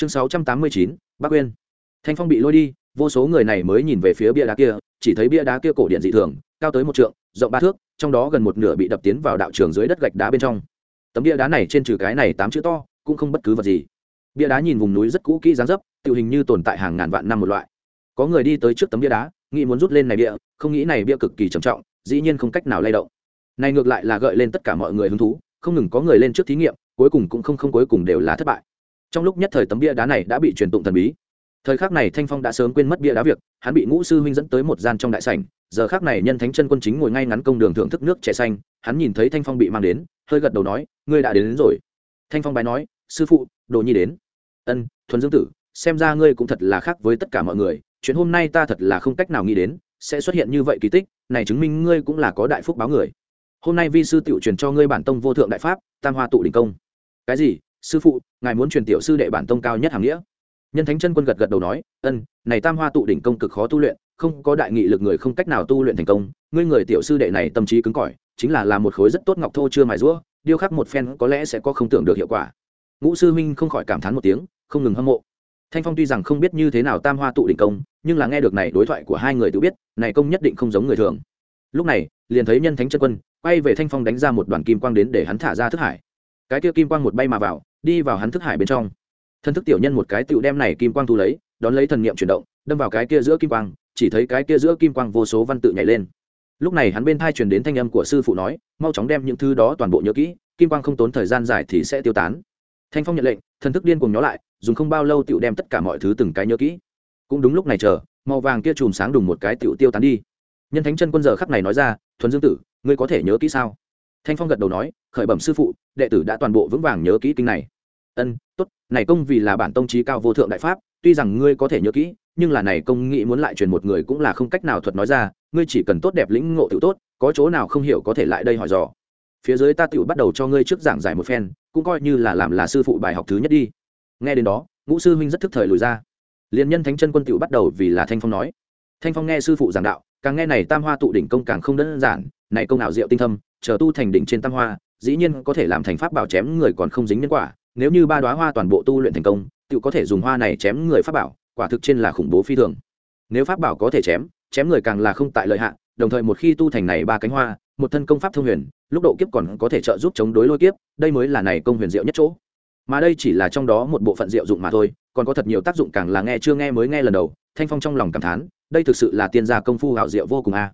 chương sáu trăm tám mươi chín, bắc uyên. Thanh phong bị lôi đi, vô số người này mới nhìn về phía bia đá kia, chỉ thấy bia đá kia cổ điện dị thường, cao tới một trượng, rộng ba thước, trong đó gần một nửa bị đập tiến vào đạo trường dưới đất gạch đá bên trong. Tấm bia đá này trên trừ cái này tám chữ to, cũng không bất cứ vật gì. Bia đá nhìn vùng núi rất cũ kỹ dáng dấp tự hình như tồn tại hàng ngàn vạn năm một loại. Có người đi tới trước tấm bia đá, nghĩ muốn rút lên này bia, không nghĩ này bia cực kỳ trầm trọng, dĩ nhiên không cách nào lay động. Này ngược lại là gợi lên tất cả mọi người hứng thú, không ngừng có người lên trước thí nghiệm, cuối cùng cũng không không cuối cùng đều là thất bại trong lúc nhất thời tấm bia đá này đã bị truyền tụng thần bí. Thời khắc này thanh phong đã sớm quên mất bia đá việc hắn bị ngũ sư huynh dẫn tới một gian trong đại sảnh. Giờ khác này nhân thánh chân quân chính ngồi ngay ngắn công đường thưởng thức nước trẻ xanh hắn nhìn thấy thanh phong bị mang đến hơi gật đầu nói ngươi đã đến, đến rồi. Thanh phong bái nói sư phụ đồ nhi đến. Ân thuần dương tử xem ra ngươi cũng thật là khác với tất cả mọi người chuyện hôm nay ta thật là không cách nào nghĩ đến sẽ xuất hiện như vậy kỳ tích này chứng minh ngươi cũng là có đại phúc báo người. Hôm nay vi sư tiểu truyền cho ngươi bản tông vô thượng đại pháp tam hoa tụ đỉnh công. Cái gì? Sư phụ, ngài muốn truyền tiểu sư đệ bản tông cao nhất hàng nghĩa. Nhân thánh chân quân gật gật đầu nói, ân, này tam hoa tụ đỉnh công cực khó tu luyện, không có đại nghị lực người không cách nào tu luyện thành công, ngươi người tiểu sư đệ này tâm trí cứng cỏi, chính là làm một khối rất tốt ngọc thô chưa mài rũa điêu khắc một phen có lẽ sẽ có không tưởng được hiệu quả. Ngũ sư minh không khỏi cảm thán một tiếng, không ngừng hâm mộ. Thanh phong tuy rằng không biết như thế nào tam hoa tụ đỉnh công, nhưng là nghe được này đối thoại của hai người tự biết, này công nhất định không giống người thường. Lúc này, liền thấy nhân thánh chân quân, quay về thanh phong đánh ra một đoàn kim quang đến để hắn thả ra thức hải cái kia kim quang một bay mà vào, đi vào hắn thức hải bên trong. Thân thức tiểu nhân một cái tựu đem này kim quang thu lấy, đón lấy thần niệm chuyển động, đâm vào cái kia giữa kim quang, chỉ thấy cái kia giữa kim quang vô số văn tự nhảy lên. Lúc này hắn bên thai truyền đến thanh âm của sư phụ nói, mau chóng đem những thứ đó toàn bộ nhớ kỹ, kim quang không tốn thời gian dài thì sẽ tiêu tán. Thanh phong nhận lệnh, thần thức điên cùng nhó lại, dùng không bao lâu tựu đem tất cả mọi thứ từng cái nhớ kỹ. Cũng đúng lúc này chờ, màu vàng kia chùm sáng đùng một cái tựu tiêu tán đi. Nhân thánh chân quân giờ khắc này nói ra, thuần dương tử, ngươi có thể nhớ kỹ sao? Thanh phong gật đầu nói, khởi bẩm sư phụ, đệ tử đã toàn bộ vững vàng nhớ kỹ kinh này. Ân, tốt, này công vì là bản tông trí cao vô thượng đại pháp, tuy rằng ngươi có thể nhớ kỹ, nhưng là này công nghĩ muốn lại truyền một người cũng là không cách nào thuật nói ra, ngươi chỉ cần tốt đẹp lĩnh ngộ tự tốt, có chỗ nào không hiểu có thể lại đây hỏi dò. Phía dưới ta tự bắt đầu cho ngươi trước giảng giải một phen, cũng coi như là làm là sư phụ bài học thứ nhất đi. Nghe đến đó, ngũ sư huynh rất thức thời lùi ra. Liền nhân thánh chân quân tự bắt đầu vì là thanh phong nói. Thanh phong nghe sư phụ giảng đạo, càng nghe này tam hoa tụ đỉnh công càng không đơn giản, này công nào diệu tinh thâm chờ tu thành đỉnh trên tam hoa, dĩ nhiên có thể làm thành pháp bảo chém người còn không dính nhân quả. Nếu như ba đoá hoa toàn bộ tu luyện thành công tự có thể dùng hoa này chém người pháp bảo, quả thực trên là khủng bố phi thường. Nếu pháp bảo có thể chém chém người càng là không tại lợi hạn đồng thời một khi tu thành này ba cánh hoa, một thân công pháp thông huyền, lúc độ kiếp còn có thể trợ giúp chống đối lôi kiếp, đây mới là này công huyền diệu nhất chỗ. Mà đây chỉ là trong đó một bộ phận diệu dụng mà thôi, còn có thật nhiều tác dụng càng là nghe chưa nghe mới nghe lần đầu, thanh phong trong lòng cảm thán, đây thực sự là tiên gia công phu hảo diệu vô cùng a.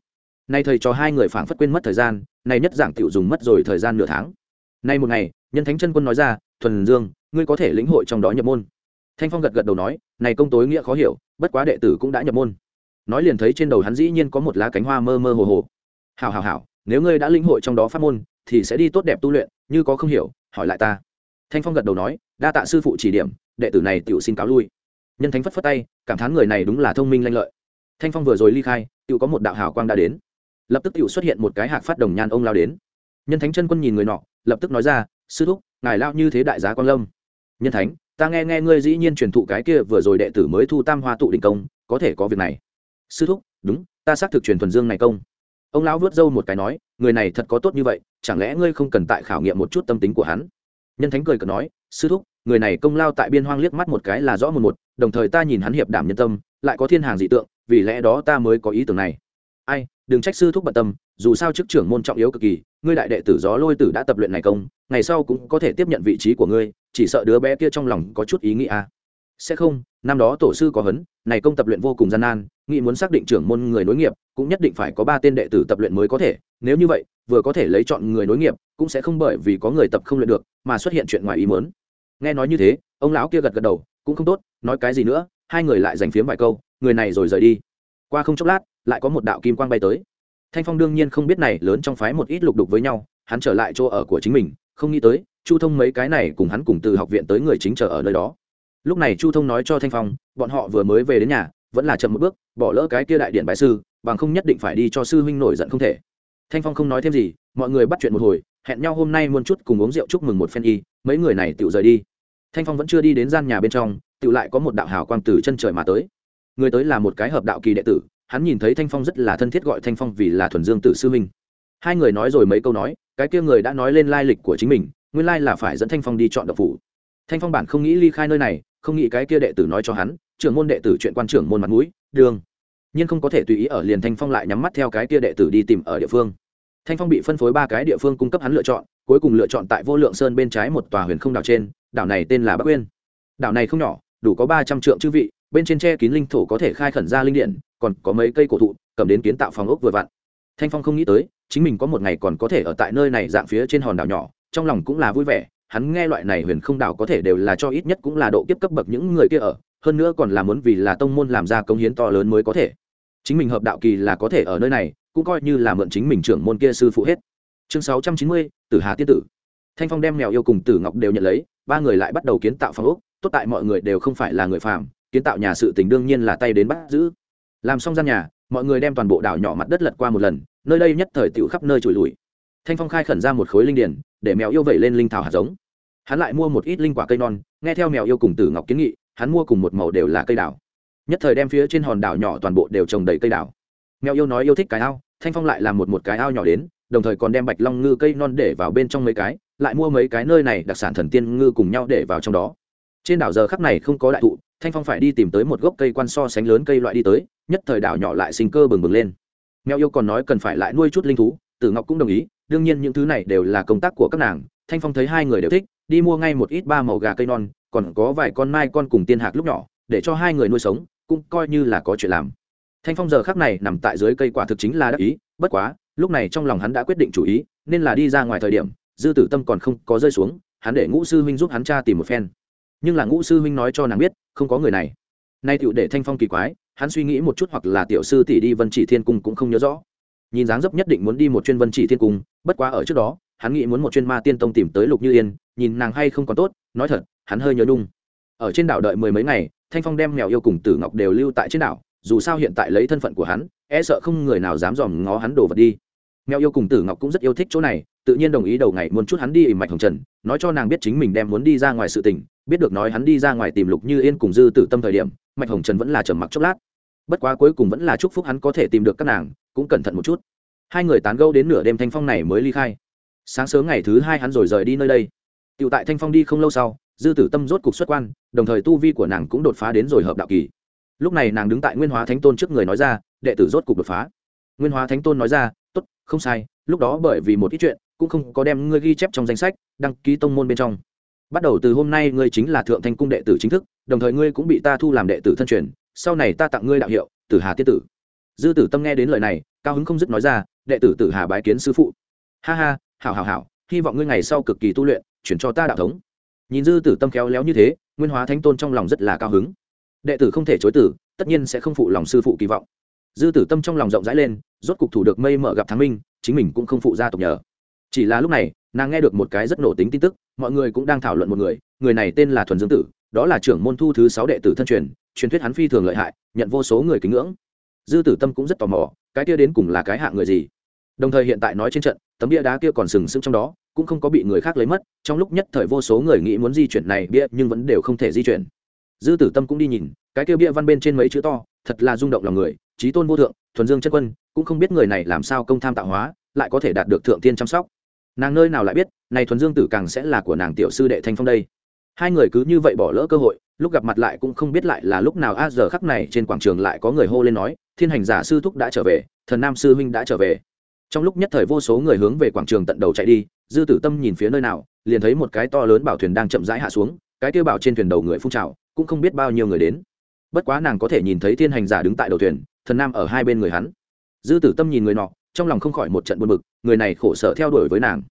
Nay thầy cho hai người phảng phất quên mất thời gian này nhất giảng tiểu dùng mất rồi thời gian nửa tháng. Nay một ngày, nhân thánh chân quân nói ra, thuần dương, ngươi có thể lĩnh hội trong đó nhập môn. Thanh phong gật gật đầu nói, này công tối nghĩa khó hiểu, bất quá đệ tử cũng đã nhập môn. Nói liền thấy trên đầu hắn dĩ nhiên có một lá cánh hoa mơ mơ hồ hồ. Hào hào hào nếu ngươi đã lĩnh hội trong đó pháp môn, thì sẽ đi tốt đẹp tu luyện, như có không hiểu, hỏi lại ta. Thanh phong gật đầu nói, đa tạ sư phụ chỉ điểm, đệ tử này tiểu xin cáo lui. Nhân thánh phất phất tay, cảm thán người này đúng là thông minh lanh lợi. Thanh phong vừa rồi ly khai, tiểu có một đạo hào quang đã đến lập tức tự xuất hiện một cái hạc phát đồng nhan ông lao đến. Nhân thánh chân quân nhìn người nọ, lập tức nói ra, sư thúc, ngài lao như thế đại giá quang lâm. Nhân thánh, ta nghe nghe ngươi dĩ nhiên truyền thụ cái kia vừa rồi đệ tử mới thu tam hoa tụ đình công, có thể có việc này. Sư thúc, đúng, ta xác thực truyền thuần dương này công. Ông lão vớt râu một cái nói, người này thật có tốt như vậy, chẳng lẽ ngươi không cần tại khảo nghiệm một chút tâm tính của hắn? Nhân thánh cười cợt nói, sư thúc, người này công lao tại biên hoang liếc mắt một cái là rõ một một, đồng thời ta nhìn hắn hiệp đảm nhân tâm, lại có thiên hàng dị tượng, vì lẽ đó ta mới có ý tưởng này. Ai đừng trách sư thúc bận tâm, dù sao chức trưởng môn trọng yếu cực kỳ, ngươi đại đệ tử gió lôi tử đã tập luyện này công, ngày sau cũng có thể tiếp nhận vị trí của ngươi, chỉ sợ đứa bé kia trong lòng có chút ý nghĩ à. sẽ không, năm đó tổ sư có hấn, này công tập luyện vô cùng gian nan, nghĩ muốn xác định trưởng môn người nối nghiệp, cũng nhất định phải có ba tên đệ tử tập luyện mới có thể, nếu như vậy, vừa có thể lấy chọn người nối nghiệp, cũng sẽ không bởi vì có người tập không luyện được, mà xuất hiện chuyện ngoài ý muốn nghe nói như thế, ông lão kia gật gật đầu, cũng không tốt, nói cái gì nữa, hai người lại giành phiếm vài câu, người này rồi rời đi qua không chốc lát lại có một đạo kim quang bay tới. Thanh phong đương nhiên không biết này lớn trong phái một ít lục đục với nhau, hắn trở lại chỗ ở của chính mình, không nghĩ tới, chu thông mấy cái này cùng hắn cùng từ học viện tới người chính chờ ở nơi đó. Lúc này chu thông nói cho thanh phong, bọn họ vừa mới về đến nhà, vẫn là chậm một bước, bỏ lỡ cái kia đại điện bái sư, bằng không nhất định phải đi cho sư huynh nổi giận không thể. Thanh phong không nói thêm gì, mọi người bắt chuyện một hồi, hẹn nhau hôm nay muôn chút cùng uống rượu chúc mừng một phen y, mấy người này tự rời đi. Thanh phong vẫn chưa đi đến gian nhà bên trong tự lại có một đạo hào quang từ chân trời mà tới. Người tới là một cái hợp đạo kỳ đệ tử hắn nhìn thấy thanh phong rất là thân thiết gọi thanh phong vì là thuần dương tử sư minh hai người nói rồi mấy câu nói, cái kia người đã nói lên lai lịch của chính mình, nguyên lai là phải dẫn thanh phong đi chọn độc phủ. Thanh phong bản không nghĩ ly khai nơi này, không nghĩ cái kia đệ tử nói cho hắn, trưởng môn đệ tử chuyện quan trưởng môn mặt mũi, đường. Nhưng không có thể tùy ý ở liền thanh phong lại nhắm mắt theo cái kia đệ tử đi tìm ở địa phương. Thanh phong bị phân phối ba cái địa phương cung cấp hắn lựa chọn, cuối cùng lựa chọn tại vô lượng sơn bên trái một tòa huyền không đảo trên, đảo này tên là bắc uyên đảo này không nhỏ, đủ có ba trăm trượng chư vị bên trên tre kín linh thổ có thể khai khẩn ra linh điện, còn có mấy cây cổ thụ, cầm đến kiến tạo phòng ốc vừa vặn. Thanh phong không nghĩ tới, chính mình có một ngày còn có thể ở tại nơi này dạng phía trên hòn đảo nhỏ, trong lòng cũng là vui vẻ, hắn nghe loại này huyền không đảo có thể đều là cho ít nhất cũng là độ kiếp cấp bậc những người kia ở, hơn nữa còn là muốn vì là tông môn làm ra công hiến to lớn mới có thể. Chính mình hợp đạo kỳ là có thể ở nơi này, cũng coi như là mượn chính mình trưởng môn kia sư phụ hết. Chương sáu trăm chín mươi, tử hà tiên tử. Thanh phong đem mèo yêu cùng tử ngọc đều nhận lấy, ba người lại bắt đầu kiến tạo phòng ốc, tốt tại mọi người đều không phải là người phàm kiến tạo nhà sự tình đương nhiên là tay đến bắt giữ. Làm xong gian nhà, mọi người đem toàn bộ đảo nhỏ mặt đất lật qua một lần, nơi đây nhất thời tựu khắp nơi trùi lùi. Thanh phong khai khẩn ra một khối linh điển để mèo yêu vẩy lên linh thảo hạt giống. Hắn lại mua một ít linh quả cây non, nghe theo mèo yêu cùng tử ngọc kiến nghị, hắn mua cùng một màu đều là cây đảo. Nhất thời đem phía trên hòn đảo nhỏ toàn bộ đều trồng đầy cây đảo. Mèo yêu nói yêu thích cái ao, thanh phong lại làm một một cái ao nhỏ đến, đồng thời còn đem bạch long ngư cây non để vào bên trong mấy cái, lại mua mấy cái nơi này đặc sản thần tiên ngư cùng nhau để vào trong đó trên đảo giờ khắc này không có đại thụ, thanh phong phải đi tìm tới một gốc cây quan so sánh lớn cây loại đi tới, nhất thời đảo nhỏ lại sinh cơ bừng bừng lên. Mèo yêu còn nói cần phải lại nuôi chút linh thú, tử ngọc cũng đồng ý, đương nhiên những thứ này đều là công tác của các nàng, thanh phong thấy hai người đều thích, đi mua ngay một ít ba màu gà cây non, còn có vài con mai con cùng tiên hạc lúc nhỏ, để cho hai người nuôi sống, cũng coi như là có chuyện làm. Thanh phong giờ khắc này nằm tại dưới cây quả thực chính là đắc ý, bất quá, lúc này trong lòng hắn đã quyết định chủ ý, nên là đi ra ngoài thời điểm, dư tử tâm còn không có rơi xuống, hắn để ngũ sư huynh giúp hắn cha tìm một phen nhưng là ngũ sư huynh nói cho nàng biết, không có người này. Nay tựu để thanh phong kỳ quái, hắn suy nghĩ một chút hoặc là tiểu sư tỷ đi vân chỉ thiên cung cũng không nhớ rõ. Nhìn dáng dấp nhất định muốn đi một chuyên vân chỉ thiên cung, bất quá ở trước đó, hắn nghĩ muốn một chuyên ma tiên tông tìm tới lục như yên, nhìn nàng hay không còn tốt, nói thật, hắn hơi nhớ nung ở trên đảo đợi mười mấy ngày, thanh phong đem mèo yêu cùng tử ngọc đều lưu tại trên đảo, dù sao hiện tại lấy thân phận của hắn e sợ không người nào dám dòm ngó hắn đổ vật đi. Mèo yêu cùng tử ngọc cũng rất yêu thích chỗ này, tự nhiên đồng ý đầu ngày muốn chút hắn đi ìm mạch hồng trần, nói cho nàng biết chính mình đem muốn đi ra ngoài sự tình biết được nói hắn đi ra ngoài tìm lục như yên cùng dư tử tâm thời điểm, mạch hồng trần vẫn là trầm mặc chốc lát. Bất quá cuối cùng vẫn là chúc phúc hắn có thể tìm được các nàng, cũng cẩn thận một chút. Hai người tán gâu đến nửa đêm thanh phong này mới ly khai. Sáng sớm ngày thứ hai hắn rồi rời đi nơi đây. Tựu tại thanh phong đi không lâu sau, dư tử tâm rốt cục xuất quan, đồng thời tu vi của nàng cũng đột phá đến rồi hợp đạo kỳ. Lúc này nàng đứng tại nguyên hóa thánh tôn trước người nói ra, đệ tử rốt cục đột phá. Nguyên hóa thánh tôn nói ra t ố t không sai, lúc đó bởi vì một ít chuyện, cũng không có đem ngươi ghi chép trong danh sách, đăng ký tông môn bên trong bắt đầu từ hôm nay ngươi chính là thượng thanh cung đệ tử chính thức, đồng thời ngươi cũng bị ta thu làm đệ tử thân truyền, sau này ta tặng ngươi đạo hiệu, tử hà tiết tử. Dư tử tâm nghe đến lời này, cao hứng không dứt nói ra, đệ tử tử hà bái kiến sư phụ. Ha ha, hảo hảo hảo, hy vọng ngươi ngày sau cực kỳ tu luyện, chuyển cho ta đạo thống. Nhìn dư tử tâm khéo léo như thế, nguyên hóa thánh tôn trong lòng rất là cao hứng. Đệ tử không thể chối tử tất nhiên sẽ không phụ lòng sư phụ kỳ vọng. Dư tử tâm trong lòng rộng rãi lên, rốt cục thủ được mây mở gặp thắng minh, chính mình cũng không phụ gia tộc nhờ. Chỉ là lúc này nàng nghe được một cái rất nổ tính tin tức, mọi người cũng đang thảo luận một người người này tên là thuần dương tử, đó là trưởng môn thu thứ sáu đệ tử thân truyền truyền thuyết hắn phi thường lợi hại, nhận vô số người kính ngưỡng. Dư tử tâm cũng rất tò mò, cái kia đến cùng là cái hạng người gì? Đồng thời hiện tại nói trên trận, tấm bia đá kia còn sừng sững trong đó, cũng không có bị người khác lấy mất, trong lúc nhất thời vô số người nghĩ muốn di chuyển này bia, nhưng vẫn đều không thể di chuyển. Dư tử tâm cũng đi nhìn, cái kia bia văn bên trên mấy chữ to, thật là rung động lòng người trí tôn vô thượng, thuần dương chân quân, cũng không biết người này làm sao công tham tạo hóa, lại có thể đạt được thượng tiên chăm sóc nàng nơi nào lại biết, này thuần dương tử càng sẽ là của nàng tiểu sư đệ thanh phong đây. Hai người cứ như vậy bỏ lỡ cơ hội, lúc gặp mặt lại cũng không biết lại là lúc nào. A, giờ khắc này trên quảng trường lại có người hô lên nói, thiên hành giả sư thúc đã trở về, thần nam sư huynh đã trở về. Trong lúc nhất thời vô số người hướng về quảng trường tận đầu chạy đi, dư tử tâm nhìn phía nơi nào, liền thấy một cái to lớn bảo thuyền đang chậm rãi hạ xuống, cái tiêu bảo trên thuyền đầu người phun trào, cũng không biết bao nhiêu người đến. Bất quá nàng có thể nhìn thấy thiên hành giả đứng tại đầu thuyền, thần nam ở hai bên người hắn. Dư tử tâm nhìn người nọ trong lòng không khỏi một trận buồn bực, người này khổ sở theo đuổi với nàng.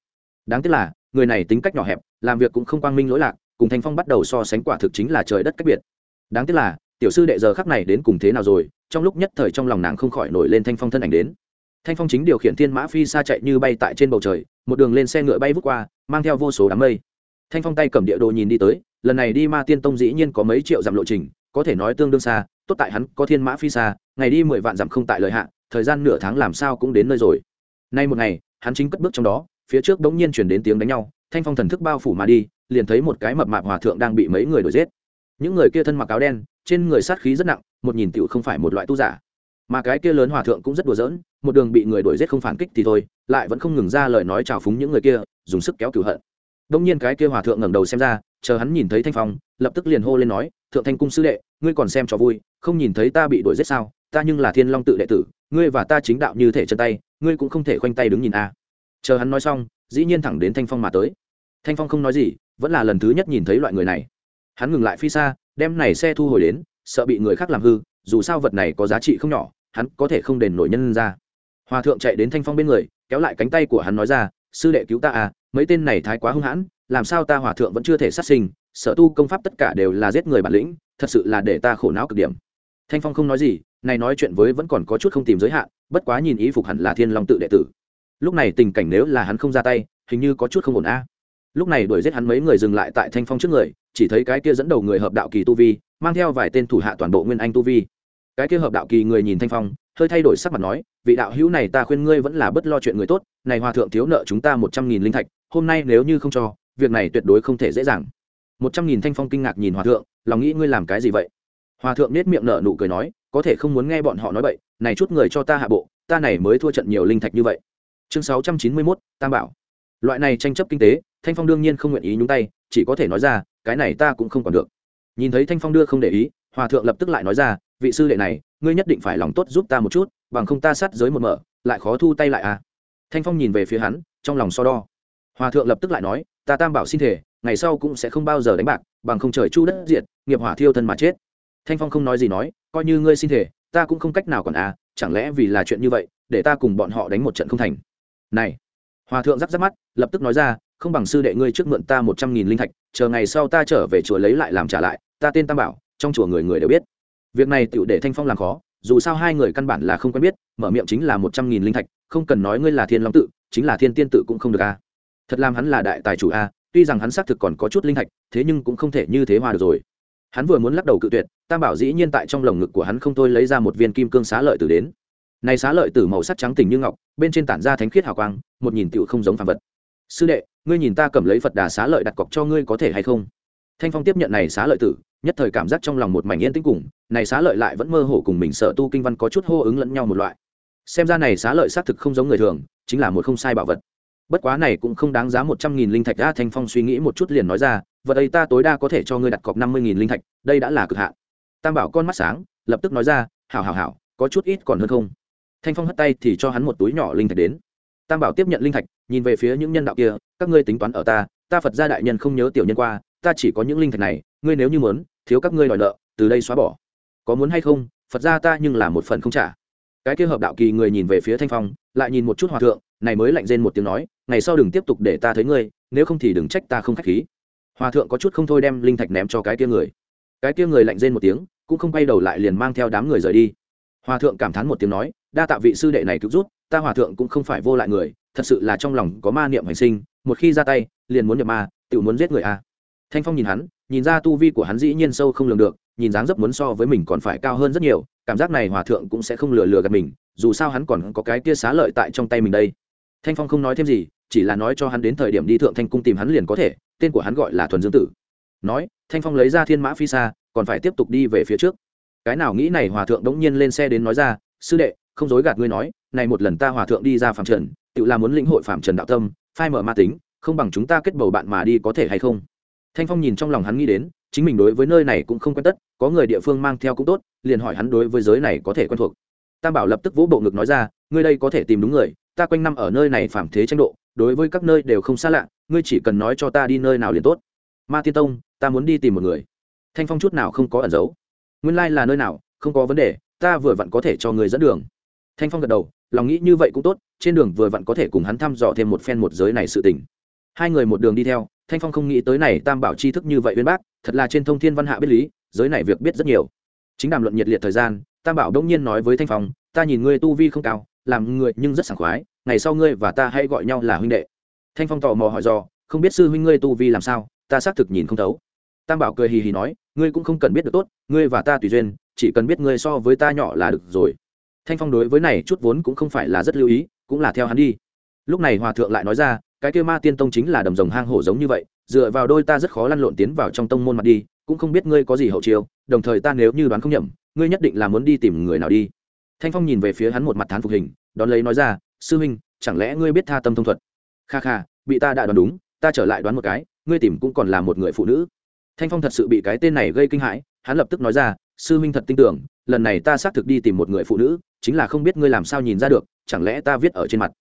Đáng tiếc là, người này tính cách nhỏ hẹp, làm việc cũng không quang minh lỗi lạc, cùng thanh phong bắt đầu so sánh quả thực chính là trời đất cách biệt. Đáng tiếc là, tiểu sư đệ giờ khắc này đến cùng thế nào rồi, trong lúc nhất thời trong lòng nàng không khỏi nổi lên thanh phong thân ảnh đến. Thanh phong chính điều khiển thiên mã phi xa chạy như bay tại trên bầu trời, một đường lên xe ngựa bay vút qua, mang theo vô số đám mây. Thanh phong tay cầm địa đồ nhìn đi tới, lần này đi ma tiên tông dĩ nhiên có mấy triệu dặm lộ trình, có thể nói tương đương xa, tốt tại hắn có thiên mã phi xa, ngày đi mười vạn dặm không tại lời hạn thời gian nửa tháng làm sao cũng đến nơi rồi. Nay một ngày, hắn chính cất bước trong đó, phía trước bỗng nhiên chuyển đến tiếng đánh nhau, thanh phong thần thức bao phủ mà đi, liền thấy một cái mập mạp hòa thượng đang bị mấy người đuổi giết. Những người kia thân mặc áo đen, trên người sát khí rất nặng, một nhìn tựu không phải một loại tu giả. Mà cái kia lớn hòa thượng cũng rất đùa giỡn, một đường bị người đuổi giết không phản kích thì thôi, lại vẫn không ngừng ra lời nói chào phúng những người kia, dùng sức kéo cửu hận. Đông nhiên cái kia hòa thượng ngẩng đầu xem ra, chờ hắn nhìn thấy thanh phong, lập tức liền hô lên nói, thượng thanh cung sư đệ, ngươi còn xem cho vui, không nhìn thấy ta bị đuổi giết sao? Ta nhưng là thiên long tự đệ tử, ngươi và ta chính đạo như thể chân tay, ngươi cũng không thể khoanh tay đứng nhìn a. À. Chờ hắn nói xong, dĩ nhiên thẳng đến thanh phong mà tới. Thanh phong không nói gì, vẫn là lần thứ nhất nhìn thấy loại người này. Hắn ngừng lại phi xa, đem này xe thu hồi đến, sợ bị người khác làm hư, dù sao vật này có giá trị không nhỏ, hắn có thể không đền nổi nhân ra. Hòa thượng chạy đến thanh phong bên người, kéo lại cánh tay của hắn nói ra, sư đệ cứu ta à mấy tên này thái quá hung hãn, làm sao ta hòa thượng vẫn chưa thể sát sinh, sở tu công pháp tất cả đều là giết người bản lĩnh, thật sự là để ta khổ não cực điểm. Thanh phong không nói gì này nói chuyện với vẫn còn có chút không tìm giới hạn, bất quá nhìn ý phục hẳn là thiên long tự đệ tử. Lúc này tình cảnh nếu là hắn không ra tay, hình như có chút không ổn a. Lúc này đuổi giết hắn mấy người dừng lại tại thanh phong trước người, chỉ thấy cái kia dẫn đầu người hợp đạo kỳ tu vi, mang theo vài tên thủ hạ toàn bộ nguyên anh tu vi. Cái kia hợp đạo kỳ người nhìn thanh phong, hơi thay đổi sắc mặt nói, vị đạo hữu này ta khuyên ngươi vẫn là bất lo chuyện người tốt, này hòa thượng thiếu nợ chúng ta một trăm nghìn linh thạch, hôm nay nếu như không cho, việc này tuyệt đối không thể dễ dàng. Một trăm nghìn thanh phong kinh ngạc nhìn hòa thượng, lòng nghĩ ngươi làm cái gì vậy? Hòa thượng nết miệng nở nụ cười nói có thể không muốn nghe bọn họ nói vậy này chút người cho ta hạ bộ, ta này mới thua trận nhiều linh thạch như vậy. Chương sáu trăm chín mươi mốt, tam bảo. Loại này tranh chấp kinh tế, thanh phong đương nhiên không nguyện ý nhúng tay, chỉ có thể nói ra, cái này ta cũng không còn được. Nhìn thấy thanh phong đưa không để ý, hòa thượng lập tức lại nói ra, vị sư đệ này, ngươi nhất định phải lòng tốt giúp ta một chút, bằng không ta sát giới một mở, lại khó thu tay lại à. Thanh phong nhìn về phía hắn, trong lòng so đo. Hòa thượng lập tức lại nói, ta tam bảo xin thể ngày sau cũng sẽ không bao giờ đánh bạc, bằng không trời chu đất diệt, nghiệp hỏa thiêu thân mà chết. Thanh phong không nói gì nói coi như ngươi xin thể ta cũng không cách nào còn à chẳng lẽ vì là chuyện như vậy, để ta cùng bọn họ đánh một trận không thành? Này, hòa thượng rắc rắc mắt, lập tức nói ra, không bằng sư đệ ngươi trước mượn ta một trăm nghìn linh thạch, chờ ngày sau ta trở về chùa lấy lại làm trả lại, ta tên tam bảo, trong chùa người người đều biết. Việc này tựu để thanh phong làm khó, dù sao hai người căn bản là không quen biết, mở miệng chính là một trăm nghìn linh thạch, không cần nói ngươi là thiên long tự, chính là thiên tiên tự cũng không được a thật làm hắn là đại tài chủ a tuy rằng hắn xác thực còn có chút linh thạch, thế nhưng cũng không thể như thế hòa được rồi hắn vừa muốn lắc đầu cự tuyệt, tam bảo dĩ nhiên tại trong lồng ngực của hắn không thôi lấy ra một viên kim cương xá lợi tử đến. Này xá lợi tử màu sắc trắng tình như ngọc, bên trên tản ra thánh khiết hào quang, một nhìn tựu không giống phàm vật. Sư đệ, ngươi nhìn ta cầm lấy phật đà xá lợi đặt cọc cho ngươi có thể hay không? Thanh phong tiếp nhận này xá lợi tử, nhất thời cảm giác trong lòng một mảnh yên tĩnh cùng, này xá lợi lại vẫn mơ hồ cùng mình sợ tu kinh văn có chút hô ứng lẫn nhau một loại. Xem ra này xá lợi xác thực không giống người thường, chính là một không sai bảo vật. Bất quá này cũng không đáng giá một trăm nghìn linh thạch a thanh phong suy nghĩ một chút liền nói ra vật đây ta tối đa có thể cho ngươi đặt cọc năm mươi nghìn linh thạch, đây đã là cực hạn. Tam bảo con mắt sáng, lập tức nói ra, hảo hảo hảo, có chút ít còn hơn không. Thanh phong hất tay thì cho hắn một túi nhỏ linh thạch đến. Tam bảo tiếp nhận linh thạch, nhìn về phía những nhân đạo kia, các ngươi tính toán ở ta ta phật gia đại nhân không nhớ tiểu nhân qua, ta chỉ có những linh thạch này, ngươi nếu như muốn, thiếu các ngươi đòi nợ, từ đây xóa bỏ. Có muốn hay không, phật gia ta nhưng là một phần không trả. Cái kia hợp đạo kỳ người nhìn về phía thanh phong, lại nhìn một chút hòa thượng, này mới lạnh rên một tiếng nói, ngày sau đừng tiếp tục để ta thấy ngươi, nếu không thì đừng trách ta không khách khí hòa thượng có chút không thôi đem linh thạch ném cho cái kia người. Cái kia người lạnh rên một tiếng, cũng không quay đầu lại liền mang theo đám người rời đi. Hòa thượng cảm thán một tiếng nói, đa tạ vị sư đệ này cứu rút ta hòa thượng cũng không phải vô lại người, thật sự là trong lòng có ma niệm hành sinh, một khi ra tay, liền muốn nhập ma tự muốn giết người a. Thanh phong nhìn hắn, nhìn ra tu vi của hắn dĩ nhiên sâu không lường được, nhìn dáng dấp muốn so với mình còn phải cao hơn rất nhiều, cảm giác này hòa thượng cũng sẽ không lừa lừa gạt mình, dù sao hắn còn có cái kia xá lợi tại trong tay mình đây. Thanh phong không nói thêm gì chỉ là nói cho hắn đến thời điểm đi thượng thanh cung tìm hắn liền có thể, tên của hắn gọi là thuần dương tử. Nói, thanh phong lấy ra thiên mã phi xa còn phải tiếp tục đi về phía trước. Cái nào nghĩ này hòa thượng đống nhiên lên xe đến nói ra, sư đệ, không dối gạt ngươi nói, này một lần ta hòa thượng đi ra phạm trần, tự là muốn lĩnh hội phạm trần đạo tâm, phai mở ma tính, không bằng chúng ta kết bầu bạn mà đi có thể hay không? Thanh phong nhìn trong lòng hắn nghĩ đến, chính mình đối với nơi này cũng không quen tất, có người địa phương mang theo cũng tốt, liền hỏi hắn đối với giới này có thể quen thuộc. Tam bảo lập tức vỗ bộ ngực nói ra, ngươi đây có thể tìm đúng người, ta quanh năm ở nơi này phạm thế tranh độ đối với các nơi đều không xa lạ, ngươi chỉ cần nói cho ta đi nơi nào liền tốt. Ma tiên tông, ta muốn đi tìm một người. Thanh phong chút nào không có ẩn giấu. Nguyên lai、like、là nơi nào, không có vấn đề, ta vừa vặn có thể cho người dẫn đường. Thanh phong gật đầu, lòng nghĩ như vậy cũng tốt, trên đường vừa vặn có thể cùng hắn thăm dò thêm một phen một giới này sự tình. Hai người một đường đi theo, thanh phong không nghĩ tới này tam bảo tri thức như vậy uyên bác, thật là trên thông thiên văn hạ biết lý, giới này việc biết rất nhiều. Chính đàm luận nhiệt liệt thời gian, tam bảo đông nhiên nói với thanh phong, ta nhìn ngươi tu vi không cao, làm người nhưng rất sảng khoái ngày sau ngươi và ta hãy gọi nhau là huynh đệ. Thanh phong tò mò hỏi do không biết sư huynh ngươi tu vi làm sao, ta xác thực nhìn không thấu. Tam bảo cười hì hì nói, ngươi cũng không cần biết được tốt, ngươi và ta tùy duyên, chỉ cần biết ngươi so với ta nhỏ là được rồi. Thanh phong đối với này chút vốn cũng không phải là rất lưu ý, cũng là theo hắn đi. Lúc này hòa thượng lại nói ra, cái kêu ma tiên tông chính là đầm rồng hang hổ giống như vậy, dựa vào đôi ta rất khó lăn lộn tiến vào trong tông môn mặt đi, cũng không biết ngươi có gì hậu chiêu, đồng thời ta nếu như đoán không nhầm, ngươi nhất định là muốn đi tìm người nào đi. Thanh phong nhìn về phía hắn một mặt thán phục hình, đón lấy nói ra sư huynh, chẳng lẽ ngươi biết tha tâm thông thuật? Kha kha, bị ta đã đoán đúng, ta trở lại đoán một cái, ngươi tìm cũng còn là một người phụ nữ. Thanh phong thật sự bị cái tên này gây kinh hãi, hắn lập tức nói ra, sư huynh thật tin tưởng, lần này ta xác thực đi tìm một người phụ nữ, chính là không biết ngươi làm sao nhìn ra được, chẳng lẽ ta viết ở trên mặt?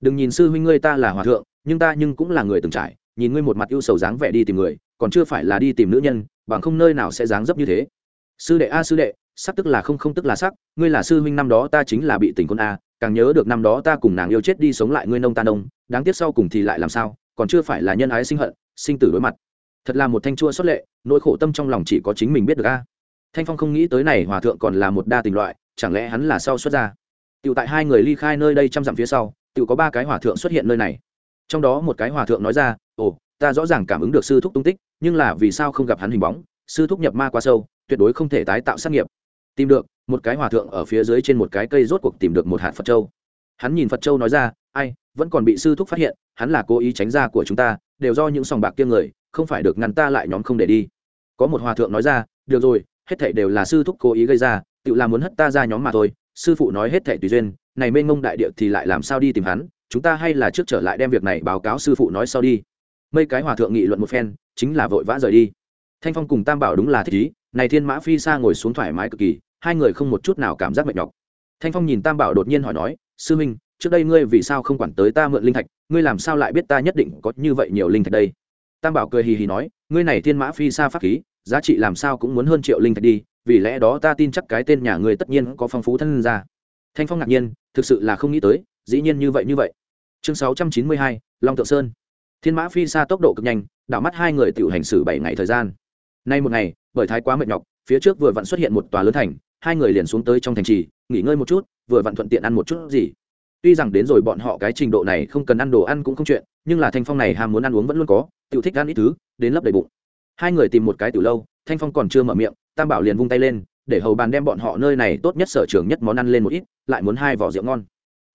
Đừng nhìn sư huynh ngươi ta là hòa thượng, nhưng ta nhưng cũng là người từng trải, nhìn ngươi một mặt ưu sầu dáng vẻ đi tìm người, còn chưa phải là đi tìm nữ nhân, bằng không nơi nào sẽ dáng dấp như thế. Sư đệ a, sư đệ, sắc tức là không không tức là sắc, ngươi là sư huynh năm đó ta chính là bị tình con a càng nhớ được năm đó ta cùng nàng yêu chết đi sống lại ngươi nông ta nông, đáng tiếc sau cùng thì lại làm sao, còn chưa phải là nhân ái sinh hận, sinh tử đối mặt. Thật là một thanh chua xuất lệ, nỗi khổ tâm trong lòng chỉ có chính mình biết được a. Thanh phong không nghĩ tới này hòa thượng còn là một đa tình loại, chẳng lẽ hắn là sau xuất gia? Tựu tại hai người ly khai nơi đây trăm dặm phía sau tựu có ba cái hòa thượng xuất hiện nơi này. Trong đó một cái hòa thượng nói ra, ồ, ta rõ ràng cảm ứng được sư thúc tung tích, nhưng là vì sao không gặp hắn hình bóng? Sư thúc nhập ma quá sâu, tuyệt đối không thể tái tạo sát nghiệp tìm được, một cái hòa thượng ở phía dưới trên một cái cây rốt cuộc tìm được một hạt phật châu. Hắn nhìn phật châu nói ra, ai, vẫn còn bị sư thúc phát hiện, hắn là cố ý tránh ra của chúng ta, đều do những sòng bạc kia người, không phải được ngăn ta lại nhóm không để đi. Có một hòa thượng nói ra, được rồi, hết thảy đều là sư thúc cố ý gây ra, tự làm muốn hất ta ra nhóm mà thôi, sư phụ nói hết thảy tùy duyên, này mênh mông đại địa thì lại làm sao đi tìm hắn, chúng ta hay là trước trở lại đem việc này báo cáo sư phụ nói sau đi. Mấy cái hòa thượng nghị luận một phen, chính là vội vã rời đi. Thanh phong cùng tam bảo đúng là thích ý này thiên mã phi xa ngồi xuống thoải mái cực kỳ, hai người không một chút nào cảm giác mệt nhọc. Thanh phong nhìn tam bảo đột nhiên hỏi nói, sư minh, trước đây ngươi vì sao không quản tới ta mượn linh thạch, ngươi làm sao lại biết ta nhất định có như vậy nhiều linh thạch đây? Tam bảo cười hì hì nói, ngươi này thiên mã phi xa pháp khí, giá trị làm sao cũng muốn hơn triệu linh thạch đi, vì lẽ đó ta tin chắc cái tên nhà ngươi tất nhiên có phong phú thân ra. Thanh phong ngạc nhiên, thực sự là không nghĩ tới, dĩ nhiên như vậy như vậy. Chương sáu trăm chín mươi hai, long thượng sơn. Thiên mã phi xa tốc độ cực nhanh, đảo mắt hai người tự hành xử bảy ngày thời gian nay một ngày, bởi thái quá mệt nhọc, phía trước vừa vặn xuất hiện một tòa lớn thành, hai người liền xuống tới trong thành trì, nghỉ ngơi một chút, vừa vặn thuận tiện ăn một chút gì. Tuy rằng đến rồi bọn họ cái trình độ này không cần ăn đồ ăn cũng không chuyện, nhưng là thanh phong này ham muốn ăn uống vẫn luôn có tự thích ăn ít thứ, đến lấp đầy bụng. Hai người tìm một cái từ lâu, thanh phong còn chưa mở miệng, tam bảo liền vung tay lên, để hầu bàn đem bọn họ nơi này tốt nhất sở trường nhất món ăn lên một ít, lại muốn hai vỏ rượu ngon.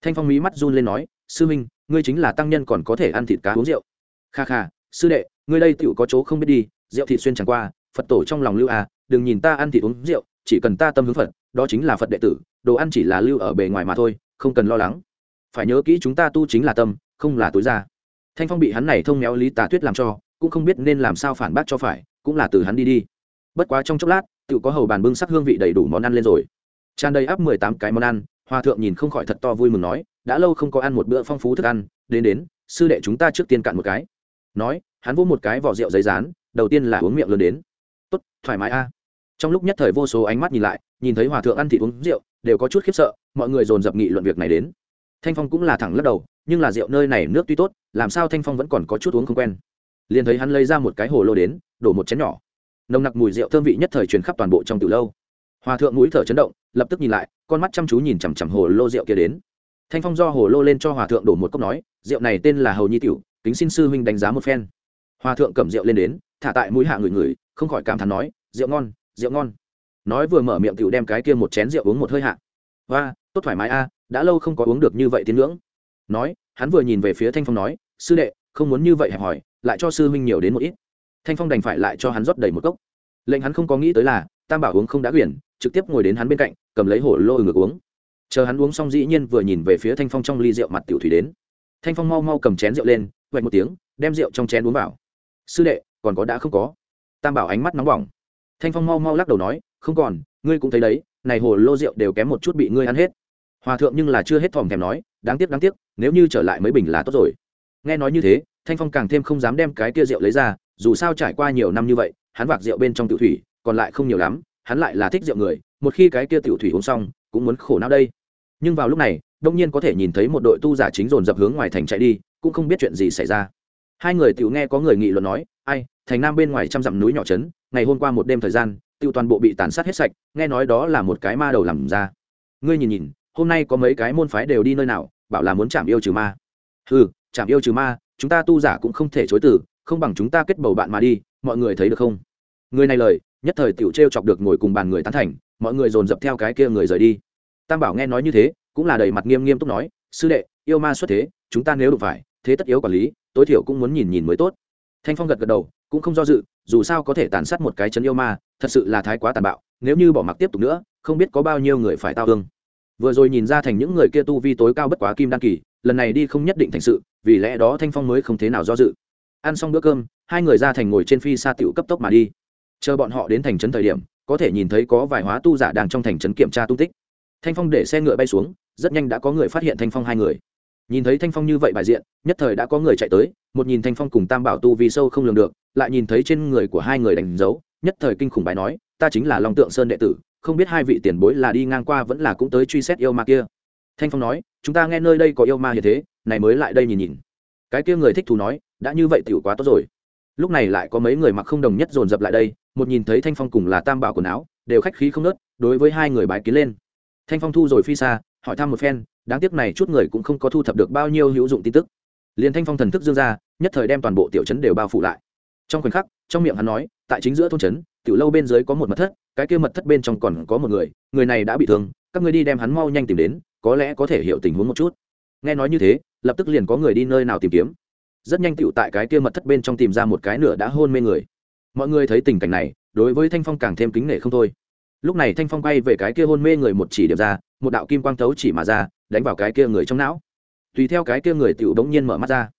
Thanh phong mí mắt run lên nói, sư minh ngươi chính là tăng nhân còn có thể ăn thịt cá uống rượu. Kha kha, sư đệ, ngươi đây tựu có chỗ không biết đi rượu thịt xuyên chẳng qua, phật tổ trong lòng lưu à đừng nhìn ta ăn thịt uống rượu, chỉ cần ta tâm hướng phật, đó chính là phật đệ tử, đồ ăn chỉ là lưu ở bề ngoài mà thôi, không cần lo lắng. Phải nhớ kỹ chúng ta tu chính là tâm, không là tối ra. Thanh phong bị hắn này thông méo lý tà tuyết làm cho, cũng không biết nên làm sao phản bác cho phải, cũng là từ hắn đi đi. Bất quá trong chốc lát, tự có hầu bàn bưng sắc hương vị đầy đủ món ăn lên rồi. Tràn đầy áp mười tám cái món ăn, hòa thượng nhìn không khỏi thật to vui mừng nói, đã lâu không có ăn một bữa phong phú thức ăn, đến đến, sư đệ chúng ta trước tiên cạn một cái. Nói, hắn vỗ một cái vỏ rượu giấy rán đầu tiên là uống miệng lớn đến. Tốt, thoải mái a. Trong lúc nhất thời vô số ánh mắt nhìn lại, nhìn thấy hòa thượng ăn thịt uống rượu, đều có chút khiếp sợ, mọi người dồn dập nghị luận việc này đến. Thanh phong cũng là thẳng lắc đầu, nhưng là rượu nơi này nước tuy tốt, làm sao thanh phong vẫn còn có chút uống không quen. Liền thấy hắn lấy ra một cái hồ lô đến, đổ một chén nhỏ. Nồng nặc mùi rượu thơm vị nhất thời truyền khắp toàn bộ trong từ lâu. Hòa thượng mũi thở chấn động, lập tức nhìn lại, con mắt chăm chú nhìn chằm chằm hồ lô rượu kia đến. Thanh phong do hồ lô lên cho hòa thượng đổ một cốc nói, rượu này tên là hầu nhi tiểu, kính xin sư huynh đánh giá một phen. Hòa thượng cầm rượu lên đến thả tại mũi hạ người người, không khỏi cảm thán nói, rượu ngon rượu ngon. Nói vừa mở miệng tiểu đem cái kia một chén rượu uống một hơi hạ. Và tốt thoải mái a, đã lâu không có uống được như vậy tiến ngưỡng. Nói, hắn vừa nhìn về phía thanh phong nói, sư đệ, không muốn như vậy hẹp hỏi lại cho sư huynh nhiều đến một ít. Thanh phong đành phải lại cho hắn rót đầy một cốc. Lệnh hắn không có nghĩ tới là, tam bảo uống không đã quyển, trực tiếp ngồi đến hắn bên cạnh, cầm lấy hổ lô ngược uống. Chờ hắn uống xong dĩ nhiên vừa nhìn về phía thanh phong trong ly rượu mặt tiểu thủy đến. Thanh phong mau mau cầm chén rượu lên vạch một tiếng, đem rượu trong chén uống vào. Sư đệ còn có đã không có. Tam bảo ánh mắt nóng bỏng. Thanh phong mau mau lắc đầu nói, không còn, ngươi cũng thấy đấy, này hồ lô rượu đều kém một chút bị ngươi ăn hết. Hòa thượng nhưng là chưa hết thòm thèm nói, đáng tiếc đáng tiếc, nếu như trở lại mấy bình là tốt rồi. Nghe nói như thế, thanh phong càng thêm không dám đem cái kia rượu lấy ra, dù sao trải qua nhiều năm như vậy, hắn vạc rượu bên trong tiểu thủy, còn lại không nhiều lắm, hắn lại là thích rượu người, một khi cái kia tiểu thủy uống xong, cũng muốn khổ não đây. Nhưng vào lúc này, đông nhiên có thể nhìn thấy một đội tu giả chính dồn dập hướng ngoài thành chạy đi, cũng không biết chuyện gì xảy ra. Hai người tiểu nghe có người nghị luận nói, ai thành nam bên ngoài trăm dặm núi nhỏ trấn, ngày hôm qua một đêm thời gian, tiêu toàn bộ bị tàn sát hết sạch, nghe nói đó là một cái ma đầu làm ra. Ngươi nhìn nhìn, hôm nay có mấy cái môn phái đều đi nơi nào, bảo là muốn chạm yêu trừ ma. Ừ chạm yêu trừ ma, chúng ta tu giả cũng không thể chối từ, không bằng chúng ta kết bầu bạn mà đi, mọi người thấy được không? Người này lời, nhất thời tiểu trêu chọc được ngồi cùng bàn người tán thành, mọi người dồn dập theo cái kia người rời đi. Tam bảo nghe nói như thế, cũng là đầy mặt nghiêm nghiêm túc nói, sư đệ, yêu ma xuất thế, chúng ta nếu đụng phải, thế tất yếu quản lý, tối thiểu cũng muốn nhìn nhìn mới tốt. Thanh phong gật gật đầu cũng không do dự, dù sao có thể tàn sát một cái chân yêu ma, thật sự là thái quá tàn bạo, nếu như bỏ mặc tiếp tục nữa, không biết có bao nhiêu người phải tao thương. Vừa rồi nhìn ra thành những người kia tu vi tối cao bất quá kim đan kỳ, lần này đi không nhất định thành sự, vì lẽ đó thanh phong mới không thế nào do dự. Ăn xong bữa cơm, hai người ra thành ngồi trên phi xa tiểu cấp tốc mà đi. Chờ bọn họ đến thành trấn thời điểm, có thể nhìn thấy có vài hóa tu giả đang trong thành trấn kiểm tra tung tích. Thanh phong để xe ngựa bay xuống, rất nhanh đã có người phát hiện thanh phong hai người nhìn thấy thanh phong như vậy bài diện, nhất thời đã có người chạy tới, một nhìn thanh phong cùng tam bảo tu vì sâu không lường được, lại nhìn thấy trên người của hai người đánh dấu, nhất thời kinh khủng bài nói, ta chính là long tượng sơn đệ tử, không biết hai vị tiền bối là đi ngang qua vẫn là cũng tới truy xét yêu ma kia. Thanh phong nói, chúng ta nghe nơi đây có yêu ma như thế, này mới lại đây nhìn nhìn. Cái kia người thích thú nói, đã như vậy tiểu quá tốt rồi. Lúc này lại có mấy người mặc không đồng nhất dồn dập lại đây, một nhìn thấy thanh phong cùng là tam bảo quần áo, đều khách khí không nớt, đối với hai người bái kiến lên. Thanh phong thu rồi phi xa, hỏi thăm một phen đáng tiếc này chút người cũng không có thu thập được bao nhiêu hữu dụng tin tức. Liền thanh phong thần thức dương ra, nhất thời đem toàn bộ tiểu trấn đều bao phủ lại. Trong khoảnh khắc, trong miệng hắn nói, tại chính giữa thôn trấn, tiểu lâu bên dưới có một mật thất, cái kia mật thất bên trong còn có một người người này đã bị thương, các người đi đem hắn mau nhanh tìm đến, có lẽ có thể hiểu tình huống một chút. Nghe nói như thế, lập tức liền có người đi nơi nào tìm kiếm. Rất nhanh tựu tại cái kia mật thất bên trong tìm ra một cái nửa đã hôn mê người. Mọi người thấy tình cảnh này, đối với thanh phong càng thêm kính nể không thôi lúc này thanh phong quay về cái kia hôn mê người một chỉ điểm ra, một đạo kim quang thấu chỉ mà ra, đánh vào cái kia người trong não. Tùy theo cái kia người tựu bỗng nhiên mở mắt ra.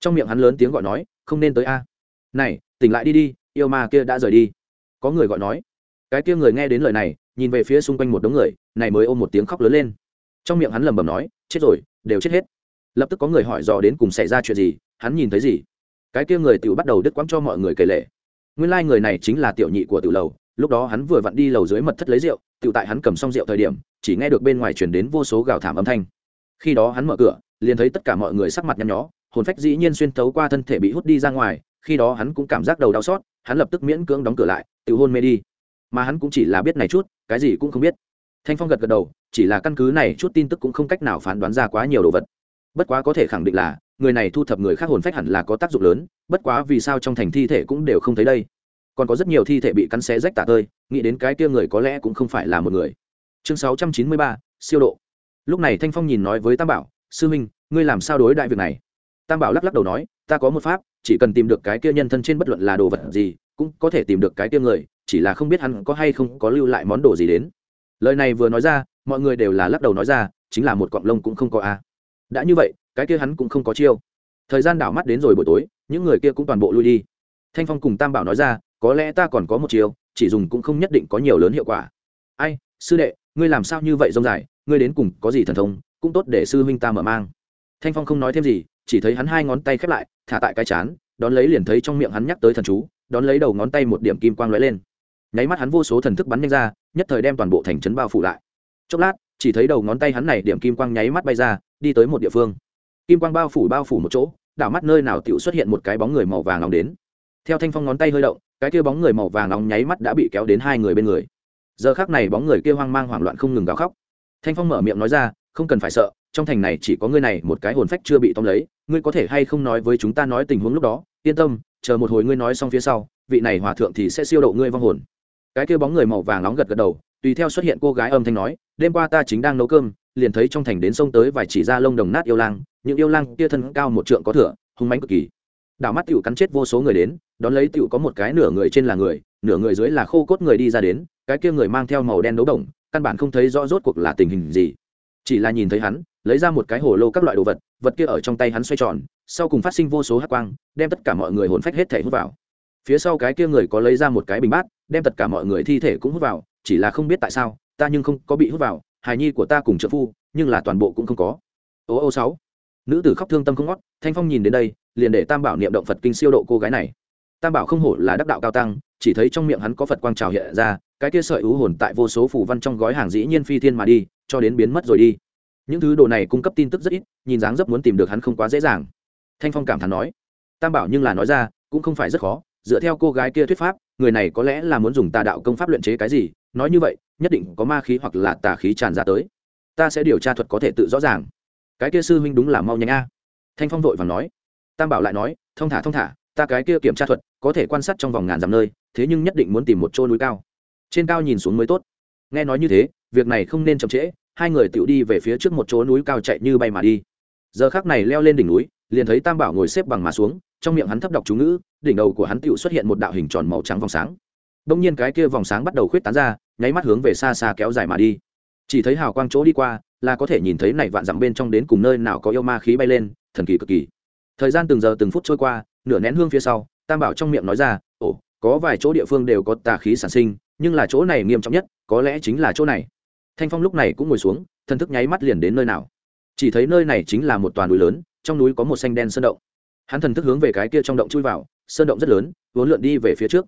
Trong miệng hắn lớn tiếng gọi nói, không nên tới a. Này, tỉnh lại đi đi, yêu ma kia đã rời đi. Có người gọi nói. Cái kia người nghe đến lời này, nhìn về phía xung quanh một đống người, này mới ôm một tiếng khóc lớn lên. Trong miệng hắn lầm bầm nói, chết rồi, đều chết hết. Lập tức có người hỏi dò đến cùng xảy ra chuyện gì, hắn nhìn thấy gì? Cái kia người tiểu bắt đầu đứt quãng cho mọi người kể lệ nguyên lai người này chính là tiểu nhị của tiểu lầu lúc đó hắn vừa vặn đi lầu dưới mật thất lấy rượu tự tại hắn cầm xong rượu thời điểm, chỉ nghe được bên ngoài chuyển đến vô số gào thảm âm thanh. Khi đó hắn mở cửa, liền thấy tất cả mọi người sắc mặt nhăn nhó, hồn phách dĩ nhiên xuyên thấu qua thân thể bị hút đi ra ngoài, khi đó hắn cũng cảm giác đầu đau xót, hắn lập tức miễn cưỡng đóng cửa lại tự hôn mê đi. Mà hắn cũng chỉ là biết này chút, cái gì cũng không biết. Thanh phong gật gật đầu, chỉ là căn cứ này chút tin tức cũng không cách nào phán đoán ra quá nhiều đồ vật. Bất quá có thể khẳng định là, người này thu thập người khác hồn phách hẳn là có tác dụng lớn, bất quá vì sao trong thành thi thể cũng đều không thấy đây? Còn có rất nhiều thi thể bị cắn xé rách tả tơi, nghĩ đến cái kia người có lẽ cũng không phải là một người. Chương sáu trăm chín mươi ba, siêu độ. Lúc này thanh phong nhìn nói với tam bảo, sư minh, ngươi làm sao đối đại việc này? Tam bảo lắc lắc đầu nói, ta có một pháp, chỉ cần tìm được cái kia nhân thân trên bất luận là đồ vật gì, cũng có thể tìm được cái kia người, chỉ là không biết hắn có hay không có lưu lại món đồ gì đến. Lời này vừa nói ra, mọi người đều là lắc đầu nói ra, chính là một cọng lông cũng không có a. Đã như vậy, cái kia hắn cũng không có chiêu. Thời gian đảo mắt đến rồi buổi tối, những người kia cũng toàn bộ lui đi. Thanh phong cùng tam bảo nói ra có lẽ ta còn có một chiêu chỉ dùng cũng không nhất định có nhiều lớn hiệu quả. Ai, sư đệ, ngươi làm sao như vậy rông dài? Ngươi đến cùng có gì thần thông, cũng tốt để sư huynh ta mở mang. Thanh phong không nói thêm gì, chỉ thấy hắn hai ngón tay khép lại, thả tại cái chán, đón lấy liền thấy trong miệng hắn nhắc tới thần chú, đón lấy đầu ngón tay một điểm kim quang lóe lên. Nháy mắt hắn vô số thần thức bắn nhanh ra, nhất thời đem toàn bộ thành trấn bao phủ lại. Chốc lát, chỉ thấy đầu ngón tay hắn này điểm kim quang nháy mắt bay ra, đi tới một địa phương. Kim quang bao phủ bao phủ một chỗ, đảo mắt nơi nào tựu xuất hiện một cái bóng người màu vàng nóng đến. Theo thanh phong ngón tay hơi động cái kia bóng người màu vàng nóng nháy mắt đã bị kéo đến hai người bên người. Giờ khác này bóng người kia hoang mang hoảng loạn không ngừng gào khóc. Thanh phong mở miệng nói ra, không cần phải sợ, trong thành này chỉ có ngươi này một cái hồn phách chưa bị tóm lấy, ngươi có thể hay không nói với chúng ta nói tình huống lúc đó? Yên tâm, chờ một hồi ngươi nói xong phía sau, vị này hòa thượng thì sẽ siêu độ ngươi vong hồn. Cái kia bóng người màu vàng nóng gật gật đầu, tùy theo xuất hiện cô gái âm thanh nói, đêm qua ta chính đang nấu cơm, liền thấy trong thành đến sông tới vài chỉ ra lông đồng nát yêu lang, những yêu lang kia thân cao một trượng có thửa hung mánh cực kỳ đảo mắt tiểu cắn chết vô số người đến, đón lấy tiểu có một cái nửa người trên là người, nửa người dưới là khô cốt người đi ra đến, cái kia người mang theo màu đen đấu đồng, căn bản không thấy rõ rốt cuộc là tình hình gì. Chỉ là nhìn thấy hắn, lấy ra một cái hồ lô các loại đồ vật vật kia ở trong tay hắn xoay tròn, sau cùng phát sinh vô số hát quang, đem tất cả mọi người hồn phách hết thể hút vào. Phía sau cái kia người có lấy ra một cái bình bát, đem tất cả mọi người thi thể cũng hút vào, chỉ là không biết tại sao, ta nhưng không có bị hút vào, hài nhi của ta cùng trợ phu, nhưng là toàn bộ cũng không có. Ô ô sáu. Nữ tử khóc thương tâm không ngót, thanh phong nhìn đến đây liền để tam bảo niệm động phật kinh siêu độ cô gái này tam bảo không hổ là đắc đạo cao tăng chỉ thấy trong miệng hắn có phật quang trào hiện ra cái kia sợi ú hồn tại vô số phủ văn trong gói hàng dĩ nhiên phi thiên mà đi cho đến biến mất rồi đi những thứ đồ này cung cấp tin tức rất ít nhìn dáng dấp muốn tìm được hắn không quá dễ dàng thanh phong cảm thán nói tam bảo nhưng là nói ra cũng không phải rất khó dựa theo cô gái kia thuyết pháp người này có lẽ là muốn dùng tà đạo công pháp luyện chế cái gì nói như vậy nhất định có ma khí hoặc là tà khí tràn ra tới ta sẽ điều tra thuật có thể tự rõ ràng cái kia sư huynh đúng là mau nhanh a thanh phong vội và nói tam bảo lại nói, thông thả thông thả, ta cái kia kiểm tra thuật, có thể quan sát trong vòng ngàn dặm nơi, thế nhưng nhất định muốn tìm một chỗ núi cao. Trên cao nhìn xuống mới tốt. Nghe nói như thế, việc này không nên chậm trễ, hai người tự đi về phía trước một chỗ núi cao chạy như bay mà đi. Giờ khác này leo lên đỉnh núi, liền thấy tam bảo ngồi xếp bằng mà xuống, trong miệng hắn thấp đọc chú ngữ, đỉnh đầu của hắn tự xuất hiện một đạo hình tròn màu trắng vòng sáng. Đông nhiên cái kia vòng sáng bắt đầu khuyết tán ra, nháy mắt hướng về xa xa kéo dài mà đi. Chỉ thấy hào quang chỗ đi qua, là có thể nhìn thấy này vạn dặm bên trong đến cùng nơi nào có yêu ma khí bay lên, thần kỳ cực kỳ thời gian từng giờ từng phút trôi qua, nửa nén hương phía sau, tam bảo trong miệng nói ra, ồ, có vài chỗ địa phương đều có tà khí sản sinh, nhưng là chỗ này nghiêm trọng nhất, có lẽ chính là chỗ này. Thanh phong lúc này cũng ngồi xuống thân thức nháy mắt liền đến nơi nào. Chỉ thấy nơi này chính là một toàn núi lớn, trong núi có một xanh đen sơn động. Hắn thần thức hướng về cái kia trong động chui vào, sơn động rất lớn, vốn lượn đi về phía trước.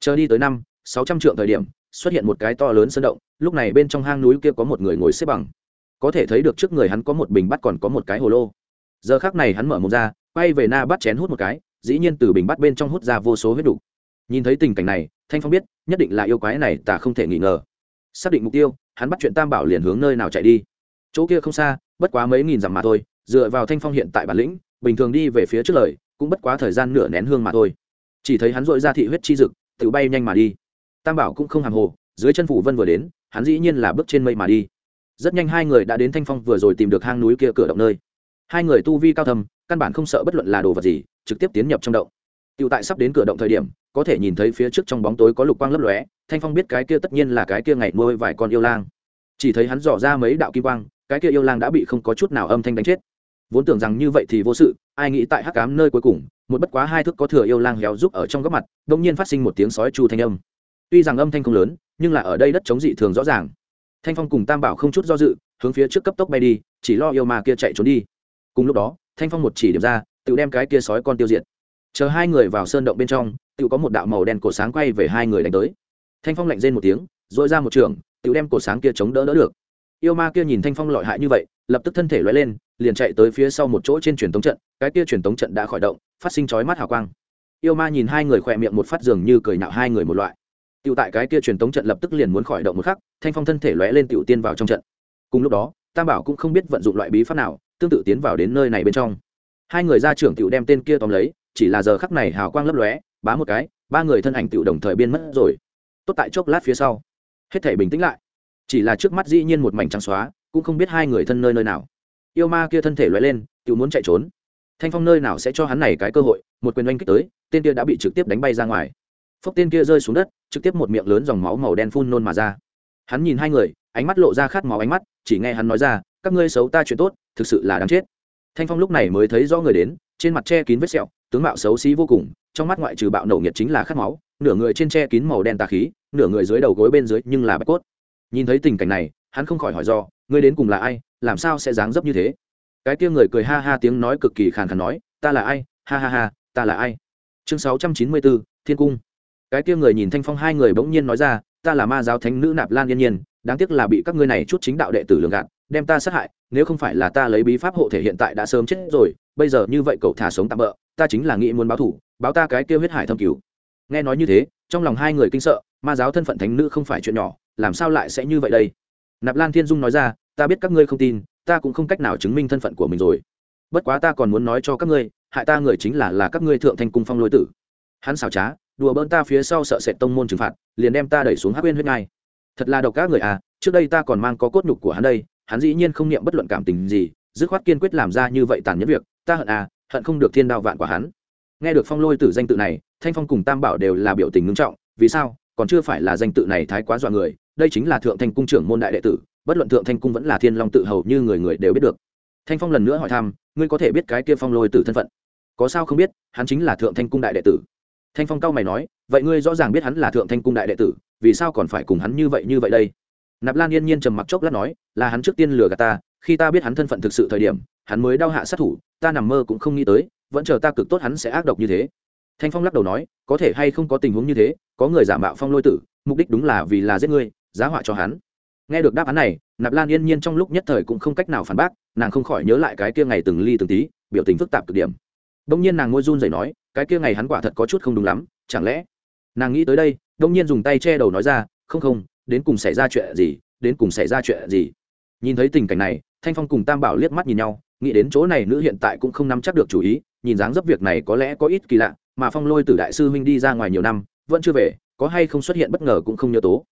Chờ đi tới năm, sáu trăm trượng thời điểm, xuất hiện một cái to lớn sơn động, lúc này bên trong hang núi kia có một người ngồi xếp bằng. Có thể thấy được trước người hắn có một bình bắt còn có một cái hồ lô. Giờ khác này hắn mở một ra quay về na bắt chén hút một cái, dĩ nhiên từ bình bắt bên trong hút ra vô số huyết đủ. nhìn thấy tình cảnh này, thanh phong biết, nhất định là yêu quái này ta không thể nghi ngờ. Xác định mục tiêu, hắn bắt chuyện tam bảo liền hướng nơi nào chạy đi. Chỗ kia không xa, bất quá mấy nghìn dặm mà thôi, dựa vào thanh phong hiện tại bản lĩnh, bình thường đi về phía trước lời, cũng bất quá thời gian nửa nén hương mà thôi. Chỉ thấy hắn dội ra thị huyết chi dực, tự bay nhanh mà đi. Tam bảo cũng không hàng hồ, dưới chân phủ vân vừa đến, hắn dĩ nhiên là bước trên mây mà đi. Rất nhanh hai người đã đến thanh phong vừa rồi tìm được hang núi kia cửa động nơi hai người tu vi cao thầm căn bản không sợ bất luận là đồ vật gì, trực tiếp tiến nhập trong động. Tựu tại sắp đến cửa động thời điểm, có thể nhìn thấy phía trước trong bóng tối có lục quang lấp lóe, thanh phong biết cái kia tất nhiên là cái kia ngày nuôi vài con yêu lang. Chỉ thấy hắn dò ra mấy đạo kim quang, cái kia yêu lang đã bị không có chút nào âm thanh đánh chết. Vốn tưởng rằng như vậy thì vô sự, ai nghĩ tại hắc cám nơi cuối cùng, một bất quá hai thước có thừa yêu lang héo rúc ở trong góc mặt đông nhiên phát sinh một tiếng sói chu thanh âm. Tuy rằng âm thanh không lớn, nhưng là ở đây đất chống dị thường rõ ràng. Thanh phong cùng tam bảo không chút do dự, hướng phía trước cấp tốc bay đi, chỉ lo yêu ma kia chạy trốn đi cùng lúc đó, thanh phong một chỉ điểm ra, tự đem cái kia sói con tiêu diệt. Chờ hai người vào sơn động bên trong, tự có một đạo màu đen cổ sáng quay về hai người đánh tới. Thanh phong lạnh rên một tiếng dội ra một trường, tự đem cổ sáng kia chống đỡ đỡ được. Yêu ma kia nhìn thanh phong lọi hại như vậy, lập tức thân thể loay lên, liền chạy tới phía sau một chỗ trên truyền tống trận, cái kia truyền tống trận đã khỏi động, phát sinh chói mắt hào quang. Yêu ma nhìn hai người khỏe miệng một phát giường như cười nạo hai người một loại. Tựu tại cái kia truyền tống trận lập tức liền muốn khỏi động một khắc, thanh phong thân thể lóe lên tựu tiên vào trong trận. Cùng lúc đó, tam bảo cũng không biết vận dụng loại bí pháp nào tương tự tiến vào đến nơi này bên trong. Hai người ra trưởng tựu đem tên kia tóm lấy, chỉ là giờ khắc này hào quang lấp lóe, bá một cái, ba người thân ảnh tựu đồng thời biên mất rồi. Tốt tại chốc lát phía sau, hết thể bình tĩnh lại. Chỉ là trước mắt dĩ nhiên một mảnh trắng xóa, cũng không biết hai người thân nơi nơi nào. Yêu ma kia thân thể lóe lên tự muốn chạy trốn. Thanh phong nơi nào sẽ cho hắn này cái cơ hội, một quyền oanh kích tới, tên kia đã bị trực tiếp đánh bay ra ngoài. Phốc tên kia rơi xuống đất, trực tiếp một miệng lớn dòng máu màu đen phun nôn mà ra. Hắn nhìn hai người ánh mắt lộ ra khát máu ánh mắt, chỉ nghe hắn nói ra, các ngươi xấu ta chuyện tốt, thực sự là đáng chết. Thanh phong lúc này mới thấy rõ người đến, trên mặt che kín vết sẹo, tướng mạo xấu xí vô cùng, trong mắt ngoại trừ bạo nổ nhiệt chính là khát máu, nửa người trên che kín màu đen tà khí, nửa người dưới đầu gối bên dưới nhưng là bạch cốt. Nhìn thấy tình cảnh này, hắn không khỏi hỏi do, ngươi đến cùng là ai, làm sao sẽ dáng dấp như thế? Cái kia người cười ha ha tiếng nói cực kỳ khàn khàn nói, ta là ai, ha ha ha, ta là ai? Chương sáu trăm chín mươi bốn, thiên cung. Cái kia người nhìn thanh phong hai người bỗng nhiên nói ra, ta là ma giáo thánh nữ nạp lan yên nhiên đáng tiếc là bị các ngươi này chút chính đạo đệ tử lường gạt, đem ta sát hại, nếu không phải là ta lấy bí pháp hộ thể hiện tại đã sớm chết rồi, bây giờ như vậy cậu thả sống tạm bỡ ta chính là nghĩ muốn báo thủ, báo ta cái kêu huyết hải thâm cứu nghe nói như thế, trong lòng hai người kinh sợ, ma giáo thân phận thánh nữ không phải chuyện nhỏ, làm sao lại sẽ như vậy đây? Nạp lan thiên dung nói ra, ta biết các ngươi không tin, ta cũng không cách nào chứng minh thân phận của mình rồi. Bất quá ta còn muốn nói cho các ngươi, hại ta người chính là là các ngươi thượng thanh cung phong lôi tử. Hắn xào trá, đùa bỡn ta phía sau sợ sệt tông môn trừng phạt, liền đem ta đẩy xuống hắc uyên huyết ngai thật là độc các người à trước đây ta còn mang có cốt nhục của hắn đây, hắn dĩ nhiên không niệm bất luận cảm tình gì, dứt khoát kiên quyết làm ra như vậy tàn nhẫn việc, ta hận à hận không được thiên đao vạn quả hắn. Nghe được phong lôi tử danh tự này, thanh phong cùng tam bảo đều là biểu tình ngưng trọng, vì sao, còn chưa phải là danh tự này thái quá dọa người, đây chính là thượng thanh cung trưởng môn đại đệ tử, bất luận thượng thanh cung vẫn là thiên long tự hầu như người người đều biết được. Thanh phong lần nữa hỏi thăm, ngươi có thể biết cái kia phong lôi tử thân phận? Có sao không biết, hắn chính là thượng thanh cung đại đệ tử. Thanh phong cao mày nói, vậy ngươi rõ ràng biết hắn là thượng thanh cung đại đệ tử vì sao còn phải cùng hắn như vậy như vậy đây? Nạp lan yên nhiên trầm mặc chốc lát nói, là hắn trước tiên lừa gạt ta, khi ta biết hắn thân phận thực sự thời điểm, hắn mới đau hạ sát thủ, ta nằm mơ cũng không nghĩ tới, vẫn chờ ta cực tốt hắn sẽ ác độc như thế. Thanh phong lắc đầu nói, có thể hay không có tình huống như thế, có người giả mạo phong lôi tử, mục đích đúng là vì là giết ngươi, giá họa cho hắn. Nghe được đáp án này, nạp lan yên nhiên trong lúc nhất thời cũng không cách nào phản bác, nàng không khỏi nhớ lại cái kia ngày từng ly từng tí, biểu tình phức tạp cực điểm. Đông nhiên nàng ngôi run rẩy nói, cái kia ngày hắn quả thật có chút không đúng lắm, chẳng lẽ nàng nghĩ tới đây đông nhiên dùng tay che đầu nói ra, không không, đến cùng xảy ra chuyện gì, đến cùng xảy ra chuyện gì? Nhìn thấy tình cảnh này, thanh phong cùng tam bảo liếc mắt nhìn nhau, nghĩ đến chỗ này nữ hiện tại cũng không nắm chắc được chủ ý, nhìn dáng dấp việc này có lẽ có ít kỳ lạ, mà phong lôi từ đại sư huynh đi ra ngoài nhiều năm, vẫn chưa về, có hay không xuất hiện bất ngờ cũng không nhớ tố.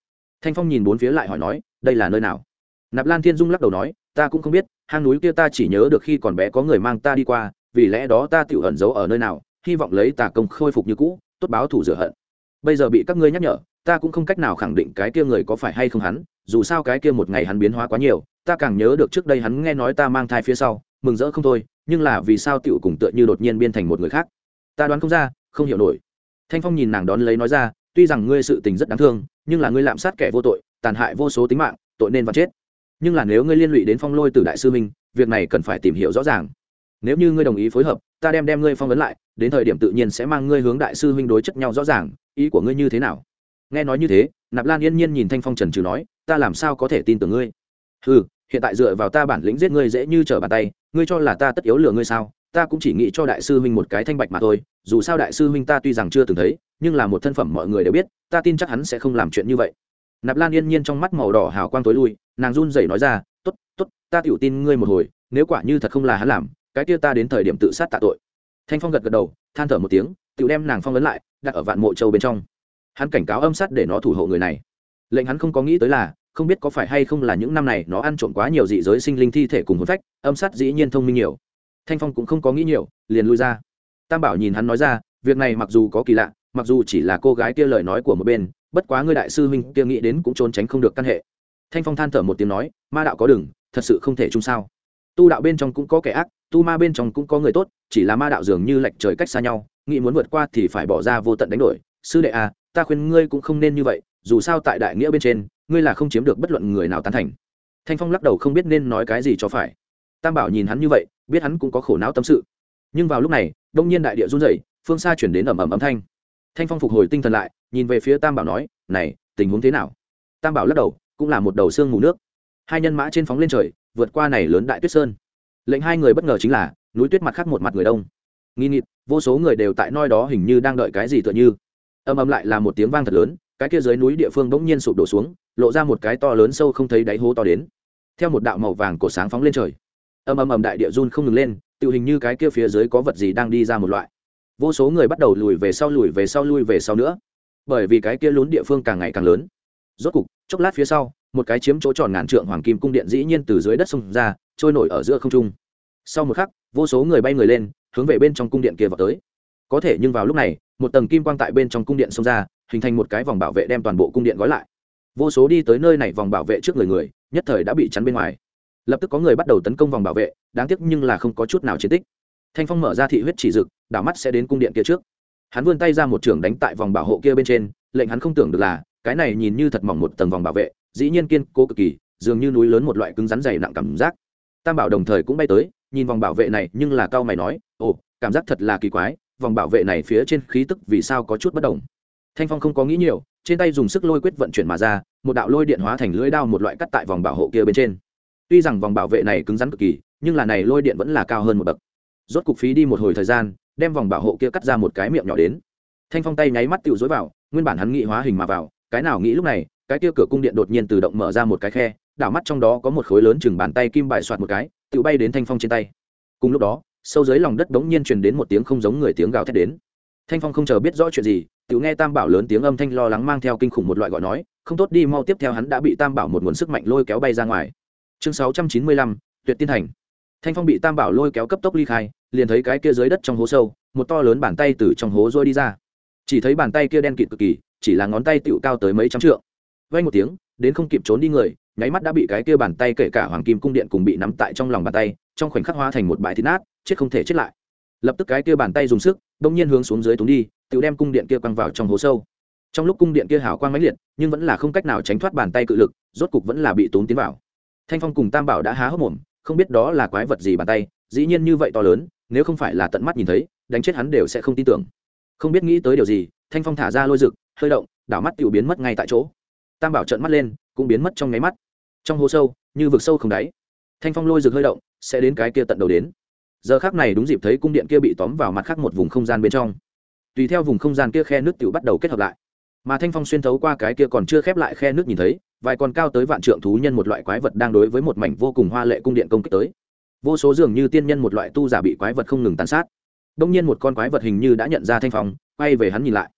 Thanh phong nhìn bốn phía lại hỏi nói, đây là nơi nào? Nạp lan thiên dung lắc đầu nói, ta cũng không biết, hang núi kia ta chỉ nhớ được khi còn bé có người mang ta đi qua, vì lẽ đó ta tự ẩn giấu ở nơi nào, hy vọng lấy tà công khôi phục như cũ, tốt báo thủ rửa hận bây giờ bị các ngươi nhắc nhở, ta cũng không cách nào khẳng định cái kia người có phải hay không hắn, dù sao cái kia một ngày hắn biến hóa quá nhiều, ta càng nhớ được trước đây hắn nghe nói ta mang thai phía sau, mừng rỡ không thôi, nhưng là vì sao tựu cùng tựa như đột nhiên biên thành một người khác? Ta đoán không ra, không hiểu nổi. Thanh phong nhìn nàng đón lấy nói ra, tuy rằng ngươi sự tình rất đáng thương, nhưng là ngươi lạm sát kẻ vô tội, tàn hại vô số tính mạng, tội nên và chết. Nhưng là nếu ngươi liên lụy đến phong lôi từ đại sư minh việc này cần phải tìm hiểu rõ ràng. Nếu như ngươi đồng ý phối hợp, ta đem đem ngươi phong vấn lại, đến thời điểm tự nhiên sẽ mang ngươi hướng đại sư huynh đối chất nhau rõ ràng ý của ngươi như thế nào? Nghe nói như thế, nạp lan yên nhiên nhìn thanh phong trần trừ nói, ta làm sao có thể tin tưởng ngươi? Ừ hiện tại dựa vào ta bản lĩnh giết ngươi dễ như trở bàn tay, ngươi cho là ta tất yếu lừa ngươi sao? Ta cũng chỉ nghĩ cho đại sư huynh một cái thanh bạch mà thôi, dù sao đại sư huynh ta tuy rằng chưa từng thấy, nhưng là một thân phẩm mọi người đều biết, ta tin chắc hắn sẽ không làm chuyện như vậy. Nạp lan yên nhiên trong mắt màu đỏ hào quang tối lui, nàng run rẩy nói ra t ố t t ố t ta tiểu tin ngươi một hồi, nếu quả như thật không là hắn làm, cái kia ta đến thời điểm tự sát tạ tội. Thanh phong gật gật đầu, than thở một tiếng tự đem nàng phong ấn lại, đặt ở vạn mộ châu bên trong. Hắn cảnh cáo âm sát để nó thủ hộ người này. Lệnh hắn không có nghĩ tới là, không biết có phải hay không là những năm này nó ăn trộm quá nhiều dị giới sinh linh thi thể cùng hôn phách, âm sát dĩ nhiên thông minh nhiều. Thanh phong cũng không có nghĩ nhiều, liền lui ra. Tam bảo nhìn hắn nói ra, việc này mặc dù có kỳ lạ, mặc dù chỉ là cô gái kia lời nói của một bên, bất quá ngươi đại sư huynh kia nghĩ đến cũng trốn tránh không được căn hệ. Thanh phong than thở một tiếng nói, ma đạo có đừng, thật sự không thể chung sao. Tu đạo bên trong cũng có kẻ ác, tu ma bên trong cũng có người tốt, chỉ là ma đạo dường như lệch trời cách xa nhau nghĩ muốn vượt qua thì phải bỏ ra vô tận đánh đổi. Sư đệ à ta khuyên ngươi cũng không nên như vậy, dù sao tại đại nghĩa bên trên, ngươi là không chiếm được bất luận người nào tán thành. Thanh phong lắc đầu không biết nên nói cái gì cho phải. Tam bảo nhìn hắn như vậy, biết hắn cũng có khổ não tâm sự. Nhưng vào lúc này, đông nhiên đại địa run rẩy, phương xa chuyển đến ầm ầm âm thanh. Thanh phong phục hồi tinh thần lại, nhìn về phía tam bảo nói, này, tình huống thế nào? Tam bảo lắc đầu, cũng là một đầu xương mù nước. Hai nhân mã trên phóng lên trời, vượt qua này lớn đại tuyết sơn. Lệnh hai người bất ngờ chính là, núi tuyết mặt khác một mặt người đông nghi nghịt, vô số người đều tại nơi đó hình như đang đợi cái gì tựa như. Âm âm lại là một tiếng vang thật lớn, cái kia dưới núi địa phương bỗng nhiên sụp đổ xuống, lộ ra một cái to lớn sâu không thấy đáy hố to đến. Theo một đạo màu vàng cổ sáng phóng lên trời. Âm âm ầm đại địa run không ngừng lên tự hình như cái kia phía dưới có vật gì đang đi ra một loại. Vô số người bắt đầu lùi về sau lùi về sau lùi về sau nữa. Bởi vì cái kia lún địa phương càng ngày càng lớn. Rốt cục, chốc lát phía sau, một cái chiếm chỗ tròn ngàn trượng hoàng kim cung điện dĩ nhiên từ dưới đất sông ra, trôi nổi ở giữa không trung. Sau một khắc, vô số người bay người lên hướng về bên trong cung điện kia vào tới. Có thể nhưng vào lúc này, một tầng kim quang tại bên trong cung điện xông ra, hình thành một cái vòng bảo vệ đem toàn bộ cung điện gói lại. Vô số đi tới nơi này vòng bảo vệ trước người người, nhất thời đã bị chắn bên ngoài. Lập tức có người bắt đầu tấn công vòng bảo vệ, đáng tiếc nhưng là không có chút nào chiến tích. Thanh phong mở ra thị huyết chỉ dực, đảo mắt sẽ đến cung điện kia trước. Hắn vươn tay ra một trường đánh tại vòng bảo hộ kia bên trên, lệnh hắn không tưởng được là, cái này nhìn như thật mỏng một tầng vòng bảo vệ, dĩ nhiên kiên cố cực kỳ, dường như núi lớn một loại cứng rắn dày nặng cảm giác. Tam bảo đồng thời cũng bay tới, nhìn vòng bảo vệ này nhưng là cao mày nói ồ, cảm giác thật là kỳ quái, vòng bảo vệ này phía trên khí tức vì sao có chút bất đồng? Thanh phong không có nghĩ nhiều, trên tay dùng sức lôi quyết vận chuyển mà ra, một đạo lôi điện hóa thành lưỡi đao một loại cắt tại vòng bảo hộ kia bên trên. Tuy rằng vòng bảo vệ này cứng rắn cực kỳ, nhưng là này lôi điện vẫn là cao hơn một bậc. Rốt cục phí đi một hồi thời gian, đem vòng bảo hộ kia cắt ra một cái miệng nhỏ đến. Thanh phong tay nháy mắt tự dối vào, nguyên bản hắn nghĩ hóa hình mà vào, cái nào nghĩ lúc này, cái kia cửa cung điện đột nhiên tự động mở ra một cái khe, đảo mắt trong đó có một khối lớn chừng bàn tay kim bài soạt một cái, tự bay đến thanh phong trên tay. Cùng lúc đó sâu dưới lòng đất bỗng nhiên truyền đến một tiếng không giống người tiếng gào thét đến. Thanh phong không chờ biết rõ chuyện gì tự nghe tam bảo lớn tiếng âm thanh lo lắng mang theo kinh khủng một loại gọi nói, không tốt đi, mau tiếp theo hắn đã bị tam bảo một nguồn sức mạnh lôi kéo bay ra ngoài. Chương sáu trăm chín mươi lăm, tuyệt tiên thành. Thanh phong bị tam bảo lôi kéo cấp tốc ly khai, liền thấy cái kia dưới đất trong hố sâu, một to lớn bàn tay từ trong hố rôi đi ra. Chỉ thấy bàn tay kia đen kịt cực kỳ, chỉ là ngón tay tựu cao tới mấy trăm trượng. Vay một tiếng, đến không kịp trốn đi người, nháy mắt đã bị cái kia bàn tay kể cả hoàng kim cung điện cùng bị nắm tại trong lòng bàn tay, trong khoảnh khắc hóa thành một bãi thịt nát chết không thể chết lại. Lập tức cái kia bàn tay dùng sức, đông nhiên hướng xuống dưới túng đi tự đem cung điện kia quăng vào trong hố sâu. Trong lúc cung điện kia hào quang mãnh liệt, nhưng vẫn là không cách nào tránh thoát bàn tay cự lực, rốt cục vẫn là bị tốn tiến vào. Thanh phong cùng tam bảo đã há hốc mồm, không biết đó là quái vật gì bàn tay, dĩ nhiên như vậy to lớn, nếu không phải là tận mắt nhìn thấy, đánh chết hắn đều sẽ không tin tưởng. Không biết nghĩ tới điều gì, thanh phong thả ra lôi rực hơi động, đảo mắt tự biến mất ngay tại chỗ. Tam bảo trợn mắt lên, cũng biến mất trong nháy mắt. Trong hố sâu, như vực sâu không đáy. Thanh phong lôi rực hơi động, sẽ đến cái kia tận đầu đến giờ khác này đúng dịp thấy cung điện kia bị tóm vào mặt khác một vùng không gian bên trong. Tùy theo vùng không gian kia khe nước tiểu bắt đầu kết hợp lại. Mà thanh phong xuyên thấu qua cái kia còn chưa khép lại khe nước nhìn thấy, vài con cao tới vạn trượng thú nhân một loại quái vật đang đối với một mảnh vô cùng hoa lệ cung điện công kích tới. Vô số dường như tiên nhân một loại tu giả bị quái vật không ngừng tàn sát. Đông nhiên một con quái vật hình như đã nhận ra thanh phong, quay về hắn nhìn lại.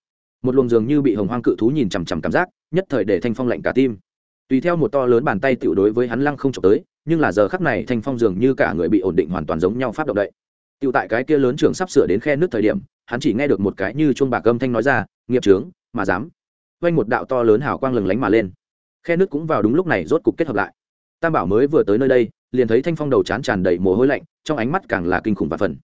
Một luồng dường như bị hồng hoang cự thú nhìn chằm chằm cảm giác, nhất thời để thanh phong lạnh cả tim. Tùy theo một to lớn bàn tay tiểu đối với hắn lăng không trộm tới nhưng là giờ khắc này thanh phong dường như cả người bị ổn định hoàn toàn giống nhau phát động đậy. Tựu tại cái kia lớn trưởng sắp sửa đến khe nước thời điểm, hắn chỉ nghe được một cái như chuông bạc âm thanh nói ra, nghiệp trướng, mà dám. Quanh một đạo to lớn hào quang lừng lánh mà lên. Khe nước cũng vào đúng lúc này rốt cục kết hợp lại. Tam bảo mới vừa tới nơi đây, liền thấy thanh phong đầu chán tràn đầy mồ hôi lạnh, trong ánh mắt càng là kinh khủng và phần.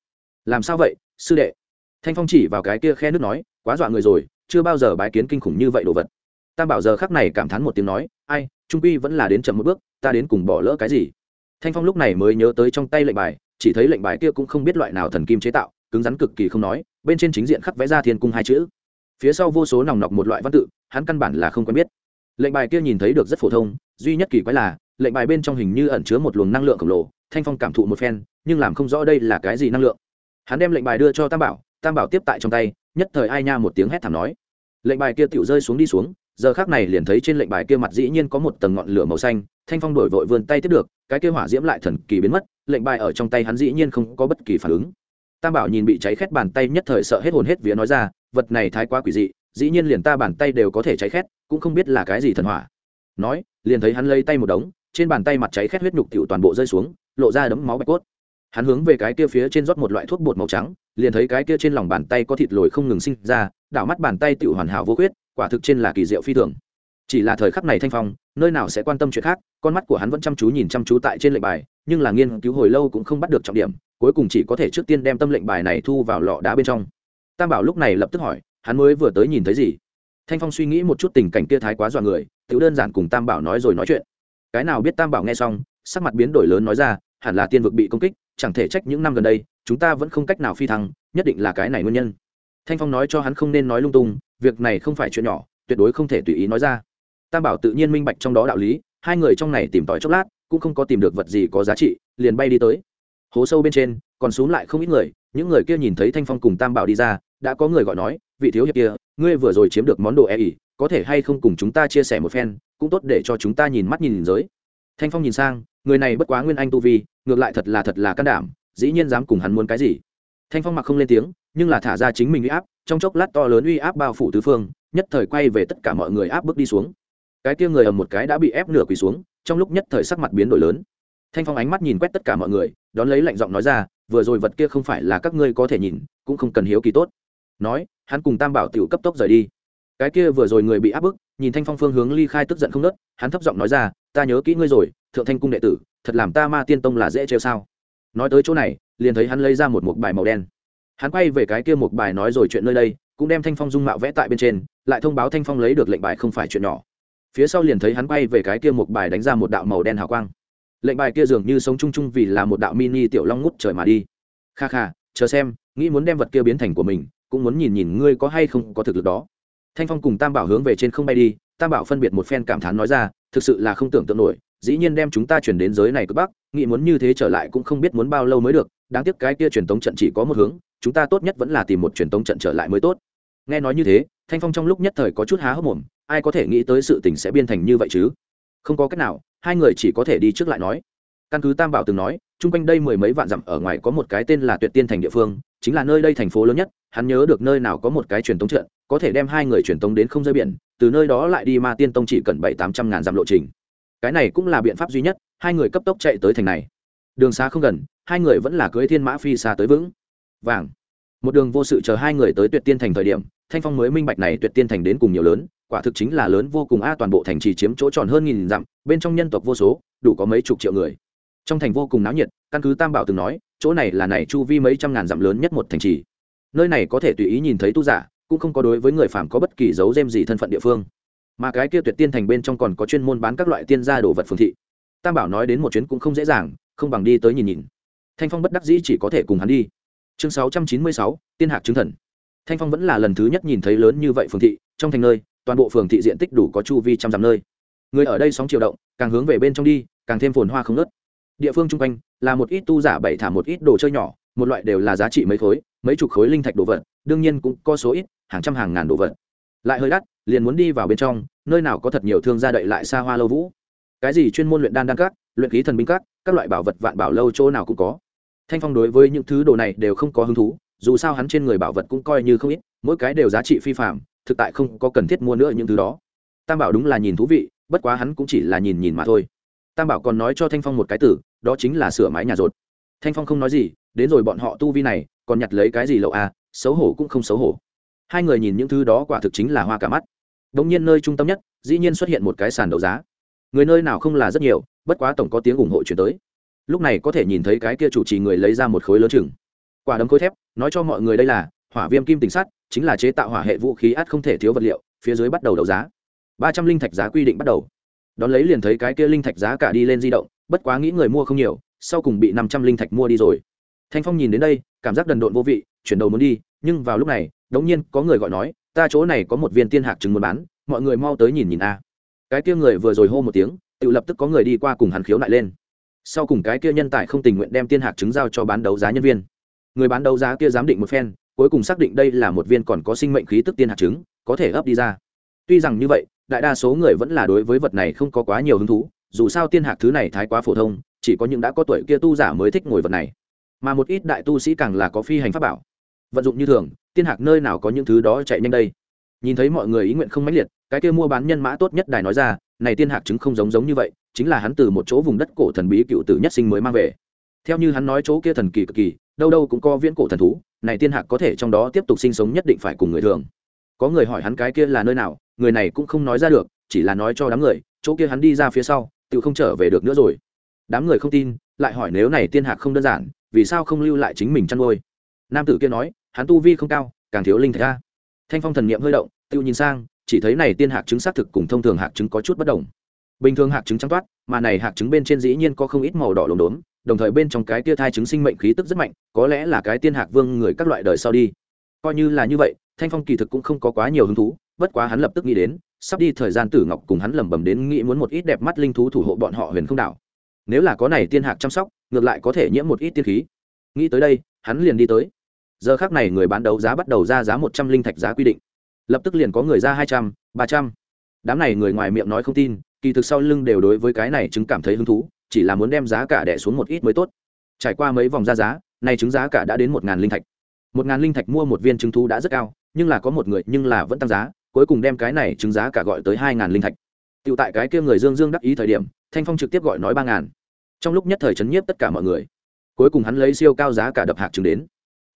Làm sao vậy, sư đệ? Thanh phong chỉ vào cái kia khe nước nói, quá dọa người rồi, chưa bao giờ bái kiến kinh khủng như vậy đồ vật. Tam bảo giờ khắc này cảm thán một tiếng nói, ai trung quy vẫn là đến chậm một bước, ta đến cùng bỏ lỡ cái gì? Thanh phong lúc này mới nhớ tới trong tay lệnh bài, chỉ thấy lệnh bài kia cũng không biết loại nào thần kim chế tạo, cứng rắn cực kỳ không nói, bên trên chính diện khắc vẽ ra thiên cung hai chữ. Phía sau vô số nòng nọc một loại văn tự, hắn căn bản là không quen biết. Lệnh bài kia nhìn thấy được rất phổ thông, duy nhất kỳ quái là, lệnh bài bên trong hình như ẩn chứa một luồng năng lượng khổng lồ, thanh phong cảm thụ một phen, nhưng làm không rõ đây là cái gì năng lượng. Hắn đem lệnh bài đưa cho tam bảo tam bảo tiếp tại trong tay, nhất thời ai nha một tiếng hét thảm nói. Lệnh bài kia tựu rơi xuống đi xuống giờ khác này liền thấy trên lệnh bài kia mặt dĩ nhiên có một tầng ngọn lửa màu xanh, thanh phong đổi vội vươn tay tiếp được, cái kia hỏa diễm lại thần kỳ biến mất, lệnh bài ở trong tay hắn dĩ nhiên không có bất kỳ phản ứng. Tam bảo nhìn bị cháy khét bàn tay nhất thời sợ hết hồn hết vía nói ra, vật này thái quá quỷ dị, dĩ nhiên liền ta bàn tay đều có thể cháy khét, cũng không biết là cái gì thần hỏa. Nói, liền thấy hắn lấy tay một đống, trên bàn tay mặt cháy khét huyết nhục tiểu toàn bộ rơi xuống, lộ ra đấm máu bạch cốt. Hắn hướng về cái kia phía trên rót một loại thuốc bột màu trắng, liền thấy cái kia trên lòng bàn tay có thịt lồi không ngừng sinh ra, đảo mắt bàn tay tiểu hoàn hảo vô khuyết quả thực trên là kỳ diệu phi thường. Chỉ là thời khắc này thanh phong, nơi nào sẽ quan tâm chuyện khác, con mắt của hắn vẫn chăm chú nhìn chăm chú tại trên lệnh bài, nhưng là nghiên cứu hồi lâu cũng không bắt được trọng điểm, cuối cùng chỉ có thể trước tiên đem tâm lệnh bài này thu vào lọ đá bên trong. Tam bảo lúc này lập tức hỏi, hắn mới vừa tới nhìn thấy gì? Thanh phong suy nghĩ một chút tình cảnh kia thái quá dọa người tự đơn giản cùng tam bảo nói rồi nói chuyện. Cái nào biết tam bảo nghe xong, sắc mặt biến đổi lớn nói ra, hẳn là tiên vực bị công kích, chẳng thể trách những năm gần đây, chúng ta vẫn không cách nào phi thăng, nhất định là cái này nguyên nhân. Thanh phong nói cho hắn không nên nói lung tung việc này không phải chuyện nhỏ, tuyệt đối không thể tùy ý nói ra. Tam bảo tự nhiên minh bạch trong đó đạo lý, hai người trong này tìm tòi chốc lát, cũng không có tìm được vật gì có giá trị, liền bay đi tới. Hố sâu bên trên, còn xuống lại không ít người, những người kia nhìn thấy thanh phong cùng tam bảo đi ra, đã có người gọi nói, vị thiếu hiệp kia, ngươi vừa rồi chiếm được món đồ e ỉ, có thể hay không cùng chúng ta chia sẻ một phen, cũng tốt để cho chúng ta nhìn mắt nhìn giới. Thanh phong nhìn sang, người này bất quá nguyên anh tu vi, ngược lại thật là thật là can đảm, dĩ nhiên dám cùng hắn muốn cái gì thanh phong mặc không lên tiếng, nhưng là thả ra chính mình uy áp, trong chốc lát to lớn uy áp bao phủ tứ phương, nhất thời quay về tất cả mọi người áp bước đi xuống. Cái kia người ở một cái đã bị ép nửa quỳ xuống, trong lúc nhất thời sắc mặt biến đổi lớn. Thanh phong ánh mắt nhìn quét tất cả mọi người, đón lấy lạnh giọng nói ra, vừa rồi vật kia không phải là các ngươi có thể nhìn, cũng không cần hiếu kỳ tốt. Nói, hắn cùng tam bảo tiểu cấp tốc rời đi. Cái kia vừa rồi người bị áp bức, nhìn thanh phong phương hướng ly khai tức giận không nớt hắn thấp giọng nói ra, ta nhớ kỹ ngươi rồi, thượng thanh cung đệ tử, thật làm ta ma tiên tông là dễ trêu sao? Nói tới chỗ này liền thấy hắn lấy ra một mục bài màu đen. Hắn quay về cái kia mục bài nói rồi chuyện nơi đây, cũng đem thanh phong dung mạo vẽ tại bên trên, lại thông báo thanh phong lấy được lệnh bài không phải chuyện nhỏ. Phía sau liền thấy hắn quay về cái kia mục bài đánh ra một đạo màu đen hào quang. Lệnh bài kia dường như sống chung chung vì là một đạo mini tiểu long ngút trời mà đi. Kha kha, chờ xem, nghĩ muốn đem vật kia biến thành của mình, cũng muốn nhìn nhìn ngươi có hay không có thực lực đó. Thanh phong cùng tam bảo hướng về trên không bay đi, tam bảo phân biệt một phen cảm thán nói ra, thực sự là không tưởng tượng nổi, dĩ nhiên đem chúng ta chuyển đến giới này cực bắc, nghĩ muốn như thế trở lại cũng không biết muốn bao lâu mới được đáng tiếc cái kia truyền tống trận chỉ có một hướng, chúng ta tốt nhất vẫn là tìm một truyền tống trận trở lại mới tốt. Nghe nói như thế, thanh phong trong lúc nhất thời có chút há hốc mồm, ai có thể nghĩ tới sự tình sẽ biên thành như vậy chứ? Không có cách nào, hai người chỉ có thể đi trước lại nói. Căn cứ tam bảo từng nói, chung quanh đây mười mấy vạn dặm ở ngoài có một cái tên là tuyệt tiên thành địa phương, chính là nơi đây thành phố lớn nhất, hắn nhớ được nơi nào có một cái truyền tống trận, có thể đem hai người truyền tống đến không rơi biển, từ nơi đó lại đi ma tiên tông chỉ cần bảy tám trăm ngàn dặm lộ trình. Cái này cũng là biện pháp duy nhất, hai người cấp tốc chạy tới thành này đường xa không gần, hai người vẫn là cưới thiên mã phi xa tới vững. Vàng. Một đường vô sự chờ hai người tới tuyệt tiên thành thời điểm, thanh phong mới minh bạch này tuyệt tiên thành đến cùng nhiều lớn, quả thực chính là lớn vô cùng a, toàn bộ thành trì chiếm chỗ tròn hơn nghìn dặm, bên trong nhân tộc vô số, đủ có mấy chục triệu người. Trong thành vô cùng náo nhiệt, căn cứ tam bảo từng nói, chỗ này là này chu vi mấy trăm ngàn dặm lớn nhất một thành trì. Nơi này có thể tùy ý nhìn thấy tu giả, cũng không có đối với người phạm có bất kỳ dấu dêm gì thân phận địa phương. Mà cái kia tuyệt tiên thành bên trong còn có chuyên môn bán các loại tiên gia đồ vật phương thị tam bảo nói đến một chuyến cũng không dễ dàng, không bằng đi tới nhìn nhìn. Thanh phong bất đắc dĩ chỉ có thể cùng hắn đi. Chương sáu trăm chín mươi sáu, tiên hạc chứng thần. Thanh phong vẫn là lần thứ nhất nhìn thấy lớn như vậy phường thị, trong thành nơi, toàn bộ phường thị diện tích đủ có chu vi trăm dặm nơi. Người ở đây sóng chiều động, càng hướng về bên trong đi, càng thêm phồn hoa không nớt địa phương chung quanh là một ít tu giả bậy thả một ít đồ chơi nhỏ, một loại đều là giá trị mấy khối, mấy chục khối linh thạch đồ vật, đương nhiên cũng có số ít, hàng trăm hàng ngàn đồ vật. Lại hơi đắt, liền muốn đi vào bên trong, nơi nào có thật nhiều thương gia đậy lại xa hoa lâu vũ cái gì chuyên môn luyện đan đan các, luyện khí thần binh các các loại bảo vật vạn bảo lâu chỗ nào cũng có. Thanh phong đối với những thứ đồ này đều không có hứng thú, dù sao hắn trên người bảo vật cũng coi như không ít, mỗi cái đều giá trị phi phạm thực tại không có cần thiết mua nữa những thứ đó. Tam bảo đúng là nhìn thú vị, bất quá hắn cũng chỉ là nhìn nhìn mà thôi. Tam bảo còn nói cho thanh phong một cái tử, đó chính là sửa mái nhà rột thanh phong không nói gì, đến rồi bọn họ tu vi này, còn nhặt lấy cái gì lậu à xấu hổ cũng không xấu hổ. Hai người nhìn những thứ đó quả thực chính là hoa cả mắt. Đ ỗ n g nhiên nơi trung tâm nhất, dĩ nhiên xuất hiện một cái sàn đấu giá người nơi nào không là rất nhiều, bất quá tổng có tiếng ủng hộ chuyển tới. Lúc này có thể nhìn thấy cái kia chủ trì người lấy ra một khối lớn chừng. Quả đấm khối thép, nói cho mọi người đây là, hỏa viêm kim tình sắt, chính là chế tạo hỏa hệ vũ khí át không thể thiếu vật liệu, phía dưới bắt đầu đấu giá. Ba trăm linh thạch giá quy định bắt đầu. Đón lấy liền thấy cái kia linh thạch giá cả đi lên di động, bất quá nghĩ người mua không nhiều, sau cùng bị năm trăm linh thạch mua đi rồi. Thanh phong nhìn đến đây, cảm giác đần độn vô vị, chuyển đầu muốn đi, nhưng vào lúc này, đống nhiên có người gọi nói, ta chỗ này có một viên tiên hạc trứng muốn bán, mọi người mau tới nhìn nhìn a cái kia người vừa rồi hô một tiếng, tự lập tức có người đi qua cùng hắn khiếu nại lên. Sau cùng cái kia nhân tài không tình nguyện đem tiên hạc trứng giao cho bán đấu giá nhân viên. Người bán đấu giá kia giám định một phen, cuối cùng xác định đây là một viên còn có sinh mệnh khí tức tiên hạt trứng có thể ấp đi ra. Tuy rằng như vậy, đại đa số người vẫn là đối với vật này không có quá nhiều hứng thú, dù sao tiên hạc thứ này thái quá phổ thông, chỉ có những đã có tuổi kia tu giả mới thích ngồi vật này. Mà một ít đại tu sĩ càng là có phi hành pháp bảo. Vận dụng như thường, tiên hạc nơi nào có những thứ đó chạy nhanh đây? Nhìn thấy mọi người ý nguyện không mãnh liệt, cái kia mua bán nhân mã tốt nhất đài nói ra, này tiên hạc chứng không giống giống như vậy, chính là hắn từ một chỗ vùng đất cổ thần bí cựu tử nhất sinh mới mang về. Theo như hắn nói chỗ kia thần kỳ cực kỳ, đâu đâu cũng có viễn cổ thần thú, này tiên hạc có thể trong đó tiếp tục sinh sống nhất định phải cùng người thường. Có người hỏi hắn cái kia là nơi nào, người này cũng không nói ra được, chỉ là nói cho đám người, chỗ kia hắn đi ra phía sau, tự không trở về được nữa rồi. Đám người không tin, lại hỏi nếu này tiên hạc không đơn giản, vì sao không lưu lại chính mình chăn nuôi? Nam tử kia nói, hắn tu vi không cao, càng thiếu linh thạch ra thanh phong thần niệm hơi động, tự nhìn sang, chỉ thấy này tiên hạc trứng xác thực cùng thông thường hạc trứng có chút bất đồng. Bình thường hạc trứng trắng toát, mà này hạc trứng bên trên dĩ nhiên có không ít màu đỏ lốm đốm, đồng thời bên trong cái tia thai trứng sinh mệnh khí tức rất mạnh, có lẽ là cái tiên hạc vương người các loại đời sau đi. Coi như là như vậy, thanh phong kỳ thực cũng không có quá nhiều hứng thú, bất quá hắn lập tức nghĩ đến, sắp đi thời gian tử ngọc cùng hắn lẩm bẩm đến nghĩ muốn một ít đẹp mắt linh thú thủ hộ bọn họ huyền không đảo. Nếu là có này tiên hạc chăm sóc, ngược lại có thể nhiễm một ít tiên khí. Nghĩ tới đây, hắn liền đi tới giờ khác này người bán đấu giá bắt đầu ra giá một trăm linh thạch giá quy định. Lập tức liền có người ra hai trăm, ba trăm. Đám này người ngoài miệng nói không tin, kỳ thực sau lưng đều đối với cái này chứng cảm thấy hứng thú, chỉ là muốn đem giá cả đẻ xuống một ít mới tốt. Trải qua mấy vòng ra giá, nay chứng giá cả đã đến một ngàn linh thạch. Một ngàn linh thạch mua một viên trứng thú đã rất cao, nhưng là có một người nhưng là vẫn tăng giá, cuối cùng đem cái này chứng giá cả gọi tới hai ngàn linh thạch. Tựu tại cái kia người dương dương đắc ý thời điểm, thanh phong trực tiếp gọi nói ba ngàn. Trong lúc nhất thời chấn nhiếp tất cả mọi người, cuối cùng hắn lấy siêu cao giá cả đập hạc trứng đến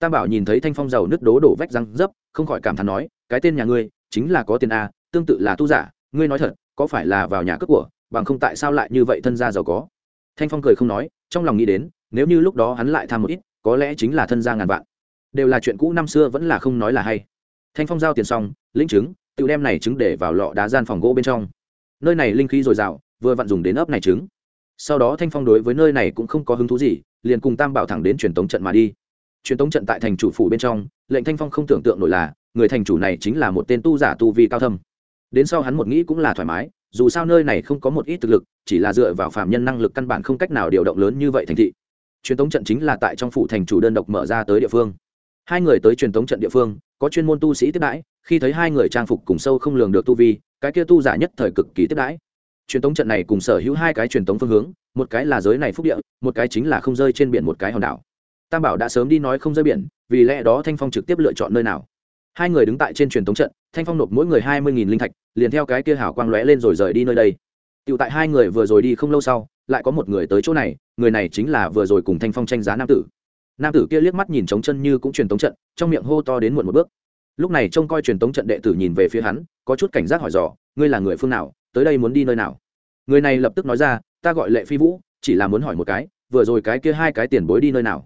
tam bảo nhìn thấy thanh phong giàu nứt đố đổ vách răng dấp, không khỏi cảm thán nói, cái tên nhà ngươi chính là có tiền a tương tự là tu giả, ngươi nói thật, có phải là vào nhà cướp của, bằng không tại sao lại như vậy thân gia giàu có? Thanh phong cười không nói, trong lòng nghĩ đến, nếu như lúc đó hắn lại tham một ít, có lẽ chính là thân gia ngàn vạn. Đều là chuyện cũ năm xưa vẫn là không nói là hay. Thanh phong giao tiền xong, lĩnh chứng tự đem này trứng để vào lọ đá gian phòng gỗ bên trong. Nơi này linh khí dồi dào, vừa vặn dùng đến ấp này trứng. Sau đó thanh phong đối với nơi này cũng không có hứng thú gì, liền cùng tam bảo thẳng đến truyền tống trận mà đi truyền tống trận tại thành chủ phủ bên trong, lệnh thanh phong không tưởng tượng nổi là, người thành chủ này chính là một tên tu giả tu vi cao thâm. Đến sau hắn một nghĩ cũng là thoải mái, dù sao nơi này không có một ít thực lực, chỉ là dựa vào phạm nhân năng lực căn bản không cách nào điều động lớn như vậy thành thị. Truyền tống trận chính là tại trong phủ thành chủ đơn độc mở ra tới địa phương. Hai người tới truyền tống trận địa phương, có chuyên môn tu sĩ tiếp đãi, khi thấy hai người trang phục cùng sâu không lường được tu vi, cái kia tu giả nhất thời cực kỳ tiếp đãi. Truyền tống trận này cùng sở hữu hai cái truyền tống phương hướng, một cái là giới này phúc địa, một cái chính là không rơi trên biển một cái hòn đảo tam bảo đã sớm đi nói không rơi biển, vì lẽ đó thanh phong trực tiếp lựa chọn nơi nào. Hai người đứng tại trên truyền thống trận, thanh phong nộp mỗi người hai mươi linh thạch, liền theo cái kia hảo quang lóe lên rồi rời đi nơi đây. Tựu tại hai người vừa rồi đi không lâu sau, lại có một người tới chỗ này, người này chính là vừa rồi cùng thanh phong tranh giá nam tử. Nam tử kia liếc mắt nhìn trống chân như cũng truyền tống trận, trong miệng hô to đến muộn một bước. Lúc này trông coi truyền tống trận đệ tử nhìn về phía hắn, có chút cảnh giác hỏi dò, ngươi là người phương nào, tới đây muốn đi nơi nào? Người này lập tức nói ra, ta gọi lệ phi vũ, chỉ là muốn hỏi một cái, vừa rồi cái kia hai cái tiền bối đi nơi nào?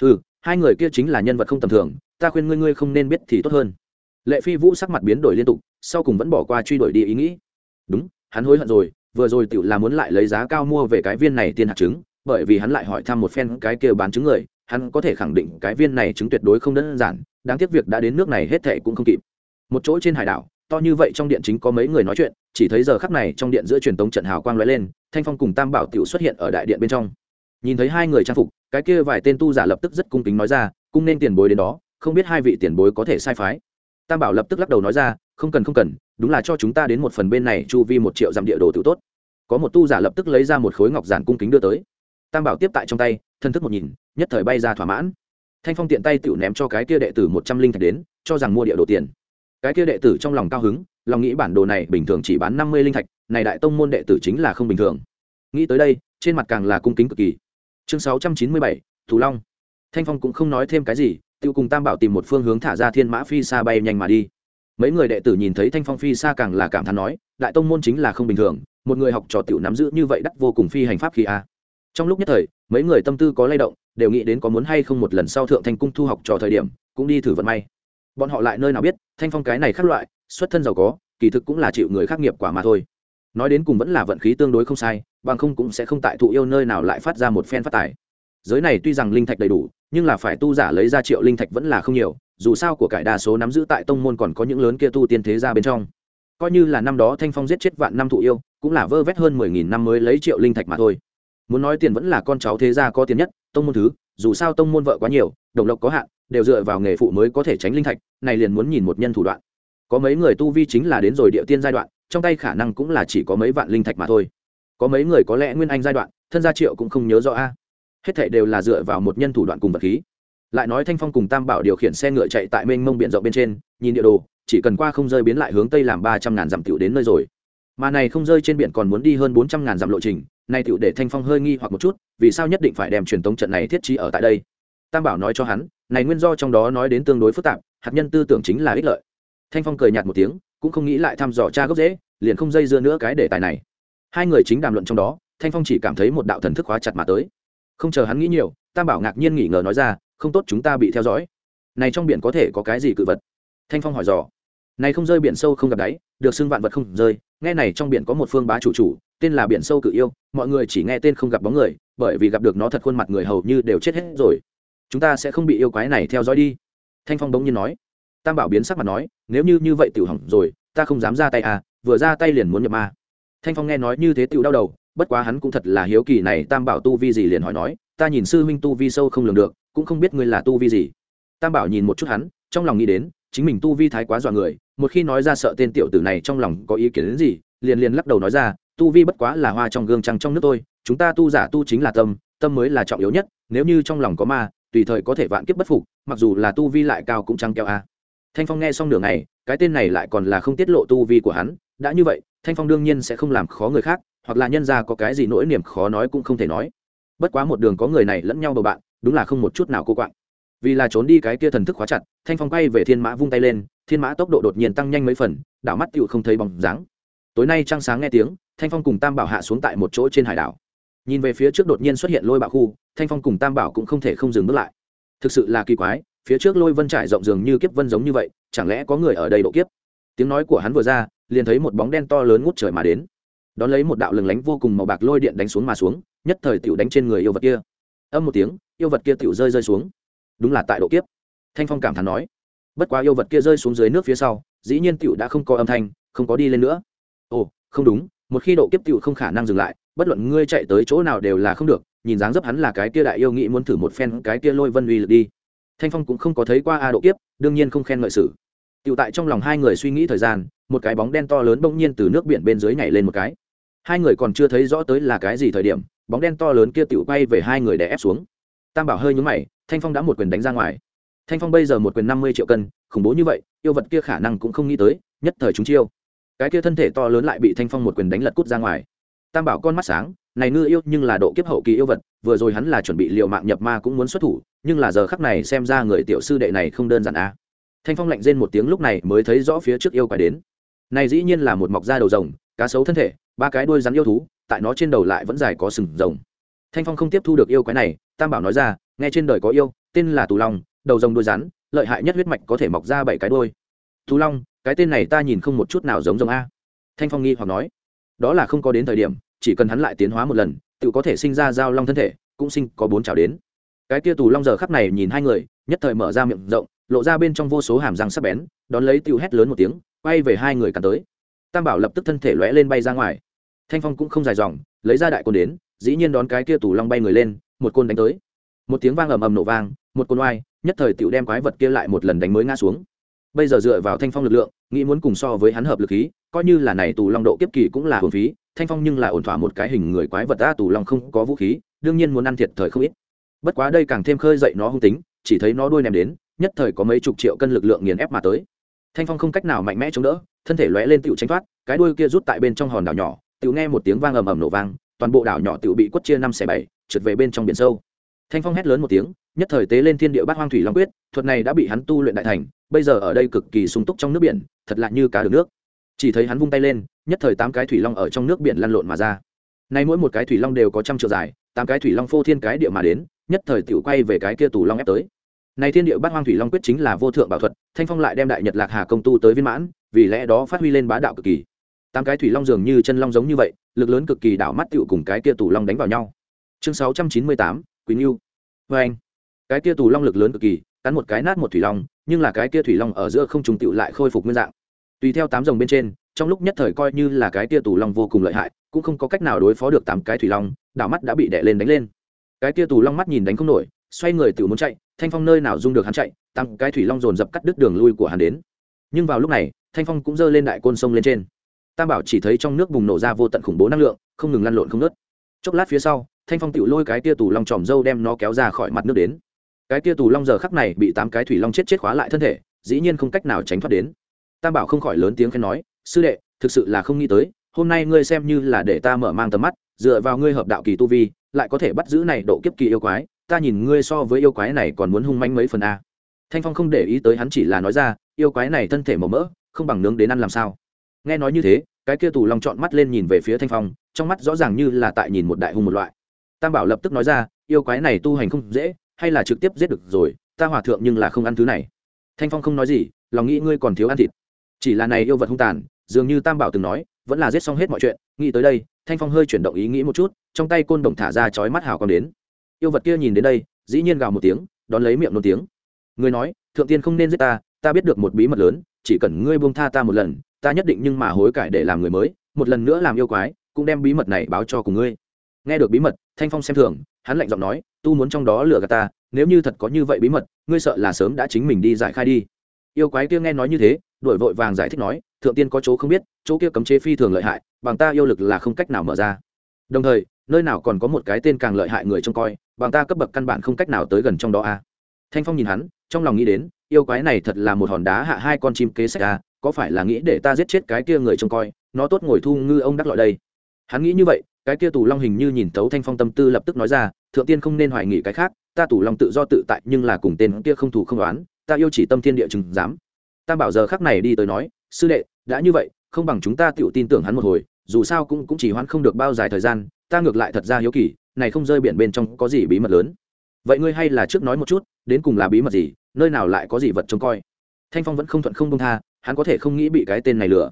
Ừ hai người kia chính là nhân vật không tầm thường, ta khuyên ngươi ngươi không nên biết thì tốt hơn. Lệ phi vũ sắc mặt biến đổi liên tục, sau cùng vẫn bỏ qua truy đuổi đi ý nghĩ. Đúng, hắn hối hận rồi, vừa rồi tựu là muốn lại lấy giá cao mua về cái viên này tiên hạt trứng, bởi vì hắn lại hỏi thăm một phen cái kia bán trứng người, hắn có thể khẳng định cái viên này trứng tuyệt đối không đơn giản, đáng tiếc việc đã đến nước này hết thệ cũng không kịp. Một chỗ trên hải đảo, to như vậy trong điện chính có mấy người nói chuyện, chỉ thấy giờ khắc này trong điện giữa truyền tống trận hào quang lóe lên, thanh phong cùng tam bảo tiểu xuất hiện ở đại điện bên trong nhìn thấy hai người trang phục, cái kia vài tên tu giả lập tức rất cung kính nói ra, cung nên tiền bối đến đó, không biết hai vị tiền bối có thể sai phái. Tam bảo lập tức lắc đầu nói ra, không cần không cần, đúng là cho chúng ta đến một phần bên này chu vi một triệu dặm địa đồ tự tốt. Có một tu giả lập tức lấy ra một khối ngọc giản cung kính đưa tới. Tam bảo tiếp tại trong tay, thân thức một nhìn, nhất thời bay ra thỏa mãn. Thanh phong tiện tay tự ném cho cái kia đệ tử một trăm linh thạch đến, cho rằng mua địa đồ tiền. Cái kia đệ tử trong lòng cao hứng, lòng nghĩ bản đồ này bình thường chỉ bán năm mươi linh thạch, này đại tông môn đệ tử chính là không bình thường. Nghĩ tới đây, trên mặt càng là cung kính cực kỳ chương sáu trăm chín mươi bảy thù long. Thanh phong cũng không nói thêm cái gì, tiêu cùng tam bảo tìm một phương hướng thả ra thiên mã phi xa bay nhanh mà đi. Mấy người đệ tử nhìn thấy thanh phong phi xa càng là cảm thán nói, đại tông môn chính là không bình thường, một người học trò tiểu nắm giữ như vậy đắt vô cùng phi hành pháp khi a. Trong lúc nhất thời, mấy người tâm tư có lay động, đều nghĩ đến có muốn hay không một lần sau thượng thanh cung thu học trò thời điểm, cũng đi thử vận may. Bọn họ lại nơi nào biết, thanh phong cái này khác loại, xuất thân giàu có, kỳ thực cũng là chịu người khác nghiệp quả mà thôi. Nói đến cùng vẫn là vận khí tương đối không sai bằng không cũng sẽ không tại thụ yêu nơi nào lại phát ra một phen phát tài. Giới này tuy rằng linh thạch đầy đủ, nhưng là phải tu giả lấy ra triệu linh thạch vẫn là không nhiều, dù sao của cải đa số nắm giữ tại tông môn còn có những lớn kia tu tiên thế ra bên trong. Coi như là năm đó thanh phong giết chết vạn năm thụ yêu, cũng là vơ vét hơn mười nghìn năm mới lấy triệu linh thạch mà thôi. Muốn nói tiền vẫn là con cháu thế gia có tiền nhất, tông môn thứ, dù sao tông môn vợ quá nhiều, đồng lộc có hạn, đều dựa vào nghề phụ mới có thể tránh linh thạch, này liền muốn nhìn một nhân thủ đoạn. Có mấy người tu vi chính là đến rồi địa tiên giai đoạn, trong tay khả năng cũng là chỉ có mấy vạn linh thạch mà thôi có mấy người có lẽ nguyên anh giai đoạn, thân gia triệu cũng không nhớ rõ a. Hết thảy đều là dựa vào một nhân thủ đoạn cùng vật khí. Lại nói thanh phong cùng tam bảo điều khiển xe ngựa chạy tại mênh mông biển rộng bên trên, nhìn địa đồ, chỉ cần qua không rơi biến lại hướng tây làm ba trăm ngàn dặm tiểu đến nơi rồi. Mà này không rơi trên biển còn muốn đi hơn bốn trăm ngàn dặm lộ trình, nay tiểu để thanh phong hơi nghi hoặc một chút, vì sao nhất định phải đem truyền tống trận này thiết trí ở tại đây? Tam bảo nói cho hắn, này nguyên do trong đó nói đến tương đối phức tạp, hạt nhân tư tưởng chính là ích lợi. Thanh phong cười nhạt một tiếng, cũng không nghĩ lại thăm dò cha gốc dễ liền không dây dưa nữa cái đề tài này hai người chính đàm luận trong đó, thanh phong chỉ cảm thấy một đạo thần thức hóa chặt mà tới. Không chờ hắn nghĩ nhiều, tam bảo ngạc nhiên nghỉ ngờ nói ra, không tốt chúng ta bị theo dõi. Này trong biển có thể có cái gì cự vật? Thanh phong hỏi dò. Này không rơi biển sâu không gặp đáy, được xưng vạn vật không rơi. Nghe này trong biển có một phương bá chủ chủ, tên là biển sâu cự yêu, mọi người chỉ nghe tên không gặp bóng người, bởi vì gặp được nó thật khuôn mặt người hầu như đều chết hết rồi. Chúng ta sẽ không bị yêu quái này theo dõi đi. Thanh phong bỗng nhiên nói. Tam bảo biến sắc mặt nói, nếu như như vậy tiểu hỏng rồi, ta không dám ra tay à vừa ra tay liền muốn nhập ma thanh phong nghe nói như thế tiểu đau đầu, bất quá hắn cũng thật là hiếu kỳ này tam bảo tu vi gì liền hỏi nói, ta nhìn sư huynh tu vi sâu không lường được, cũng không biết ngươi là tu vi gì. Tam bảo nhìn một chút hắn, trong lòng nghĩ đến, chính mình tu vi thái quá dọa người, một khi nói ra sợ tên tiểu tử này trong lòng có ý kiến đến gì, liền liền lắc đầu nói ra, tu vi bất quá là hoa trong gương trăng trong nước tôi chúng ta tu giả tu chính là tâm tâm mới là trọng yếu nhất, nếu như trong lòng có ma, tùy thời có thể vạn kiếp bất phục, mặc dù là tu vi lại cao cũng trăng keo a. Thanh phong nghe xong nửa ngày, cái tên này lại còn là không tiết lộ tu vi của hắn đã như vậy, thanh phong đương nhiên sẽ không làm khó người khác, hoặc là nhân ra có cái gì nỗi niềm khó nói cũng không thể nói. Bất quá một đường có người này lẫn nhau bầu bạn, đúng là không một chút nào cô quạng. Vì là trốn đi cái kia thần thức khóa chặt, thanh phong quay về thiên mã vung tay lên, thiên mã tốc độ đột nhiên tăng nhanh mấy phần, đảo mắt tựu không thấy bóng dáng. Tối nay trăng sáng nghe tiếng, thanh phong cùng tam bảo hạ xuống tại một chỗ trên hải đảo. Nhìn về phía trước đột nhiên xuất hiện lôi bạo khu, thanh phong cùng tam bảo cũng không thể không dừng bước lại. Thực sự là kỳ quái, phía trước lôi vân trải rộng dường như kiếp vân giống như vậy, chẳng lẽ có người ở đây độ kiếp? Tiếng nói của hắn vừa ra liền thấy một bóng đen to lớn ngút trời mà đến. Đón lấy một đạo lừng lánh vô cùng màu bạc lôi điện đánh xuống mà xuống, nhất thời tựu đánh trên người yêu vật kia. Âm một tiếng, yêu vật kia tựu rơi rơi xuống. Đúng là tại độ kiếp. Thanh phong cảm thán nói. Bất quá yêu vật kia rơi xuống dưới nước phía sau, dĩ nhiên tựu đã không có âm thanh, không có đi lên nữa. Ồ, không đúng, một khi độ kiếp tựu không khả năng dừng lại, bất luận ngươi chạy tới chỗ nào đều là không được, nhìn dáng dấp hắn là cái kia đại yêu nghĩ muốn thử một phen cái kia lôi vân uy lực đi. Thanh phong cũng không có thấy qua a độ kiếp, đương nhiên không khen ngợi sử Tiểu tại trong lòng hai người suy nghĩ thời gian, một cái bóng đen to lớn bỗng nhiên từ nước biển bên dưới nhảy lên một cái. Hai người còn chưa thấy rõ tới là cái gì thời điểm, bóng đen to lớn kia tiểu bay về hai người để ép xuống. Tam bảo hơi nhướng mày, thanh phong đã một quyền đánh ra ngoài. Thanh phong bây giờ một quyền năm mươi triệu cân, khủng bố như vậy, yêu vật kia khả năng cũng không nghĩ tới, nhất thời chúng chiêu. Cái kia thân thể to lớn lại bị thanh phong một quyền đánh lật cút ra ngoài. Tam bảo con mắt sáng, này ngư yêu nhưng là độ kiếp hậu kỳ yêu vật, vừa rồi hắn là chuẩn bị liều mạng nhập ma cũng muốn xuất thủ, nhưng là giờ khắc này xem ra người tiểu sư đệ này không đơn giản a à thanh phong lạnh rên một tiếng lúc này mới thấy rõ phía trước yêu quái đến. Này dĩ nhiên là một mọc da đầu rồng, cá sấu thân thể, ba cái đuôi rắn yêu thú, tại nó trên đầu lại vẫn dài có sừng rồng. Thanh phong không tiếp thu được yêu quái này, tam bảo nói ra, nghe trên đời có yêu, tên là tù long, đầu rồng đuôi rắn, lợi hại nhất huyết mạch có thể mọc ra bảy cái đuôi. Tù long, cái tên này ta nhìn không một chút nào giống rồng a. Thanh phong nghi hoặc nói, đó là không có đến thời điểm, chỉ cần hắn lại tiến hóa một lần, tự có thể sinh ra giao long thân thể, cũng sinh có bốn chảo đến. Cái kia tù long giờ khắc này nhìn hai người, nhất thời mở ra miệng rộng lộ ra bên trong vô số hàm răng sắc bén, đón lấy tiêu hét lớn một tiếng, quay về hai người cắn tới. Tam bảo lập tức thân thể lóe lên bay ra ngoài. Thanh phong cũng không dài dòng, lấy ra đại côn đến, dĩ nhiên đón cái kia tủ long bay người lên, một côn đánh tới. Một tiếng vang ầm ầm nổ vang, một côn oai, nhất thời tiểu đem quái vật kia lại một lần đánh mới ngã xuống. Bây giờ dựa vào thanh phong lực lượng, nghĩ muốn cùng so với hắn hợp lực khí, coi như là này tù long độ kiếp kỳ cũng là hồn phí, thanh phong nhưng là ổn thỏa một cái hình người quái vật ta tù long không có vũ khí, đương nhiên muốn ăn thiệt thời không ít. Bất quá đây càng thêm khơi dậy nó hung tính, chỉ thấy nó đuôi ném đến nhất thời có mấy chục triệu cân lực lượng nghiền ép mà tới. Thanh phong không cách nào mạnh mẽ chống đỡ, thân thể lóe lên tựu tránh thoát, cái đuôi kia rút tại bên trong hòn đảo nhỏ, tựu nghe một tiếng vang ầm ầm nổ vang, toàn bộ đảo nhỏ tựu bị quất chia năm xẻ bảy, trượt về bên trong biển sâu. Thanh phong hét lớn một tiếng, nhất thời tế lên thiên địa bát hoang thủy long quyết, thuật này đã bị hắn tu luyện đại thành, bây giờ ở đây cực kỳ sung túc trong nước biển, thật lạ như cá được nước. Chỉ thấy hắn vung tay lên, nhất thời tám cái thủy long ở trong nước biển lăn lộn mà ra. Nay mỗi một cái thủy long đều có trăm triệu dài, tám cái thủy long phô thiên cái địa mà đến, nhất thời tiểu quay về cái kia tù long ép tới này thiên địa bát hoang thủy long quyết chính là vô thượng bảo thuật, thanh phong lại đem đại nhật lạc hà công tu tới viên mãn, vì lẽ đó phát huy lên bá đạo cực kỳ. Tám cái thủy long dường như chân long giống như vậy, lực lớn cực kỳ đảo mắt tựu cùng cái kia tù long đánh vào nhau. Chương sáu trăm chín mươi tám quý yêu vê anh, cái kia tù long lực lớn cực kỳ, cắn một cái nát một thủy long, nhưng là cái kia thủy long ở giữa không trùng tựu lại khôi phục nguyên dạng. Tùy theo tám rồng bên trên, trong lúc nhất thời coi như là cái kia tù long vô cùng lợi hại, cũng không có cách nào đối phó được tám cái thủy long, đảo mắt đã bị đè lên đánh lên. Cái kia tù long mắt nhìn đánh không nổi, xoay người tự muốn chạy thanh phong nơi nào dung được hắn chạy tăng cái thủy long dồn dập cắt đứt đường lui của hắn đến. Nhưng vào lúc này, thanh phong cũng giơ lên đại côn sông lên trên. Tam bảo chỉ thấy trong nước bùng nổ ra vô tận khủng bố năng lượng, không ngừng lăn lộn không nớt chốc lát phía sau, thanh phong tự lôi cái tia tù long tròm dâu đem nó kéo ra khỏi mặt nước đến. Cái tia tù long giờ khắc này bị tám cái thủy long chết chết khóa lại thân thể, dĩ nhiên không cách nào tránh thoát đến. Tam bảo không khỏi lớn tiếng khen nói, sư đệ, thực sự là không nghĩ tới, hôm nay ngươi xem như là để ta mở mang tầm mắt, dựa vào ngươi hợp đạo kỳ tu vi, lại có thể bắt giữ này độ kiếp kỳ yêu quái ta nhìn ngươi so với yêu quái này còn muốn hung manh mấy phần a. Thanh phong không để ý tới hắn chỉ là nói ra, yêu quái này thân thể màu mỡ, không bằng nướng đến ăn làm sao. Nghe nói như thế, cái kia tù long chọn mắt lên nhìn về phía thanh phong, trong mắt rõ ràng như là tại nhìn một đại hung một loại. Tam bảo lập tức nói ra, yêu quái này tu hành không dễ, hay là trực tiếp giết được rồi, ta hòa thượng nhưng là không ăn thứ này. Thanh phong không nói gì, lòng nghĩ ngươi còn thiếu ăn thịt. Chỉ là này yêu vật hung tàn, dường như tam bảo từng nói, vẫn là giết xong hết mọi chuyện, nghĩ tới đây, thanh phong hơi chuyển động ý nghĩ một chút, trong tay côn đồng thả ra chói mắt hào còn đến yêu vật kia nhìn đến đây, dĩ nhiên gào một tiếng, đón lấy miệng nôn tiếng. Người nói, thượng tiên không nên giết ta ta biết được một bí mật lớn, chỉ cần ngươi buông tha ta một lần, ta nhất định nhưng mà hối cải để làm người mới, một lần nữa làm yêu quái, cũng đem bí mật này báo cho cùng ngươi. Nghe được bí mật, thanh phong xem thường, hắn lạnh giọng nói, tu muốn trong đó lừa gạt ta, nếu như thật có như vậy bí mật, ngươi sợ là sớm đã chính mình đi giải khai đi. Yêu quái kia nghe nói như thế đổi vội vàng giải thích nói, thượng tiên có chỗ không biết, chỗ kia cấm chế phi thường lợi hại, bằng ta yêu lực là không cách nào mở ra đồng thời nơi nào còn có một cái tên càng lợi hại người trông coi bằng ta cấp bậc căn bản không cách nào tới gần trong đó a à. thanh phong nhìn hắn trong lòng nghĩ đến yêu quái này thật là một hòn đá hạ hai con chim kế sách a à, có phải là nghĩ để ta giết chết cái kia người trông coi nó tốt ngồi thu ngư ông đắc lọi đây hắn nghĩ như vậy cái kia tù long hình như nhìn tấu thanh phong tâm tư lập tức nói ra thượng tiên không nên hoài nghị cái khác ta tù long tự do tự tại nhưng là cùng tên kia không thủ không đoán ta yêu chỉ tâm thiên địa chừng dám tam bảo giờ khắc này đi tới nói sư đệ đã như vậy không bằng chúng ta tự tin tưởng hắn một hồi dù sao cũng cũng chỉ hoãn không được bao dài thời gian, ta ngược lại thật ra hiếu kỳ, này không rơi biển bên trong có gì bí mật lớn. Vậy ngươi hay là trước nói một chút, đến cùng là bí mật gì, nơi nào lại có gì vật trông coi? Thanh phong vẫn không thuận không đông tha, hắn có thể không nghĩ bị cái tên này lừa.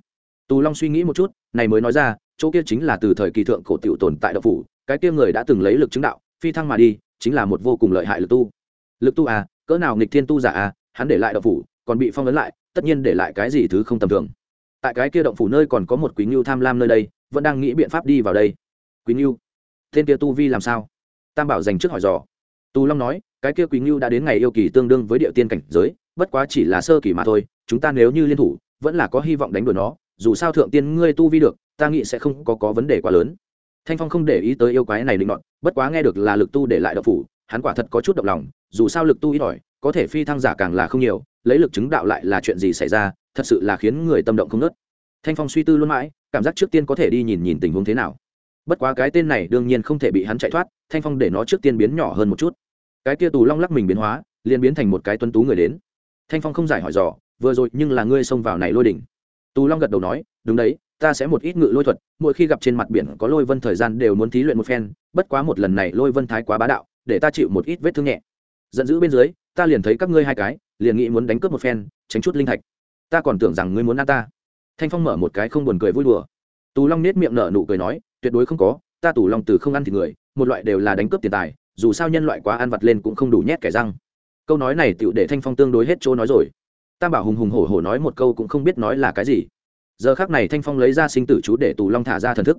Tù long suy nghĩ một chút, này mới nói ra, chỗ kia chính là từ thời kỳ thượng cổ tiểu tồn tại đậu phủ, cái kia người đã từng lấy lực chứng đạo, phi thăng mà đi, chính là một vô cùng lợi hại lực tu. Lực tu à cỡ nào nghịch thiên tu giả à hắn để lại đậu phủ, còn bị phong ấn lại, tất nhiên để lại cái gì thứ không tầm thường tại cái kia động phủ nơi còn có một quý ngưu tham lam nơi đây, vẫn đang nghĩ biện pháp đi vào đây. Quý ngưu, tên kia tu vi làm sao? Tam bảo dành trước hỏi dò. Tu long nói, cái kia quý ngưu đã đến ngày yêu kỳ tương đương với địa tiên cảnh giới, bất quá chỉ là sơ kỳ mà thôi, chúng ta nếu như liên thủ, vẫn là có hy vọng đánh đuổi nó. Dù sao thượng tiên ngươi tu vi được, ta nghĩ sẽ không có có vấn đề quá lớn. Thanh phong không để ý tới yêu quái này định luận bất quá nghe được là lực tu để lại độc phủ, hắn quả thật có chút động lòng, dù sao lực tu ít ỏi, có thể phi thăng giả càng là không nhiều, lấy lực chứng đạo lại là chuyện gì xảy ra thật sự là khiến người tâm động không nớt. Thanh phong suy tư luôn mãi, cảm giác trước tiên có thể đi nhìn nhìn tình huống thế nào. Bất quá cái tên này đương nhiên không thể bị hắn chạy thoát, thanh phong để nó trước tiên biến nhỏ hơn một chút. Cái kia tù long lắc mình biến hóa, liền biến thành một cái tuấn tú người đến. Thanh phong không giải hỏi dò, vừa rồi nhưng là ngươi xông vào này lôi đỉnh. Tù long gật đầu nói, đúng đấy, ta sẽ một ít ngự lôi thuật, mỗi khi gặp trên mặt biển có lôi vân thời gian đều muốn thí luyện một phen, bất quá một lần này lôi vân thái quá bá đạo, để ta chịu một ít vết thương nhẹ. Giận dữ bên dưới, ta liền thấy các ngươi hai cái, liền nghĩ muốn đánh cướp một phen, tránh chút linh thạch ta còn tưởng rằng ngươi muốn ăn ta. Thanh phong mở một cái không buồn cười vui đùa. Tù long nết miệng nở nụ cười nói, tuyệt đối không có, ta tù long từ không ăn thịt người, một loại đều là đánh cướp tiền tài, dù sao nhân loại quá ăn vặt lên cũng không đủ nhét kẻ răng. Câu nói này tựu để thanh phong tương đối hết chỗ nói rồi. Tam bảo hùng hùng hổ hổ nói một câu cũng không biết nói là cái gì. Giờ khác này thanh phong lấy ra sinh tử chú để tù long thả ra thần thức.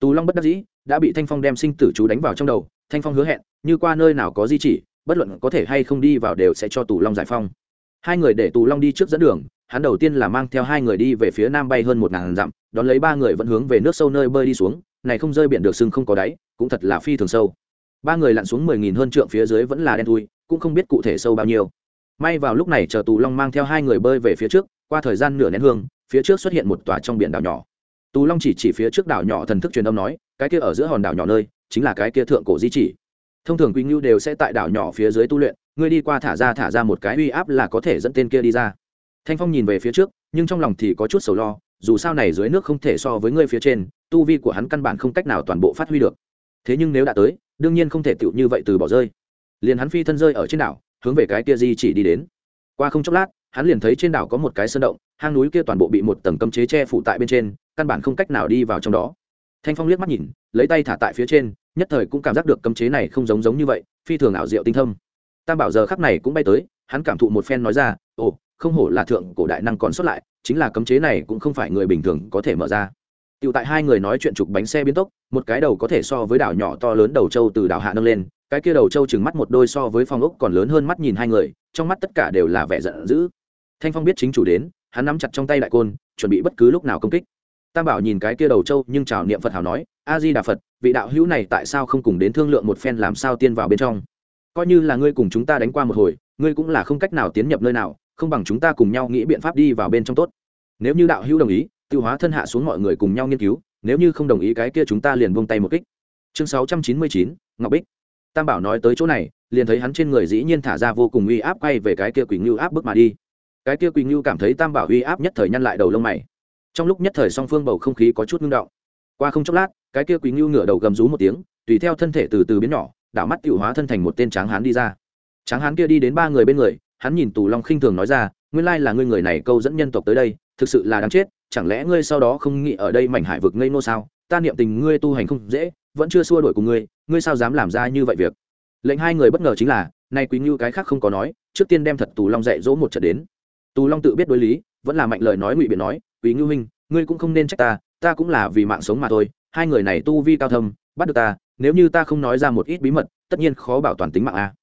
Tù long bất đắc dĩ, đã bị thanh phong đem sinh tử chú đánh vào trong đầu, thanh phong hứa hẹn, như qua nơi nào có di chỉ, bất luận có thể hay không đi vào đều sẽ cho tù long giải phong. Hai người để tù long đi trước dẫn đường hắn đầu tiên là mang theo hai người đi về phía nam bay hơn một ngàn dặm, đón lấy ba người vẫn hướng về nước sâu nơi bơi đi xuống, này không rơi biển được sưng không có đáy, cũng thật là phi thường sâu. Ba người lặn xuống mười nghìn hơn trượng phía dưới vẫn là đen thui, cũng không biết cụ thể sâu bao nhiêu. May vào lúc này chờ tù long mang theo hai người bơi về phía trước, qua thời gian nửa nén hương, phía trước xuất hiện một tòa trong biển đảo nhỏ. Tù long chỉ chỉ phía trước đảo nhỏ thần thức truyền âm nói, cái kia ở giữa hòn đảo nhỏ nơi, chính là cái kia thượng cổ di chỉ. Thông thường quý ngưu đều sẽ tại đảo nhỏ phía dưới tu luyện, ngươi đi qua thả ra thả ra một cái uy áp là có thể dẫn tên kia đi ra thanh phong nhìn về phía trước, nhưng trong lòng thì có chút sầu lo, dù sao này dưới nước không thể so với ngươi phía trên, tu vi của hắn căn bản không cách nào toàn bộ phát huy được. Thế nhưng nếu đã tới, đương nhiên không thể tựu như vậy từ bỏ rơi. Liền hắn phi thân rơi ở trên đảo, hướng về cái kia di chỉ đi đến. Qua không chốc lát, hắn liền thấy trên đảo có một cái sơn động, hang núi kia toàn bộ bị một tầng cấm chế che phủ tại bên trên, căn bản không cách nào đi vào trong đó. Thanh phong liếc mắt nhìn, lấy tay thả tại phía trên, nhất thời cũng cảm giác được cấm chế này không giống giống như vậy, phi thường ảo diệu tinh thâm. Tam bảo giờ khắc này cũng bay tới hắn cảm thụ một phen nói ra ồ không hổ là thượng cổ đại năng còn xuất lại chính là cấm chế này cũng không phải người bình thường có thể mở ra Tiểu tại hai người nói chuyện trục bánh xe biến tốc, một cái đầu có thể so với đảo nhỏ to lớn đầu châu từ đảo hạ nâng lên, cái kia đầu châu chừng mắt một đôi so với phong ốc còn lớn hơn mắt nhìn hai người, trong mắt tất cả đều là vẻ giận dữ. Thanh Phong biết chính chủ đến, hắn nắm chặt trong tay đại côn, chuẩn bị bất cứ lúc nào công kích. Tam Bảo nhìn cái kia đầu châu, nhưng chào niệm Phật hào nói, A Di Đà Phật, vị đạo hữu này tại sao không cùng đến thương lượng một phen làm sao tiên vào bên trong? Coi như là ngươi cùng chúng ta đánh qua một hồi, ngươi cũng là không cách nào tiến nhập nơi nào, không bằng chúng ta cùng nhau nghĩ biện pháp đi vào bên trong tốt. Nếu như đạo hữu đồng ý, tiêu hóa thân hạ xuống mọi người cùng nhau nghiên cứu nếu như không đồng ý cái kia chúng ta liền buông tay một kích. Chương sáu trăm chín mươi chín ngọc bích. Tam bảo nói tới chỗ này liền thấy hắn trên người dĩ nhiên thả ra vô cùng uy áp quay về cái kia quỳnh ngưu áp bước mà đi. Cái kia quỳnh ngưu cảm thấy tam bảo uy áp nhất thời nhăn lại đầu lông mày. Trong lúc nhất thời song phương bầu không khí có chút ngưng động. Qua không chốc lát cái kia quỳnh ngưu ngửa đầu gầm rú một tiếng tùy theo thân thể từ từ biến nhỏ đảo mắt tiêu hóa thân thành một tên tráng hán đi ra tráng hán kia đi đến ba người bên người, hắn nhìn tù long khinh thường nói ra, nguyên lai là ngươi người này câu dẫn nhân tộc tới đây, thực sự là đáng chết, chẳng lẽ ngươi sau đó không nghĩ ở đây mảnh hải vực ngây nô sao? Ta niệm tình ngươi tu hành không dễ, vẫn chưa xua đuổi cùng ngươi ngươi sao dám làm ra như vậy việc? Lệnh hai người bất ngờ chính là, nay quý ngưu cái khác không có nói, trước tiên đem thật tù long dạy dỗ một trận đến. Tù long tự biết đối lý, vẫn là mạnh lời nói ngụy biện nói, quý ngưu huynh, ngươi cũng không nên trách ta ta cũng là vì mạng sống mà thôi, hai người này tu vi cao thâm, bắt được ta, nếu như ta không nói ra một ít bí mật, tất nhiên khó bảo toàn tính mạng a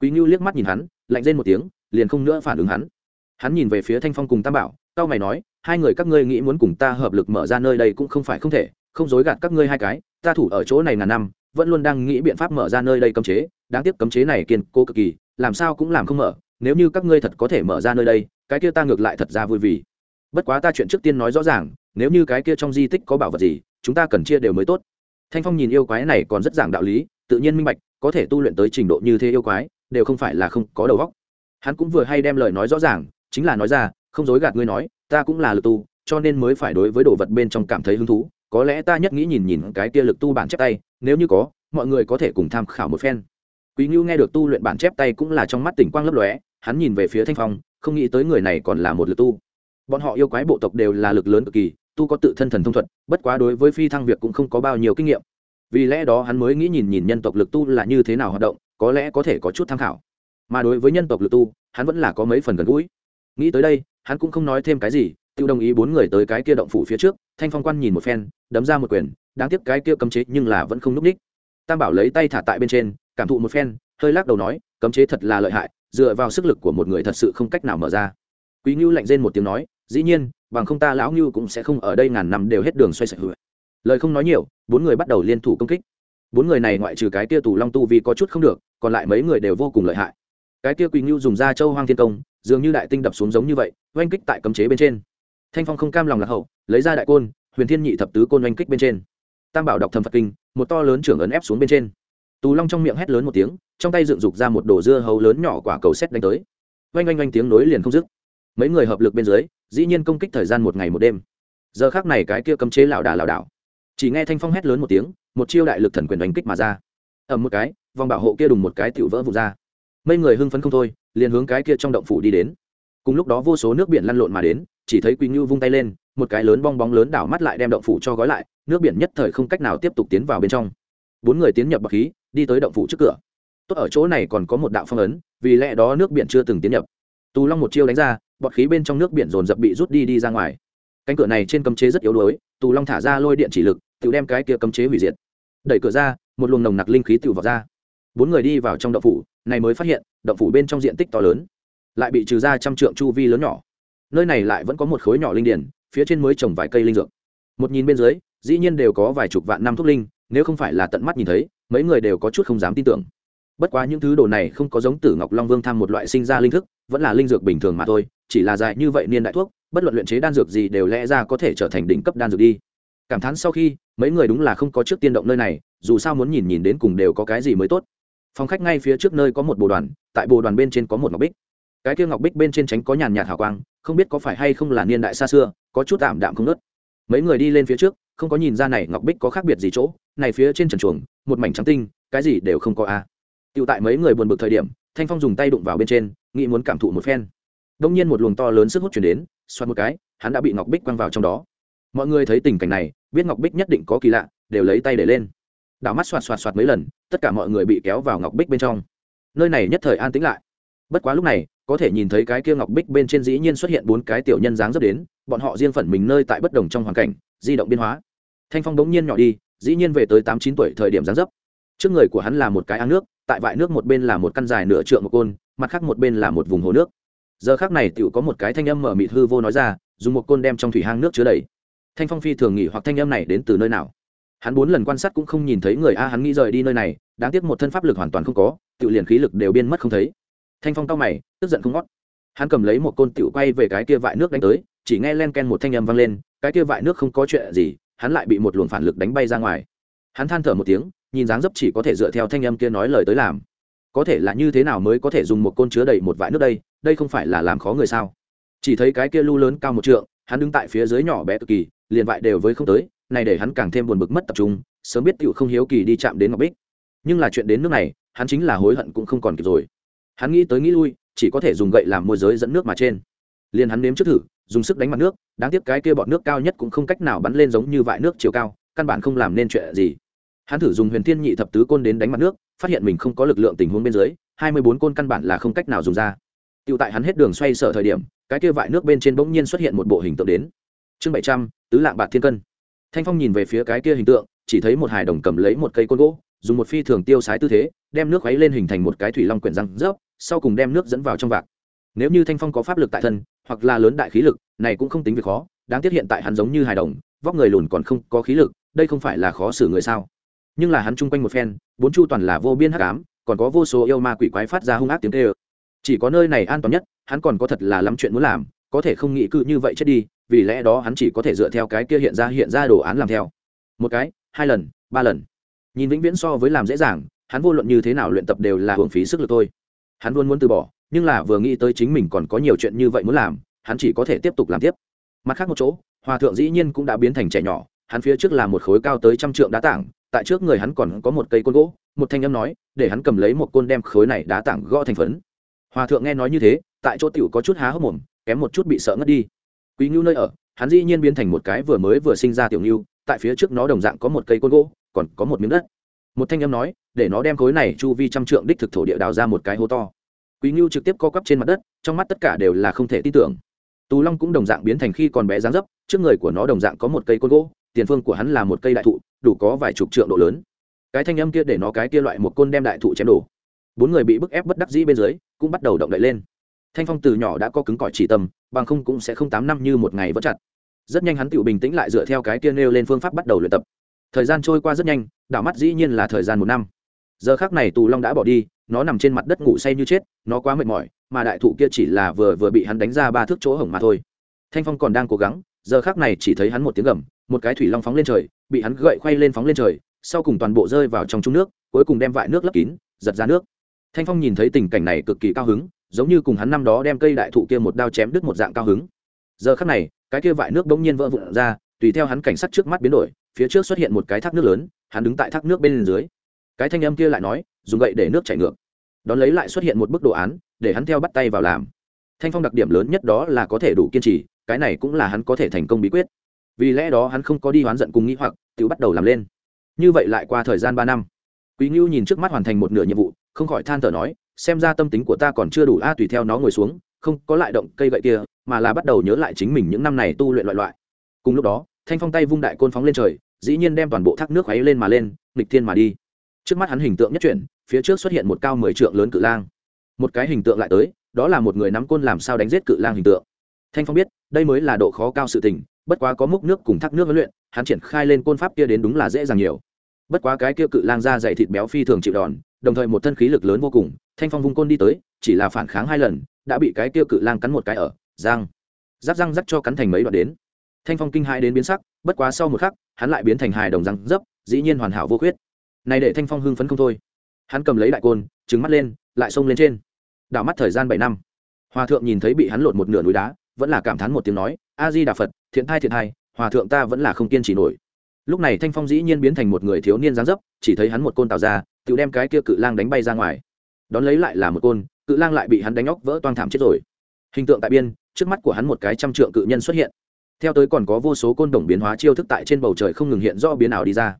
quý ngưu liếc mắt nhìn hắn, lạnh lên một tiếng, liền không nữa phản ứng hắn. Hắn nhìn về phía thanh phong cùng tam bảo, cao mày nói, hai người các ngươi nghĩ muốn cùng ta hợp lực mở ra nơi đây cũng không phải không thể, không dối gạt các ngươi hai cái, ta thủ ở chỗ này ngàn năm, vẫn luôn đang nghĩ biện pháp mở ra nơi đây cấm chế, đáng tiếc cấm chế này kiên cố cực kỳ, làm sao cũng làm không mở, nếu như các ngươi thật có thể mở ra nơi đây, cái kia ta ngược lại thật ra vui vì. Bất quá ta chuyện trước tiên nói rõ ràng, nếu như cái kia trong di tích có bảo vật gì, chúng ta cần chia đều mới tốt. Thanh phong nhìn yêu quái này còn rất giảng đạo lý, tự nhiên minh bạch, có thể tu luyện tới trình độ như thế yêu quái đều không phải là không có đầu óc. Hắn cũng vừa hay đem lời nói rõ ràng, chính là nói ra, không dối gạt ngươi nói, ta cũng là lực tu, cho nên mới phải đối với đồ vật bên trong cảm thấy hứng thú. Có lẽ ta nhất nghĩ nhìn nhìn cái kia lực tu bản chép tay, nếu như có, mọi người có thể cùng tham khảo một phen. Quý ngưu nghe được tu luyện bản chép tay cũng là trong mắt tỉnh quang lấp lóe, hắn nhìn về phía thanh phong, không nghĩ tới người này còn là một lực tu. Bọn họ yêu quái bộ tộc đều là lực lớn cực kỳ, tu có tự thân thần thông thuật, bất quá đối với phi thăng việc cũng không có bao nhiêu kinh nghiệm. Vì lẽ đó hắn mới nghĩ nhìn nhìn nhân tộc lực tu là như thế nào hoạt động có lẽ có thể có chút tham khảo. Mà đối với nhân tộc lực tu, hắn vẫn là có mấy phần gần gũi. Nghĩ tới đây, hắn cũng không nói thêm cái gì tự đồng ý bốn người tới cái kia động phủ phía trước, thanh phong quan nhìn một phen, đấm ra một quyền, đáng tiếc cái kia cấm chế nhưng là vẫn không núp ních. Tam bảo lấy tay thả tại bên trên, cảm thụ một phen, hơi lắc đầu nói, cấm chế thật là lợi hại, dựa vào sức lực của một người thật sự không cách nào mở ra. Quý ngưu lạnh rên một tiếng nói, dĩ nhiên, bằng không ta lão ngưu cũng sẽ không ở đây ngàn năm đều hết đường xoay sạch hựa lời không nói nhiều, bốn người bắt đầu liên thủ công kích bốn người này ngoại trừ cái kia tù long tu vì có chút không được, còn lại mấy người đều vô cùng lợi hại. Cái kia quỳnh ngưu dùng da châu hoang thiên công, dường như đại tinh đập xuống giống như vậy, oanh kích tại cấm chế bên trên. Thanh phong không cam lòng lạc hậu, lấy ra đại côn, huyền thiên nhị thập tứ côn oanh kích bên trên. Tam bảo đọc thầm phật kinh, một to lớn trưởng ấn ép xuống bên trên. Tù long trong miệng hét lớn một tiếng, trong tay dựng dục ra một đồ dưa hấu lớn nhỏ quả cầu xét đánh tới. Oanh oanh oanh tiếng nối liền không dứt. Mấy người hợp lực bên dưới, dĩ nhiên công kích thời gian một ngày một đêm. Giờ khác này cái kia cấm chế lảo đà lảo đảo chỉ nghe thanh phong hét lớn một tiếng, một chiêu đại lực thần quyền đánh kích mà ra. Ầm một cái, vòng bảo hộ kia đùng một cái tựu vỡ vụt ra. Mấy người hưng phấn không thôi, liền hướng cái kia trong động phủ đi đến. Cùng lúc đó vô số nước biển lăn lộn mà đến, chỉ thấy quỳnh ngưu vung tay lên, một cái lớn bong bóng lớn đảo mắt lại đem động phủ cho gói lại, nước biển nhất thời không cách nào tiếp tục tiến vào bên trong. Bốn người tiến nhập bậc khí, đi tới động phủ trước cửa. Tốt ở chỗ này còn có một đạo phong ấn, vì lẽ đó nước biển chưa từng tiến nhập. Tù long một chiêu đánh ra, bọt khí bên trong nước biển dồn dập bị rút đi đi ra ngoài. Cánh cửa này trên cấm chế rất yếu đuối, tù long thả ra lôi điện chỉ lực tự đem cái kia cấm chế hủy diệt. Đẩy cửa ra, một luồng nồng nặc linh khí tự vào ra. Bốn người đi vào trong động phủ, này mới phát hiện, động phủ bên trong diện tích to lớn, lại bị trừ ra trăm trượng chu vi lớn nhỏ. Nơi này lại vẫn có một khối nhỏ linh điển phía trên mới trồng vài cây linh dược. Một nhìn bên dưới, dĩ nhiên đều có vài chục vạn năm thuốc linh, nếu không phải là tận mắt nhìn thấy, mấy người đều có chút không dám tin tưởng. Bất quá những thứ đồ này không có giống tử ngọc long vương tham một loại sinh ra linh thức, vẫn là linh dược bình thường mà thôi, chỉ là dài như vậy niên đại thuốc, bất luận luyện chế đan dược gì đều lẽ ra có thể trở thành đỉnh cấp đan dược đi cảm thán sau khi, mấy người đúng là không có trước tiên động nơi này, dù sao muốn nhìn nhìn đến cùng đều có cái gì mới tốt. Phòng khách ngay phía trước nơi có một bồ đoàn, tại bồ đoàn bên trên có một ngọc bích. Cái kia ngọc bích bên trên tránh có nhàn nhạt hào quang, không biết có phải hay không là niên đại xa xưa, có chút tạm đạm không nớt mấy người đi lên phía trước, không có nhìn ra này ngọc bích có khác biệt gì chỗ, này phía trên trần chuồng, một mảnh trắng tinh, cái gì đều không có a. À. tựu tại mấy người buồn bực thời điểm, thanh phong dùng tay đụng vào bên trên, nghĩ muốn cảm thụ một phen. Đông nhiên một luồng to lớn sức hút chuyển đến xoắn một cái, hắn đã bị ngọc bích quăng vào trong đó mọi người thấy tình cảnh này, biết ngọc bích nhất định có kỳ lạ, đều lấy tay để lên. Đảo mắt xoạt xoạt xoạt mấy lần, tất cả mọi người bị kéo vào ngọc bích bên trong. Nơi này nhất thời an tĩnh lại. Bất quá lúc này, có thể nhìn thấy cái kia ngọc bích bên trên dĩ nhiên xuất hiện bốn cái tiểu nhân dáng dấp đến, bọn họ riêng phần mình nơi tại bất đồng trong hoàn cảnh, di động biên hóa. Thanh phong bỗng nhiên nhỏ đi, dĩ nhiên về tới tám chín tuổi thời điểm dáng dấp. Trước người của hắn là một cái áng nước, tại vại nước một bên là một căn dài nửa trượng một côn, mặt khác một bên là một vùng hồ nước. Giờ khác này tựu có một cái thanh âm mở mịt hư vô nói ra, dùng một côn đem trong thủy hang nước chứa đầy thanh phong phi thường nghĩ hoặc thanh âm này đến từ nơi nào? Hắn bốn lần quan sát cũng không nhìn thấy người a, hắn nghĩ rời đi nơi này, đáng tiếc một thân pháp lực hoàn toàn không có, tự liền khí lực đều biên mất không thấy. Thanh phong cao mày, tức giận không ngót. Hắn cầm lấy một côn tiểu quay về cái kia vại nước đánh tới, chỉ nghe len ken một thanh âm vang lên, cái kia vại nước không có chuyện gì, hắn lại bị một luồng phản lực đánh bay ra ngoài. Hắn than thở một tiếng, nhìn dáng dấp chỉ có thể dựa theo thanh âm kia nói lời tới làm. Có thể là như thế nào mới có thể dùng một côn chứa đầy một vại nước đây đây không phải là làm khó người sao? Chỉ thấy cái kia lu lớn cao một trượng, hắn đứng tại phía dưới nhỏ bé cực kỳ liền vại đều với không tới, này để hắn càng thêm buồn bực mất tập trung, sớm biết tựu không hiếu kỳ đi chạm đến ngọc bích. Nhưng là chuyện đến nước này, hắn chính là hối hận cũng không còn kịp rồi. Hắn nghĩ tới nghĩ lui, chỉ có thể dùng gậy làm môi giới dẫn nước mà trên. Liền hắn nếm trước thử, dùng sức đánh mặt nước, đáng tiếc cái kia bọn nước cao nhất cũng không cách nào bắn lên giống như vại nước chiều cao, căn bản không làm nên chuyện gì. Hắn thử dùng huyền thiên nhị thập tứ côn đến đánh mặt nước, phát hiện mình không có lực lượng tình huống bên dưới, hai mươi bốn côn căn bản là không cách nào dùng ra. Tựu tại hắn hết đường xoay sở thời điểm, cái kia vại nước bên trên bỗng nhiên xuất hiện một bộ hình tượng đến. Chương bảy trăm tứ lạng bạc thiên cân. Thanh phong nhìn về phía cái kia hình tượng, chỉ thấy một hài đồng cầm lấy một cây côn gỗ, dùng một phi thường tiêu sái tư thế, đem nước khuấy lên hình thành một cái thủy long quyển răng rớp, sau cùng đem nước dẫn vào trong vạc. Nếu như thanh phong có pháp lực tại thân, hoặc là lớn đại khí lực, này cũng không tính việc khó, đáng tiếc hiện tại hắn giống như hài đồng, vóc người lùn còn không có khí lực, đây không phải là khó xử người sao. Nhưng là hắn chung quanh một phen, bốn chu toàn là vô biên hắc ám, còn có vô số yêu ma quỷ quái phát ra hung ác tiếng tê ơ chỉ có nơi này an toàn nhất, hắn còn có thật là lắm chuyện muốn làm, có thể không nghĩ cự như vậy chết đi vì lẽ đó hắn chỉ có thể dựa theo cái kia hiện ra hiện ra đồ án làm theo. Một cái, hai lần, ba lần. Nhìn vĩnh viễn so với làm dễ dàng, hắn vô luận như thế nào luyện tập đều là hưởng phí sức lực thôi. Hắn luôn muốn từ bỏ, nhưng là vừa nghĩ tới chính mình còn có nhiều chuyện như vậy muốn làm, hắn chỉ có thể tiếp tục làm tiếp. Mặt khác một chỗ, hòa thượng dĩ nhiên cũng đã biến thành trẻ nhỏ, hắn phía trước là một khối cao tới trăm trượng đá tảng, tại trước người hắn còn có một cây côn gỗ, một thanh âm nói, để hắn cầm lấy một côn đem khối này đá tảng gõ thành phấn. Hòa thượng nghe nói như thế, tại chỗ tiểu có chút há hốc mồm, kém một chút bị sợ ngất đi quý ngưu nơi ở, hắn dĩ nhiên biến thành một cái vừa mới vừa sinh ra tiểu ngưu, tại phía trước nó đồng dạng có một cây côn gỗ, còn có một miếng đất. Một thanh âm nói, để nó đem khối này chu vi trăm trượng đích thực thổ địa đào ra một cái hố to. Quý ngưu trực tiếp co quắp trên mặt đất, trong mắt tất cả đều là không thể tin tưởng. Tù long cũng đồng dạng biến thành khi còn bé dáng dấp, trước người của nó đồng dạng có một cây côn gỗ, tiền phương của hắn là một cây đại thụ, đủ có vài chục trượng độ lớn. Cái thanh âm kia để nó cái kia loại một côn đem đại thụ chém đổ. Bốn người bị bức ép bất đắc dĩ bên dưới, cũng bắt đầu động đậy lên thanh phong từ nhỏ đã có cứng cỏi chỉ tâm, bằng không cũng sẽ không tám năm như một ngày vẫn chặt. Rất nhanh hắn tự bình tĩnh lại dựa theo cái tiên nêu lên phương pháp bắt đầu luyện tập. Thời gian trôi qua rất nhanh, đảo mắt dĩ nhiên là thời gian một năm. Giờ khác này tù long đã bỏ đi, nó nằm trên mặt đất ngủ say như chết, nó quá mệt mỏi, mà đại thụ kia chỉ là vừa vừa bị hắn đánh ra ba thước chỗ hổng mà thôi. Thanh phong còn đang cố gắng, giờ khác này chỉ thấy hắn một tiếng gầm, một cái thủy long phóng lên trời, bị hắn gậy khoay lên phóng lên trời, sau cùng toàn bộ rơi vào trong trung nước, cuối cùng đem vại nước lấp kín, giật ra nước. Thanh phong nhìn thấy tình cảnh này cực kỳ cao hứng giống như cùng hắn năm đó đem cây đại thụ kia một đao chém đứt một dạng cao hứng. Giờ khắc này, cái kia vại nước bỗng nhiên vỡ vụn ra, tùy theo hắn cảnh sát trước mắt biến đổi, phía trước xuất hiện một cái thác nước lớn, hắn đứng tại thác nước bên dưới. Cái thanh âm kia lại nói, dùng gậy để nước chảy ngược. Đón lấy lại xuất hiện một bức đồ án, để hắn theo bắt tay vào làm. Thanh phong đặc điểm lớn nhất đó là có thể đủ kiên trì, cái này cũng là hắn có thể thành công bí quyết. Vì lẽ đó hắn không có đi hoán giận cùng nghĩ hoặc, tự bắt đầu làm lên. Như vậy lại qua thời gian ba năm. Quý ngưu nhìn trước mắt hoàn thành một nửa nhiệm vụ, không khỏi than thở nói xem ra tâm tính của ta còn chưa đủ a, tùy theo nó ngồi xuống, không có lại động cây gậy kia, mà là bắt đầu nhớ lại chính mình những năm này tu luyện loại loại. Cùng lúc đó, thanh phong tay vung đại côn phóng lên trời, dĩ nhiên đem toàn bộ thác nước khuấy lên mà lên, nghịch thiên mà đi. Trước mắt hắn hình tượng nhất chuyển, phía trước xuất hiện một cao mười trượng lớn cự lang. Một cái hình tượng lại tới, đó là một người nắm côn làm sao đánh giết cự lang hình tượng. Thanh phong biết, đây mới là độ khó cao sự tình, bất quá có múc nước cùng thác nước huấn luyện, hắn triển khai lên côn pháp kia đến đúng là dễ dàng nhiều. Bất quá cái kia cự lang da dày thịt béo phi thường chịu đòn đồng thời một thân khí lực lớn vô cùng, thanh phong vung côn đi tới, chỉ là phản kháng hai lần, đã bị cái kia cự lang cắn một cái ở giang giáp răng rắc cho cắn thành mấy đoạn đến. Thanh phong kinh hai đến biến sắc, bất quá sau một khắc, hắn lại biến thành hài đồng răng dấp, dĩ nhiên hoàn hảo vô khuyết. Này để thanh phong hưng phấn không thôi. Hắn cầm lấy đại côn trứng mắt lên, lại xông lên trên. Đảo mắt thời gian bảy năm. Hòa thượng nhìn thấy bị hắn lột một nửa núi đá, vẫn là cảm thán một tiếng nói, a di đà phật, thiện thai thiện thai, hòa thượng ta vẫn là không kiên trì nổi. Lúc này thanh phong dĩ nhiên biến thành một người thiếu niên dáng dấp, chỉ thấy hắn một côn tạo ra tự đem cái kia cự lang đánh bay ra ngoài. Đón lấy lại là một côn, cự lang lại bị hắn đánh óc vỡ toang thảm chết rồi. Hình tượng tại biên, trước mắt của hắn một cái trăm trượng cự nhân xuất hiện. Theo tới còn có vô số côn đồng biến hóa chiêu thức tại trên bầu trời không ngừng hiện do biến ảo đi ra.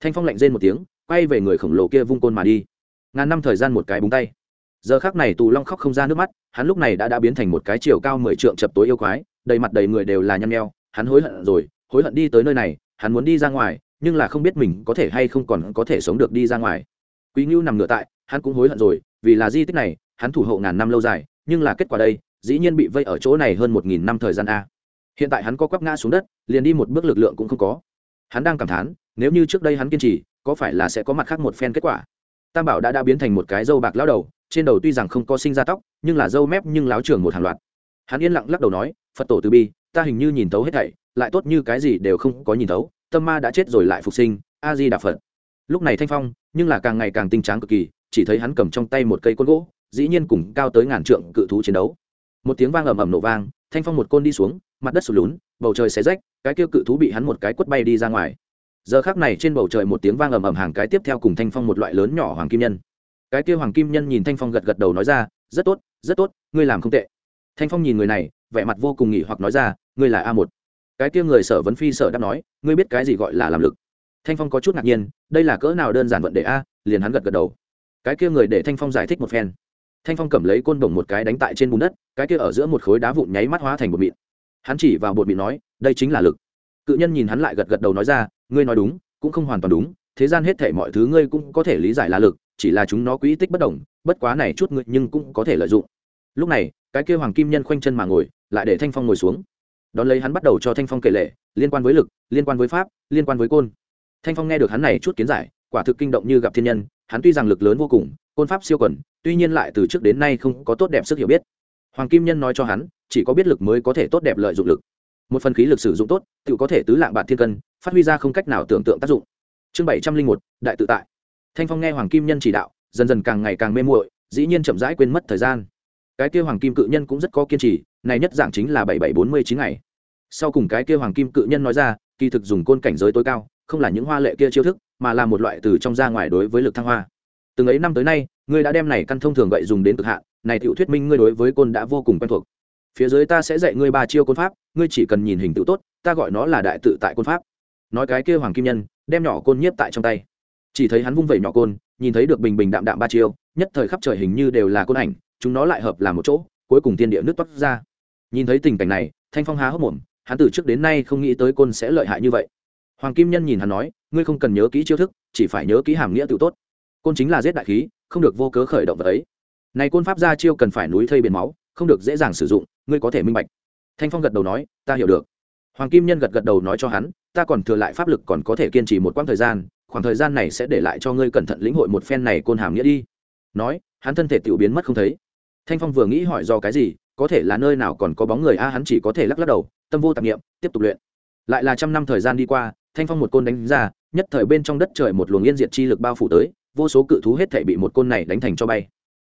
Thanh phong lạnh rên một tiếng, quay về người khổng lồ kia vung côn mà đi. Ngàn năm thời gian một cái búng tay. Giờ khác này tù long khóc không ra nước mắt, hắn lúc này đã đã biến thành một cái chiều cao mười trượng chập tối yêu quái, đầy mặt đầy người đều là nhăn nheo, hắn hối hận rồi, hối hận đi tới nơi này, hắn muốn đi ra ngoài, nhưng là không biết mình có thể hay không còn có thể sống được đi ra ngoài quý ngưu nằm ngửa tại, hắn cũng hối hận rồi, vì là di tích này, hắn thủ hộ ngàn năm lâu dài, nhưng là kết quả đây, dĩ nhiên bị vây ở chỗ này hơn một nghìn năm thời gian a. Hiện tại hắn có quắp ngã xuống đất, liền đi một bước lực lượng cũng không có. Hắn đang cảm thán, nếu như trước đây hắn kiên trì, có phải là sẽ có mặt khác một phen kết quả? Tam bảo đã đã biến thành một cái dâu bạc lao đầu, trên đầu tuy rằng không có sinh ra tóc, nhưng là dâu mép nhưng láo trưởng một hàng loạt. Hắn yên lặng lắc đầu nói, phật tổ từ bi, ta hình như nhìn thấu hết thảy, lại tốt như cái gì đều không có nhìn thấu, tâm ma đã chết rồi lại phục sinh, a di đà phật. Lúc này thanh phong nhưng là càng ngày càng tinh tráng cực kỳ, chỉ thấy hắn cầm trong tay một cây côn gỗ, dĩ nhiên cùng cao tới ngàn trượng cự thú chiến đấu. Một tiếng vang ầm ầm nổ vang, thanh phong một côn đi xuống, mặt đất sụt lún, bầu trời xé rách, cái kia cự thú bị hắn một cái quất bay đi ra ngoài. Giờ khác này trên bầu trời một tiếng vang ầm ầm hàng cái tiếp theo cùng thanh phong một loại lớn nhỏ hoàng kim nhân. Cái kia hoàng kim nhân nhìn thanh phong gật gật đầu nói ra, rất tốt rất tốt, ngươi làm không tệ. Thanh phong nhìn người này, vẻ mặt vô cùng nghỉ hoặc nói ra, ngươi là a một. Cái kia người sở vấn phi sở đáp nói, ngươi biết cái gì gọi là làm lực? Thanh phong có chút ngạc nhiên, đây là cỡ nào đơn giản vận đề a, liền hắn gật gật đầu. Cái kia người để thanh phong giải thích một phen. Thanh phong cầm lấy côn đồng một cái đánh tại trên bùn đất, cái kia ở giữa một khối đá vụn nháy mắt hóa thành bột mịn. Hắn chỉ vào bột mịn nói, đây chính là lực. Cự nhân nhìn hắn lại gật gật đầu nói ra, ngươi nói đúng, cũng không hoàn toàn đúng, thế gian hết thể mọi thứ ngươi cũng có thể lý giải là lực, chỉ là chúng nó quỹ tích bất đồng, bất quá này chút ngươi nhưng cũng có thể lợi dụng. Lúc này, cái kia hoàng kim nhân khoanh chân mà ngồi, lại để thanh phong ngồi xuống. Đón lấy hắn bắt đầu cho thanh phong kể lệ, liên quan với lực, liên quan với pháp, liên quan với côn thanh phong nghe được hắn này chút kiến giải, quả thực kinh động như gặp thiên nhân, hắn tuy rằng lực lớn vô cùng, côn pháp siêu quẩn tuy nhiên lại từ trước đến nay không có tốt đẹp sức hiểu biết. Hoàng kim nhân nói cho hắn, chỉ có biết lực mới có thể tốt đẹp lợi dụng lực. Một phần khí lực sử dụng tốt, tự có thể tứ lạng bạn thiên cân, phát huy ra không cách nào tưởng tượng tác dụng. Chương bảy trăm linh một, đại tự tại. Thanh phong nghe hoàng kim nhân chỉ đạo, dần dần càng ngày càng mê muội, dĩ nhiên chậm rãi quên mất thời gian. Cái kia hoàng kim cự nhân cũng rất có kiên trì, này nhất dạng chính là bảy bảy bốn mươi chín ngày. Sau cùng cái kia hoàng kim cự nhân nói ra, kỳ thực dùng côn cảnh giới tối cao không là những hoa lệ kia chiêu thức, mà là một loại từ trong ra ngoài đối với lực thăng hoa. Từng ấy năm tới nay, ngươi đã đem này căn thông thường gậy dùng đến cực hạn, này tiểu thuyết minh ngươi đối với côn đã vô cùng quen thuộc. Phía dưới ta sẽ dạy ngươi ba chiêu côn pháp, ngươi chỉ cần nhìn hình tự tốt, ta gọi nó là đại tự tại côn pháp. Nói cái kia hoàng kim nhân, đem nhỏ côn nhiếp tại trong tay. Chỉ thấy hắn vung vẩy nhỏ côn, nhìn thấy được bình bình đạm đạm ba chiêu, nhất thời khắp trời hình như đều là côn ảnh, chúng nó lại hợp làm một chỗ, cuối cùng tiên địa nước toát ra. Nhìn thấy tình cảnh này, thanh phong há hốc mồm, hắn từ trước đến nay không nghĩ tới côn sẽ lợi hại như vậy hoàng kim nhân nhìn hắn nói, ngươi không cần nhớ kỹ chiêu thức, chỉ phải nhớ kỹ hàm nghĩa tự tốt. Côn chính là giết đại khí, không được vô cớ khởi động vật ấy. Này côn pháp ra chiêu cần phải núi thây biển máu, không được dễ dàng sử dụng, ngươi có thể minh bạch. Thanh phong gật đầu nói, ta hiểu được. Hoàng kim nhân gật gật đầu nói cho hắn, ta còn thừa lại pháp lực còn có thể kiên trì một quãng thời gian, khoảng thời gian này sẽ để lại cho ngươi cẩn thận lĩnh hội một phen này côn hàm nghĩa đi. Nói, hắn thân thể tiểu biến mất không thấy. Thanh phong vừa nghĩ hỏi do cái gì, có thể là nơi nào còn có bóng người, a, hắn chỉ có thể lắc lắc đầu, tâm vô tạp nghiệm tiếp tục luyện. Lại là trăm năm thời gian đi qua thanh phong một côn đánh ra, nhất thời bên trong đất trời một luồng yên diệt chi lực bao phủ tới, vô số cự thú hết thể bị một côn này đánh thành cho bay.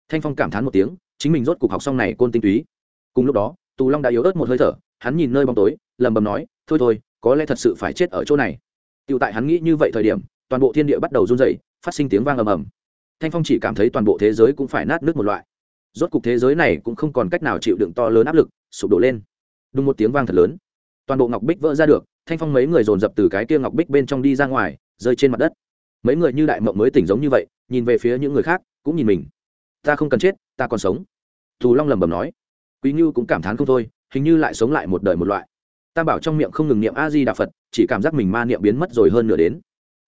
Thanh phong cảm thán một tiếng, chính mình rốt cục học xong này côn tinh túy. Cùng lúc đó, tù long đã yếu ớt một hơi thở, hắn nhìn nơi bóng tối lầm bầm nói, thôi thôi, có lẽ thật sự phải chết ở chỗ này. Tựu tại hắn nghĩ như vậy thời điểm, toàn bộ thiên địa bắt đầu run dậy phát sinh tiếng vang ầm ầm. Thanh phong chỉ cảm thấy toàn bộ thế giới cũng phải nát nước một loại. Rốt cục thế giới này cũng không còn cách nào chịu đựng to lớn áp lực, sụp đổ lên. Đúng một tiếng vang thật lớn. Toàn bộ ngọc bích vỡ ra được thanh phong mấy người dồn dập từ cái kia ngọc bích bên trong đi ra ngoài, rơi trên mặt đất. Mấy người như đại mộng mới tỉnh giống như vậy, nhìn về phía những người khác, cũng nhìn mình. Ta không cần chết, ta còn sống. Thù long lẩm bẩm nói. Quý ngưu cũng cảm thán không thôi, hình như lại sống lại một đời một loại. Ta bảo trong miệng không ngừng niệm a di đà phật, chỉ cảm giác mình ma niệm biến mất rồi hơn nửa đến.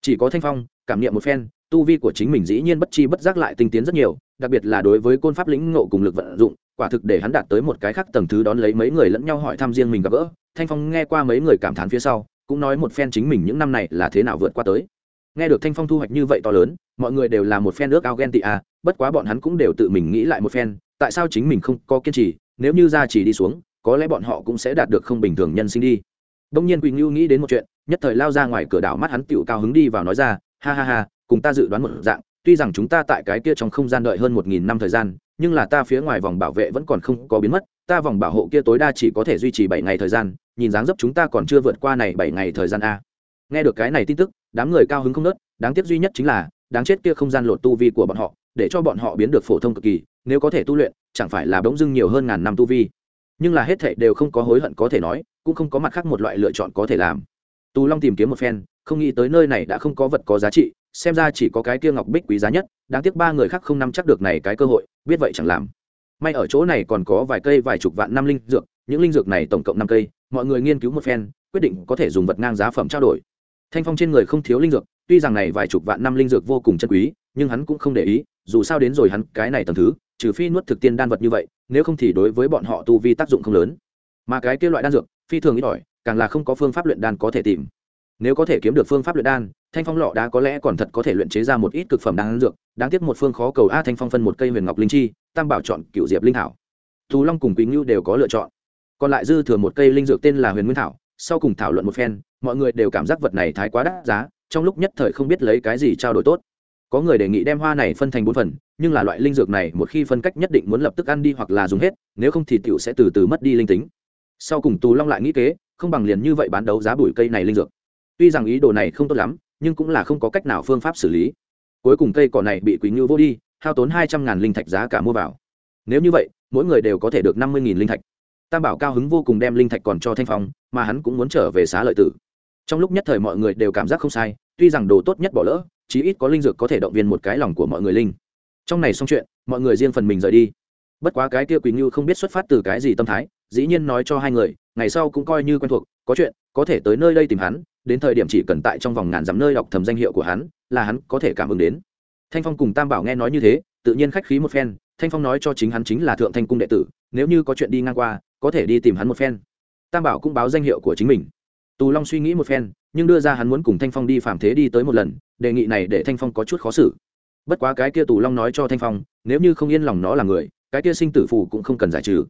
Chỉ có thanh phong, cảm niệm một phen, tu vi của chính mình dĩ nhiên bất chi bất giác lại tinh tiến rất nhiều, đặc biệt là đối với côn pháp lĩnh ngộ cùng lực vận dụng quả thực để hắn đạt tới một cái khác tầng thứ đón lấy mấy người lẫn nhau hỏi thăm riêng mình gặp gỡ. Thanh phong nghe qua mấy người cảm thán phía sau, cũng nói một phen chính mình những năm này là thế nào vượt qua tới. Nghe được thanh phong thu hoạch như vậy to lớn, mọi người đều là một phen ước ao ghen tị à bất quá bọn hắn cũng đều tự mình nghĩ lại một phen, tại sao chính mình không có kiên trì, nếu như ra chỉ đi xuống, có lẽ bọn họ cũng sẽ đạt được không bình thường nhân sinh đi. Đông nhiên quỳnh ngưu nghĩ đến một chuyện, nhất thời lao ra ngoài cửa đảo mắt hắn tựu cao hứng đi vào nói ra, ha ha ha, cùng ta dự đoán một dạng tuy rằng chúng ta tại cái kia trong không gian đợi hơn một nghìn năm thời gian, nhưng là ta phía ngoài vòng bảo vệ vẫn còn không có biến mất, ta vòng bảo hộ kia tối đa chỉ có thể duy trì bảy ngày thời gian, nhìn dáng dấp chúng ta còn chưa vượt qua này bảy ngày thời gian a. Nghe được cái này tin tức, đám người cao hứng không nớt đáng tiếc duy nhất chính là, đáng chết kia không gian lột tu vi của bọn họ, để cho bọn họ biến được phổ thông cực kỳ, nếu có thể tu luyện, chẳng phải là bỗng dưng nhiều hơn ngàn năm tu vi. Nhưng là hết thảy đều không có hối hận có thể nói, cũng không có mặt khác một loại lựa chọn có thể làm. Tù long tìm kiếm một phen, không nghĩ tới nơi này đã không có vật có giá trị xem ra chỉ có cái kia ngọc bích quý giá nhất, đáng tiếc ba người khác không nắm chắc được này cái cơ hội, biết vậy chẳng làm. May ở chỗ này còn có vài cây vài chục vạn năm linh dược, những linh dược này tổng cộng năm cây, mọi người nghiên cứu một phen, quyết định có thể dùng vật ngang giá phẩm trao đổi. Thanh phong trên người không thiếu linh dược, tuy rằng này vài chục vạn năm linh dược vô cùng chân quý, nhưng hắn cũng không để ý, dù sao đến rồi hắn cái này tầm thứ, trừ phi nuốt thực tiên đan vật như vậy, nếu không thì đối với bọn họ tu vi tác dụng không lớn. Mà cái kia loại đan dược, phi thường ít ỏi, càng là không có phương pháp luyện đan có thể tìm. Nếu có thể kiếm được phương pháp luyện đan thanh phong lọ đá có lẽ còn thật có thể luyện chế ra một ít cực phẩm đan dược, đáng tiếc một phương khó cầu a thanh phong phân một cây huyền ngọc linh chi, tam bảo chọn cựu diệp linh thảo. Thù long cùng quý ngưu đều có lựa chọn. Còn lại dư thừa một cây linh dược tên là huyền nguyên thảo, sau cùng thảo luận một phen, mọi người đều cảm giác vật này thái quá đắt giá, trong lúc nhất thời không biết lấy cái gì trao đổi tốt. Có người đề nghị đem hoa này phân thành bốn phần, nhưng là loại linh dược này một khi phân cách nhất định muốn lập tức ăn đi hoặc là dùng hết, nếu không thì tiểu sẽ từ từ mất đi linh tính. Sau cùng tù long lại nghĩ kế, không bằng liền như vậy bán đấu giá bụi cây này linh dược. Tuy rằng ý đồ này không tốt lắm nhưng cũng là không có cách nào phương pháp xử lý. Cuối cùng cây cỏ này bị quý ngưu vô đi, hao tốn hai trăm ngàn linh thạch giá cả mua vào. Nếu như vậy, mỗi người đều có thể được năm mươi nghìn linh thạch. Tam bảo cao hứng vô cùng đem linh thạch còn cho thanh phong, mà hắn cũng muốn trở về xá lợi tử. Trong lúc nhất thời mọi người đều cảm giác không sai, tuy rằng đồ tốt nhất bỏ lỡ, chí ít có linh dược có thể động viên một cái lòng của mọi người linh. Trong này xong chuyện, mọi người riêng phần mình rời đi. Bất quá cái kia quỳnh như không biết xuất phát từ cái gì tâm thái, dĩ nhiên nói cho hai người, ngày sau cũng coi như quen thuộc, có chuyện, có thể tới nơi đây tìm hắn đến thời điểm chỉ cần tại trong vòng ngàn dặm nơi đọc thầm danh hiệu của hắn, là hắn có thể cảm ứng đến. Thanh phong cùng tam bảo nghe nói như thế, tự nhiên khách khí một phen, thanh phong nói cho chính hắn chính là thượng thanh cung đệ tử, nếu như có chuyện đi ngang qua, có thể đi tìm hắn một phen. Tam bảo cũng báo danh hiệu của chính mình. Tù long suy nghĩ một phen, nhưng đưa ra hắn muốn cùng thanh phong đi phạm thế đi tới một lần, đề nghị này để thanh phong có chút khó xử. Bất quá cái kia tù long nói cho thanh phong, nếu như không yên lòng nó là người, cái kia sinh tử phù cũng không cần giải trừ.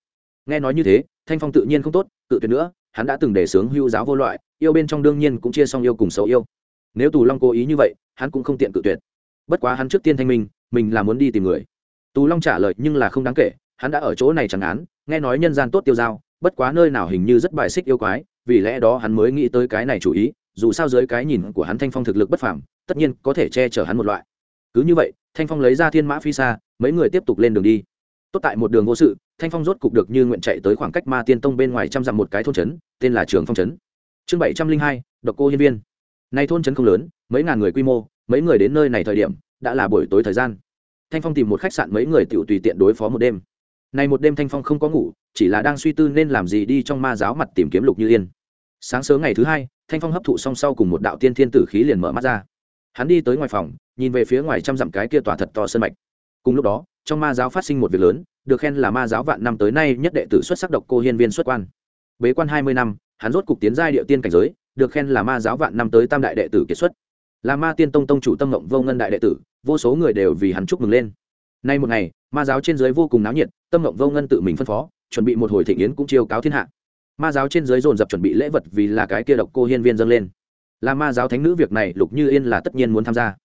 Nghe nói như thế, thanh phong tự nhiên không tốt, tự tuyệt nữa, hắn đã từng đề sướng hưu giáo vô loại yêu bên trong đương nhiên cũng chia xong yêu cùng xấu yêu. Nếu tù long cố ý như vậy, hắn cũng không tiện cự tuyệt. Bất quá hắn trước tiên thanh minh, mình là muốn đi tìm người. Tù long trả lời nhưng là không đáng kể, hắn đã ở chỗ này chẳng án, nghe nói nhân gian tốt tiêu dao bất quá nơi nào hình như rất bài xích yêu quái, vì lẽ đó hắn mới nghĩ tới cái này chủ ý, dù sao dưới cái nhìn của hắn thanh phong thực lực bất phàm, tất nhiên có thể che chở hắn một loại. Cứ như vậy, thanh phong lấy ra thiên mã phi xa, mấy người tiếp tục lên đường đi. Tốt tại một đường vô sự, thanh phong rốt cục được như nguyện chạy tới khoảng cách ma tiên tông bên ngoài trăm dặm một cái thôn trấn, tên là trường phong trấn chương bảy trăm linh hai, độc cô hiên viên. Nay thôn trấn không lớn, mấy ngàn người quy mô, mấy người đến nơi này thời điểm, đã là buổi tối thời gian. Thanh phong tìm một khách sạn mấy người tự tùy tiện đối phó một đêm. Nay một đêm thanh phong không có ngủ, chỉ là đang suy tư nên làm gì đi trong ma giáo mặt tìm kiếm lục như yên. Sáng sớm ngày thứ hai, thanh phong hấp thụ song sau cùng một đạo tiên thiên tử khí liền mở mắt ra. Hắn đi tới ngoài phòng, nhìn về phía ngoài trăm dặm cái kia tỏa thật to sân mạch. Cùng lúc đó, trong ma giáo phát sinh một việc lớn, được khen là ma giáo vạn năm tới nay nhất đệ tử xuất sắc độc cô hiên viên xuất quan. Bế quan hai mươi năm hắn rốt cục tiến giai địa tiên cảnh giới, được khen là ma giáo vạn năm tới tam đại đệ tử kiệt xuất. Là ma tiên tông tông chủ tâm ngộng vô ngân đại đệ tử, vô số người đều vì hắn chúc mừng lên. Nay một ngày, ma giáo trên dưới vô cùng náo nhiệt, tâm ngộng vô ngân tự mình phân phó, chuẩn bị một hồi thịnh yến cũng chiêu cáo thiên hạ. Ma giáo trên dưới dồn dập chuẩn bị lễ vật vì là cái kia độc cô hiên viên dâng lên. Là ma giáo thánh nữ việc này, lục như yên là tất nhiên muốn tham gia.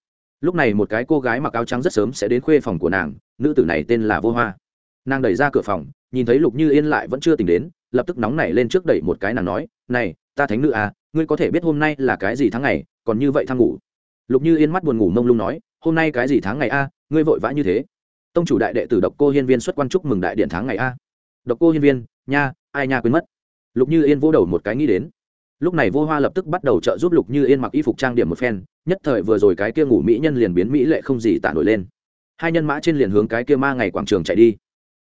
Lúc này một cái cô gái mặc áo trắng rất sớm sẽ đến khuê phòng của nàng, nữ tử này tên là vô hoa. Nàng đẩy ra cửa phòng nhìn thấy lục như yên lại vẫn chưa tỉnh đến, lập tức nóng nảy lên trước đẩy một cái nàng nói, này, ta thánh nữ à ngươi có thể biết hôm nay là cái gì tháng ngày, còn như vậy thang ngủ. Lục như yên mắt buồn ngủ mông lung nói, hôm nay cái gì tháng ngày a, ngươi vội vã như thế. Tông chủ đại đệ tử độc cô hiên viên xuất quan chúc mừng đại điện tháng ngày a. Độc cô hiên viên, nha, ai nha quên mất. Lục như yên vô đầu một cái nghĩ đến. Lúc này vô hoa lập tức bắt đầu trợ giúp lục như yên mặc y phục trang điểm một phen, nhất thời vừa rồi cái kia ngủ mỹ nhân liền biến mỹ lệ không gì tạ nổi lên. Hai nhân mã trên liền hướng cái kia ma ngày quảng trường chạy đi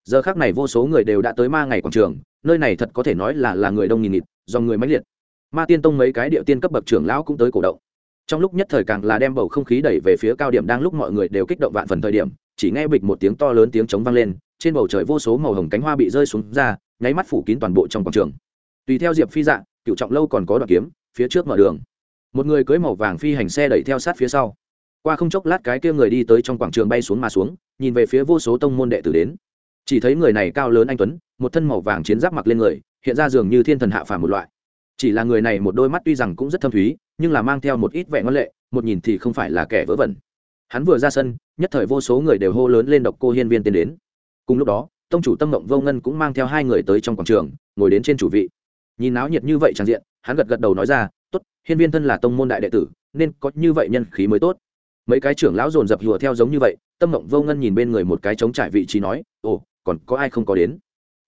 giờ khác này vô số người đều đã tới ma ngày quảng trường, nơi này thật có thể nói là là người đông nghìn nghịt do người mãnh liệt. Ma tiên tông mấy cái địa tiên cấp bậc trưởng lão cũng tới cổ động. Trong lúc nhất thời càng là đem bầu không khí đẩy về phía cao điểm đang lúc mọi người đều kích động vạn phần thời điểm, chỉ nghe bịch một tiếng to lớn tiếng trống vang lên, trên bầu trời vô số màu hồng cánh hoa bị rơi xuống ra, nháy mắt phủ kín toàn bộ trong quảng trường. Tùy theo diệp phi dạng cựu trọng lâu còn có đoạn kiếm, phía trước mở đường. Một người cưới màu vàng phi hành xe đẩy theo sát phía sau. Qua không chốc lát cái kia người đi tới trong quảng trường bay xuống mà xuống, nhìn về phía vô số tông môn đệ tử đến chỉ thấy người này cao lớn anh tuấn, một thân màu vàng chiến giáp mặc lên người, hiện ra dường như thiên thần hạ phàm một loại. Chỉ là người này một đôi mắt tuy rằng cũng rất thâm thúy, nhưng là mang theo một ít vẻ ngon lệ, một nhìn thì không phải là kẻ vớ vẩn. Hắn vừa ra sân, nhất thời vô số người đều hô lớn lên độc cô hiên viên tiến đến. Cùng lúc đó, tông chủ tâm mộng vô ngân cũng mang theo hai người tới trong quảng trường, ngồi đến trên chủ vị. Nhìn náo nhiệt như vậy tràn diện, hắn gật gật đầu nói ra, tốt, hiên viên thân là tông môn đại đệ tử, nên có như vậy nhân khí mới tốt. Mấy cái trưởng lão dồn dập hùa theo giống như vậy, tâm mộng vô ngân nhìn bên người một cái trống trải vị trí nói, ồ còn có ai không có đến?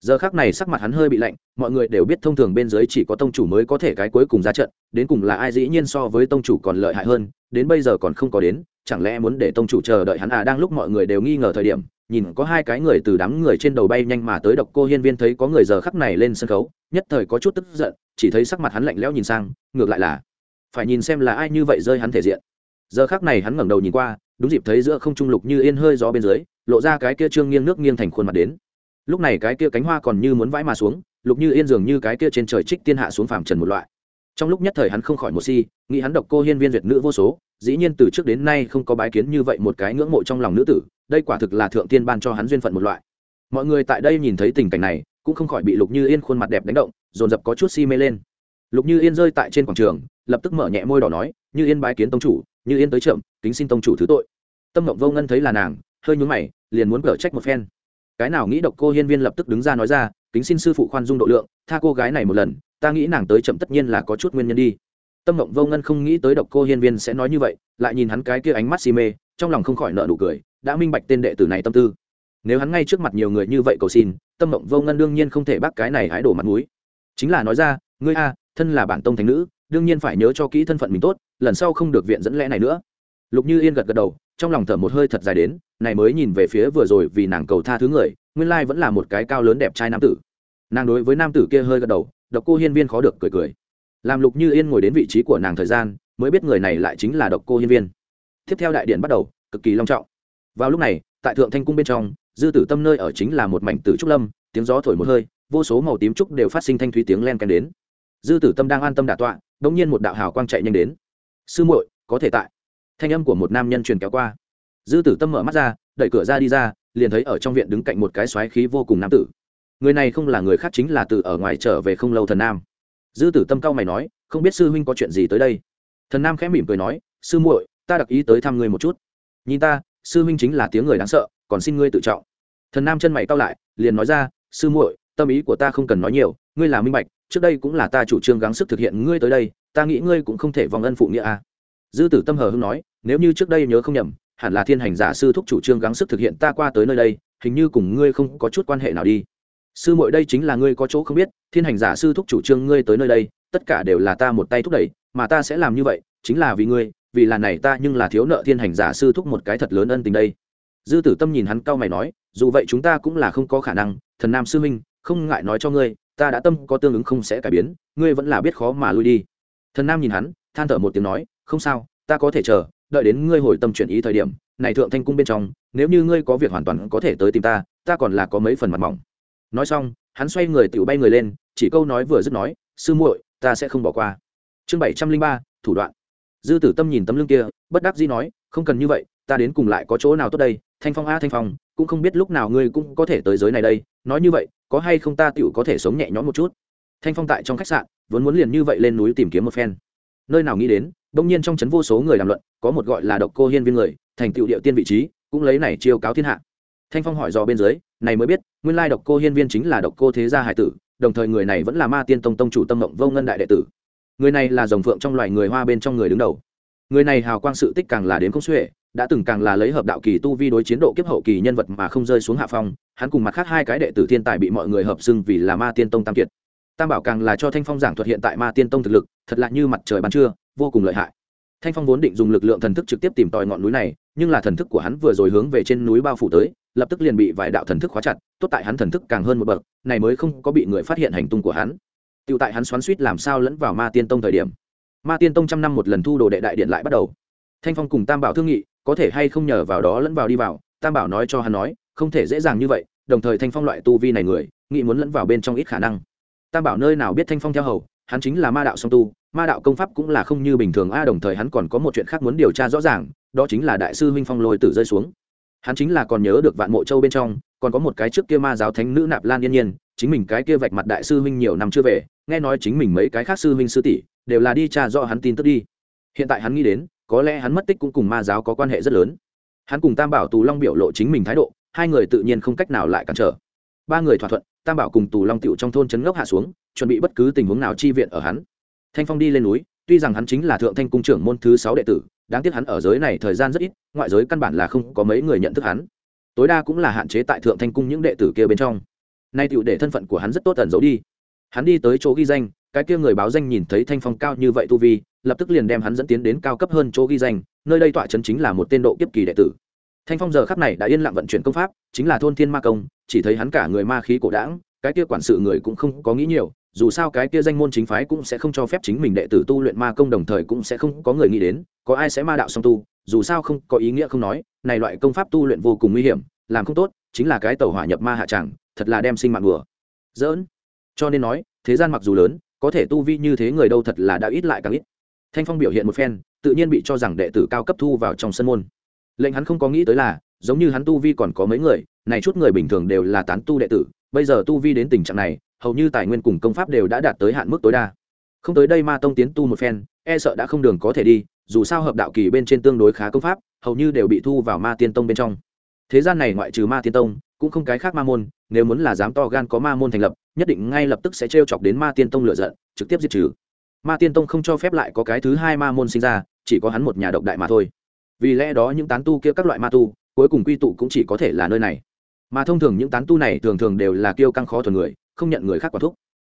Giờ khác này sắc mặt hắn hơi bị lạnh, mọi người đều biết thông thường bên dưới chỉ có tông chủ mới có thể cái cuối cùng ra trận, đến cùng là ai dĩ nhiên so với tông chủ còn lợi hại hơn, đến bây giờ còn không có đến, chẳng lẽ muốn để tông chủ chờ đợi hắn à? Đang lúc mọi người đều nghi ngờ thời điểm, nhìn có hai cái người từ đám người trên đầu bay nhanh mà tới độc cô hiên viên thấy có người giờ khắc này lên sân khấu, nhất thời có chút tức giận, chỉ thấy sắc mặt hắn lạnh lẽo nhìn sang, ngược lại là, phải nhìn xem là ai như vậy rơi hắn thể diện. Giờ khắc này hắn ngẩng đầu nhìn qua, đúng dịp thấy giữa không trung lục như yên hơi gió bên dưới lộ ra cái kia trương nghiêng nước nghiêng thành khuôn mặt đến. Lúc này cái kia cánh hoa còn như muốn vãi mà xuống, lục như yên dường như cái kia trên trời trích tiên hạ xuống phàm trần một loại. Trong lúc nhất thời hắn không khỏi một si, nghĩ hắn độc cô hiên viên duyệt nữ vô số, dĩ nhiên từ trước đến nay không có bái kiến như vậy một cái ngưỡng mộ trong lòng nữ tử, đây quả thực là thượng tiên ban cho hắn duyên phận một loại. Mọi người tại đây nhìn thấy tình cảnh này, cũng không khỏi bị lục như yên khuôn mặt đẹp đánh động, dồn dập có chút si mê lên. Lục như yên rơi tại trên quảng trường, lập tức mở nhẹ môi đỏ nói, như yên bái kiến tông chủ, như yên tới chậm, kính xin tông chủ thứ tội. Tâm mộng vô ngân thấy là nàng hơi nhún mày, liền muốn cở trách một phen. Cái nào nghĩ độc cô hiên viên lập tức đứng ra nói ra, kính xin sư phụ khoan dung độ lượng, tha cô gái này một lần, ta nghĩ nàng tới chậm tất nhiên là có chút nguyên nhân đi. Tâm mộng vô ngân không nghĩ tới độc cô hiên viên sẽ nói như vậy, lại nhìn hắn cái kia ánh mắt si mê, trong lòng không khỏi nợ nụ cười, đã minh bạch tên đệ tử này tâm tư. Nếu hắn ngay trước mặt nhiều người như vậy cầu xin, tâm mộng vô ngân đương nhiên không thể bác cái này hái đổ mặt mũi. Chính là nói ra, ngươi a, thân là bản tông thành nữ, đương nhiên phải nhớ cho kỹ thân phận mình tốt, lần sau không được viện dẫn lẽ này nữa. Lục như yên gật gật đầu trong lòng thở một hơi thật dài đến, này mới nhìn về phía vừa rồi vì nàng cầu tha thứ người, nguyên lai vẫn là một cái cao lớn đẹp trai nam tử. Nàng đối với nam tử kia hơi gật đầu, độc cô hiên viên khó được cười cười. Làm lục như yên ngồi đến vị trí của nàng thời gian, mới biết người này lại chính là độc cô hiên viên. Tiếp theo đại điện bắt đầu, cực kỳ long trọng. Vào lúc này, tại thượng thanh cung bên trong, dư tử tâm nơi ở chính là một mảnh tử trúc lâm, tiếng gió thổi một hơi, vô số màu tím trúc đều phát sinh thanh thúy tiếng len kèn đến. Dư tử tâm đang an tâm đả tọa đ ỗ n g nhiên một đạo hào quang chạy nhanh đến. Sư muội, có thể tại thanh âm của một nam nhân truyền kéo qua. Dư tử tâm mở mắt ra, đẩy cửa ra đi ra, liền thấy ở trong viện đứng cạnh một cái xoáy khí vô cùng nam tử. Người này không là người khác chính là từ ở ngoài trở về không lâu thần nam. Dư tử tâm cao mày nói, không biết sư huynh có chuyện gì tới đây. Thần nam khẽ mỉm cười nói, sư muội, ta đặc ý tới thăm ngươi một chút. Nhìn ta, sư huynh chính là tiếng người đáng sợ, còn xin ngươi tự trọng. Thần nam chân mày cao lại, liền nói ra, sư muội, tâm ý của ta không cần nói nhiều, ngươi là minh bạch, trước đây cũng là ta chủ trương gắng sức thực hiện ngươi tới đây, ta nghĩ ngươi cũng không thể vòng ân phụ nghĩa a. À. dư tử tâm hờ hưng nói nếu như trước đây nhớ không nhầm, hẳn là thiên hành giả sư thúc chủ trương gắng sức thực hiện ta qua tới nơi đây, hình như cùng ngươi không có chút quan hệ nào đi. Sư muội đây chính là ngươi có chỗ không biết, thiên hành giả sư thúc chủ trương ngươi tới nơi đây, tất cả đều là ta một tay thúc đẩy, mà ta sẽ làm như vậy, chính là vì ngươi, vì là này ta nhưng là thiếu nợ thiên hành giả sư thúc một cái thật lớn ân tình đây. Dư tử tâm nhìn hắn cau mày nói, dù vậy chúng ta cũng là không có khả năng, thần nam sư minh không ngại nói cho ngươi, ta đã tâm có tương ứng không sẽ cải biến, ngươi vẫn là biết khó mà lui đi. Thần nam nhìn hắn, than thở một tiếng nói, không sao, ta có thể chờ đợi đến ngươi hồi tâm chuyển ý thời điểm, này thượng thanh cung bên trong, nếu như ngươi có việc hoàn toàn có thể tới tìm ta ta còn là có mấy phần mặt mỏng. Nói xong, hắn xoay người tự bay người lên, chỉ câu nói vừa dứt nói, sư muội, ta sẽ không bỏ qua. Chương bảy trăm linh ba, thủ đoạn. Dư tử tâm nhìn tấm lưng kia, bất đắc dĩ nói, không cần như vậy, ta đến cùng lại có chỗ nào tốt đây? Thanh phong a, thanh phong, cũng không biết lúc nào ngươi cũng có thể tới giới này đây. Nói như vậy, có hay không ta tựu có thể sống nhẹ nhõm một chút? Thanh phong tại trong khách sạn, vốn muốn liền như vậy lên núi tìm kiếm một phen. Nơi nào nghĩ đến đông nhiên trong c h ấ n vô số người làm luận, có một gọi là độc cô hiên viên người, thành tựu điệu tiên vị trí, cũng lấy này chiêu cáo thiên hạ. Thanh phong hỏi dò bên dưới, này mới biết, nguyên lai độc cô hiên viên chính là độc cô thế gia hải tử, đồng thời người này vẫn là ma tiên tông tông chủ tâm mộng vô ngân đại đệ tử. Người này là dòng phượng trong loài người hoa bên trong người đứng đầu. Người này hào quang sự tích càng là đến không xuể, đã từng càng là lấy hợp đạo kỳ tu vi đối chiến độ kiếp hậu kỳ nhân vật mà không rơi xuống hạ phong, hắn cùng mặt khác hai cái đệ tử thiên tài bị mọi người hợp xưng vì là ma tiên tông tam kiệt tam bảo càng là cho thanh phong giảng thuật hiện tại ma tiên tông thực lực, thật lạ như mặt trời ban trưa, vô cùng lợi hại. Thanh phong vốn định dùng lực lượng thần thức trực tiếp tìm tòi ngọn núi này, nhưng là thần thức của hắn vừa rồi hướng về trên núi bao phủ tới, lập tức liền bị vài đạo thần thức khóa chặt, tốt tại hắn thần thức càng hơn một bậc, này mới không có bị người phát hiện hành tung của hắn. Tựu tại hắn xoắn suýt làm sao lẫn vào ma tiên tông thời điểm. Ma tiên tông trăm năm một lần thu đồ đệ đại điện lại bắt đầu. Thanh phong cùng tam bảo thương nghị, có thể hay không nhờ vào đó lẫn vào đi vào, tam bảo nói cho hắn nói, không thể dễ dàng như vậy, đồng thời thanh phong loại tu vi này người, nghĩ muốn lẫn vào bên trong ít khả năng tam bảo nơi nào biết thanh phong theo hầu, hắn chính là ma đạo song tu, ma đạo công pháp cũng là không như bình thường a, đồng thời hắn còn có một chuyện khác muốn điều tra rõ ràng, đó chính là đại sư huynh phong lôi tử rơi xuống. Hắn chính là còn nhớ được vạn mộ châu bên trong, còn có một cái trước kia ma giáo thánh nữ nạp lan yên nhiên, chính mình cái kia vạch mặt đại sư huynh nhiều năm chưa về, nghe nói chính mình mấy cái khác sư huynh sư tỷ đều là đi tra rõ hắn tin tức đi. Hiện tại hắn nghĩ đến, có lẽ hắn mất tích cũng cùng ma giáo có quan hệ rất lớn. Hắn cùng tam bảo tù long biểu lộ chính mình thái độ, hai người tự nhiên không cách nào lại cản trở. Ba người thỏa thuận tam bảo cùng tù long tựu trong thôn trấn ngốc hạ xuống, chuẩn bị bất cứ tình huống nào chi viện ở hắn. Thanh phong đi lên núi, tuy rằng hắn chính là thượng thanh cung trưởng môn thứ sáu đệ tử, đáng tiếc hắn ở giới này thời gian rất ít, ngoại giới căn bản là không có mấy người nhận thức hắn. Tối đa cũng là hạn chế tại thượng thanh cung những đệ tử kia bên trong. Nay tựu để thân phận của hắn rất tốt tẩn giấu đi. Hắn đi tới chỗ ghi danh, cái kia người báo danh nhìn thấy thanh phong cao như vậy tu vi, lập tức liền đem hắn dẫn tiến đến cao cấp hơn chỗ ghi danh, nơi đây tọa chấn chính là một tên độ kiếp kỳ đệ tử thanh phong giờ khắp này đã yên lặng vận chuyển công pháp, chính là thôn thiên ma công, chỉ thấy hắn cả người ma khí cổ đảng cái kia quản sự người cũng không có nghĩ nhiều, dù sao cái kia danh môn chính phái cũng sẽ không cho phép chính mình đệ tử tu luyện ma công đồng thời cũng sẽ không có người nghĩ đến, có ai sẽ ma đạo song tu, dù sao không có ý nghĩa không nói, này loại công pháp tu luyện vô cùng nguy hiểm, làm không tốt, chính là cái tàu hỏa nhập ma hạ tràng thật là đem sinh mạng bừa dỡn cho nên nói, thế gian mặc dù lớn, có thể tu vi như thế người đâu thật là đã ít lại càng ít. Thanh phong biểu hiện một phen, tự nhiên bị cho rằng đệ tử cao cấp thu vào trong sân môn lệnh hắn không có nghĩ tới là, giống như hắn tu vi còn có mấy người, này chút người bình thường đều là tán tu đệ tử, bây giờ tu vi đến tình trạng này, hầu như tài nguyên cùng công pháp đều đã đạt tới hạn mức tối đa. Không tới đây ma tông tiến tu một phen e sợ đã không đường có thể đi, dù sao hợp đạo kỳ bên trên tương đối khá công pháp, hầu như đều bị thu vào ma tiên tông bên trong. Thế gian này ngoại trừ ma tiên tông, cũng không cái khác ma môn, nếu muốn là dám to gan có ma môn thành lập, nhất định ngay lập tức sẽ t chọc đến ma tiên tông lựa giận, trực tiếp diệt trừ. Ma tiên tông không cho phép lại có cái thứ hai ma môn sinh ra, chỉ có hắn một nhà độc đại mà thôi vì lẽ đó những tán tu kia các loại ma tu, cuối cùng quy tụ cũng chỉ có thể là nơi này. Mà thông thường những tán tu này thường thường đều là kiêu căng khó thuần người, không nhận người khác quản thúc.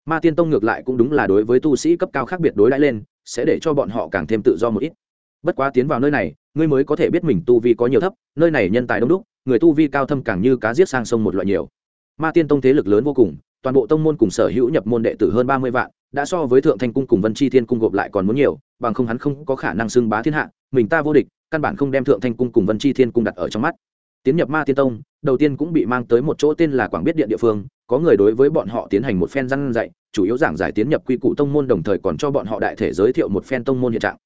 Ma tiên tông ngược lại cũng đúng là đối với tu sĩ cấp cao khác biệt đối đãi lên, sẽ để cho bọn họ càng thêm tự do một ít. Bất quá tiến vào nơi này, ngươi mới có thể biết mình tu vi có nhiều thấp, nơi này nhân tài đông đúc, người tu vi cao thâm càng như cá giết sang sông một loại nhiều. Ma tiên tông thế lực lớn vô cùng, toàn bộ tông môn cùng sở hữu nhập môn đệ tử hơn ba mươi vạn, đã so với thượng thanh cung cùng vân chi thiên cung gộp lại còn muốn nhiều, bằng không hắn không có khả năng xưng bá thiên hạ, mình ta vô địch căn bản không đem thượng thanh cung cùng vân chi thiên cung đặt ở trong mắt. Tiến nhập ma tiên tông, đầu tiên cũng bị mang tới một chỗ tên là quảng biết điện địa phương, có người đối với bọn họ tiến hành một phen răn dạy, chủ yếu giảng giải tiến nhập quy củ tông môn đồng thời còn cho bọn họ đại thể giới thiệu một phen tông môn hiện trạng.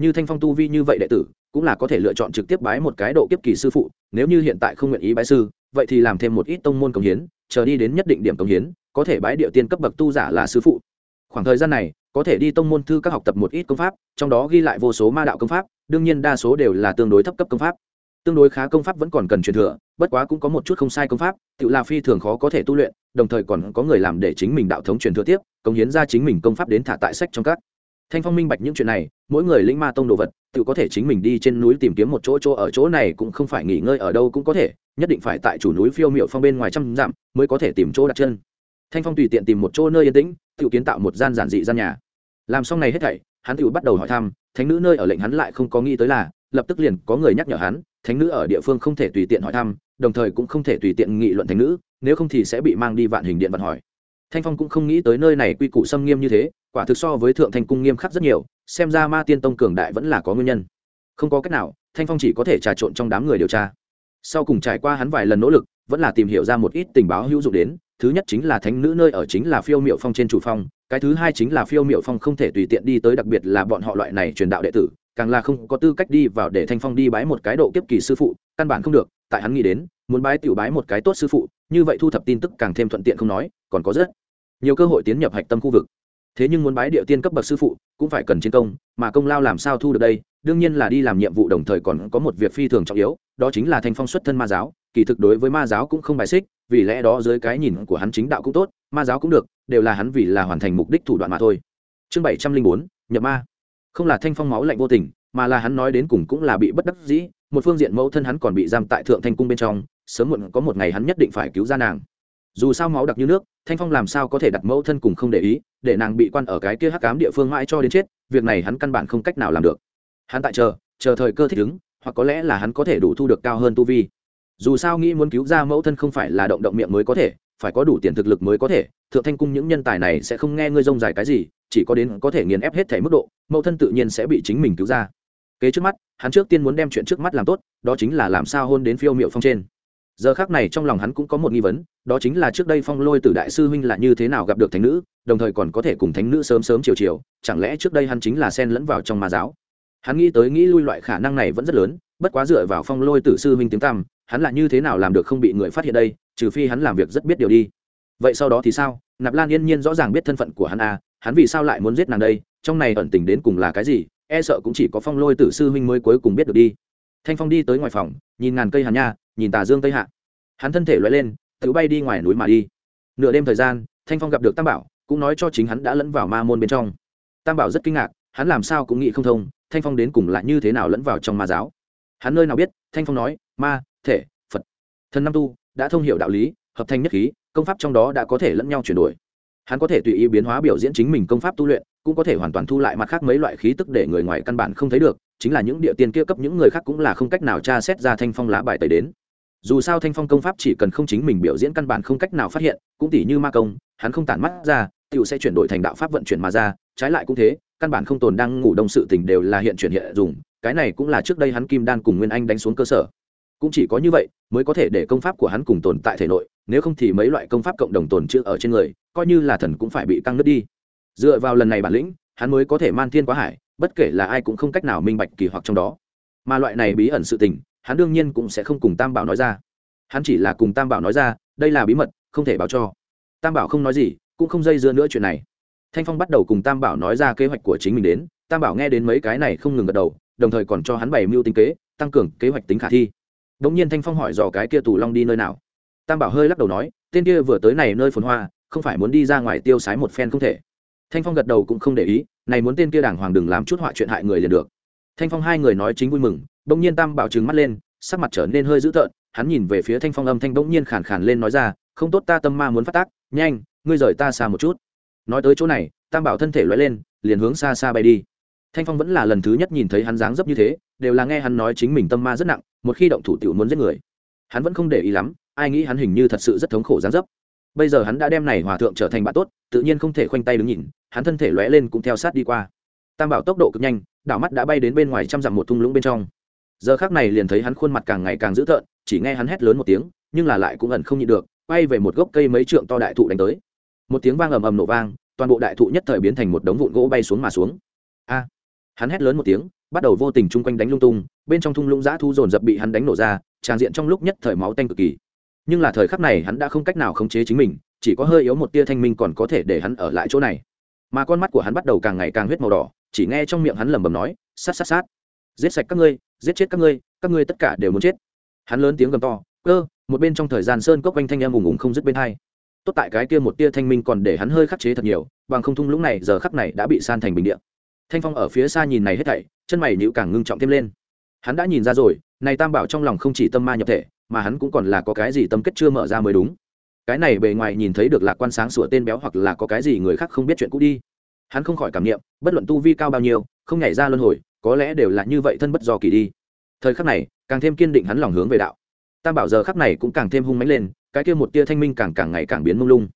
Như thanh phong tu vi như vậy đệ tử, cũng là có thể lựa chọn trực tiếp bái một cái độ kiếp kỳ sư phụ, nếu như hiện tại không nguyện ý bái sư, vậy thì làm thêm một ít tông môn công hiến, chờ đi đến nhất định điểm công hiến, có thể bái địa tiên cấp bậc tu giả là sư phụ. Khoảng thời gian này, có thể đi tông môn thư các học tập một ít công pháp, trong đó ghi lại vô số ma đạo công pháp đương nhiên đa số đều là tương đối thấp cấp công pháp. Tương đối khá công pháp vẫn còn cần truyền thừa, bất quá cũng có một chút không sai công pháp, tự là phi thường khó có thể tu luyện, đồng thời còn có người làm để chính mình đạo thống truyền thừa tiếp, cống hiến ra chính mình công pháp đến thả tại sách trong các. Thanh phong minh bạch những chuyện này, mỗi người lĩnh ma tông đồ vật, tự có thể chính mình đi trên núi tìm kiếm một chỗ chỗ ở chỗ này cũng không phải nghỉ ngơi ở đâu cũng có thể, nhất định phải tại chủ núi phiêu miệu phong bên ngoài trăm dặm mới có thể tìm chỗ đặt chân. Thanh phong tùy tiện tìm một chỗ nơi yên tĩnh, tự kiến tạo một gian giản dị gian nhà. Làm xong này hết thảy, hắn tự bắt đầu hỏi thăm thánh nữ nơi ở lệnh hắn lại không có nghĩ tới là, lập tức liền có người nhắc nhở hắn, thánh nữ ở địa phương không thể tùy tiện hỏi thăm, đồng thời cũng không thể tùy tiện nghị luận thánh nữ, nếu không thì sẽ bị mang đi vạn hình điện vận hỏi. Thanh phong cũng không nghĩ tới nơi này quy củ xâm nghiêm như thế, quả thực so với thượng thanh cung nghiêm khắc rất nhiều, xem ra ma tiên tông cường đại vẫn là có nguyên nhân. Không có cách nào, thanh phong chỉ có thể trà trộn trong đám người điều tra. Sau cùng trải qua hắn vài lần nỗ lực, vẫn là tìm hiểu ra một ít tình báo hữu dụng đến thứ nhất chính là thánh nữ nơi ở chính là phiêu miệu phong trên chủ phong, cái thứ hai chính là phiêu miệu phong không thể tùy tiện đi tới đặc biệt là bọn họ loại này truyền đạo đệ tử, càng là không có tư cách đi vào để thanh phong đi bái một cái độ kiếp kỳ sư phụ, căn bản không được, tại hắn nghĩ đến, muốn bái tiểu bái một cái tốt sư phụ, như vậy thu thập tin tức càng thêm thuận tiện không nói, còn có rất nhiều cơ hội tiến nhập hạch tâm khu vực. Thế nhưng muốn bái địa tiên cấp bậc sư phụ, cũng phải cần chiến công, mà công lao làm sao thu được đây? Đương nhiên là đi làm nhiệm vụ đồng thời còn có một việc phi thường trọng yếu, đó chính là thanh phong xuất thân ma giáo kỳ thực đối với ma giáo cũng không bài xích, vì lẽ đó dưới cái nhìn của hắn chính đạo cũng tốt, ma giáo cũng được, đều là hắn vì là hoàn thành mục đích thủ đoạn mà thôi. Chương bảy trăm linh bốn, nhập ma. Không là thanh phong máu lạnh vô tình, mà là hắn nói đến cùng cũng là bị bất đắc dĩ, một phương diện mẫu thân hắn còn bị giam tại thượng thanh cung bên trong, sớm muộn có một ngày hắn nhất định phải cứu ra nàng. Dù sao máu đặc như nước, thanh phong làm sao có thể đặt mẫu thân cùng không để ý, để nàng bị quan ở cái kia hắc cám địa phương mãi cho đến chết, việc này hắn căn bản không cách nào làm được. Hắn tại chờ chờ thời cơ thích ứng, hoặc có lẽ là hắn có thể đủ thu được cao hơn tu vi dù sao nghĩ muốn cứu ra mẫu thân không phải là động động miệng mới có thể, phải có đủ tiền thực lực mới có thể. Thượng thanh cung những nhân tài này sẽ không nghe ngươi rông dài cái gì, chỉ có đến có thể nghiền ép hết thể mức độ, mẫu thân tự nhiên sẽ bị chính mình cứu ra. Kế trước mắt, hắn trước tiên muốn đem chuyện trước mắt làm tốt, đó chính là làm sao hôn đến phiêu miệu phong trên. Giờ khác này trong lòng hắn cũng có một nghi vấn, đó chính là trước đây phong lôi từ đại sư huynh là như thế nào gặp được thánh nữ, đồng thời còn có thể cùng thánh nữ sớm sớm chiều chiều, chẳng lẽ trước đây hắn chính là sen lẫn vào trong ma giáo? Hắn nghĩ tới nghĩ lui loại khả năng này vẫn rất lớn bất quá dựa vào phong lôi tử sư huynh tiếng tăm, hắn là như thế nào làm được không bị người phát hiện đây, trừ phi hắn làm việc rất biết điều đi. Vậy sau đó thì sao? Nạp lan yên nhiên rõ ràng biết thân phận của hắn à hắn vì sao lại muốn giết nàng đây? Trong này ẩn tình đến cùng là cái gì? E sợ cũng chỉ có phong lôi tử sư huynh mới cuối cùng biết được đi. Thanh phong đi tới ngoài phòng, nhìn ngàn cây hàn nha, nhìn tà dương tây hạ. Hắn thân thể loại lên, tự bay đi ngoài núi mà đi. Nửa đêm thời gian, thanh phong gặp được tam bảo, cũng nói cho chính hắn đã lẫn vào ma môn bên trong. Tam bảo rất kinh ngạc, hắn làm sao cũng nghĩ không thông, thanh phong đến cùng lại như thế nào lẫn vào trong ma giáo? Hắn nơi nào biết, thanh phong nói, ma, thể, phật. Thần năm tu đã thông hiểu đạo lý, hợp thành nhất khí, công pháp trong đó đã có thể lẫn nhau chuyển đổi. Hắn có thể tùy ý biến hóa biểu diễn chính mình công pháp tu luyện, cũng có thể hoàn toàn thu lại mặt khác mấy loại khí tức để người ngoài căn bản không thấy được, chính là những địa tiên kia cấp những người khác cũng là không cách nào tra xét ra thanh phong lá bài tẩy đến. Dù sao thanh phong công pháp chỉ cần không chính mình biểu diễn căn bản không cách nào phát hiện, cũng tỉ như ma công, hắn không tản mắt ra tựu sẽ chuyển đổi thành đạo pháp vận chuyển mà ra, trái lại cũng thế, căn bản không tồn đang ngủ đông sự tình đều là hiện chuyển hiện dùng cái này cũng là trước đây hắn kim đan cùng nguyên anh đánh xuống cơ sở. Cũng chỉ có như vậy mới có thể để công pháp của hắn cùng tồn tại thể nội, nếu không thì mấy loại công pháp cộng đồng tồn chữ ở trên người, coi như là thần cũng phải bị căng nứt đi. Dựa vào lần này bản lĩnh, hắn mới có thể man thiên quá hải, bất kể là ai cũng không cách nào minh bạch kỳ hoặc trong đó. Mà loại này bí ẩn sự tình, hắn đương nhiên cũng sẽ không cùng tam bảo nói ra. Hắn chỉ là cùng tam bảo nói ra, đây là bí mật, không thể báo cho. Tam bảo không nói gì, cũng không dây dưa nữa chuyện này. Thanh phong bắt đầu cùng tam bảo nói ra kế hoạch của chính mình đến, tam bảo nghe đến mấy cái này không ngừng gật đầu đồng thời còn cho hắn bày mưu tính kế, tăng cường kế hoạch tính khả thi. Đ ỗ n g nhiên thanh phong hỏi dò cái kia tù long đi nơi nào? Tam bảo hơi lắc đầu nói, tên kia vừa tới này nơi phồn hoa, không phải muốn đi ra ngoài tiêu sái một phen không thể. Thanh phong gật đầu cũng không để ý, này muốn tên kia đàng hoàng đừng làm chút họa chuyện hại người liền được. Thanh phong hai người nói chính vui mừng đ ỗ n g nhiên tam bảo trừng mắt lên, sắc mặt trở nên hơi dữ tợn, hắn nhìn về phía thanh phong âm thanh bỗng nhiên khàn khàn lên nói ra, không tốt ta tâm ma muốn phát tác, nhanh, ngươi rời ta xa một chút. Nói tới chỗ này, tam bảo thân thể loay lên, liền hướng xa xa bay đi thanh phong vẫn là lần thứ nhất nhìn thấy hắn dáng dấp như thế, đều là nghe hắn nói chính mình tâm ma rất nặng, một khi động thủ tiểu muốn giết người. Hắn vẫn không để ý lắm, ai nghĩ hắn hình như thật sự rất thống khổ dáng dấp. Bây giờ hắn đã đem này hòa thượng trở thành bạn tốt, tự nhiên không thể khoanh tay đứng nhìn, hắn thân thể lóe lên cũng theo sát đi qua. Tam bảo tốc độ cực nhanh, đảo mắt đã bay đến bên ngoài trăm dặm một thung lũng bên trong. Giờ khác này liền thấy hắn khuôn mặt càng ngày càng dữ tợn, chỉ nghe hắn hét lớn một tiếng, nhưng là lại cũng ẩn không nhịn được bay về một gốc cây mấy trượng to đại thụ đánh tới. Một tiếng vang ầm ầm nổ vang, toàn bộ đại thụ nhất thời biến thành một đống vụn gỗ bay xuống mà xuống. A! Hắn hét lớn một tiếng, bắt đầu vô tình chung quanh đánh lung tung, bên trong thung lũng giã thu dồn dập bị hắn đánh nổ ra, tràn diện trong lúc nhất thời máu tanh cực kỳ. Nhưng là thời khắc này hắn đã không cách nào khống chế chính mình, chỉ có hơi yếu một tia thanh minh còn có thể để hắn ở lại chỗ này. Mà con mắt của hắn bắt đầu càng ngày càng huyết màu đỏ, chỉ nghe trong miệng hắn lẩm bẩm nói, sát sát sát. Giết sạch các ngươi, giết chết các ngươi các ngươi tất cả đều muốn chết. Hắn lớn tiếng gầm to, cơ, một bên trong thời gian sơn cốc quanh thanh em ùng ùng không dứt bên hai. Tốt tại cái kia một tia thanh minh còn để hắn hơi khắc chế thật nhiều, bằng không thung lũng này giờ khắc này đã bị san thành bình địa thanh phong ở phía xa nhìn này hết thảy, chân mày nhịu càng ngưng trọng thêm lên. Hắn đã nhìn ra rồi, này tam bảo trong lòng không chỉ tâm ma nhập thể, mà hắn cũng còn là có cái gì tâm kết chưa mở ra mới đúng. Cái này bề ngoài nhìn thấy được là quan sáng sủa tên béo hoặc là có cái gì người khác không biết chuyện cũ đi. Hắn không khỏi cảm nghiệm bất luận tu vi cao bao nhiêu, không nhảy ra luân hồi, có lẽ đều là như vậy thân bất do kỳ đi. Thời khắc này, càng thêm kiên định hắn lòng hướng về đạo. Tam bảo giờ khắc này cũng càng thêm hung mánh lên, cái kia một tia thanh minh càng càng ngày càng biến mông lung.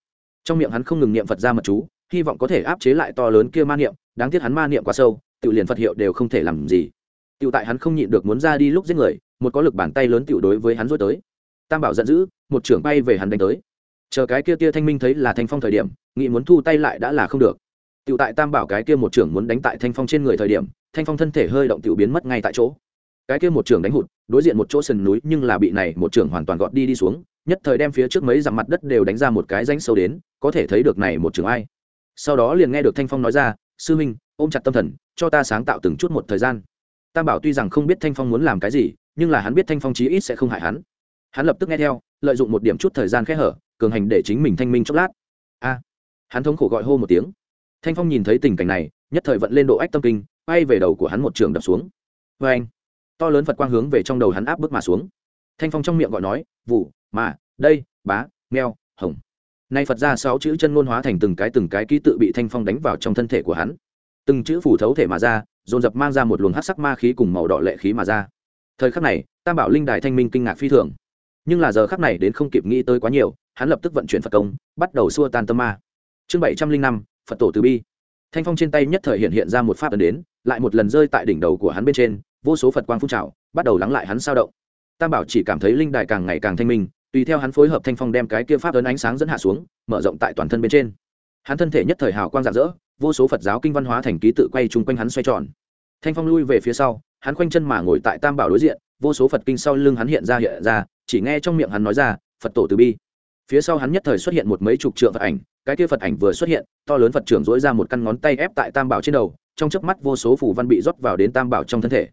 Trong miệng hắn không ngừng niệm phật ra mật chú hy vọng có thể áp chế lại to lớn kia ma niệm, đáng tiếc hắn ma niệm quá sâu tự liền phật hiệu đều không thể làm gì. Tự tại hắn không nhịn được muốn ra đi lúc giết người, một có lực bàn tay lớn tiểu đối với hắn dối tới. Tam bảo giận dữ, một trưởng bay về hắn đánh tới. Chờ cái kia tia thanh minh thấy là thanh phong thời điểm, nghĩ muốn thu tay lại đã là không được. Tự tại tam bảo cái kia một trưởng muốn đánh tại thanh phong trên người thời điểm, thanh phong thân thể hơi động tiểu biến mất ngay tại chỗ. Cái kia một trưởng đánh hụt, đối diện một chỗ sườn núi nhưng là bị này một trưởng hoàn toàn gọt đi đi xuống, nhất thời đem phía trước mấy dặm mặt đất đều đánh ra một cái rãnh sâu đến, có thể thấy được này một trưởng ai sau đó liền nghe được thanh phong nói ra, sư minh ôm chặt tâm thần, cho ta sáng tạo từng chút một thời gian. Tam bảo tuy rằng không biết thanh phong muốn làm cái gì, nhưng là hắn biết thanh phong chí ít sẽ không hại hắn. Hắn lập tức nghe theo, lợi dụng một điểm chút thời gian khẽ hở, cường hành để chính mình thanh minh chốc lát. A! Hắn thống khổ gọi hô một tiếng. Thanh phong nhìn thấy tình cảnh này, nhất thời vận lên độ ách tâm kinh bay về đầu của hắn một trường đập xuống. Vê anh to lớn phật quang hướng về trong đầu hắn áp bước mà xuống. Thanh phong trong miệng gọi nói, vụ, mà, đây, bá, meo, hồng nay phật ra sáu chữ chân ngôn hóa thành từng cái từng cái ký tự bị thanh phong đánh vào trong thân thể của hắn. Từng chữ phủ thấu thể mà ra, dồn dập mang ra một luồng hát sắc ma khí cùng màu đỏ lệ khí mà ra. Thời khắc này, tam bảo linh đài thanh minh kinh ngạc phi thường. Nhưng là giờ khắc này đến không kịp nghĩ tới quá nhiều, hắn lập tức vận chuyển phật công, bắt đầu xua tan tâm ma. Chương bảy trăm linh năm, phật tổ từ bi. Thanh phong trên tay nhất thời hiện hiện ra một pháp ấn đến, lại một lần rơi tại đỉnh đầu của hắn bên trên, vô số phật quang phun trào, bắt đầu lắng lại hắn sao động. Tam bảo chỉ cảm thấy linh đài càng ngày càng thanh minh tùy theo hắn phối hợp thanh phong đem cái kia pháp ấn ánh sáng dẫn hạ xuống, mở rộng tại toàn thân bên trên. Hắn thân thể nhất thời hào quang rạng rỡ, vô số phật giáo kinh văn hóa thành ký tự quay chung quanh hắn xoay tròn. Thanh phong lui về phía sau, hắn khoanh chân mà ngồi tại tam bảo đối diện, vô số phật kinh sau lưng hắn hiện ra hiện ra, chỉ nghe trong miệng hắn nói ra, phật tổ từ bi. Phía sau hắn nhất thời xuất hiện một mấy chục trượng phật ảnh, cái kia phật ảnh vừa xuất hiện, to lớn phật trưởng dỗi ra một căn ngón tay ép tại tam bảo trên đầu, trong chớp mắt vô số phủ văn bị rót vào đến tam bảo trong thân thể.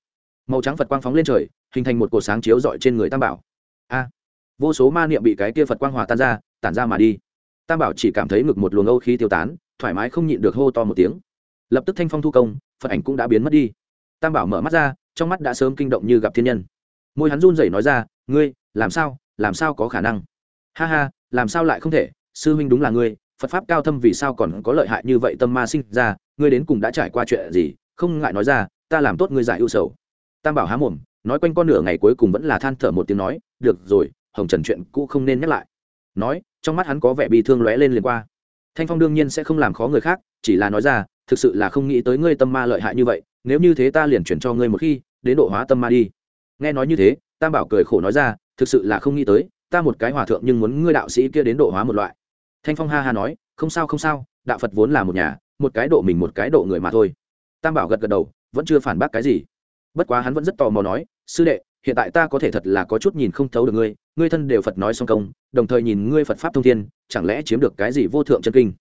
Màu trắng phật quang phóng lên trời, hình thành một cột sáng chiếu rọi trên người tam bảo. A! Vô số ma niệm bị cái kia phật quang hòa tan ra, tản ra mà đi. Tam bảo chỉ cảm thấy ngực một luồng âu khí tiêu tán, thoải mái không nhịn được hô to một tiếng. Lập tức thanh phong thu công, phật ảnh cũng đã biến mất đi. Tam bảo mở mắt ra, trong mắt đã sớm kinh động như gặp thiên nhân. Môi hắn run rẩy nói ra, ngươi, làm sao làm sao có khả năng? Ha ha, làm sao lại không thể, sư huynh đúng là ngươi, phật pháp cao thâm vì sao còn có lợi hại như vậy tâm ma sinh ra, ngươi đến cùng đã trải qua chuyện gì, không ngại nói ra, ta làm tốt ngươi giải ưu sầu. Tam bảo há mồm, nói quanh con nửa ngày cuối cùng vẫn là than thở một tiếng nói, được rồi hồng trần chuyện cũ không nên nhắc lại. Nói, trong mắt hắn có vẻ bị thương lóe lên liền qua. Thanh phong đương nhiên sẽ không làm khó người khác, chỉ là nói ra, thực sự là không nghĩ tới ngươi tâm ma lợi hại như vậy, nếu như thế ta liền chuyển cho ngươi một khi, đến độ hóa tâm ma đi. Nghe nói như thế, tam bảo cười khổ nói ra, thực sự là không nghĩ tới, ta một cái hòa thượng nhưng muốn ngươi đạo sĩ kia đến độ hóa một loại. Thanh phong ha ha nói, không sao không sao, đạo phật vốn là một nhà, một cái độ mình một cái độ người mà thôi. Tam bảo gật gật đầu, vẫn chưa phản bác cái gì. Bất quá hắn vẫn rất tò mò nói, sư đệ hiện tại ta có thể thật là có chút nhìn không thấu được ngươi ngươi thân đều phật nói song công, đồng thời nhìn ngươi phật pháp thông thiên, chẳng lẽ chiếm được cái gì vô thượng chân kinh?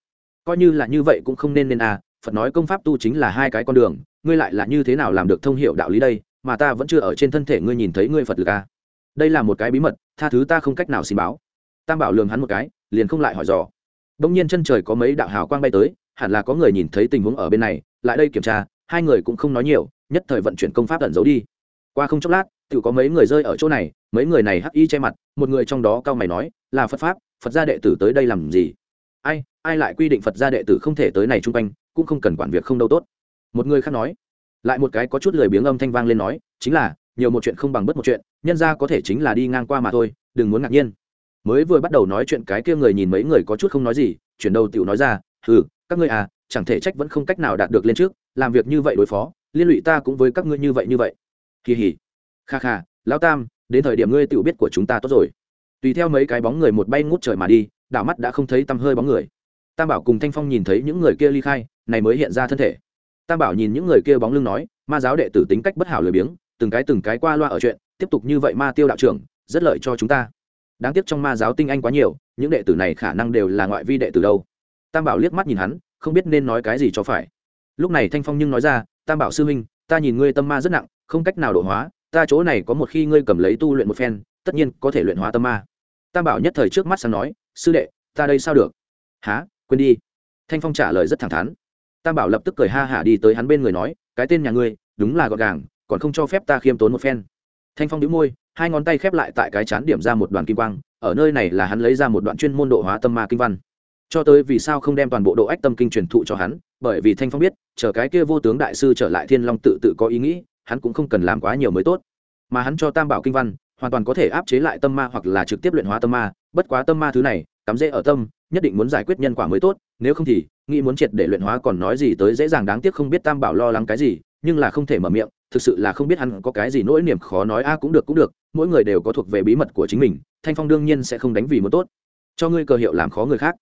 Coi như là như vậy cũng không nên nên à phật nói công pháp tu chính là hai cái con đường, ngươi lại là như thế nào làm được thông hiệu đạo lý đây, mà ta vẫn chưa ở trên thân thể ngươi nhìn thấy ngươi phật lực à. đây là một cái bí mật, tha thứ ta không cách nào xin báo. Tam bảo lường hắn một cái, liền không lại hỏi dò. Đông nhiên chân trời có mấy đạo hào quang bay tới, hẳn là có người nhìn thấy tình huống ở bên này, lại đây kiểm tra, hai người cũng không nói nhiều, nhất thời vận chuyển công pháp tận giấu đi. Qua không chốc lát tự có mấy người rơi ở chỗ này, mấy người này hắc y che mặt, một người trong đó cao mày nói, là phật pháp, phật gia đệ tử tới đây làm gì? Ai ai lại quy định phật gia đệ tử không thể tới này chung quanh, cũng không cần quản việc không đâu tốt. Một người khác nói. Lại một cái có chút lười biếng âm thanh vang lên nói, chính là, nhiều một chuyện không bằng bất một chuyện, nhân ra có thể chính là đi ngang qua mà thôi, đừng muốn ngạc nhiên. Mới vừa bắt đầu nói chuyện cái kia người nhìn mấy người có chút không nói gì, chuyển đầu tiểu nói ra ừ các ngươi à chẳng thể trách vẫn không cách nào đạt được lên trước, làm việc như vậy đối phó, liên lụy ta cũng với các ngươi như vậy như vậy. Kỳ hỉ kha kha, lão tam, đến thời điểm ngươi tự biết của chúng ta tốt rồi. Tùy theo mấy cái bóng người một bay ngút trời mà đi, đảo mắt đã không thấy tăm hơi bóng người. Tam bảo cùng thanh phong nhìn thấy những người kia ly khai, này mới hiện ra thân thể. Tam bảo nhìn những người kia bóng lưng nói, ma giáo đệ tử tính cách bất hảo lười biếng, từng cái từng cái qua loa ở chuyện, tiếp tục như vậy ma tiêu đạo trưởng, rất lợi cho chúng ta. Đáng tiếc trong ma giáo tinh anh quá nhiều, những đệ tử này khả năng đều là ngoại vi đệ tử đâu. Tam bảo liếc mắt nhìn hắn, không biết nên nói cái gì cho phải. Lúc này thanh phong nhưng nói ra, tam bảo sư huynh, ta nhìn ngươi tâm ma rất nặng, không cách nào độ hóa ta chỗ này có một khi ngươi cầm lấy tu luyện một phen, tất nhiên có thể luyện hóa tâm ma. Tam bảo nhất thời trước mắt sang nói, sư đệ, ta đây sao được? Há quên đi. Thanh phong trả lời rất thẳng thắn. Tam bảo lập tức cười ha hả đi tới hắn bên người nói, cái tên nhà ngươi, đúng là gọn gàng, còn không cho phép ta khiêm tốn một phen. Thanh phong đĩu môi, hai ngón tay khép lại tại cái chán điểm ra một đoàn kim quang, ở nơi này là hắn lấy ra một đoạn chuyên môn độ hóa tâm ma kinh văn. Cho tới vì sao không đem toàn bộ độ ách tâm kinh truyền thụ cho hắn, bởi vì thanh phong biết, chờ cái kia vô tướng đại sư trở lại thiên long tự tự có ý nghĩ hắn cũng không cần làm quá nhiều mới tốt. Mà hắn cho tam bảo kinh văn, hoàn toàn có thể áp chế lại tâm ma hoặc là trực tiếp luyện hóa tâm ma, bất quá tâm ma thứ này, cắm dễ ở tâm, nhất định muốn giải quyết nhân quả mới tốt, nếu không thì, nghĩ muốn triệt để luyện hóa còn nói gì tới dễ dàng đáng tiếc không biết tam bảo lo lắng cái gì, nhưng là không thể mở miệng, thực sự là không biết hắn có cái gì nỗi niềm khó nói, a, cũng được cũng được, mỗi người đều có thuộc về bí mật của chính mình, thanh phong đương nhiên sẽ không đánh vì muốn tốt. Cho ngươi cơ hiệu làm khó người khác.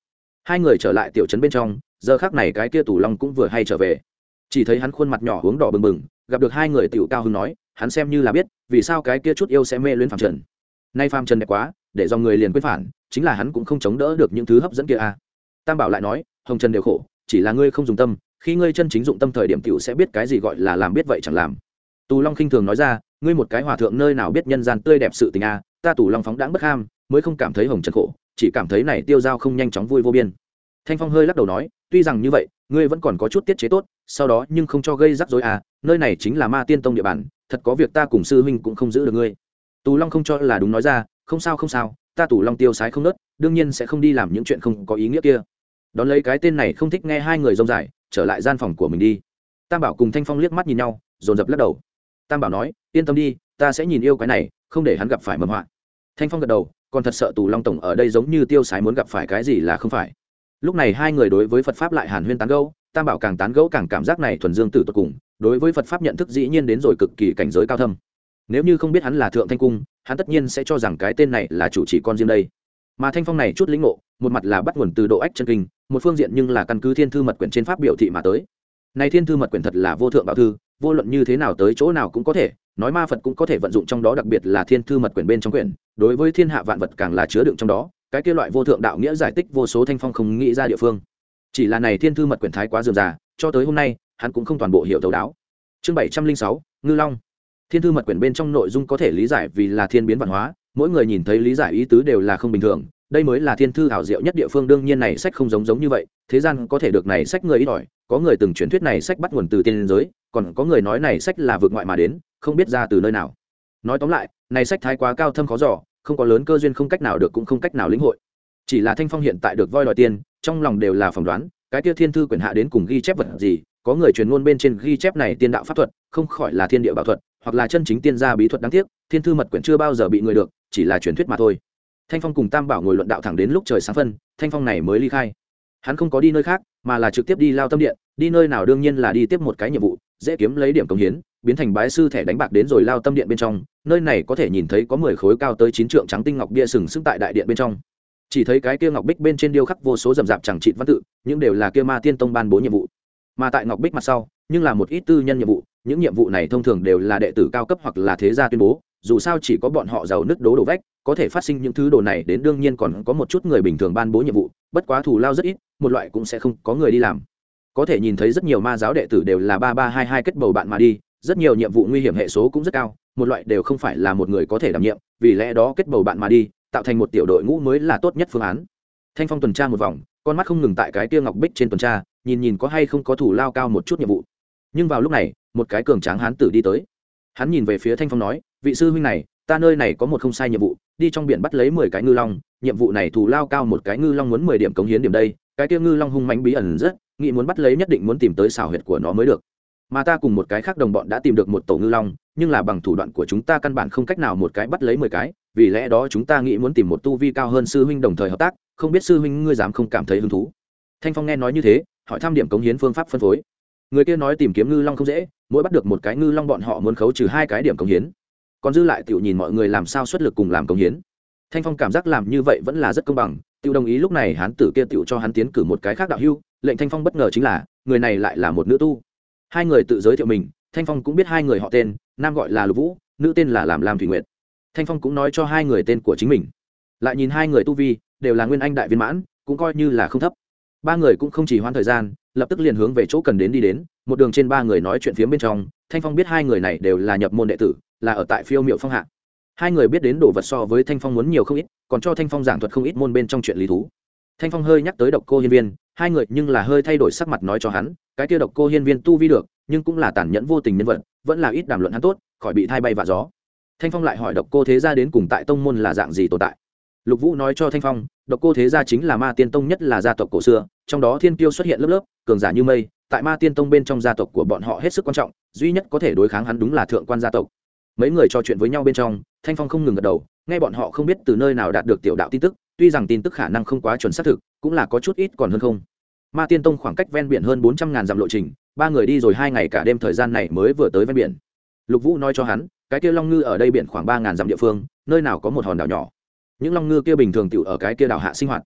Hai người trở lại tiểu trấn bên trong, giờ khác này cái kia tủ long cũng vừa hay trở về chỉ thấy hắn khuôn mặt nhỏ hướng đỏ bừng bừng, gặp được hai người tiểu cao hưng nói, hắn xem như là biết, vì sao cái kia chút yêu sẽ mê luyến phàm trần. Nay phàm trần đẹp quá, để do người liền quyết phản, chính là hắn cũng không chống đỡ được những thứ hấp dẫn kia a. Tam bảo lại nói, hồng trần đều khổ, chỉ là ngươi không dùng tâm, khi ngươi chân chính dụng tâm thời điểm tiểu sẽ biết cái gì gọi là làm biết vậy chẳng làm. Tù long khinh thường nói ra, ngươi một cái hòa thượng nơi nào biết nhân gian tươi đẹp sự tình a, ta tù long phóng đáng bất ham, mới không cảm thấy hồng trần khổ, chỉ cảm thấy này tiêu dao không nhanh chóng vui vô biên. Thanh phong hơi lắc đầu nói, tuy rằng như vậy, ngươi vẫn còn có chút tiết chế tốt sau đó nhưng không cho gây rắc rối à nơi này chính là ma tiên tông địa bàn, thật có việc ta cùng sư huynh cũng không giữ được ngươi. Tù long không cho là đúng nói ra, không sao không sao, ta tù long tiêu sái không nớt, đương nhiên sẽ không đi làm những chuyện không có ý nghĩa kia. Đón lấy cái tên này không thích nghe hai người rông dài trở lại gian phòng của mình đi. Tam bảo cùng thanh phong liếc mắt nhìn nhau, dồn dập lắc đầu. Tam bảo nói, yên tâm đi, ta sẽ nhìn yêu cái này, không để hắn gặp phải mầm họa. Thanh phong gật đầu, còn thật sợ tù long tổng ở đây giống như tiêu sái muốn gặp phải cái gì là không phải. Lúc này hai người đối với phật pháp lại hàn huyên tán gẫu tam bảo càng tán gẫu càng cảm giác này thuần dương tử tột cùng, đối với phật pháp nhận thức dĩ nhiên đến rồi cực kỳ cảnh giới cao thâm. Nếu như không biết hắn là thượng thanh cung, hắn tất nhiên sẽ cho rằng cái tên này là chủ chỉ con riêng đây. Mà thanh phong này chút lĩnh ngộ, một mặt là bắt nguồn từ độ ách chân kinh, một phương diện nhưng là căn cứ thiên thư mật quyển trên pháp biểu thị mà tới. Này thiên thư mật quyển thật là vô thượng bảo thư, vô luận như thế nào tới chỗ nào cũng có thể, nói ma phật cũng có thể vận dụng trong đó đặc biệt là thiên thư mật quyển bên trong quyển, đối với thiên hạ vạn vật càng là chứa đựng trong đó, cái kia loại vô thượng đạo nghĩa giải tích vô số thanh phong không nghĩ ra địa phương chỉ là này thiên thư mật quyển thái quá dườm già, cho tới hôm nay, hắn cũng không toàn bộ hiểu thấu đáo. Chương bảy trăm linh sáu, ngư long. Thiên thư mật quyển bên trong nội dung có thể lý giải vì là thiên biến văn hóa, mỗi người nhìn thấy lý giải ý tứ đều là không bình thường. Đây mới là thiên thư hảo diệu nhất địa phương, đương nhiên này sách không giống giống như vậy, thế gian có thể được này sách người ít ỏi, có người từng truyền thuyết này sách bắt nguồn từ tiên giới, còn có người nói này sách là vượt ngoại mà đến, không biết ra từ nơi nào. Nói tóm lại, này sách thái quá cao thâm khó giỏ không có lớn cơ duyên không cách nào được cũng không cách nào lĩnh hội chỉ là thanh phong hiện tại được voi đòi tiền, trong lòng đều là phỏng đoán, cái kia thiên thư quyển hạ đến cùng ghi chép vật gì, có người truyền ngôn bên trên ghi chép này tiên đạo pháp thuật, không khỏi là thiên địa bảo thuật, hoặc là chân chính tiên gia bí thuật đáng tiếc, thiên thư mật quyển chưa bao giờ bị người được, chỉ là truyền thuyết mà thôi. Thanh phong cùng tam bảo ngồi luận đạo thẳng đến lúc trời sáng phân, thanh phong này mới ly khai. Hắn không có đi nơi khác, mà là trực tiếp đi lao tâm điện, đi nơi nào đương nhiên là đi tiếp một cái nhiệm vụ, dễ kiếm lấy điểm công hiến, biến thành bái sư thẻ đánh bạc đến rồi lao tâm điện bên trong, nơi này có thể nhìn thấy có mười khối cao tới chín trượng trắng tinh ngọc bia sừng sững tại đại điện bên trong chỉ thấy cái kia ngọc bích bên trên điêu khắc vô số rậm rạp chẳng trị văn tự, những đều là kia ma tiên tông ban bố nhiệm vụ. Mà tại ngọc bích mặt sau, nhưng là một ít tư nhân nhiệm vụ, những nhiệm vụ này thông thường đều là đệ tử cao cấp hoặc là thế gia tuyên bố, dù sao chỉ có bọn họ giàu nứt đố đổ vách, có thể phát sinh những thứ đồ này đến đương nhiên còn có một chút người bình thường ban bố nhiệm vụ, bất quá thủ lao rất ít, một loại cũng sẽ không có người đi làm. Có thể nhìn thấy rất nhiều ma giáo đệ tử đều là ba ba hai hai kết bầu bạn mà đi, rất nhiều nhiệm vụ nguy hiểm hệ số cũng rất cao, một loại đều không phải là một người có thể đảm nhiệm, vì lẽ đó kết bầu bạn mà đi tạo thành một tiểu đội ngũ mới là tốt nhất phương án. Thanh phong tuần tra một vòng, con mắt không ngừng tại cái tia ngọc bích trên tuần tra, nhìn nhìn có hay không có thủ lao cao một chút nhiệm vụ. Nhưng vào lúc này, một cái cường tráng hán tử đi tới. Hắn nhìn về phía thanh phong nói, vị sư huynh này, ta nơi này có một không sai nhiệm vụ, đi trong biển bắt lấy mười cái ngư long, nhiệm vụ này thủ lao cao một cái ngư long muốn mười điểm cống hiến điểm đây, cái kia ngư long hung mánh bí ẩn rất nghĩ muốn bắt lấy nhất định muốn tìm tới xào huyệt của nó mới được mà ta cùng một cái khác đồng bọn đã tìm được một tổ ngư long, nhưng là bằng thủ đoạn của chúng ta căn bản không cách nào một cái bắt lấy mười cái, vì lẽ đó chúng ta nghĩ muốn tìm một tu vi cao hơn sư huynh đồng thời hợp tác, không biết sư huynh ngươi dám không cảm thấy hứng thú. Thanh phong nghe nói như thế, hỏi thăm điểm cống hiến phương pháp phân phối. Người kia nói tìm kiếm ngư long không dễ, mỗi bắt được một cái ngư long bọn họ muốn khấu trừ hai cái điểm cống hiến. Còn dư lại tiểu nhìn mọi người làm sao xuất lực cùng làm cống hiến. Thanh phong cảm giác làm như vậy vẫn là rất công bằng, tiểu đồng ý lúc này hán tử kia tiểu cho hắn tiến cử một cái khác đạo hưu, lệnh thanh phong bất ngờ chính là, người này lại là một nữ tu hai người tự giới thiệu mình, thanh phong cũng biết hai người họ tên, nam gọi là lục vũ, nữ tên là làm làm thủy nguyện thanh phong cũng nói cho hai người tên của chính mình. Lại nhìn hai người tu vi, đều là nguyên anh đại viên mãn, cũng coi như là không thấp. Ba người cũng không chỉ hoãn thời gian, lập tức liền hướng về chỗ cần đến đi đến, một đường trên ba người nói chuyện phía bên trong, thanh phong biết hai người này đều là nhập môn đệ tử, là ở tại phiêu miệu phong hạ. Hai người biết đến đồ vật so với thanh phong muốn nhiều không ít, còn cho thanh phong giảng thuật không ít môn bên trong chuyện lý thú. Thanh phong hơi nhắc tới độc cô hiên viên hai người nhưng là hơi thay đổi sắc mặt nói cho hắn, cái kia độc cô hiên viên tu vi được, nhưng cũng là tàn nhẫn vô tình nhân vật, vẫn là ít đàm luận hắn tốt, khỏi bị thay bay và gió. Thanh phong lại hỏi độc cô thế gia đến cùng tại tông môn là dạng gì tồn tại? Lục vũ nói cho thanh phong, độc cô thế gia chính là ma tiên tông nhất là gia tộc cổ xưa, trong đó thiên tiêu xuất hiện lớp lớp, cường giả như mây, tại ma tiên tông bên trong gia tộc của bọn họ hết sức quan trọng, duy nhất có thể đối kháng hắn đúng là thượng quan gia tộc. Mấy người trò chuyện với nhau bên trong, thanh phong không ngừng gật đầu, nghe bọn họ không biết từ nơi nào đạt được tiểu đạo tin tức, tuy rằng tin tức khả năng không quá chuẩn xác thực cũng là có chút ít còn hơn không. Ma tiên tông khoảng cách ven biển hơn bốn trăm ngàn dặm lộ trình, ba người đi rồi hai ngày cả đêm thời gian này mới vừa tới ven biển. Lục vũ nói cho hắn, cái kia long ngư ở đây biển khoảng ba ngàn dặm địa phương, nơi nào có một hòn đảo nhỏ. Những long ngư kia bình thường tự ở cái kia đảo hạ sinh hoạt.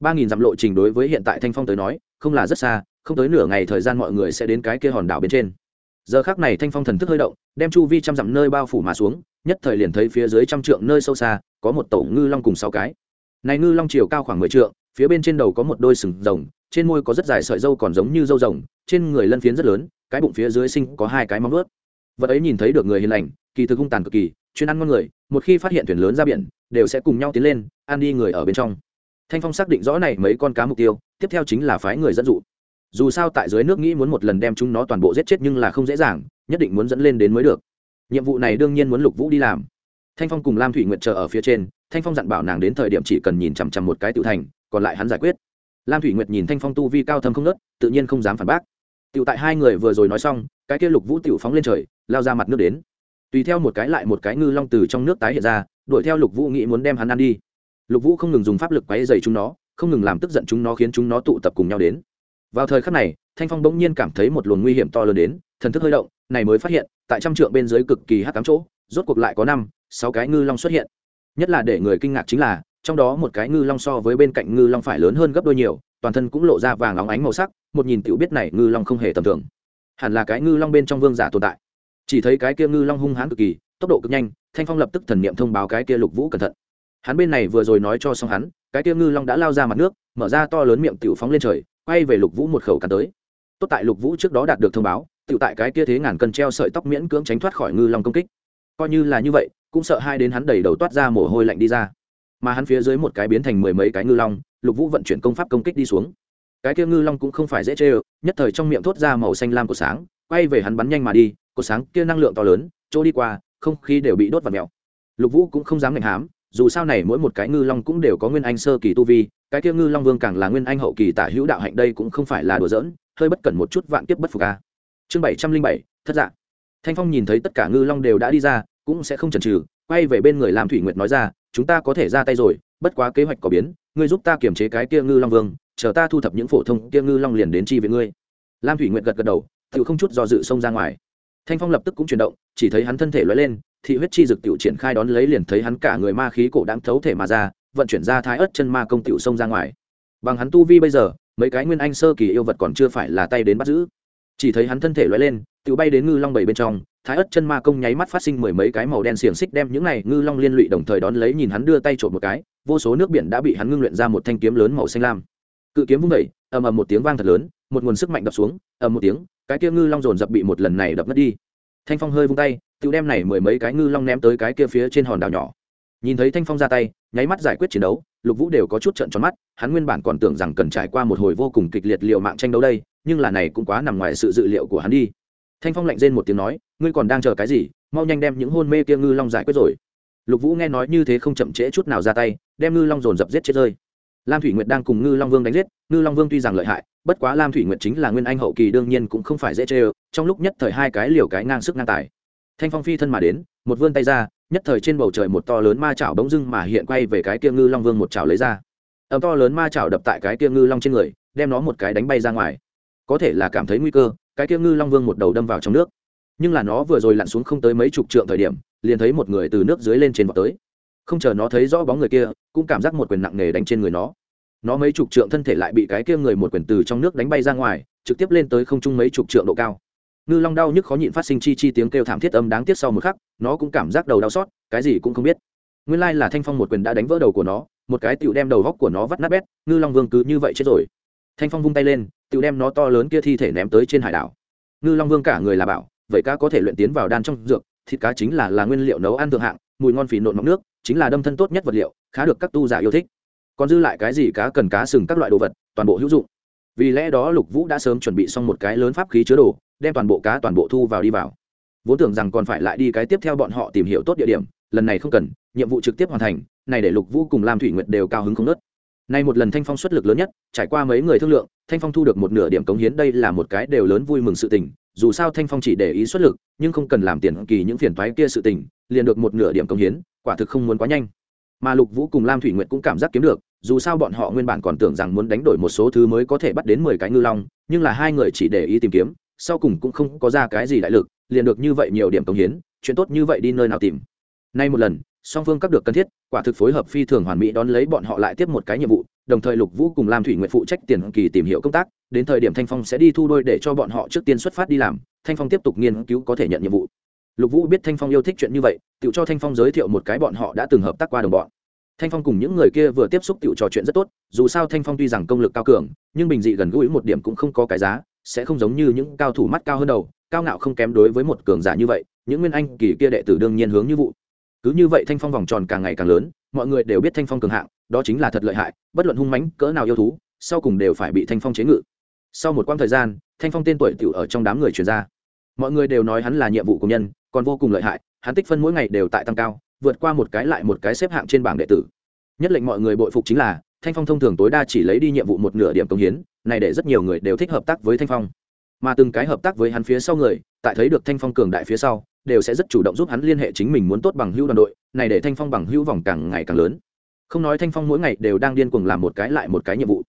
Ba nghìn dặm lộ trình đối với hiện tại thanh phong tới nói, không là rất xa, không tới nửa ngày thời gian mọi người sẽ đến cái kia hòn đảo bên trên. Giờ khác này thanh phong thần thức hơi động, đem chu vi trăm dặm nơi bao phủ mà xuống, nhất thời liền thấy phía dưới trăm trượng nơi sâu xa, có một tổ ngư long cùng sáu cái. Này ngư long chiều cao khoảng mười trượng phía bên trên đầu có một đôi sừng rồng, trên môi có rất dài sợi dâu còn giống như dâu rồng, trên người lân phiến rất lớn, cái bụng phía dưới sinh có hai cái móng ướt vật ấy nhìn thấy được người hiền lành, kỳ thực hung tàn cực kỳ, chuyên ăn ngon người, một khi phát hiện thuyền lớn ra biển, đều sẽ cùng nhau tiến lên, ăn đi người ở bên trong. Thanh phong xác định rõ này mấy con cá mục tiêu, tiếp theo chính là phái người dẫn dụ. Dù sao tại dưới nước nghĩ muốn một lần đem chúng nó toàn bộ giết chết nhưng là không dễ dàng, nhất định muốn dẫn lên đến mới được. Nhiệm vụ này đương nhiên muốn lục vũ đi làm. Thanh phong cùng lam thủy nguyện chờ ở phía trên, thanh phong dặn bảo nàng đến thời điểm chỉ cần nhìn chằm chằm một cái tự thành còn lại hắn giải quyết. Lam thủy nguyệt nhìn thanh phong tu vi cao thâm không nớt tự nhiên không dám phản bác. Tựu tại hai người vừa rồi nói xong, cái kia lục vũ tựu phóng lên trời, lao ra mặt nước đến. Tùy theo một cái lại một cái ngư long từ trong nước tái hiện ra, đuổi theo lục vũ nghĩ muốn đem hắn ăn đi. Lục vũ không ngừng dùng pháp lực quáy dày chúng nó, không ngừng làm tức giận chúng nó khiến chúng nó tụ tập cùng nhau đến. Vào thời khắc này, thanh phong bỗng nhiên cảm thấy một luồng nguy hiểm to lớn đến, thần thức hơi động, này mới phát hiện, tại trăm trượng bên dưới cực kỳ hắc tám chỗ, rốt cuộc lại có năm, sáu cái ngư long xuất hiện. Nhất là để người kinh ngạc chính là trong đó một cái ngư long so với bên cạnh ngư long phải lớn hơn gấp đôi nhiều, toàn thân cũng lộ ra vàng óng ánh màu sắc, một nhìn tiểu biết này ngư long không hề tầm thường. Hẳn là cái ngư long bên trong vương giả tồn tại. Chỉ thấy cái kia ngư long hung hãn cực kỳ, tốc độ cực nhanh, thanh phong lập tức thần niệm thông báo cái kia lục vũ cẩn thận. Hắn bên này vừa rồi nói cho xong hắn, cái kia ngư long đã lao ra mặt nước, mở ra to lớn miệng tiểu phóng lên trời, quay về lục vũ một khẩu cắn tới. Tốt tại lục vũ trước đó đạt được thông báo, tiểu tại cái kia thế ngàn cân treo sợi tóc miễn cưỡng tránh thoát khỏi ngư long công kích. Coi như là như vậy, cũng sợ hai đến hắn đầy đầu toát ra mồ hôi lạnh đi ra mà hắn phía dưới một cái biến thành mười mấy cái ngư long, lục vũ vận chuyển công pháp công kích đi xuống. Cái kia ngư long cũng không phải dễ chê ơ, nhất thời trong miệng thốt ra màu xanh lam của sáng, quay về hắn bắn nhanh mà đi cột sáng kia năng lượng to lớn, chỗ đi qua, không khí đều bị đốt và mèo. Lục vũ cũng không dám ngạnh hám, dù sao này mỗi một cái ngư long cũng đều có nguyên anh sơ kỳ tu vi, cái kia ngư long vương càng là nguyên anh hậu kỳ tả hữu đạo hạnh đây cũng không phải là đùa giỡn, hơi bất cẩn một chút vạn kiếp bất phục a. Chương bảy trăm linh bảy, thất dạng thanh phong nhìn thấy tất cả ngư long đều đã đi ra cũng sẽ không chần chừ, quay về bên người làm thủy nguyệt nói ra, chúng ta có thể ra tay rồi, bất quá kế hoạch có biến, ngươi giúp ta kiểm chế cái kia ngư long vương, chờ ta thu thập những phổ thông kia ngư long liền đến chi với ngươi. Lam thủy nguyệt gật gật đầu, tự không chút do dự xông ra ngoài. Thanh phong lập tức cũng chuyển động, chỉ thấy hắn thân thể loay lên, thị huyết chi dực tiểu triển khai đón lấy liền thấy hắn cả người ma khí cổ đáng thấu thể mà ra, vận chuyển ra thái ớt chân ma công tiểu xông ra ngoài. Bằng hắn tu vi bây giờ, mấy cái nguyên anh sơ kỳ yêu vật còn chưa phải là tay đến bắt giữ. Chỉ thấy hắn thân thể loay lên tiểu bay đến ngư long bảy bên trong, thái ớt chân ma công nháy mắt phát sinh mười mấy cái màu đen xiềng xích đem những này ngư long liên lụy đồng thời đón lấy nhìn hắn đưa tay trộm một cái, vô số nước biển đã bị hắn ngưng luyện ra một thanh kiếm lớn màu xanh lam. Cự kiếm vung vẩy ầm ầm một tiếng vang thật lớn, một nguồn sức mạnh đập xuống, ầm một tiếng, cái kia ngư long dồn dập bị một lần này đập mất đi. Thanh phong hơi vung tay tự đem này mười mấy cái ngư long ném tới cái kia phía trên hòn đảo nhỏ. Nhìn thấy thanh phong ra tay, nháy mắt giải quyết chiến đấu, lục vũ đều có chút trận tròn mắt, hắn nguyên bản còn tưởng rằng cần trải qua một hồi vô cùng kịch liệt liệu mạng tranh đấu đây, nhưng là này cũng quá nằm ngoài sự dự liệu của hắn đi thanh phong lạnh rên một tiếng nói, ngươi còn đang chờ cái gì? Mau nhanh đem những hôn mê kia ngư long giải quyết rồi. Lục vũ nghe nói như thế không chậm trễ chút nào ra tay, đem ngư long dồn dập giết chết rơi. Lam thủy nguyệt đang cùng ngư long vương đánh giết, ngư long vương tuy rằng lợi hại, bất quá lam thủy nguyệt chính là nguyên anh hậu kỳ đương nhiên cũng không phải dễ chê ơ trong lúc nhất thời hai cái liều cái ngang sức ngang tài. Thanh phong phi thân mà đến, một vươn tay ra, nhất thời trên bầu trời một to lớn ma chảo bỗng dưng mà hiện quay về cái kia ngư long vương một chảo lấy ra. Ẩm to lớn ma chảo đập tại cái kia ngư long trên người, đem nó một cái đánh bay ra ngoài. Có thể là cảm thấy nguy cơ cái kia ngư long vương một đầu đâm vào trong nước. Nhưng là nó vừa rồi lặn xuống không tới mấy chục trượng thời điểm, liền thấy một người từ nước dưới lên trên vọt tới. Không chờ nó thấy rõ bóng người kia, cũng cảm giác một quyền nặng nề đánh trên người nó. Nó mấy chục trượng thân thể lại bị cái kia người một quyền từ trong nước đánh bay ra ngoài, trực tiếp lên tới không trung mấy chục trượng độ cao. Ngư long đau nhức khó nhịn phát sinh chi chi tiếng kêu thảm thiết âm đáng tiếc sau một khắc, nó cũng cảm giác đầu đau xót, cái gì cũng không biết. Nguyên lai là thanh phong một quyền đã đánh vỡ đầu của nó, một cái tựu đem đầu góc của nó vắt nát bét, ngư long vương cứ như vậy chết rồi. Thanh phong vung tay lên tự đem nó to lớn kia thi thể ném tới trên hải đảo. Ngư long vương cả người là bảo, vậy cá có thể luyện tiến vào đan trong dược, thịt cá chính là là nguyên liệu nấu ăn thượng hạng, mùi ngon phì nộn mọc nước, chính là đâm thân tốt nhất vật liệu, khá được các tu giả yêu thích. Còn dư lại cái gì cá cần cá sừng các loại đồ vật, toàn bộ hữu dụng. Vì lẽ đó lục vũ đã sớm chuẩn bị xong một cái lớn pháp khí chứa đồ, đem toàn bộ cá toàn bộ thu vào đi vào. Vốn tưởng rằng còn phải lại đi cái tiếp theo bọn họ tìm hiểu tốt địa điểm, lần này không cần, nhiệm vụ trực tiếp hoàn thành, này để lục vũ cùng lam thủy nguyệt đều cao hứng không nớt nay một lần thanh phong xuất lực lớn nhất, trải qua mấy người thương lượng, thanh phong thu được một nửa điểm cống hiến đây là một cái đều lớn vui mừng sự tình. Dù sao thanh phong chỉ để ý xuất lực, nhưng không cần làm tiền kỳ những phiền toái kia sự tình, liền được một nửa điểm cống hiến, quả thực không muốn quá nhanh. Mà lục vũ cùng lam thủy nguyệt cũng cảm giác kiếm được, dù sao bọn họ nguyên bản còn tưởng rằng muốn đánh đổi một số thứ mới có thể bắt đến mười cái ngư long, nhưng là hai người chỉ để ý tìm kiếm, sau cùng cũng không có ra cái gì đại lực, liền được như vậy nhiều điểm cống hiến, chuyện tốt như vậy đi nơi nào tìm. Nay một lần song phương các được cần thiết, quả thực phối hợp phi thường hoàn mỹ đón lấy bọn họ lại tiếp một cái nhiệm vụ, đồng thời lục vũ cùng lam thủy nguyện phụ trách tiền kỳ tìm hiểu công tác, đến thời điểm thanh phong sẽ đi thu đôi để cho bọn họ trước tiên xuất phát đi làm, thanh phong tiếp tục nghiên cứu có thể nhận nhiệm vụ. Lục vũ biết thanh phong yêu thích chuyện như vậy tự cho thanh phong giới thiệu một cái bọn họ đã từng hợp tác qua đồng bọn. Thanh phong cùng những người kia vừa tiếp xúc tự trò chuyện rất tốt, dù sao thanh phong tuy rằng công lực cao cường, nhưng bình dị gần gũi một điểm cũng không có cái giá, sẽ không giống như những cao thủ mắt cao hơn đầu, cao ngạo không kém đối với một cường giả như vậy, những nguyên anh kỳ kia đệ tử đương nhiên hướng như vụ cứ như vậy thanh phong vòng tròn càng ngày càng lớn, mọi người đều biết thanh phong cường hạng, đó chính là thật lợi hại, bất luận hung mãnh cỡ nào yêu thú, sau cùng đều phải bị thanh phong chế ngự. Sau một quãng thời gian, thanh phong tên tuổi tiểu ở trong đám người truyền ra. Mọi người đều nói hắn là nhiệm vụ công nhân, còn vô cùng lợi hại, hắn tích phân mỗi ngày đều tại tăng cao, vượt qua một cái lại một cái xếp hạng trên bảng đệ tử. Nhất lệnh mọi người bội phục chính là, thanh phong thông thường tối đa chỉ lấy đi nhiệm vụ một nửa điểm công hiến, này để rất nhiều người đều thích hợp tác với thanh phong. Mà từng cái hợp tác với hắn phía sau người tại thấy được thanh phong cường đại phía sau, đều sẽ rất chủ động giúp hắn liên hệ chính mình muốn tốt bằng hữu đoàn đội, này để thanh phong bằng hữu vòng càng ngày càng lớn. Không nói thanh phong mỗi ngày đều đang điên cuồng làm một cái lại một cái nhiệm vụ.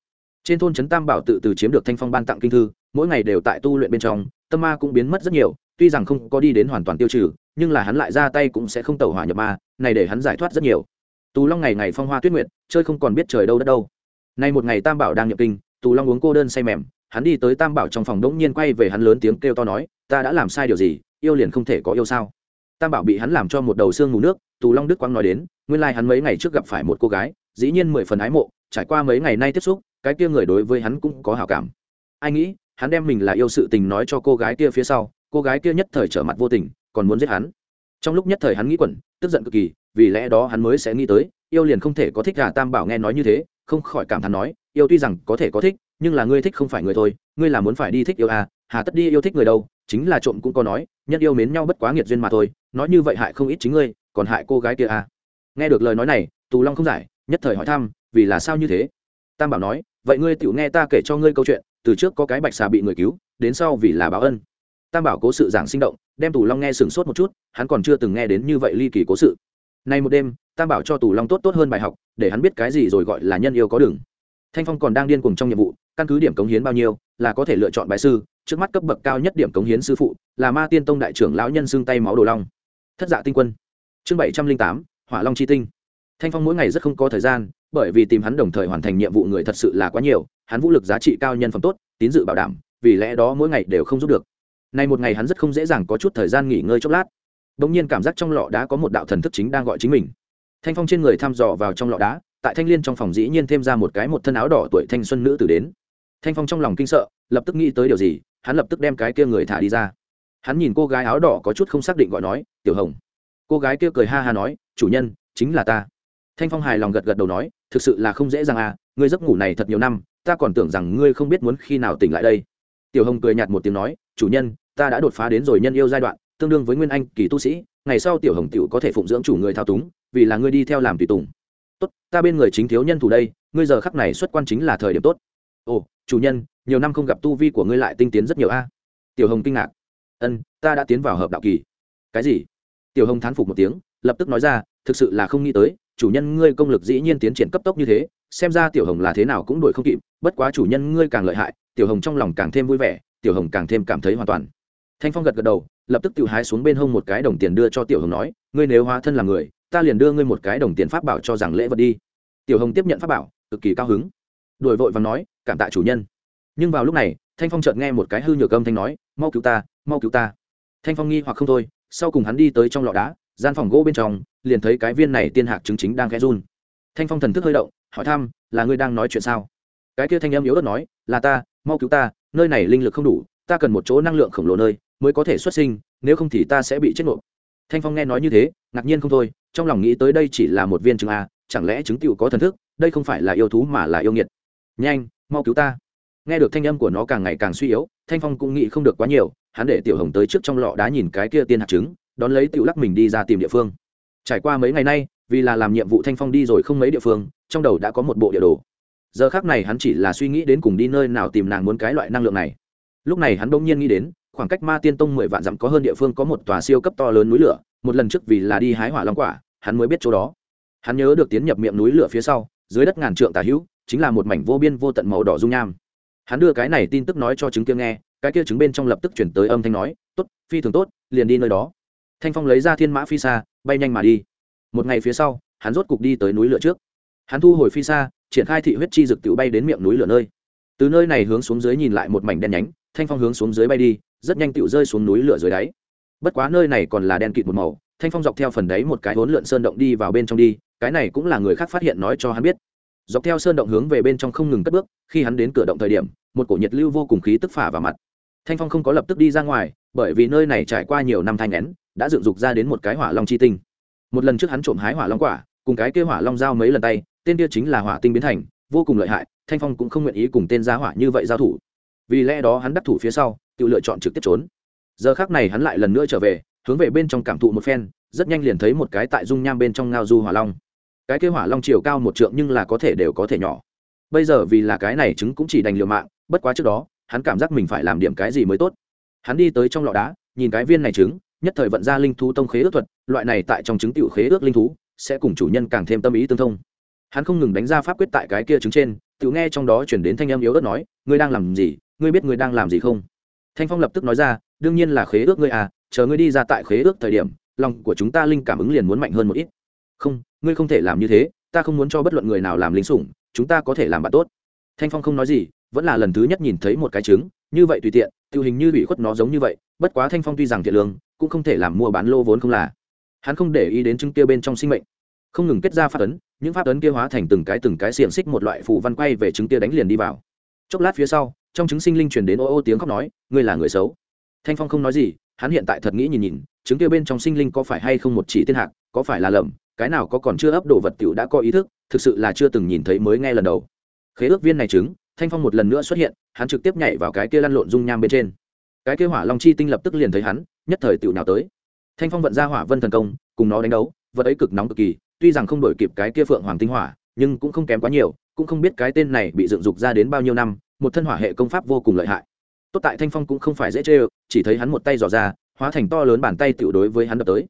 Trên thôn trấn tam bảo tự từ chiếm được thanh phong ban tặng kinh thư, mỗi ngày đều tại tu luyện bên trong, tâm ma cũng biến mất rất nhiều, tuy rằng không có đi đến hoàn toàn tiêu trừ, nhưng là hắn lại ra tay cũng sẽ không tẩu hỏa nhập ma, này để hắn giải thoát rất nhiều. Tù long ngày ngày phong hoa tuyết nguyệt, chơi không còn biết trời đâu đất đâu. Nay một ngày tam bảo đang nhập kinh, tù long uống cô đơn say mềm hắn đi tới tam bảo trong phòng đống nhiên quay về hắn lớn tiếng kêu to nói, ta đã làm sai điều gì, yêu liền không thể có yêu sao? Tam bảo bị hắn làm cho một đầu xương mù nước, tù long đức quang nói đến, nguyên lai hắn mấy ngày trước gặp phải một cô gái, dĩ nhiên mười phần ái mộ, trải qua mấy ngày nay tiếp xúc, cái kia người đối với hắn cũng có hảo cảm. Ai nghĩ, hắn đem mình là yêu sự tình nói cho cô gái kia phía sau, cô gái kia nhất thời trở mặt vô tình, còn muốn giết hắn. Trong lúc nhất thời hắn nghĩ quẩn, tức giận cực kỳ, vì lẽ đó hắn mới sẽ nghĩ tới, yêu liền không thể có thích gà tam bảo nghe nói như thế, không khỏi cảm thán nói, yêu tuy rằng có thể có thích nhưng là ngươi thích không phải người thôi, ngươi là muốn phải đi thích yêu à hà tất đi yêu thích người đâu, chính là trộm cũng có nói, nhân yêu mến nhau bất quá nghiệt duyên mà thôi, nói như vậy hại không ít chính ngươi, còn hại cô gái kia à. Nghe được lời nói này, tù long không giải, nhất thời hỏi thăm, vì là sao như thế? Tam bảo nói, vậy ngươi tự nghe ta kể cho ngươi câu chuyện, từ trước có cái bạch xà bị người cứu, đến sau vì là báo ân. Tam bảo cố sự giảng sinh động, đem tù long nghe sửng sốt một chút, hắn còn chưa từng nghe đến như vậy ly kỳ cố sự. Nay một đêm, tam bảo cho tù long tốt tốt hơn bài học, để hắn biết cái gì rồi gọi là nhân yêu có đường thanh phong còn đang điên cuồng trong nhiệm vụ, căn cứ điểm cống hiến bao nhiêu, là có thể lựa chọn bài sư, trước mắt cấp bậc cao nhất điểm cống hiến sư phụ, là ma tiên tông đại trưởng lão nhân xương tay máu đồ long. Thất dạ tinh quân. Chương bảy trăm linh tám, hỏa long chi tinh. Thanh phong mỗi ngày rất không có thời gian, bởi vì tìm hắn đồng thời hoàn thành nhiệm vụ người thật sự là quá nhiều, hắn vũ lực giá trị cao nhân phẩm tốt, tín dự bảo đảm, vì lẽ đó mỗi ngày đều không giúp được. Nay một ngày hắn rất không dễ dàng có chút thời gian nghỉ ngơi chốc lát. Đ ỗ n g nhiên cảm giác trong lọ đá có một đạo thần thức chính đang gọi chính mình. Thanh phong trên người thăm dò vào trong lọ đá tại thanh liên trong phòng dĩ nhiên thêm ra một cái một thân áo đỏ tuổi thanh xuân nữ tử đến. Thanh phong trong lòng kinh sợ, lập tức nghĩ tới điều gì, hắn lập tức đem cái kia người thả đi ra. Hắn nhìn cô gái áo đỏ có chút không xác định gọi nói, tiểu hồng. Cô gái kia cười ha ha nói, chủ nhân, chính là ta. Thanh phong hài lòng gật gật đầu nói, thực sự là không dễ dàng à ngươi giấc ngủ này thật nhiều năm, ta còn tưởng rằng ngươi không biết muốn khi nào tỉnh lại đây. Tiểu hồng cười nhạt một tiếng nói, chủ nhân, ta đã đột phá đến rồi nhân yêu giai đoạn, tương đương với nguyên anh kỳ tu sĩ, ngày sau tiểu hồng tiểu có thể phụng dưỡng chủ người thao túng, vì là ngươi đi theo làm tùy tùng tốt, ta bên người chính thiếu nhân thủ đây, ngươi giờ khắc này xuất quan chính là thời điểm tốt. Ồ, chủ nhân, nhiều năm không gặp tu vi của ngươi lại tinh tiến rất nhiều a. Tiểu hồng kinh ngạc. Ân, ta đã tiến vào hợp đạo kỳ. Cái gì? Tiểu hồng thán phục một tiếng, lập tức nói ra, thực sự là không nghĩ tới, chủ nhân ngươi công lực dĩ nhiên tiến triển cấp tốc như thế, xem ra tiểu hồng là thế nào cũng đuổi không kịp, bất quá chủ nhân ngươi càng lợi hại, tiểu hồng trong lòng càng thêm vui vẻ, tiểu hồng càng thêm cảm thấy hoàn toàn thanh phong gật gật đầu, lập tức tự hái xuống bên hông một cái đồng tiền đưa cho tiểu hồng nói, ngươi nếu hóa thân là người, ta liền đưa ngươi một cái đồng tiền pháp bảo cho rằng lễ vật đi. Tiểu hồng tiếp nhận pháp bảo, cực kỳ cao hứng. Đuổi vội và nói, cảm tạ chủ nhân. Nhưng vào lúc này, thanh phong chợt nghe một cái hư nhược âm thanh nói, mau cứu ta, mau cứu ta. Thanh phong nghi hoặc không thôi, sau cùng hắn đi tới trong lọ đá, gian phòng gỗ bên trong, liền thấy cái viên này tiên hạc chứng chính đang khẽ run. Thanh phong thần thức hơi động, hỏi thăm, là ngươi đang nói chuyện sao? Cái kia thanh âm yếu ớt nói, là ta, mau cứu ta, nơi này linh lực không đủ, ta cần một chỗ năng lượng khổng lồ nơi mới có thể xuất sinh, nếu không thì ta sẽ bị chết nộp thanh phong nghe nói như thế, ngạc nhiên không thôi, trong lòng nghĩ tới đây chỉ là một viên trứng a chẳng lẽ trứng tựu có thần thức, đây không phải là yêu thú mà là yêu nghiệt. Nhanh, mau cứu ta. Nghe được thanh âm của nó càng ngày càng suy yếu, thanh phong cũng nghĩ không được quá nhiều, hắn để tiểu hồng tới trước trong lọ đá nhìn cái kia tiên hạt trứng, đón lấy tiểu lắc mình đi ra tìm địa phương. Trải qua mấy ngày nay, vì là làm nhiệm vụ thanh phong đi rồi không mấy địa phương, trong đầu đã có một bộ địa đồ. Giờ khác này hắn chỉ là suy nghĩ đến cùng đi nơi nào tìm nàng muốn cái loại năng lượng này. Lúc này hắn bỗng nhiên nghĩ đến khoảng cách ma tiên tông mười vạn dặm có hơn địa phương có một tòa siêu cấp to lớn núi lửa, một lần trước vì là đi hái hỏa long quả, hắn mới biết chỗ đó. Hắn nhớ được tiến nhập miệng núi lửa phía sau, dưới đất ngàn trượng tà hữu, chính là một mảnh vô biên vô tận màu đỏ dung nham. Hắn đưa cái này tin tức nói cho chứng kia nghe, cái kia chứng bên trong lập tức chuyển tới âm thanh nói, tốt, phi thường tốt, liền đi nơi đó. Thanh phong lấy ra thiên mã phi xa, bay nhanh mà đi. Một ngày phía sau, hắn rốt cục đi tới núi lửa trước. Hắn thu hồi phi xa, triển khai thị huyết chi dực tự bay đến miệng núi lửa nơi. Từ nơi này hướng xuống dưới nhìn lại một mảnh đen nhánh, thanh phong hướng xuống dưới bay đi rất nhanh tựu rơi xuống núi lửa dưới đáy. Bất quá nơi này còn là đen kịt một màu, thanh phong dọc theo phần đáy một cái hỗn lượn sơn động đi vào bên trong đi, cái này cũng là người khác phát hiện nói cho hắn biết. Dọc theo sơn động hướng về bên trong không ngừng cất bước, khi hắn đến cửa động thời điểm, một cổ nhiệt lưu vô cùng khí tức phả vào mặt. Thanh phong không có lập tức đi ra ngoài, bởi vì nơi này trải qua nhiều năm thanh nén, đã dựng dục ra đến một cái hỏa long chi tinh. Một lần trước hắn trộm hái hỏa long quả, cùng cái kia hỏa long giao mấy lần tay, tên kia chính là hỏa tinh biến thành, vô cùng lợi hại, thanh phong cũng không nguyện ý cùng tên gia hỏa như vậy giao thủ. Vì lẽ đó hắn đắc thủ phía sau tự lựa chọn trực tiếp trốn. Giờ khác này hắn lại lần nữa trở về, hướng về bên trong cảm thụ một phen, rất nhanh liền thấy một cái tại dung nham bên trong ngao du hỏa long. Cái kêu hỏa long chiều cao một trượng nhưng là có thể đều có thể nhỏ. Bây giờ vì là cái này trứng cũng chỉ đành liều mạng, bất quá trước đó, hắn cảm giác mình phải làm điểm cái gì mới tốt. Hắn đi tới trong lọ đá, nhìn cái viên này trứng, nhất thời vận ra linh thú tông khế ước thuật, loại này tại trong trứng tiểu khế ước linh thú, sẽ cùng chủ nhân càng thêm tâm ý tương thông. Hắn không ngừng đánh ra pháp quyết tại cái kia trứng trên, tự nghe trong đó chuyển đến thanh âm yếu ớt nói, ngươi đang làm gì? Ngươi biết ngươi đang làm gì không? Thanh phong lập tức nói ra, đương nhiên là khế ước ngươi à chờ ngươi đi ra tại khế ước thời điểm, lòng của chúng ta linh cảm ứng liền muốn mạnh hơn một ít. Không, ngươi không thể làm như thế, ta không muốn cho bất luận người nào làm lính sủng, chúng ta có thể làm bạn tốt. Thanh phong không nói gì, vẫn là lần thứ nhất nhìn thấy một cái trứng, như vậy tùy tiện, tiêu hình như bị khuất nó giống như vậy, bất quá thanh phong tuy rằng thiện lương, cũng không thể làm mua bán lô vốn không là. Hắn không để ý đến chứng kia bên trong sinh mệnh. Không ngừng kết ra phát ấn, những pháp ấn kia hóa thành từng cái từng cái xiềng xích một loại phù văn quay về chứng kia đánh liền đi vào. Chốc lát phía sau trong chứng sinh linh truyền đến ô ô tiếng khóc nói, ngươi là người xấu. Thanh phong không nói gì, hắn hiện tại thật nghĩ nhìn nhìn, chứng kia bên trong sinh linh có phải hay không một chỉ tiên hạc, có phải là lầm, cái nào có còn chưa ấp đồ vật tiểu đã có ý thức, thực sự là chưa từng nhìn thấy mới nghe lần đầu. Khế ước viên này chứng, thanh phong một lần nữa xuất hiện, hắn trực tiếp nhảy vào cái kia lăn lộn dung nham bên trên. Cái kia hỏa long chi tinh lập tức liền thấy hắn, nhất thời tiểu nào tới. Thanh phong vận ra hỏa vân thần công, cùng nó đánh đấu, vật ấy cực nóng cực kỳ, tuy rằng không đổi kịp cái kia phượng hoàng tinh hỏa, nhưng cũng không kém quá nhiều, cũng không biết cái tên này bị dựng dục ra đến bao nhiêu năm một thân hỏa hệ công pháp vô cùng lợi hại. Tốt tại thanh phong cũng không phải dễ chê ơ chỉ thấy hắn một tay dò ra, hóa thành to lớn bàn tay tựu đối với hắn đập tới.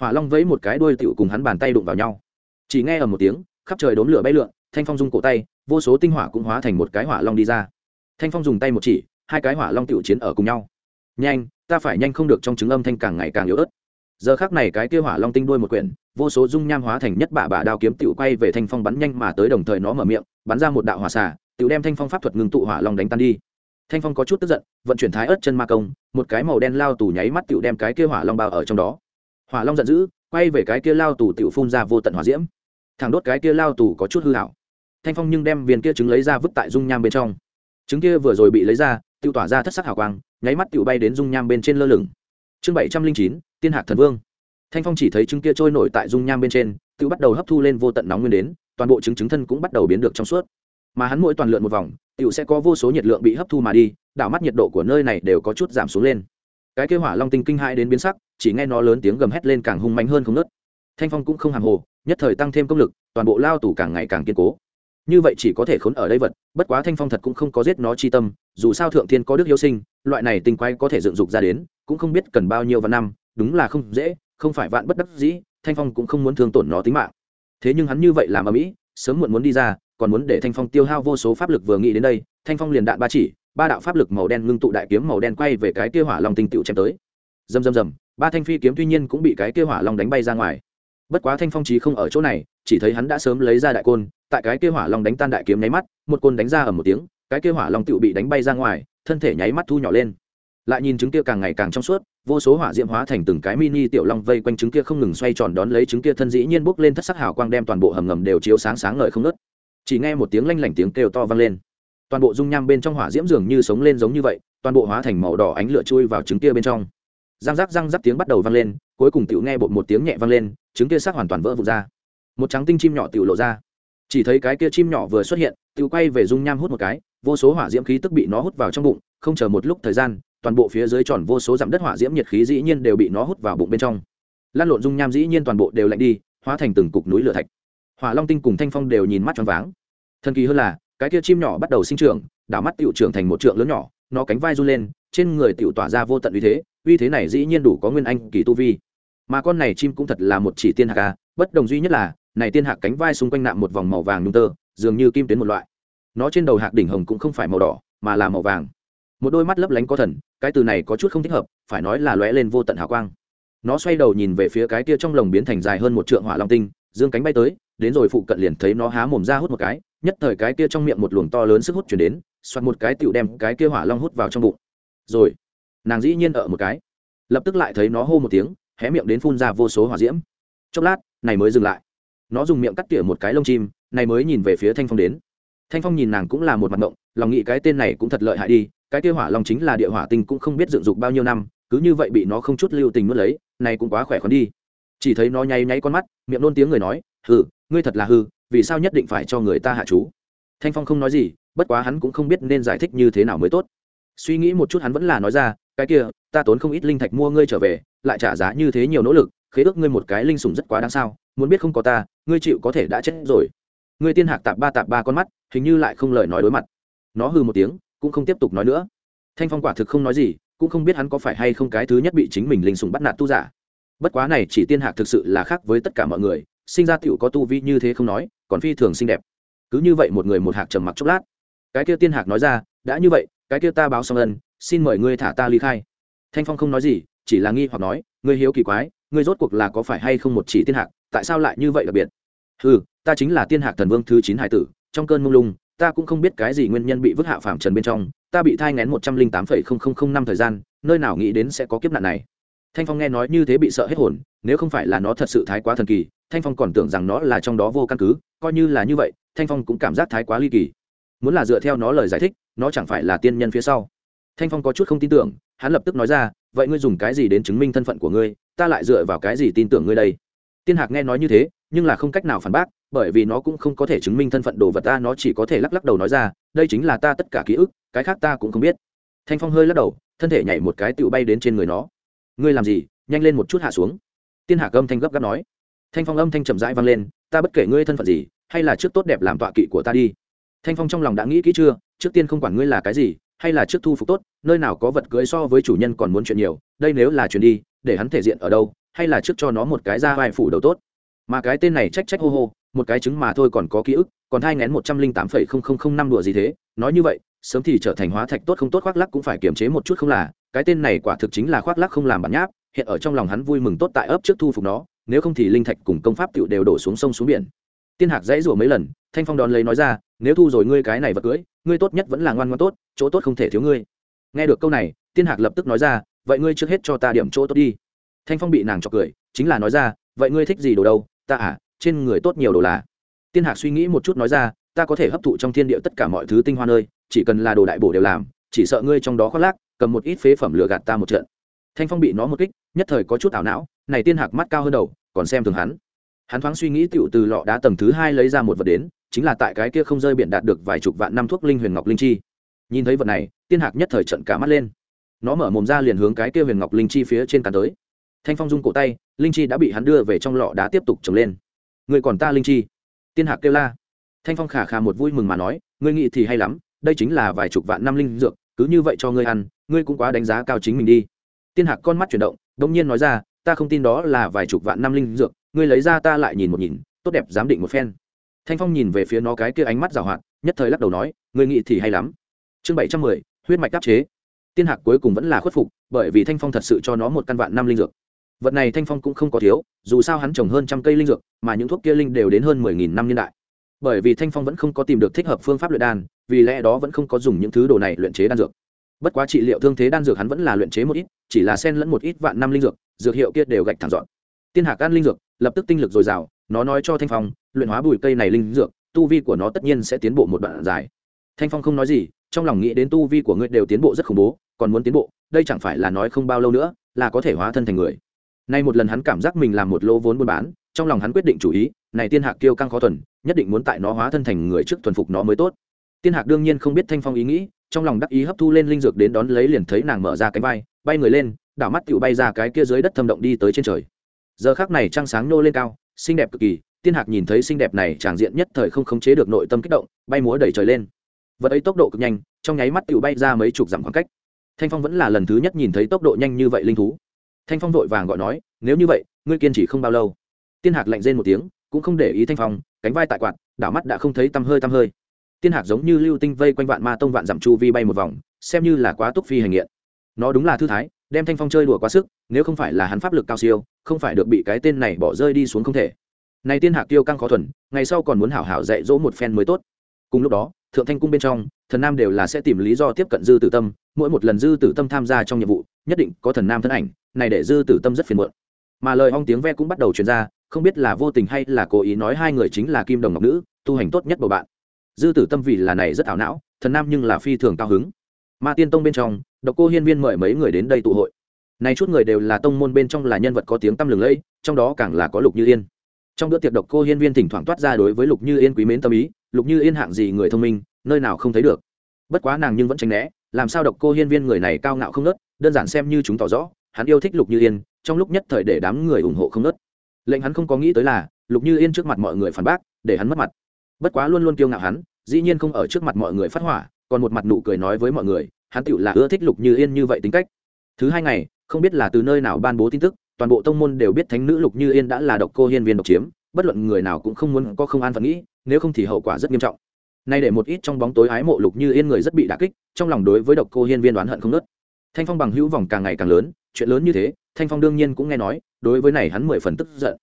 Hỏa long vẫy một cái đuôi tựu cùng hắn bàn tay đụng vào nhau. Chỉ nghe ở một tiếng, khắp trời đốn lửa bay lượn, thanh phong dùng cổ tay, vô số tinh hỏa cũng hóa thành một cái hỏa long đi ra. Thanh phong dùng tay một chỉ, hai cái hỏa long tựu chiến ở cùng nhau. Nhanh, ta phải nhanh không được trong chứng âm thanh càng ngày càng yếu ớt. Giờ khác này cái kia hỏa long tinh đuôi một quyển, vô số dung nham hóa thành nhất bả bả đao kiếm tựu quay về thanh phong bắn nhanh mà tới đồng thời nó mở miệng, bắn ra một đạo hỏa xả tiểu đem thanh phong pháp thuật ngừng tụ hỏa long đánh tan đi. Thanh phong có chút tức giận, vận chuyển thái ớt chân ma công, một cái màu đen lao tù nháy mắt tiểu đem cái kia hỏa long bao ở trong đó. Hỏa long giận dữ, quay về cái kia lao tù tiểu phun ra vô tận hỏa diễm. Thằng đốt cái kia lao tù có chút hư hảo thanh phong nhưng đem viên kia trứng lấy ra vứt tại dung nham bên trong. Trứng kia vừa rồi bị lấy ra tự tỏa ra thất sắc hào quang, nháy mắt tự bay đến dung nham bên trên lơ lửng. Chương bảy trăm linh chín, tiên hạc thần vương. Thanh phong chỉ thấy trứng kia trôi nổi tại dung nham bên trên tự bắt đầu hấp thu lên vô tận nóng nguyên đến, toàn bộ trứng trứng thân cũng bắt đầu biến được trong suốt mà hắn mỗi toàn lượn một vòng tự sẽ có vô số nhiệt lượng bị hấp thu mà đi, đảo mắt nhiệt độ của nơi này đều có chút giảm xuống lên. Cái kêu hỏa long tinh kinh hãi đến biến sắc, chỉ nghe nó lớn tiếng gầm hét lên càng hung mạnh hơn không nớt thanh phong cũng không hàng hồ, nhất thời tăng thêm công lực, toàn bộ lao tủ càng ngày càng kiên cố. Như vậy chỉ có thể khốn ở đây vật, bất quá thanh phong thật cũng không có giết nó chi tâm, dù sao thượng thiên có đức yêu sinh, loại này tinh quái có thể dựng dục ra đến, cũng không biết cần bao nhiêu vạn năm, đúng là không dễ, không phải vạn bất đắc dĩ, thanh phong cũng không muốn thương tổn nó tính mạng. Thế nhưng hắn như vậy làm ở mỹ, sớm muộn muốn đi ra còn muốn để thanh phong tiêu hao vô số pháp lực vừa nghĩ đến đây, thanh phong liền đạn ba chỉ, ba đạo pháp lực màu đen ngưng tụ đại kiếm màu đen quay về cái kia hỏa long tinh tựu chém tới. Dầm dầm dầm ba thanh phi kiếm tuy nhiên cũng bị cái kia hỏa long đánh bay ra ngoài. Bất quá thanh phong trí không ở chỗ này, chỉ thấy hắn đã sớm lấy ra đại côn, tại cái kia hỏa long đánh tan đại kiếm nháy mắt, một côn đánh ra ở một tiếng, cái kia hỏa long tựu bị đánh bay ra ngoài, thân thể nháy mắt thu nhỏ lên. Lại nhìn trứng kia càng ngày càng trong suốt, vô số hỏa diễm hóa thành từng cái mini tiểu long vây quanh trứng kia không ngừng xoay tròn đón lấy trứng kia thân dĩ nhiên bốc lên thất sắc hào quang đem toàn bộ hầm ngầm đều chiếu sáng sáng ngời không nớt chỉ nghe một tiếng lanh lảnh tiếng kêu to vang lên. Toàn bộ dung nham bên trong hỏa diễm dường như sống lên giống như vậy, toàn bộ hóa thành màu đỏ ánh lửa chui vào trứng kia bên trong. Răng rắc răng rắc tiếng bắt đầu vang lên, cuối cùng tiểu nghe bột một tiếng nhẹ vang lên, trứng kia sắc hoàn toàn vỡ vụt ra. Một trắng tinh chim nhỏ tiểu lộ ra. Chỉ thấy cái kia chim nhỏ vừa xuất hiện, tiểu quay về dung nham hút một cái, vô số hỏa diễm khí tức bị nó hút vào trong bụng, không chờ một lúc thời gian, toàn bộ phía dưới tròn vô số dặm đất hỏa diễm nhiệt khí dĩ nhiên đều bị nó hút vào bụng bên trong. Lan lộn dung nham dĩ nhiên toàn bộ đều lạnh đi, hóa thành từng cục núi lửa thạch hỏa long tinh cùng thanh phong đều nhìn mắt choáng váng. Thần kỳ hơn là, cái kia chim nhỏ bắt đầu sinh trưởng, đảo mắt tiểu trưởng thành một trượng lớn nhỏ, nó cánh vai run lên, trên người tiểu tỏa ra vô tận uy thế uy thế này dĩ nhiên đủ có nguyên anh kỳ tu vi. Mà con này chim cũng thật là một chỉ tiên hạc ca bất đồng duy nhất là, này tiên hạc cánh vai xung quanh nạm một vòng màu vàng nhung tơ, dường như kim tuyến một loại. Nó trên đầu hạc đỉnh hồng cũng không phải màu đỏ, mà là màu vàng. Một đôi mắt lấp lánh có thần, cái từ này có chút không thích hợp, phải nói là lóe lên vô tận hào quang. Nó xoay đầu nhìn về phía cái kia trong lồng biến thành dài hơn một trượng hỏa long tinh, dương cánh bay tới đến rồi phụ cận liền thấy nó há mồm ra hút một cái, nhất thời cái kia trong miệng một luồng to lớn sức hút chuyển đến xoặt một cái tựu đem cái kia hỏa long hút vào trong bụng. Rồi, nàng dĩ nhiên ở một cái. Lập tức lại thấy nó hô một tiếng, hé miệng đến phun ra vô số hỏa diễm. Chốc lát, này mới dừng lại. Nó dùng miệng cắt tỉa một cái lông chim, này mới nhìn về phía thanh phong đến. Thanh phong nhìn nàng cũng là một mặt ngộng, lòng nghĩ cái tên này cũng thật lợi hại đi, cái kia hỏa long chính là địa hỏa tinh cũng không biết dựng dục bao nhiêu năm, cứ như vậy bị nó không chút lưu tình nuốt lấy, này cũng quá khỏe khoắn đi. Chỉ thấy nó nháy nháy con mắt, miệng nôn tiếng người nói, hừ ngươi thật là hư, vì sao nhất định phải cho người ta hạ chú? Thanh phong không nói gì, bất quá hắn cũng không biết nên giải thích như thế nào mới tốt. Suy nghĩ một chút hắn vẫn là nói ra, cái kia, ta tốn không ít linh thạch mua ngươi trở về, lại trả giá như thế nhiều nỗ lực, khế ước ngươi một cái linh sủng rất quá đáng sao, muốn biết không có ta, ngươi chịu có thể đã chết rồi. Ngươi tiên hạc tạp ba tạp ba con mắt, hình như lại không lời nói đối mặt. Nó hư một tiếng, cũng không tiếp tục nói nữa. Thanh phong quả thực không nói gì, cũng không biết hắn có phải hay không cái thứ nhất bị chính mình linh sủng bắt nạt tu giả. Bất quá này chỉ tiên hạc thực sự là khác với tất cả mọi người sinh ra tựu có tu vi như thế không nói, còn phi thường xinh đẹp. Cứ như vậy một người một hạc trầm mặc chốc lát. Cái kia tiên hạc nói ra, đã như vậy, cái kia ta báo xong ân, xin mời ngươi thả ta ly khai. Thanh phong không nói gì, chỉ là nghi hoặc nói, ngươi hiếu kỳ quái, ngươi rốt cuộc là có phải hay không một chỉ tiên hạc, tại sao lại như vậy đặc biệt? Ừ ta chính là tiên hạc thần vương thứ chín hải tử, trong cơn mông lung, ta cũng không biết cái gì nguyên nhân bị vứt hạ phạm trần bên trong, ta bị thai ngén một trăm linh tám phẩy không không không năm thời gian, nơi nào nghĩ đến sẽ có kiếp nạn này? Thanh phong nghe nói như thế bị sợ hết hồn, nếu không phải là nó thật sự thái quá thần kỳ, thanh phong còn tưởng rằng nó là trong đó vô căn cứ, coi như là như vậy, thanh phong cũng cảm giác thái quá ly kỳ. Muốn là dựa theo nó lời giải thích, nó chẳng phải là tiên nhân phía sau. Thanh phong có chút không tin tưởng, hắn lập tức nói ra, vậy ngươi dùng cái gì đến chứng minh thân phận của ngươi? Ta lại dựa vào cái gì tin tưởng ngươi đây? Tiên hạc nghe nói như thế, nhưng là không cách nào phản bác, bởi vì nó cũng không có thể chứng minh thân phận đồ vật ta, nó chỉ có thể lắc lắc đầu nói ra, đây chính là ta tất cả ký ức, cái khác ta cũng không biết. Thanh phong hơi lắc đầu, thân thể nhảy một cái tựu bay đến trên người nó ngươi làm gì, nhanh lên một chút hạ xuống. Tiên hạc âm thanh gấp gáp nói. Thanh phong âm thanh chậm rãi vang lên, ta bất kể ngươi thân phận gì, hay là trước tốt đẹp làm tọa kỵ của ta đi. Thanh phong trong lòng đã nghĩ kỹ chưa, trước tiên không quản ngươi là cái gì, hay là trước thu phục tốt, nơi nào có vật cưới so với chủ nhân còn muốn chuyện nhiều, đây nếu là chuyện đi, để hắn thể diện ở đâu, hay là trước cho nó một cái ra vai phủ đầu tốt. Mà cái tên này trách trách hô hô, một cái chứng mà thôi còn có ký ức, còn thai ngén một trăm linh tám phẩy không không không năm đùa gì thế, nói như vậy, sớm thì trở thành hóa thạch tốt không tốt khoác lắc cũng phải kiềm chế một chút không là cái tên này quả thực chính là khoác lác không làm bản nháp, hiện ở trong lòng hắn vui mừng tốt tại ấp trước thu phục nó, nếu không thì linh thạch cùng công pháp tựu đều đổ xuống sông xuống biển. Tiên hạc dãy rủa mấy lần, thanh phong đón lấy nói ra, nếu thu rồi ngươi cái này vật cưới, ngươi tốt nhất vẫn là ngoan ngoan tốt, chỗ tốt không thể thiếu ngươi. Nghe được câu này, tiên hạc lập tức nói ra, vậy ngươi trước hết cho ta điểm chỗ tốt đi. Thanh phong bị nàng chọc cười, chính là nói ra, vậy ngươi thích gì đồ đâu? Ta à trên người tốt nhiều đồ là. Tiên hạc suy nghĩ một chút nói ra, ta có thể hấp thụ trong thiên địa tất cả mọi thứ tinh hoa nơi, chỉ cần là đồ đại bổ đều làm, chỉ sợ ngươi trong đó khoác lác cầm một ít phế phẩm lừa gạt ta một trận. Thanh phong bị nó một kích, nhất thời có chút ảo não, này tiên hạc mắt cao hơn đầu, còn xem thường hắn. Hắn thoáng suy nghĩ tựu từ lọ đá tầng thứ hai lấy ra một vật đến, chính là tại cái kia không rơi biển đạt được vài chục vạn năm thuốc linh huyền ngọc linh chi. Nhìn thấy vật này, tiên hạc nhất thời trận cả mắt lên. Nó mở mồm ra liền hướng cái kia huyền ngọc linh chi phía trên cắn tới. Thanh phong dung cổ tay, linh chi đã bị hắn đưa về trong lọ đá tiếp tục trồng lên. Người còn ta linh chi? Tiên hạc kêu la. Thanh phong khả khả một vui mừng mà nói, ngươi nghĩ thì hay lắm, đây chính là vài chục vạn năm linh dược cứ như vậy cho ngươi ăn, ngươi cũng quá đánh giá cao chính mình đi. Tiên hạc con mắt chuyển động đ ỗ n g nhiên nói ra, ta không tin đó là vài chục vạn năm linh dược, ngươi lấy ra ta lại nhìn một nhìn, tốt đẹp giám định một phen. Thanh phong nhìn về phía nó cái kia ánh mắt rào hoạt, nhất thời lắc đầu nói, ngươi nghĩ thì hay lắm. Chương bảy trăm mười, huyết mạch đáp chế. Tiên hạc cuối cùng vẫn là khuất phục, bởi vì thanh phong thật sự cho nó một căn vạn năm linh dược. Vật này thanh phong cũng không có thiếu, dù sao hắn trồng hơn trăm cây linh dược, mà những thuốc kia linh đều đến hơn mười nghìn năm niên đại. Bởi vì thanh phong vẫn không có tìm được thích hợp phương pháp luyện đan vì lẽ đó vẫn không có dùng những thứ đồ này luyện chế đan dược. Bất quá trị liệu thương thế đan dược hắn vẫn là luyện chế một ít, chỉ là sen lẫn một ít vạn năm linh dược dược hiệu kia đều gạch thẳng dọn. Tiên hạc an linh dược, lập tức tinh lực dồi dào, nó nói cho thanh phong, luyện hóa bùi cây này linh dược, tu vi của nó tất nhiên sẽ tiến bộ một đoạn dài. Thanh phong không nói gì, trong lòng nghĩ đến tu vi của ngươi đều tiến bộ rất khủng bố, còn muốn tiến bộ, đây chẳng phải là nói không bao lâu nữa, là có thể hóa thân thành người. Nay một lần hắn cảm giác mình làm một lô vốn buôn bán, trong lòng hắn quyết định chủ ý, này tiên hạc kiêu căng khó thuần, nhất định muốn tại nó hóa thân thành người trước thuần phục nó mới tốt tiên hạc đương nhiên không biết thanh phong ý nghĩ, trong lòng đắc ý hấp thu lên linh dược đến đón lấy liền thấy nàng mở ra cánh vai, bay người lên, đảo mắt tựu bay ra cái kia dưới đất thâm động đi tới trên trời. Giờ khác này trăng sáng nô lên cao, xinh đẹp cực kỳ, tiên hạc nhìn thấy xinh đẹp này tràng diện nhất thời không khống chế được nội tâm kích động, bay múa đẩy trời lên. Vật ấy tốc độ cực nhanh, trong nháy mắt tựu bay ra mấy chục dặm khoảng cách. Thanh phong vẫn là lần thứ nhất nhìn thấy tốc độ nhanh như vậy linh thú. Thanh phong vội vàng gọi nói, nếu như vậy, ngươi kiên trì không bao lâu. Tiên hạc lạnh rên một tiếng, cũng không để ý thanh phong, cánh vai tại quạt, đảo mắt đã không thấy tăm hơi tăm hơi tiên hạc giống như lưu tinh vây quanh vạn ma tông vạn dặm chu vi bay một vòng, xem như là quá túc phi hành nghiện. Nó đúng là thư thái, đem thanh phong chơi đùa quá sức, nếu không phải là hắn pháp lực cao siêu, không phải được bị cái tên này bỏ rơi đi xuống không thể. Này tiên hạc tiêu căng khó thuần, ngày sau còn muốn hảo hảo dạy dỗ một phen mới tốt. Cùng lúc đó, thượng thanh cung bên trong, thần nam đều là sẽ tìm lý do tiếp cận dư tử tâm, mỗi một lần dư tử tâm tham gia trong nhiệm vụ, nhất định có thần nam thân ảnh, này để dư tử tâm rất phiền muộn. Mà lời hong tiếng ve cũng bắt đầu truyền ra, không biết là vô tình hay là cố ý nói hai người chính là kim đồng ngọc nữ, tu hành tốt nhất bầu bạn dư tử tâm vì là này rất ảo não, thần nam nhưng là phi thường cao hứng. Ma tiên tông bên trong, độc cô hiên viên mời mấy người đến đây tụ hội. Này chút người đều là tông môn bên trong là nhân vật có tiếng tăm lừng lẫy, trong đó càng là có lục như yên. Trong bữa tiệc độc cô hiên viên thỉnh thoảng toát ra đối với lục như yên quý mến tâm ý, lục như yên hạng gì người thông minh, nơi nào không thấy được. Bất quá nàng nhưng vẫn tránh né, làm sao độc cô hiên viên người này cao ngạo không nớt đơn giản xem như chúng tỏ rõ, hắn yêu thích lục như yên, trong lúc nhất thời để đám người ủng hộ không nớt lệnh hắn không có nghĩ tới là, lục như yên trước mặt mọi người phản bác, để hắn mất mặt bất quá luôn luôn kiêu ngạo hắn, dĩ nhiên không ở trước mặt mọi người phát hỏa, còn một mặt nụ cười nói với mọi người, hắn tựu là ưa thích lục như yên như vậy tính cách. Thứ hai ngày, không biết là từ nơi nào ban bố tin tức, toàn bộ tông môn đều biết thánh nữ lục như yên đã là độc cô hiên viên độc chiếm, bất luận người nào cũng không muốn có không an phận nghĩ, nếu không thì hậu quả rất nghiêm trọng. Nay để một ít trong bóng tối ái mộ lục như yên người rất bị đả kích, trong lòng đối với độc cô hiên viên đoán hận không nớt thanh phong bằng hữu vòng càng ngày càng lớn, chuyện lớn như thế, thanh phong đương nhiên cũng nghe nói, đối với này hắn mười phần tức giận.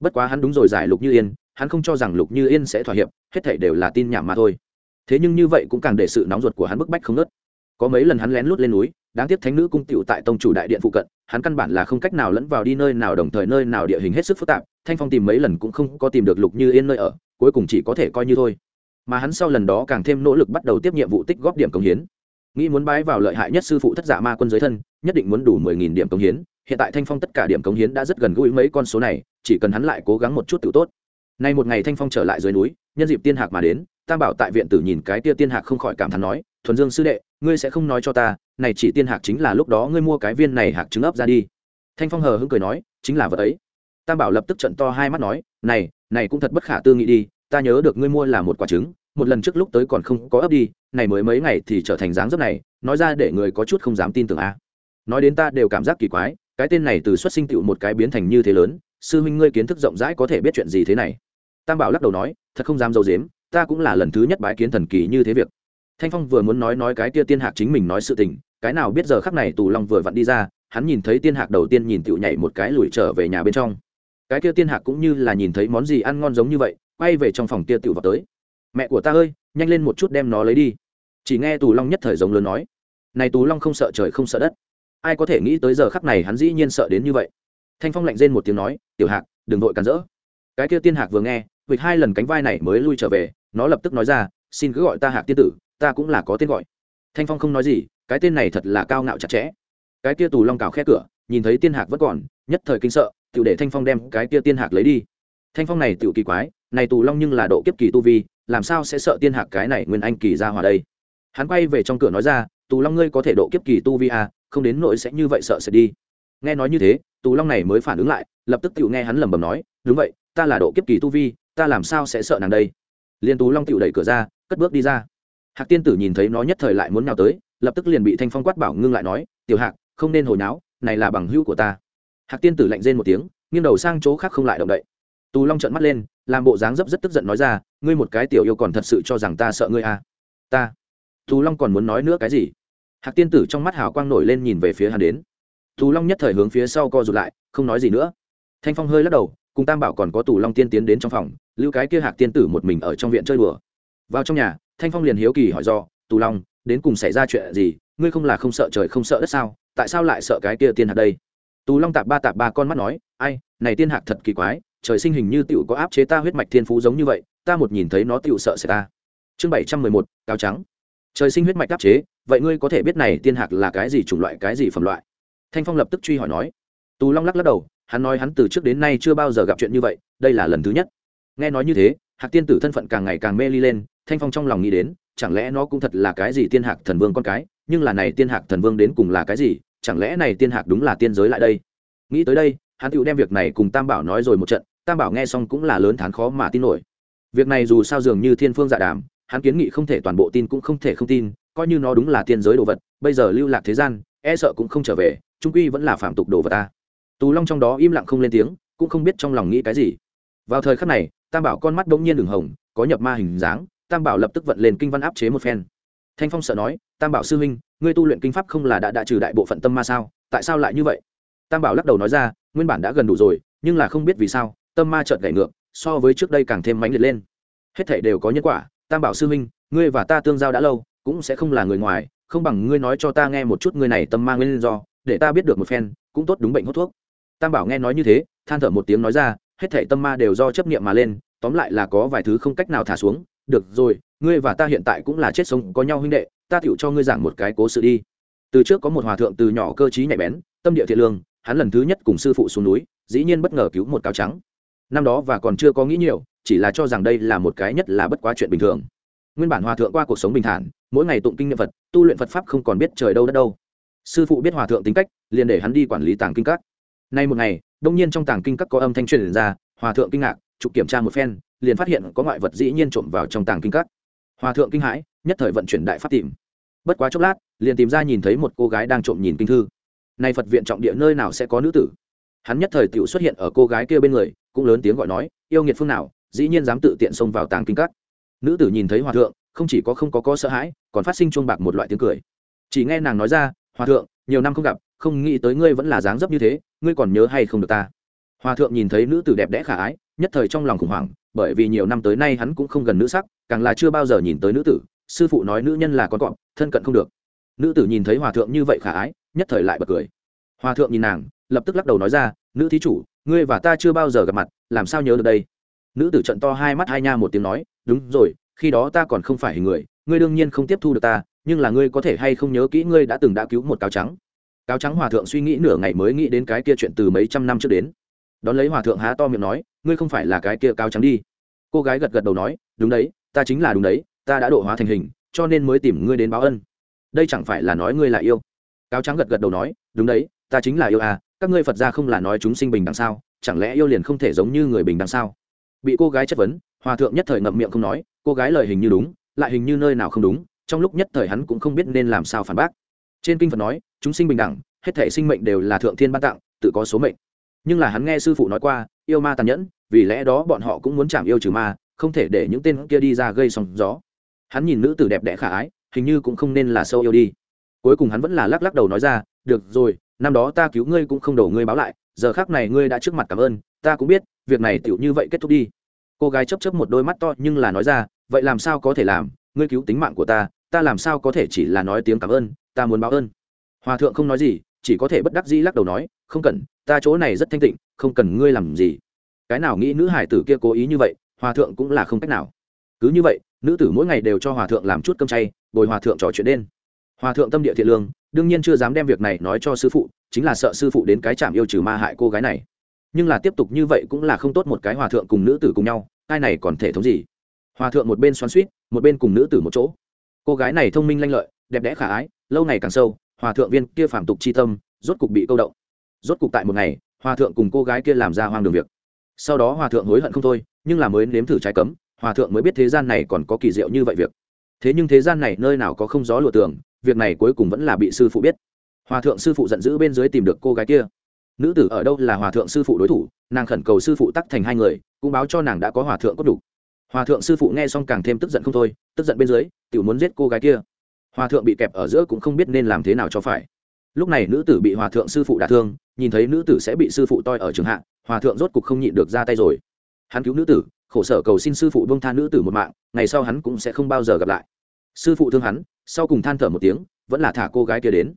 Bất quá hắn đúng rồi giải lục như yên hắn không cho rằng lục như yên sẽ thỏa hiệp, hết thảy đều là tin nhảm mà thôi. Thế nhưng như vậy cũng càng để sự nóng ruột của hắn bức bách không nớt có mấy lần hắn lén lút lên núi, đáng tiếc thánh nữ cung tựu tại tông chủ đại điện phụ cận, hắn căn bản là không cách nào lẫn vào đi nơi nào đồng thời nơi nào địa hình hết sức phức tạp, thanh phong tìm mấy lần cũng không có tìm được lục như yên nơi ở, cuối cùng chỉ có thể coi như thôi. Mà hắn sau lần đó càng thêm nỗ lực bắt đầu tiếp nhiệm vụ tích góp điểm công hiến. Nghĩ muốn bái vào lợi hại nhất sư phụ thất giả ma quân giới thân, nhất định muốn đủ mười nghìn điểm công hiến, hiện tại thanh phong tất cả điểm cống hiến đã rất gần gũi mấy con số này, chỉ cần hắn lại cố gắng một chút tự tốt nay một ngày thanh phong trở lại dưới núi, nhân dịp tiên hạc mà đến, tam bảo tại viện tử nhìn cái tia tiên hạc không khỏi cảm thán nói, thuần dương sư đệ, ngươi sẽ không nói cho ta, này chỉ tiên hạc chính là lúc đó ngươi mua cái viên này hạc trứng ấp ra đi. Thanh phong hờ hững cười nói, chính là vật ấy. Tam bảo lập tức trận to hai mắt nói, này này cũng thật bất khả tư nghị đi, ta nhớ được ngươi mua là một quả trứng, một lần trước lúc tới còn không có ấp đi, này mới mấy ngày thì trở thành dáng dấp này, nói ra để người có chút không dám tin tưởng a. Nói đến ta đều cảm giác kỳ quái, cái tên này từ xuất sinh tựu một cái biến thành như thế lớn, sư huynh ngươi kiến thức rộng rãi có thể biết chuyện gì thế này tam bảo lắc đầu nói, thật không dám dâu dếm ta cũng là lần thứ nhất bái kiến thần kỳ như thế việc. Thanh phong vừa muốn nói nói cái kia tiên hạc chính mình nói sự tình, cái nào biết giờ khắc này tù long vừa vặn đi ra, hắn nhìn thấy tiên hạc đầu tiên nhìn tựu nhảy một cái lùi trở về nhà bên trong. Cái kia tiên hạc cũng như là nhìn thấy món gì ăn ngon giống như vậy, quay về trong phòng kia tựu vào tới. Mẹ của ta ơi, nhanh lên một chút đem nó lấy đi. Chỉ nghe tù long nhất thời giống lớn nói, này tù long không sợ trời không sợ đất. Ai có thể nghĩ tới giờ khắc này hắn dĩ nhiên sợ đến như vậy. Thanh phong lạnh rên một tiếng nói, tiểu hạc, đừng vội cản rỡ. Cái kia tiên hạc vừa nghe vịt hai lần cánh vai này mới lui trở về nó lập tức nói ra xin cứ gọi ta hạc tiên tử ta cũng là có tên gọi. Thanh phong không nói gì cái tên này thật là cao ngạo chặt chẽ. Cái Tia tù long cào khe cửa nhìn thấy tiên hạc vẫn còn nhất thời kinh sợ tự để thanh phong đem cái Tia tiên hạc lấy đi. Thanh phong này tự kỳ quái này tù long nhưng là độ kiếp kỳ tu vi làm sao sẽ sợ tiên hạc cái này nguyên anh kỳ ra hòa đây? Hắn quay về trong cửa nói ra tù long ngươi có thể độ kiếp kỳ tu vi à, không đến nỗi sẽ như vậy sợ sẽ đi. Nghe nói như thế tù long này mới phản ứng lại lập tức tự nghe hắn lẩm bẩm nói đúng vậy ta là độ kiếp kỳ tu vi ta làm sao sẽ sợ nàng đây? Liên tú long tựu đẩy cửa ra, cất bước đi ra. Hạc tiên tử nhìn thấy nó nhất thời lại muốn nào tới, lập tức liền bị thanh phong quát bảo ngưng lại nói, tiểu hạc, không nên hồi náo này là bằng hữu của ta. Hạc tiên tử lạnh rên một tiếng, nghiêng đầu sang chỗ khác không lại động đậy. Tú long trợn mắt lên, làm bộ dáng dấp rất tức giận nói ra, ngươi một cái tiểu yêu còn thật sự cho rằng ta sợ ngươi à? Ta. Tú long còn muốn nói nữa cái gì? Hạc tiên tử trong mắt hào quang nổi lên nhìn về phía hắn đến. Tú long nhất thời hướng phía sau co rụt lại, không nói gì nữa. Thanh phong hơi lắc đầu, cùng tam bảo còn có tù long tiên tiến đến trong phòng lưu cái kia hạc tiên tử một mình ở trong viện chơi đùa. Vào trong nhà, thanh phong liền hiếu kỳ hỏi do, tù long, đến cùng xảy ra chuyện gì? Ngươi không là không sợ trời không sợ đất sao? Tại sao lại sợ cái kia tiên hạc đây? Tù long tạp ba tạp ba con mắt nói, ai, này tiên hạc thật kỳ quái, trời sinh hình như tựu có áp chế ta huyết mạch thiên phú giống như vậy, ta một nhìn thấy nó tựu sợ sẽ ta. Chương bảy trăm mười một cao trắng. Trời sinh huyết mạch áp chế, vậy ngươi có thể biết này tiên hạc là cái gì chủng loại, cái gì phẩm loại? Thanh phong lập tức truy hỏi nói. Tù long lắc lắc đầu, hắn nói hắn từ trước đến nay chưa bao giờ gặp chuyện như vậy, đây là lần thứ nhất nghe nói như thế, hạc tiên tử thân phận càng ngày càng mê ly lên, thanh phong trong lòng nghĩ đến, chẳng lẽ nó cũng thật là cái gì tiên hạc thần vương con cái, nhưng là này tiên hạc thần vương đến cùng là cái gì, chẳng lẽ này tiên hạc đúng là tiên giới lại đây? Nghĩ tới đây, hắn tự đem việc này cùng tam bảo nói rồi một trận, tam bảo nghe xong cũng là lớn thán khó mà tin nổi. Việc này dù sao dường như thiên phương dạ đàm, hắn kiến nghị không thể toàn bộ tin cũng không thể không tin, coi như nó đúng là tiên giới đồ vật, bây giờ lưu lạc thế gian e sợ cũng không trở về, trung quy vẫn là phạm tục đồ vật ta. Tù long trong đó im lặng không lên tiếng, cũng không biết trong lòng nghĩ cái gì. Vào thời khắc này tam bảo con mắt đ ỗ n g nhiên đường hồng, có nhập ma hình dáng, tam bảo lập tức vận lên kinh văn áp chế một phen. Thanh phong sợ nói, tam bảo sư huynh, ngươi tu luyện kinh pháp không là đã đã trừ đại bộ phận tâm ma sao? Tại sao lại như vậy? Tam bảo lắc đầu nói ra, nguyên bản đã gần đủ rồi, nhưng là không biết vì sao, tâm ma chợt gảy ngược, so với trước đây càng thêm mãnh liệt lên. Hết thể đều có nhân quả, tam bảo sư huynh, ngươi và ta tương giao đã lâu, cũng sẽ không là người ngoài, không bằng ngươi nói cho ta nghe một chút ngươi này tâm ma nguyên do, để ta biết được một phen, cũng tốt đúng bệnh hút thuốc. Tam bảo nghe nói như thế, than thở một tiếng nói ra, hết thảy tâm ma đều do chấp niệm mà lên tóm lại là có vài thứ không cách nào thả xuống. Được rồi, ngươi và ta hiện tại cũng là chết sống, có nhau huynh đệ, ta tựu cho ngươi giảng một cái cố sự đi. Từ trước có một hòa thượng từ nhỏ cơ trí nhạy bén, tâm địa thiện lương, hắn lần thứ nhất cùng sư phụ xuống núi, dĩ nhiên bất ngờ cứu một cáo trắng. Năm đó và còn chưa có nghĩ nhiều, chỉ là cho rằng đây là một cái nhất là bất quá chuyện bình thường. Nguyên bản hòa thượng qua cuộc sống bình thản, mỗi ngày tụng kinh niệm phật, tu luyện phật pháp không còn biết trời đâu đất đâu. Sư phụ biết hòa thượng tính cách, liền để hắn đi quản lý tàng kinh các. Nay một ngày, đông nhiên trong tàng kinh các có âm thanh truyền ra, hòa thượng kinh ngạc trục kiểm tra một phen, liền phát hiện có ngoại vật dĩ nhiên trộm vào trong tàng kinh các. Hòa thượng kinh hãi, nhất thời vận chuyển đại pháp tìm. Bất quá chốc lát, liền tìm ra nhìn thấy một cô gái đang trộm nhìn kinh thư. Nay phật viện trọng địa nơi nào sẽ có nữ tử? Hắn nhất thời tự xuất hiện ở cô gái kia bên người, cũng lớn tiếng gọi nói, yêu nghiệt phương nào, dĩ nhiên dám tự tiện xông vào tàng kinh các. Nữ tử nhìn thấy hòa thượng, không chỉ có không có có sợ hãi, còn phát sinh chuông bạc một loại tiếng cười. Chỉ nghe nàng nói ra, hòa thượng, nhiều năm không gặp, không nghĩ tới ngươi vẫn là dáng dấp như thế, ngươi còn nhớ hay không được ta? Hòa thượng nhìn thấy nữ tử đẹp đẽ khả ái nhất thời trong lòng khủng hoảng, bởi vì nhiều năm tới nay hắn cũng không gần nữ sắc, càng là chưa bao giờ nhìn tới nữ tử, sư phụ nói nữ nhân là con cọp, thân cận không được. Nữ tử nhìn thấy hòa thượng như vậy khả ái, nhất thời lại bật cười. Hòa thượng nhìn nàng, lập tức lắc đầu nói ra, nữ thí chủ, ngươi và ta chưa bao giờ gặp mặt, làm sao nhớ được đây? Nữ tử trận to hai mắt hai nha một tiếng nói, đúng rồi, khi đó ta còn không phải hình người, ngươi đương nhiên không tiếp thu được ta, nhưng là ngươi có thể hay không nhớ kỹ ngươi đã từng đã cứu một cáo trắng. Cáo trắng hòa thượng suy nghĩ nửa ngày mới nghĩ đến cái kia chuyện từ mấy trăm năm trước đến. Đón lấy hòa thượng há to miệng nói ngươi không phải là cái kia cao trắng đi. Cô gái gật gật đầu nói, đúng đấy, ta chính là đúng đấy, ta đã độ hóa thành hình, cho nên mới tìm ngươi đến báo ân. Đây chẳng phải là nói ngươi là yêu. Cáo trắng gật gật đầu nói, đúng đấy, ta chính là yêu à các ngươi phật gia không là nói chúng sinh bình đằng sao, chẳng lẽ yêu liền không thể giống như người bình đằng sao? Bị cô gái chất vấn, hòa thượng nhất thời ngậm miệng không nói, cô gái lời hình như đúng, lại hình như nơi nào không đúng, trong lúc nhất thời hắn cũng không biết nên làm sao phản bác. Trên kinh phật nói, chúng sinh bình đẳng, hết thể sinh mệnh đều là thượng thiên ban tặng, tự có số mệnh nhưng là hắn nghe sư phụ nói qua, yêu ma tàn nhẫn, vì lẽ đó bọn họ cũng muốn chạm yêu trừ ma, không thể để những tên kia đi ra gây sóng gió. Hắn nhìn nữ tử đẹp đẽ khả ái, hình như cũng không nên là sâu yêu đi. Cuối cùng hắn vẫn là lắc lắc đầu nói ra, được rồi, năm đó ta cứu ngươi cũng không đổ ngươi báo lại, giờ khác này ngươi đã trước mặt cảm ơn, ta cũng biết, việc này tựu như vậy kết thúc đi. Cô gái chấp chấp một đôi mắt to nhưng là nói ra, vậy làm sao có thể làm? Ngươi cứu tính mạng của ta ta làm sao có thể chỉ là nói tiếng cảm ơn, ta muốn báo ơn. Hòa thượng không nói gì, chỉ có thể bất đắc dĩ lắc đầu nói, không cần ta chỗ này rất thanh tịnh, không cần ngươi làm gì. Cái nào nghĩ nữ hải tử kia cố ý như vậy, hòa thượng cũng là không cách nào. Cứ như vậy, nữ tử mỗi ngày đều cho hòa thượng làm chút cơm chay, bồi hòa thượng trò chuyện đen hòa thượng tâm địa thiện lương, đương nhiên chưa dám đem việc này nói cho sư phụ, chính là sợ sư phụ đến cái chạm yêu trừ ma hại cô gái này. Nhưng là tiếp tục như vậy cũng là không tốt một cái hòa thượng cùng nữ tử cùng nhau, ai này còn thể thống gì? Hòa thượng một bên xoắn suýt một bên cùng nữ tử một chỗ. Cô gái này thông minh lanh lợi, đẹp đẽ khả ái, lâu ngày càng sâu, hòa thượng viên kia phản tục c h i tâm, rốt cục bị câu động rốt cục tại một ngày, hòa thượng cùng cô gái kia làm ra hoang đường việc. Sau đó hòa thượng hối hận không thôi, nhưng là mới nếm thử trái cấm, hòa thượng mới biết thế gian này còn có kỳ diệu như vậy việc. Thế nhưng thế gian này nơi nào có không gió lùa tường, việc này cuối cùng vẫn là bị sư phụ biết. Hòa thượng sư phụ giận dữ bên dưới tìm được cô gái kia. Nữ tử ở đâu là hòa thượng sư phụ đối thủ, nàng khẩn cầu sư phụ tắc thành hai người, cũng báo cho nàng đã có hòa thượng cốt đủ. Hòa thượng sư phụ nghe xong càng thêm tức giận không thôi, tức giận bên dưới tự muốn giết cô gái kia. Hòa thượng bị kẹp ở giữa cũng không biết nên làm thế nào cho phải lúc này nữ tử bị hòa thượng sư phụ đả thương, nhìn thấy nữ tử sẽ bị sư phụ toi ở trường hạ, hòa thượng rốt cục không nhịn được ra tay rồi. Hắn cứu nữ tử, khổ sở cầu xin sư phụ bông tha nữ tử một mạng, ngày sau hắn cũng sẽ không bao giờ gặp lại. Sư phụ thương hắn, sau cùng than thở một tiếng, vẫn là thả cô gái kia đến.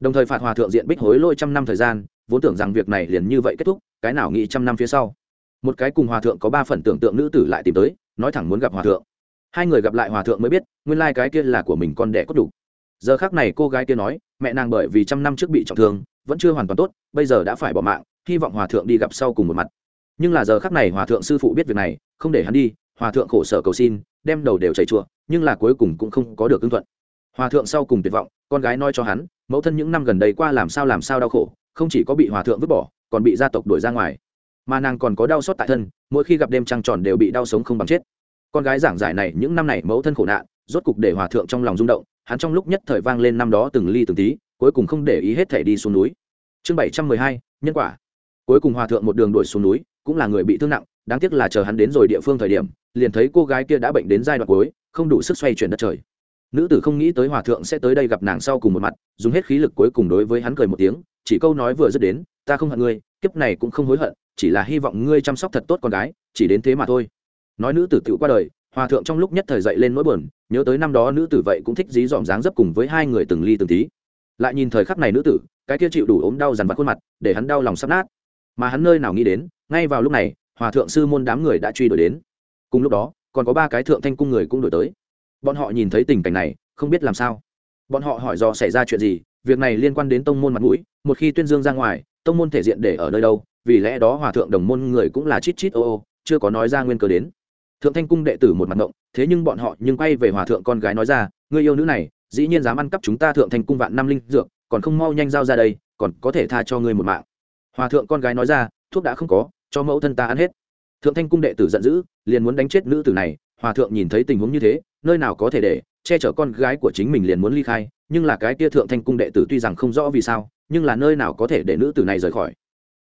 Đồng thời phạt hòa thượng diện bích hối lôi trăm năm thời gian, vốn tưởng rằng việc này liền như vậy kết thúc, cái nào nghĩ trăm năm phía sau. Một cái cùng hòa thượng có ba phần tưởng tượng nữ tử lại tìm tới, nói thẳng muốn gặp hòa thượng. Hai người gặp lại hòa thượng mới biết, nguyên lai、like、cái kia là của mình con đẻ có đủ. Giờ khác này cô gái kia nói mẹ nàng bởi vì trăm năm trước bị trọng thương, vẫn chưa hoàn toàn tốt, bây giờ đã phải bỏ mạng, hy vọng hòa thượng đi gặp sau cùng một mặt. Nhưng là giờ khắc này hòa thượng sư phụ biết việc này, không để hắn đi, hòa thượng khổ sở cầu xin, đem đầu đều chảy chùa, nhưng là cuối cùng cũng không có được ưng thuận. Hòa thượng sau cùng tuyệt vọng, con gái nói cho hắn, mẫu thân những năm gần đây qua làm sao làm sao đau khổ, không chỉ có bị hòa thượng vứt bỏ, còn bị gia tộc đuổi ra ngoài. Mà nàng còn có đau xót tại thân, mỗi khi gặp đêm trăng tròn đều bị đau sống không bằng chết. Con gái giảng giải này, những năm này mẫu thân khổ nạn, rốt cục để hòa thượng trong lòng rung động hắn trong lúc nhất thời vang lên năm đó từng ly từng tí, cuối cùng không để ý hết thể đi xuống núi. Chương bảy trăm mười hai, nhân quả. Cuối cùng hòa thượng một đường đuổi xuống núi, cũng là người bị thương nặng, đáng tiếc là chờ hắn đến rồi địa phương thời điểm, liền thấy cô gái kia đã bệnh đến giai đoạn cuối, không đủ sức xoay chuyển đất trời. Nữ tử không nghĩ tới hòa thượng sẽ tới đây gặp nàng sau cùng một mặt, dùng hết khí lực cuối cùng đối với hắn cười một tiếng, chỉ câu nói vừa dứt đến, ta không hận ngươi, kiếp này cũng không hối hận, chỉ là hy vọng ngươi chăm sóc thật tốt con gái, chỉ đến thế mà thôi. Nói nữ tử tự qua đời hòa thượng trong lúc nhất thời dậy lên nỗi buồn, nhớ tới năm đó nữ tử vậy cũng thích dí dỏm dáng dấp cùng với hai người từng ly từng tí. Lại nhìn thời khắc này nữ tử, cái kia chịu đủ ốm đau dằn vặt khuôn mặt, để hắn đau lòng sắp nát. Mà hắn nơi nào nghĩ đến, ngay vào lúc này, hòa thượng sư môn đám người đã truy đuổi đến. Cùng lúc đó, còn có ba cái thượng thanh cung người cũng đuổi tới. Bọn họ nhìn thấy tình cảnh này, không biết làm sao. Bọn họ hỏi do xảy ra chuyện gì, việc này liên quan đến tông môn mặt mũi, một khi tuyên dương ra ngoài, tông môn thể diện để ở nơi đâu, vì lẽ đó hòa thượng đồng môn người cũng là chít chít ô ô, chưa có nói ra nguyên cớ đến thượng thanh cung đệ tử một mặt ngộng, thế nhưng bọn họ nhưng quay về hòa thượng con gái nói ra người yêu nữ này, dĩ nhiên dám ăn cắp chúng ta thượng thanh cung vạn năm linh dược, còn không mau nhanh giao ra đây, còn có thể tha cho ngươi một mạng. Hòa thượng con gái nói ra, thuốc đã không có, cho mẫu thân ta ăn hết. Thượng thanh cung đệ tử giận dữ, liền muốn đánh chết nữ tử này, hòa thượng nhìn thấy tình huống như thế, nơi nào có thể để che chở con gái của chính mình liền muốn ly khai, nhưng là cái kia thượng thanh cung đệ tử tuy rằng không rõ vì sao, nhưng là nơi nào có thể để nữ tử này rời khỏi.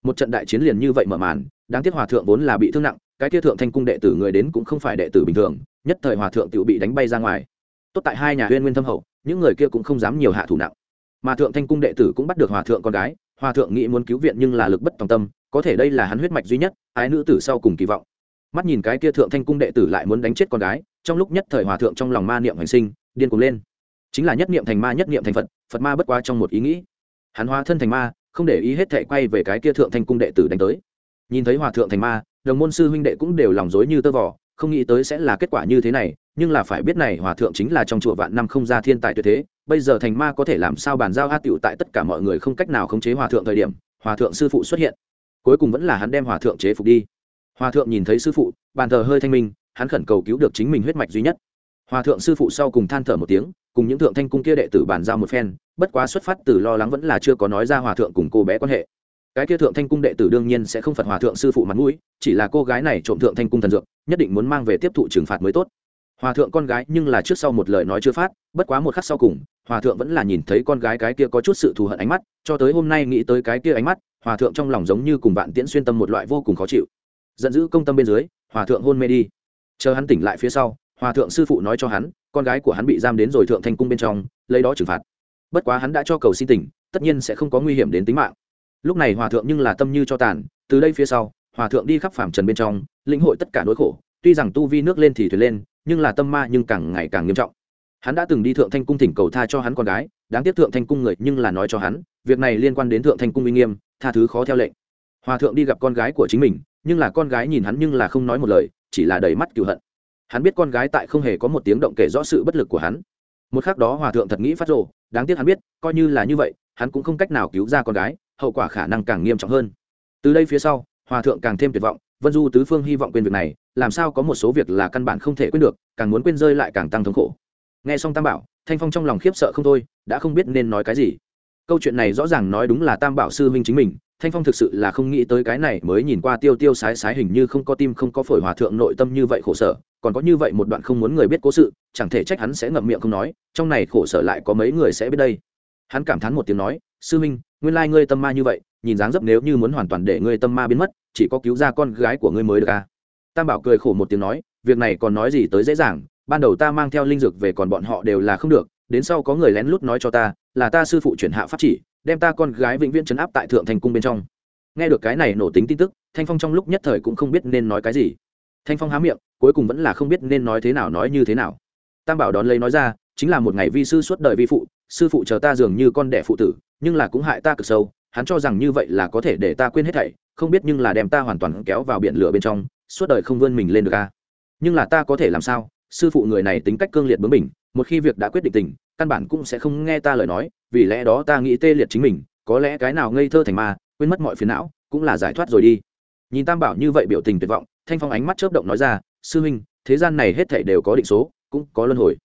Một trận đại chiến liền như vậy mở màn, đáng tiếc hòa thượng vốn là bị thương nặng cái kia thượng thanh cung đệ tử người đến cũng không phải đệ tử bình thường, nhất thời hòa thượng tự bị đánh bay ra ngoài. Tốt tại hai nhà huyên nguyên thâm hậu, những người kia cũng không dám nhiều hạ thủ nặng. Mà thượng thanh cung đệ tử cũng bắt được hòa thượng con gái, hòa thượng nghĩ muốn cứu viện nhưng là lực bất tòng tâm, có thể đây là hắn huyết mạch duy nhất, ái nữ tử sau cùng kỳ vọng. Mắt nhìn cái kia thượng thanh cung đệ tử lại muốn đánh chết con gái, trong lúc nhất thời hòa thượng trong lòng ma niệm hành sinh, điên cuồng lên. Chính là nhất niệm thành ma, nhất niệm thành phật phật ma bất quá trong một ý nghĩ. Hắn hóa thân thành ma, không để ý hết thệ quay về cái kia thượng thanh cung đệ tử đánh tới. Nhìn thấy hòa thượng thành ma đồng môn sư huynh đệ cũng đều lòng dối như tơ vò, không nghĩ tới sẽ là kết quả như thế này, nhưng là phải biết này hòa thượng chính là trong chùa vạn năm không ra thiên tài tuyệt thế, bây giờ thành ma có thể làm sao bàn giao a tiểu tại tất cả mọi người không cách nào khống chế hòa thượng thời điểm, hòa thượng sư phụ xuất hiện. Cuối cùng vẫn là hắn đem hòa thượng chế phục đi. Hòa thượng nhìn thấy sư phụ, bàn thờ hơi thanh minh, hắn khẩn cầu cứu được chính mình huyết mạch duy nhất. Hòa thượng sư phụ sau cùng than thở một tiếng, cùng những thượng thanh cung kia đệ tử bàn giao một phen, bất quá xuất phát từ lo lắng vẫn là chưa có nói ra hòa thượng cùng cô bé quan hệ cái kia thượng thanh cung đệ tử đương nhiên sẽ không phật hòa thượng sư phụ mặt mũi, chỉ là cô gái này trộm thượng thanh cung thần dược, nhất định muốn mang về tiếp thụ trừng phạt mới tốt. Hòa thượng con gái nhưng là trước sau một lời nói chưa phát, bất quá một khắc sau cùng, hòa thượng vẫn là nhìn thấy con gái cái kia có chút sự thù hận ánh mắt, cho tới hôm nay nghĩ tới cái kia ánh mắt, hòa thượng trong lòng giống như cùng bạn tiễn xuyên tâm một loại vô cùng khó chịu. Giận dữ công tâm bên dưới, hòa thượng hôn mê đi. Chờ hắn tỉnh lại phía sau, hòa thượng sư phụ nói cho hắn, con gái của hắn bị giam đến rồi thượng thanh cung bên trong, lấy đó trừng phạt. Bất quá hắn đã cho cầu xin tỉnh, tất nhiên sẽ không có nguy hiểm đến tính mạng lúc này hòa thượng nhưng là tâm như cho tàn, từ đây phía sau, hòa thượng đi khắp phàm trần bên trong, lĩnh hội tất cả nỗi khổ. Tuy rằng tu vi nước lên thì thuyền lên, nhưng là tâm ma nhưng càng ngày càng nghiêm trọng. Hắn đã từng đi thượng thanh cung thỉnh cầu tha cho hắn con gái, đáng tiếc thượng thanh cung người nhưng là nói cho hắn, việc này liên quan đến thượng thanh cung uy nghiêm, tha thứ khó theo lệnh. Hòa thượng đi gặp con gái của chính mình, nhưng là con gái nhìn hắn nhưng là không nói một lời, chỉ là đầy mắt cựu hận. Hắn biết con gái tại không hề có một tiếng động kể rõ sự bất lực của hắn. Một khác đó hòa thượng thật nghĩ phát rồ, đáng tiếc hắn biết, coi như là như vậy, hắn cũng không cách nào cứu ra con gái hậu quả khả năng càng nghiêm trọng hơn. Từ đây phía sau, hòa thượng càng thêm tuyệt vọng, vân du tứ phương hy vọng quên việc này, làm sao có một số việc là căn bản không thể quên được, càng muốn quên rơi lại càng tăng thống khổ. Nghe xong tam bảo, thanh phong trong lòng khiếp sợ không thôi, đã không biết nên nói cái gì. Câu chuyện này rõ ràng nói đúng là tam bảo sư huynh chính mình, thanh phong thực sự là không nghĩ tới cái này mới nhìn qua tiêu tiêu sái sái hình như không có tim không có phổi hòa thượng nội tâm như vậy khổ sở, còn có như vậy một đoạn không muốn người biết cố sự, chẳng thể trách hắn sẽ ngậm miệng không nói, trong này khổ sở lại có mấy người sẽ biết đây. Hắn cảm thán một tiếng nói, sư huynh nguyên lai ngươi tâm ma như vậy, nhìn dáng dấp nếu như muốn hoàn toàn để ngươi tâm ma biến mất, chỉ có cứu ra con gái của ngươi mới được à. tam bảo cười khổ một tiếng nói, việc này còn nói gì tới dễ dàng, ban đầu ta mang theo linh dược về còn bọn họ đều là không được, đến sau có người lén lút nói cho ta, là ta sư phụ chuyển hạ pháp chỉ, đem ta con gái vĩnh viễn chấn áp tại thượng thành cung bên trong. Nghe được cái này nổ tính tin tức, thanh phong trong lúc nhất thời cũng không biết nên nói cái gì. Thanh phong há miệng, cuối cùng vẫn là không biết nên nói thế nào nói như thế nào. Tam bảo đón lấy nói ra chính là một ngày vi sư suốt đời vi phụ, sư phụ chờ ta dường như con đẻ phụ tử, nhưng là cũng hại ta cực sâu, hắn cho rằng như vậy là có thể để ta quên hết thảy, không biết nhưng là đem ta hoàn toàn kéo vào biển lửa bên trong, suốt đời không vươn mình lên được a nhưng là ta có thể làm sao? Sư phụ người này tính cách cương liệt bướng mình một khi việc đã quyết định tình, căn bản cũng sẽ không nghe ta lời nói, vì lẽ đó ta nghĩ tê liệt chính mình, có lẽ cái nào ngây thơ thành ma, quên mất mọi phiền não, cũng là giải thoát rồi đi. Nhìn tam bảo như vậy biểu tình tuyệt vọng, thanh phong ánh mắt chớp động nói ra, sư huynh, thế gian này hết thảy đều có định số, cũng có luân hồi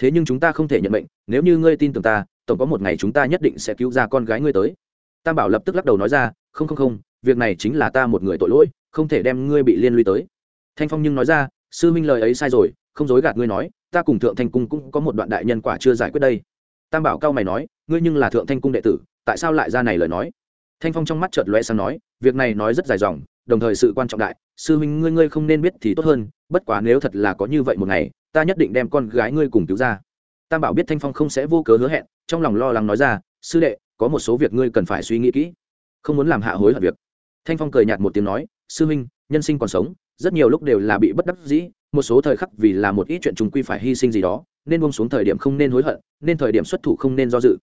thế nhưng chúng ta không thể nhận mệnh, nếu như ngươi tin tưởng ta, tổng có một ngày chúng ta nhất định sẽ cứu ra con gái ngươi tới. Tam bảo lập tức lắc đầu nói ra, không không không, việc này chính là ta một người tội lỗi, không thể đem ngươi bị liên lụy tới. Thanh phong nhưng nói ra, sư Minh lời ấy sai rồi, không dối gạt ngươi nói, ta cùng thượng thanh cung cũng có một đoạn đại nhân quả chưa giải quyết đây. Tam bảo cao mày nói, ngươi nhưng là thượng thanh cung đệ tử, tại sao lại ra này lời nói? Thanh phong trong mắt chợt lóe sang nói, việc này nói rất dài dòng đồng thời sự quan trọng đại, sư huynh ngươi ngươi không nên biết thì tốt hơn, bất quá nếu thật là có như vậy một ngày, ta nhất định đem con gái ngươi cùng cứu ra. Tam bảo biết thanh phong không sẽ vô cớ hứa hẹn, trong lòng lo lắng nói ra, sư đệ, có một số việc ngươi cần phải suy nghĩ kỹ, không muốn làm hạ hối hận việc. Thanh phong cười nhạt một tiếng nói, sư huynh, nhân sinh còn sống, rất nhiều lúc đều là bị bất đắc dĩ, một số thời khắc vì là một ít chuyện chúng quy phải hy sinh gì đó, nên buông xuống thời điểm không nên hối hận, nên thời điểm xuất thủ không nên do dự.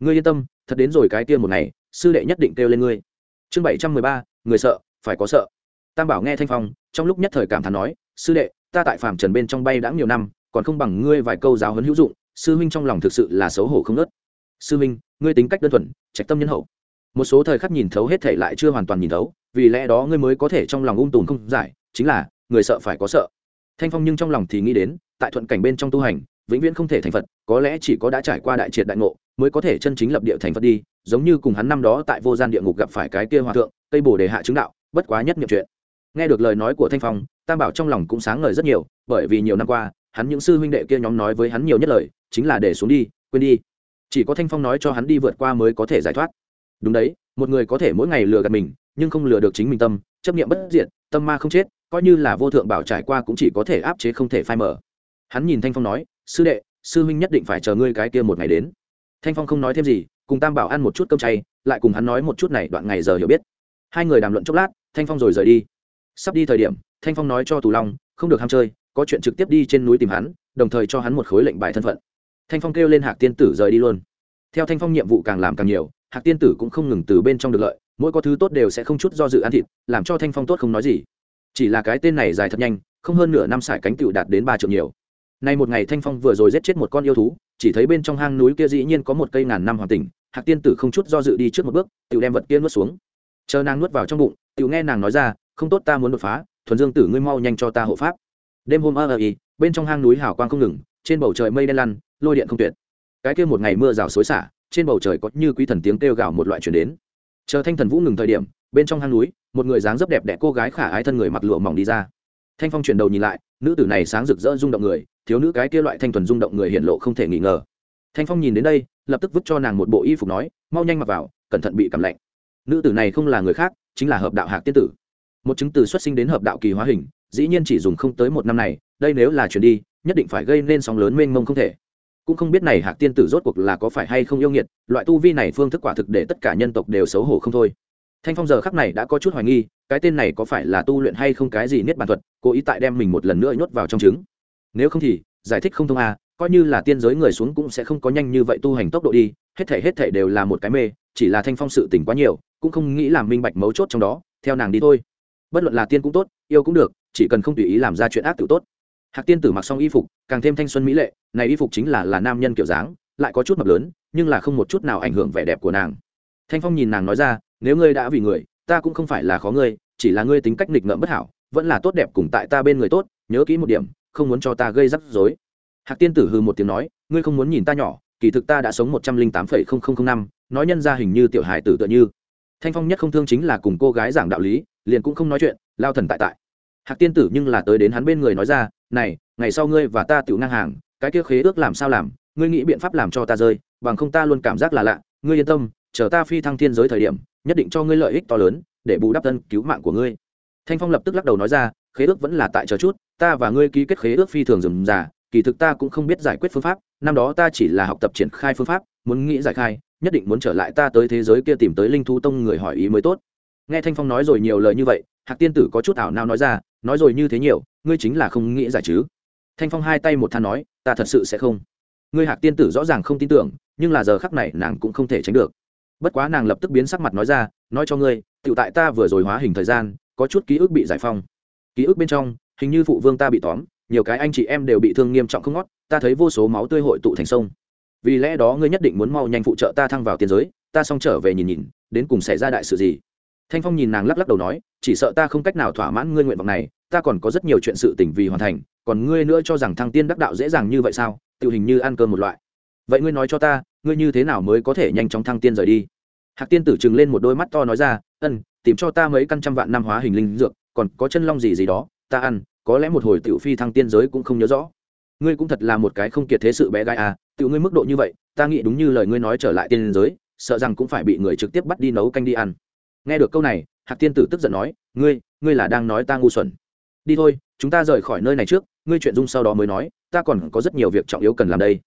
Ngươi yên tâm, thật đến rồi cái tiên một ngày, sư đệ nhất định kêu lên ngươi. Chương bảy trăm mười ba, người sợ phải có sợ. Tam bảo nghe thanh phong, trong lúc nhất thời cảm thán nói, sư đệ, ta tại phàm trần bên trong bay đã nhiều năm, còn không bằng ngươi vài câu giáo huấn hữu dụng, sư huynh trong lòng thực sự là xấu hổ không nớt. Sư huynh, ngươi tính cách đơn thuần, trạch tâm nhân hậu. Một số thời khắc nhìn thấu hết thể lại chưa hoàn toàn nhìn thấu, vì lẽ đó ngươi mới có thể trong lòng ung tùm không giải, chính là, người sợ phải có sợ. Thanh phong nhưng trong lòng thì nghĩ đến, tại thuận cảnh bên trong tu hành, vĩnh viễn không thể thành phật, có lẽ chỉ có đã trải qua đại triệt đại ngộ, mới có thể chân chính lập địa thành phật đi, giống như cùng hắn năm đó tại vô gian địa ngục gặp phải cái kia hòa thượng, cây bồ đề hạ chứng đạo bất quá nhất nghiệm chuyện. Nghe được lời nói của thanh phong, tam bảo trong lòng cũng sáng ngời rất nhiều, bởi vì nhiều năm qua, hắn những sư huynh đệ kia nhóm nói với hắn nhiều nhất lời, chính là để xuống đi, quên đi. Chỉ có thanh phong nói cho hắn đi vượt qua mới có thể giải thoát. Đúng đấy, một người có thể mỗi ngày lừa gạt mình, nhưng không lừa được chính mình tâm, chấp nghiệm bất diện tâm ma không chết, coi như là vô thượng bảo trải qua cũng chỉ có thể áp chế không thể phai mở hắn nhìn thanh phong nói, sư đệ, sư huynh nhất định phải chờ ngươi cái kia một ngày đến. Thanh phong không nói thêm gì, cùng tam bảo ăn một chút cơm chay, lại cùng hắn nói một chút này đoạn ngày giờ hiểu biết. Hai người đàm luận chốc lát thanh phong rồi rời đi. Sắp đi thời điểm, thanh phong nói cho tù long, không được ham chơi, có chuyện trực tiếp đi trên núi tìm hắn, đồng thời cho hắn một khối lệnh bài thân phận. Thanh phong kêu lên hạc tiên tử rời đi luôn. Theo thanh phong nhiệm vụ càng làm càng nhiều, hạc tiên tử cũng không ngừng từ bên trong được lợi, mỗi có thứ tốt đều sẽ không chút do dự ăn thịt, làm cho thanh phong tốt không nói gì. Chỉ là cái tên này dài thật nhanh, không hơn nửa năm sải cánh tựu đạt đến ba triệu nhiều. Nay một ngày thanh phong vừa rồi giết chết một con yêu thú, chỉ thấy bên trong hang núi kia dĩ nhiên có một cây ngàn năm hoàn tỉnh hạc tiên tử không chút do dự đi trước một bước tự đem vật kia nuốt xuống. Chờ nàng nuốt vào trong bụng tự nghe nàng nói ra, không tốt, ta muốn đột phá, thuần dương tử ngươi mau nhanh cho ta hộ pháp. Đêm hôm ơ ơ ý bên trong hang núi hào quang không ngừng, trên bầu trời mây đen lăn, lôi điện không tuyệt. Cái kia một ngày mưa rào xối xả, trên bầu trời có như quý thần tiếng kêu gào một loại chuyển đến. Chờ thanh thần vũ ngừng thời điểm, bên trong hang núi, một người dáng dấp đẹp đẽ cô gái khả ái thân người mặc lụa mỏng đi ra. Thanh phong chuyển đầu nhìn lại, nữ tử này sáng rực rỡ rung động người, thiếu nữ cái kia loại thanh thuần rung động người hiện lộ không thể nghi ngờ. Thanh phong nhìn đến đây, lập tức vứt cho nàng một bộ y phục nói, mau nhanh mặc vào, cẩn thận bị cảm lạnh. Nữ tử này không là người khác chính là hợp đạo hạc tiên tử. Một chứng từ xuất sinh đến hợp đạo kỳ hóa hình, dĩ nhiên chỉ dùng không tới một năm này, đây nếu là chuyển đi, nhất định phải gây nên sóng lớn mênh mông không thể. Cũng không biết này hạc tiên tử rốt cuộc là có phải hay không yêu nghiệt, loại tu vi này phương thức quả thực để tất cả nhân tộc đều xấu hổ không thôi. Thanh phong giờ khắc này đã có chút hoài nghi, cái tên này có phải là tu luyện hay không cái gì niết bàn thuật, cố ý tại đem mình một lần nữa nhốt vào trong trứng. Nếu không thì, giải thích không thông à coi như là tiên giới người xuống cũng sẽ không có nhanh như vậy tu hành tốc độ đi, hết thể hết thể đều là một cái mê, chỉ là thanh phong sự tỉnh quá nhiều cũng không nghĩ làm minh bạch mấu chốt trong đó, theo nàng đi thôi. Bất luận là tiên cũng tốt, yêu cũng được, chỉ cần không tùy ý làm ra chuyện ác tự tốt. Hạc tiên tử mặc xong y phục, càng thêm thanh xuân mỹ lệ, này y phục chính là là nam nhân kiểu dáng, lại có chút mập lớn, nhưng là không một chút nào ảnh hưởng vẻ đẹp của nàng. Thanh phong nhìn nàng nói ra, nếu ngươi đã vì người, ta cũng không phải là khó ngươi, chỉ là ngươi tính cách nghịch ngợm bất hảo, vẫn là tốt đẹp cùng tại ta bên người tốt, nhớ kỹ một điểm, không muốn cho ta gây rắc rối. Hạc tiên tử hư một tiếng nói, ngươi không muốn nhìn ta nhỏ, kỳ thực ta đã sống một trăm linh tám phẩy không không không năm, nói nhân ra hình như tiểu hài tử tựa như thanh phong nhất không thương chính là cùng cô gái giảng đạo lý, liền cũng không nói chuyện, lao thần tại tại. Hạc tiên tử nhưng là tới đến hắn bên người nói ra, này, ngày sau ngươi và ta tiểu ngang hàng, cái kia khế ước làm sao làm, ngươi nghĩ biện pháp làm cho ta rơi, bằng không ta luôn cảm giác là lạ, ngươi yên tâm, chờ ta phi thăng thiên giới thời điểm, nhất định cho ngươi lợi ích to lớn, để bù đắp thân cứu mạng của ngươi. Thanh phong lập tức lắc đầu nói ra, khế ước vẫn là tại chờ chút, ta và ngươi ký kết khế ước phi thường dừng già kỳ thực ta cũng không biết giải quyết phương pháp, năm đó ta chỉ là học tập triển khai phương pháp, muốn nghĩ giải khai nhất định muốn trở lại ta tới thế giới kia tìm tới linh thú tông người hỏi ý mới tốt. Nghe thanh phong nói rồi nhiều lời như vậy, hạc tiên tử có chút ảo nào nói ra, nói rồi như thế nhiều, ngươi chính là không nghĩ giải chứ. Thanh phong hai tay một than nói, ta thật sự sẽ không. Ngươi hạc tiên tử rõ ràng không tin tưởng, nhưng là giờ khắc này nàng cũng không thể tránh được. Bất quá nàng lập tức biến sắc mặt nói ra, nói cho ngươi tự tại ta vừa rồi hóa hình thời gian, có chút ký ức bị giải phong ký ức bên trong, hình như phụ vương ta bị tóm, nhiều cái anh chị em đều bị thương nghiêm trọng không ngót, ta thấy vô số máu tươi hội tụ thành sông vì lẽ đó ngươi nhất định muốn mau nhanh phụ trợ ta thăng vào tiền giới, ta xong trở về nhìn nhìn, đến cùng xảy ra đại sự gì? Thanh phong nhìn nàng lắc lắc đầu nói, chỉ sợ ta không cách nào thỏa mãn ngươi nguyện vọng này, ta còn có rất nhiều chuyện sự tình vì hoàn thành, còn ngươi nữa cho rằng thăng tiên đắc đạo dễ dàng như vậy sao? Tự hình như ăn cơm một loại. Vậy ngươi nói cho ta, ngươi như thế nào mới có thể nhanh chóng thăng tiên rời đi? Hạc tiên tử chừng lên một đôi mắt to nói ra, ân, tìm cho ta mấy căn trăm vạn năm hóa hình linh dược, còn có chân long gì gì đó, ta ăn, có lẽ một hồi tiểu phi thăng tiên giới cũng không nhớ rõ. Ngươi cũng thật là một cái không kiệt thế sự bé gái à tự ngươi mức độ như vậy, ta nghĩ đúng như lời ngươi nói trở lại tiên giới, sợ rằng cũng phải bị người trực tiếp bắt đi nấu canh đi ăn. Nghe được câu này, hạc tiên tử tức giận nói, ngươi ngươi là đang nói ta ngu xuẩn. Đi thôi, chúng ta rời khỏi nơi này trước, ngươi chuyện dung sau đó mới nói, ta còn có rất nhiều việc trọng yếu cần làm đây.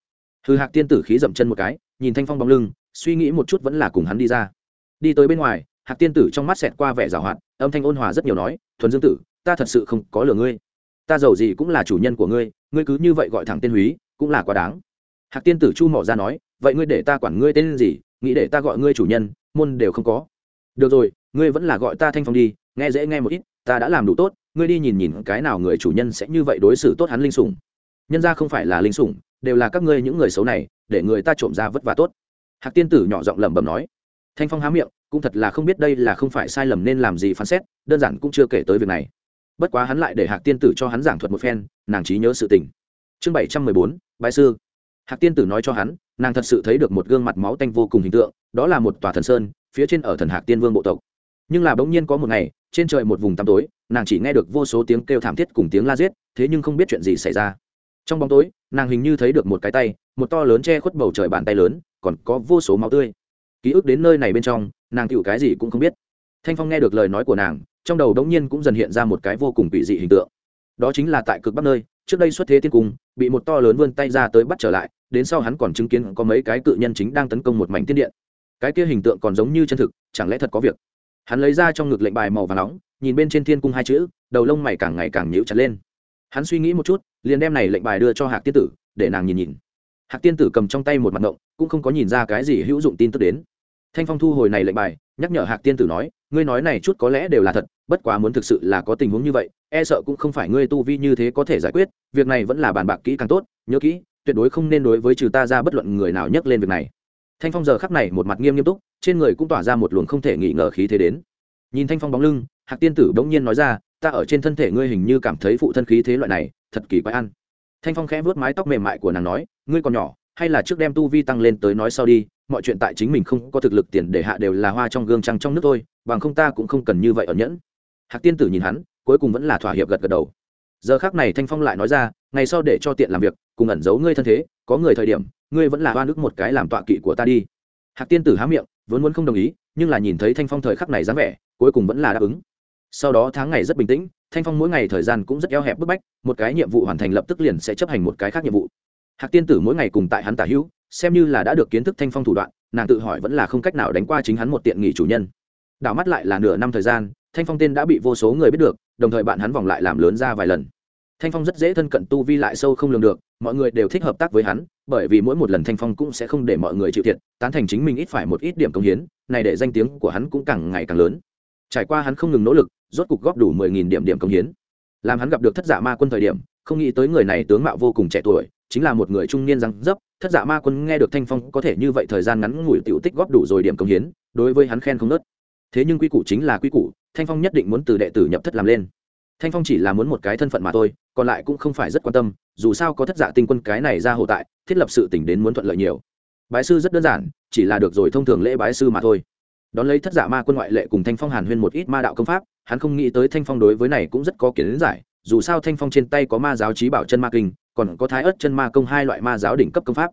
Hư hạc tiên tử khí dậm chân một cái, nhìn thanh phong bóng lưng, suy nghĩ một chút vẫn là cùng hắn đi ra. Đi tới bên ngoài, hạc tiên tử trong mắt xẹt qua vẻ g à o hoạt, âm thanh ôn hòa rất nhiều nói, thuần dương tử, ta thật sự không có lừa ngươi. Ta giàu gì cũng là chủ nhân của ngươi ngươi cứ như vậy gọi thẳng tên húy, cũng là quá đáng hạc tiên tử chu mỏ ra nói, vậy ngươi để ta quản ngươi tên gì, nghĩ để ta gọi ngươi chủ nhân, môn đều không có. Được rồi, ngươi vẫn là gọi ta thanh phong đi, nghe dễ nghe một ít, ta đã làm đủ tốt, ngươi đi nhìn nhìn cái nào người chủ nhân sẽ như vậy đối xử tốt hắn linh sủng. Nhân ra không phải là linh sủng, đều là các ngươi những người xấu này, để người ta trộm ra vất vả tốt. Hạc tiên tử nhỏ giọng lẩm bẩm nói. Thanh phong há miệng, cũng thật là không biết đây là không phải sai lầm nên làm gì phán xét, đơn giản cũng chưa kể tới việc này. Bất quá hắn lại để hạc tiên tử cho hắn giảng thuật một phen, nàng trí nhớ sự tình. Chương bảy trăm mười bốn bãi sư hạc tiên tử nói cho hắn, nàng thật sự thấy được một gương mặt máu tanh vô cùng hình tượng, đó là một tòa thần sơn, phía trên ở thần hạc tiên vương bộ tộc. Nhưng là bỗng nhiên có một ngày, trên trời một vùng tăm tối, nàng chỉ nghe được vô số tiếng kêu thảm thiết cùng tiếng la giết, thế nhưng không biết chuyện gì xảy ra. Trong bóng tối, nàng hình như thấy được một cái tay, một to lớn che khuất bầu trời bàn tay lớn, còn có vô số máu tươi. Ký ức đến nơi này bên trong, nàng tựu cái gì cũng không biết. Thanh phong nghe được lời nói của nàng, trong đầu đống nhiên cũng dần hiện ra một cái vô cùng kỳ dị hình tượng. Đó chính là tại cực bắc nơi, trước đây xuất thế tiên cung, bị một to lớn vươn tay ra tới bắt trở lại đến sau hắn còn chứng kiến có mấy cái cự nhân chính đang tấn công một mảnh tiên điện. Cái kia hình tượng còn giống như chân thực, chẳng lẽ thật có việc? Hắn lấy ra trong ngực lệnh bài màu và nóng, nhìn bên trên thiên cung hai chữ, đầu lông mày càng ngày càng nhíu chặt lên. Hắn suy nghĩ một chút, liền đem này lệnh bài đưa cho hạc tiên tử, để nàng nhìn nhìn. Hạc tiên tử cầm trong tay một mặt ngộng, cũng không có nhìn ra cái gì hữu dụng tin tức đến. Thanh phong thu hồi này lệnh bài, nhắc nhở hạc tiên tử nói, ngươi nói này chút có lẽ đều là thật, bất quá muốn thực sự là có tình huống như vậy e sợ cũng không phải ngươi tu vi như thế có thể giải quyết, việc này vẫn là bàn bạc kỹ càng tốt, nhớ kỹ tuyệt đối không nên đối với trừ ta ra bất luận người nào nhắc lên việc này. Thanh phong giờ khắc này một mặt nghiêm nghiêm túc, trên người cũng tỏa ra một luồng không thể nghỉ ngờ khí thế đến. Nhìn thanh phong bóng lưng, hạc tiên tử bỗng nhiên nói ra, ta ở trên thân thể ngươi hình như cảm thấy phụ thân khí thế loại này, thật kỳ quái ăn. Thanh phong khẽ vớt mái tóc mềm mại của nàng nói, ngươi còn nhỏ, hay là trước đem tu vi tăng lên tới nói sau đi, mọi chuyện tại chính mình không có thực lực tiền để hạ đều là hoa trong gương trăng trong nước thôi, bằng không ta cũng không cần như vậy ở nhẫn. Hạc tiên tử nhìn hắn, cuối cùng vẫn là thỏa hiệp gật gật đầu. Giờ khác này thanh phong lại nói ra, ngày sau để cho tiện làm việc cùng ẩn giấu ngươi thân thế, có người thời điểm, ngươi vẫn là oan ức một cái làm tọa kỵ của ta đi. Hạc tiên tử há miệng, vốn muốn không đồng ý, nhưng là nhìn thấy thanh phong thời khắc này dáng vẻ, cuối cùng vẫn là đáp ứng. Sau đó tháng ngày rất bình tĩnh, thanh phong mỗi ngày thời gian cũng rất eo hẹp bức bách, một cái nhiệm vụ hoàn thành lập tức liền sẽ chấp hành một cái khác nhiệm vụ. Hạc tiên tử mỗi ngày cùng tại hắn tả hữu, xem như là đã được kiến thức thanh phong thủ đoạn, nàng tự hỏi vẫn là không cách nào đánh qua chính hắn một tiện nghỉ chủ nhân. Đảo mắt lại là nửa năm thời gian, thanh phong tên đã bị vô số người biết được, đồng thời bạn hắn vòng lại làm lớn ra vài lần thanh phong rất dễ thân cận tu vi lại sâu không lường được, mọi người đều thích hợp tác với hắn, bởi vì mỗi một lần thanh phong cũng sẽ không để mọi người chịu thiệt, tán thành chính mình ít phải một ít điểm công hiến, này để danh tiếng của hắn cũng càng ngày càng lớn. Trải qua hắn không ngừng nỗ lực, rốt cục góp đủ mười nghìn điểm điểm công hiến. Làm hắn gặp được thất dạ ma quân thời điểm, không nghĩ tới người này tướng mạo vô cùng trẻ tuổi, chính là một người trung niên răng dấp, thất dạ ma quân nghe được thanh phong có thể như vậy thời gian ngắn ngủi tiểu tích góp đủ rồi điểm công hiến, đối với hắn khen không nớt. Thế nhưng quy củ chính là quy củ, thanh phong nhất định muốn từ đệ tử nhập thất làm lên. Thanh phong chỉ là muốn một cái thân phận mà thôi còn lại cũng không phải rất quan tâm, dù sao có thất dạ tinh quân cái này ra hộ tại, thiết lập sự tỉnh đến muốn thuận lợi nhiều. Bái sư rất đơn giản, chỉ là được rồi thông thường lễ bái sư mà thôi. Đón lấy thất dạ ma quân ngoại lệ cùng thanh phong hàn huyên một ít ma đạo công pháp, hắn không nghĩ tới thanh phong đối với này cũng rất có kiến giải, dù sao thanh phong trên tay có ma giáo trí bảo chân ma kinh, còn có thái ớt chân ma công hai loại ma giáo đỉnh cấp công pháp.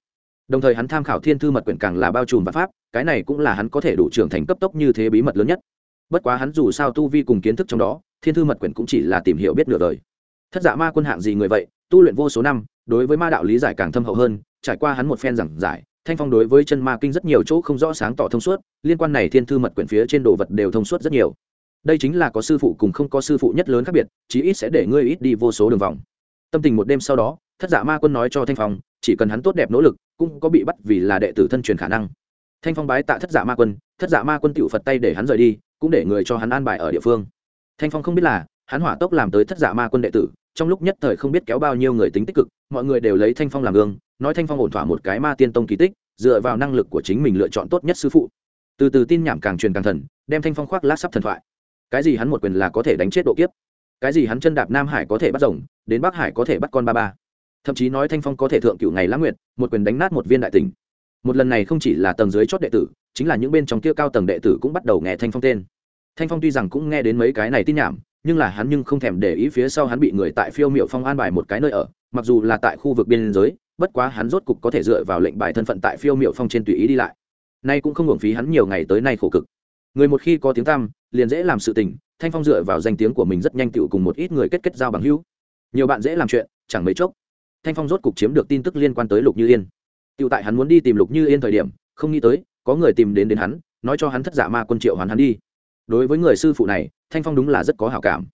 Đồng thời hắn tham khảo thiên thư mật quyển càng là bao trùm và pháp, cái này cũng là hắn có thể đủ trưởng thành cấp tốc như thế bí mật lớn nhất. Bất quá hắn dù sao tu vi cùng kiến thức trong đó, thiên thư mật quyển cũng chỉ là tìm hiểu biết nửa đời thất dạ ma quân hạng gì người vậy? Tu luyện vô số năm, đối với ma đạo lý giải càng thâm hậu hơn, trải qua hắn một phen giảng giải, thanh phong đối với chân ma kinh rất nhiều chỗ không rõ sáng tỏ thông suốt, liên quan này thiên thư mật quyển phía trên đồ vật đều thông suốt rất nhiều. Đây chính là có sư phụ cùng không có sư phụ nhất lớn khác biệt, chí ít sẽ để ngươi ít đi vô số đường vòng. Tâm tình một đêm sau đó, thất dạ ma quân nói cho thanh phong, chỉ cần hắn tốt đẹp nỗ lực, cũng có bị bắt vì là đệ tử thân truyền khả năng. Thanh phong bái tạ thất dạ ma quân, thất dạ ma quân tựu phật tay để hắn rời đi, cũng để người cho hắn an bài ở địa phương. Thanh phong không biết là, hắn hỏa tốc làm tới thất dạ ma quân đệ tử trong lúc nhất thời không biết kéo bao nhiêu người tính tích cực, mọi người đều lấy thanh phong làm gương, nói thanh phong ổn thỏa một cái ma tiên tông kỳ tích, dựa vào năng lực của chính mình lựa chọn tốt nhất sư phụ. Từ từ tin nhảm càng truyền càng thần, đem thanh phong khoác lát sắp thần thoại. Cái gì hắn một quyền là có thể đánh chết độ kiếp? Cái gì hắn chân đạp nam hải có thể bắt rồng, đến bắc hải có thể bắt con ba ba? Thậm chí nói thanh phong có thể thượng cựu ngày lãng nguyện một quyền đánh nát một viên đại tỉnh. Một lần này không chỉ là tầng dưới chót đệ tử, chính là những bên trong kia cao tầng đệ tử cũng bắt đầu nghe thanh phong tên. Thanh phong tuy rằng cũng nghe đến mấy cái này tin nhảm nhưng là hắn nhưng không thèm để ý phía sau hắn bị người tại phiêu miệu phong an bài một cái nơi ở, mặc dù là tại khu vực biên giới, bất quá hắn rốt cục có thể dựa vào lệnh bài thân phận tại phiêu miệu phong trên tùy ý đi lại. Nay cũng không hưởng phí hắn nhiều ngày tới nay khổ cực. Người một khi có tiếng tăm, liền dễ làm sự tình, thanh phong dựa vào danh tiếng của mình rất nhanh tựu cùng một ít người kết kết giao bằng hữu. Nhiều bạn dễ làm chuyện, chẳng mấy chốc, thanh phong rốt cục chiếm được tin tức liên quan tới lục như yên. Tựu tại hắn muốn đi tìm lục như yên thời điểm, không nghĩ tới, có người tìm đến đến hắn, nói cho hắn thất giả ma quân triệu hoàn hắn đi. Đối với người sư phụ này thanh phong đúng là rất có hảo cảm.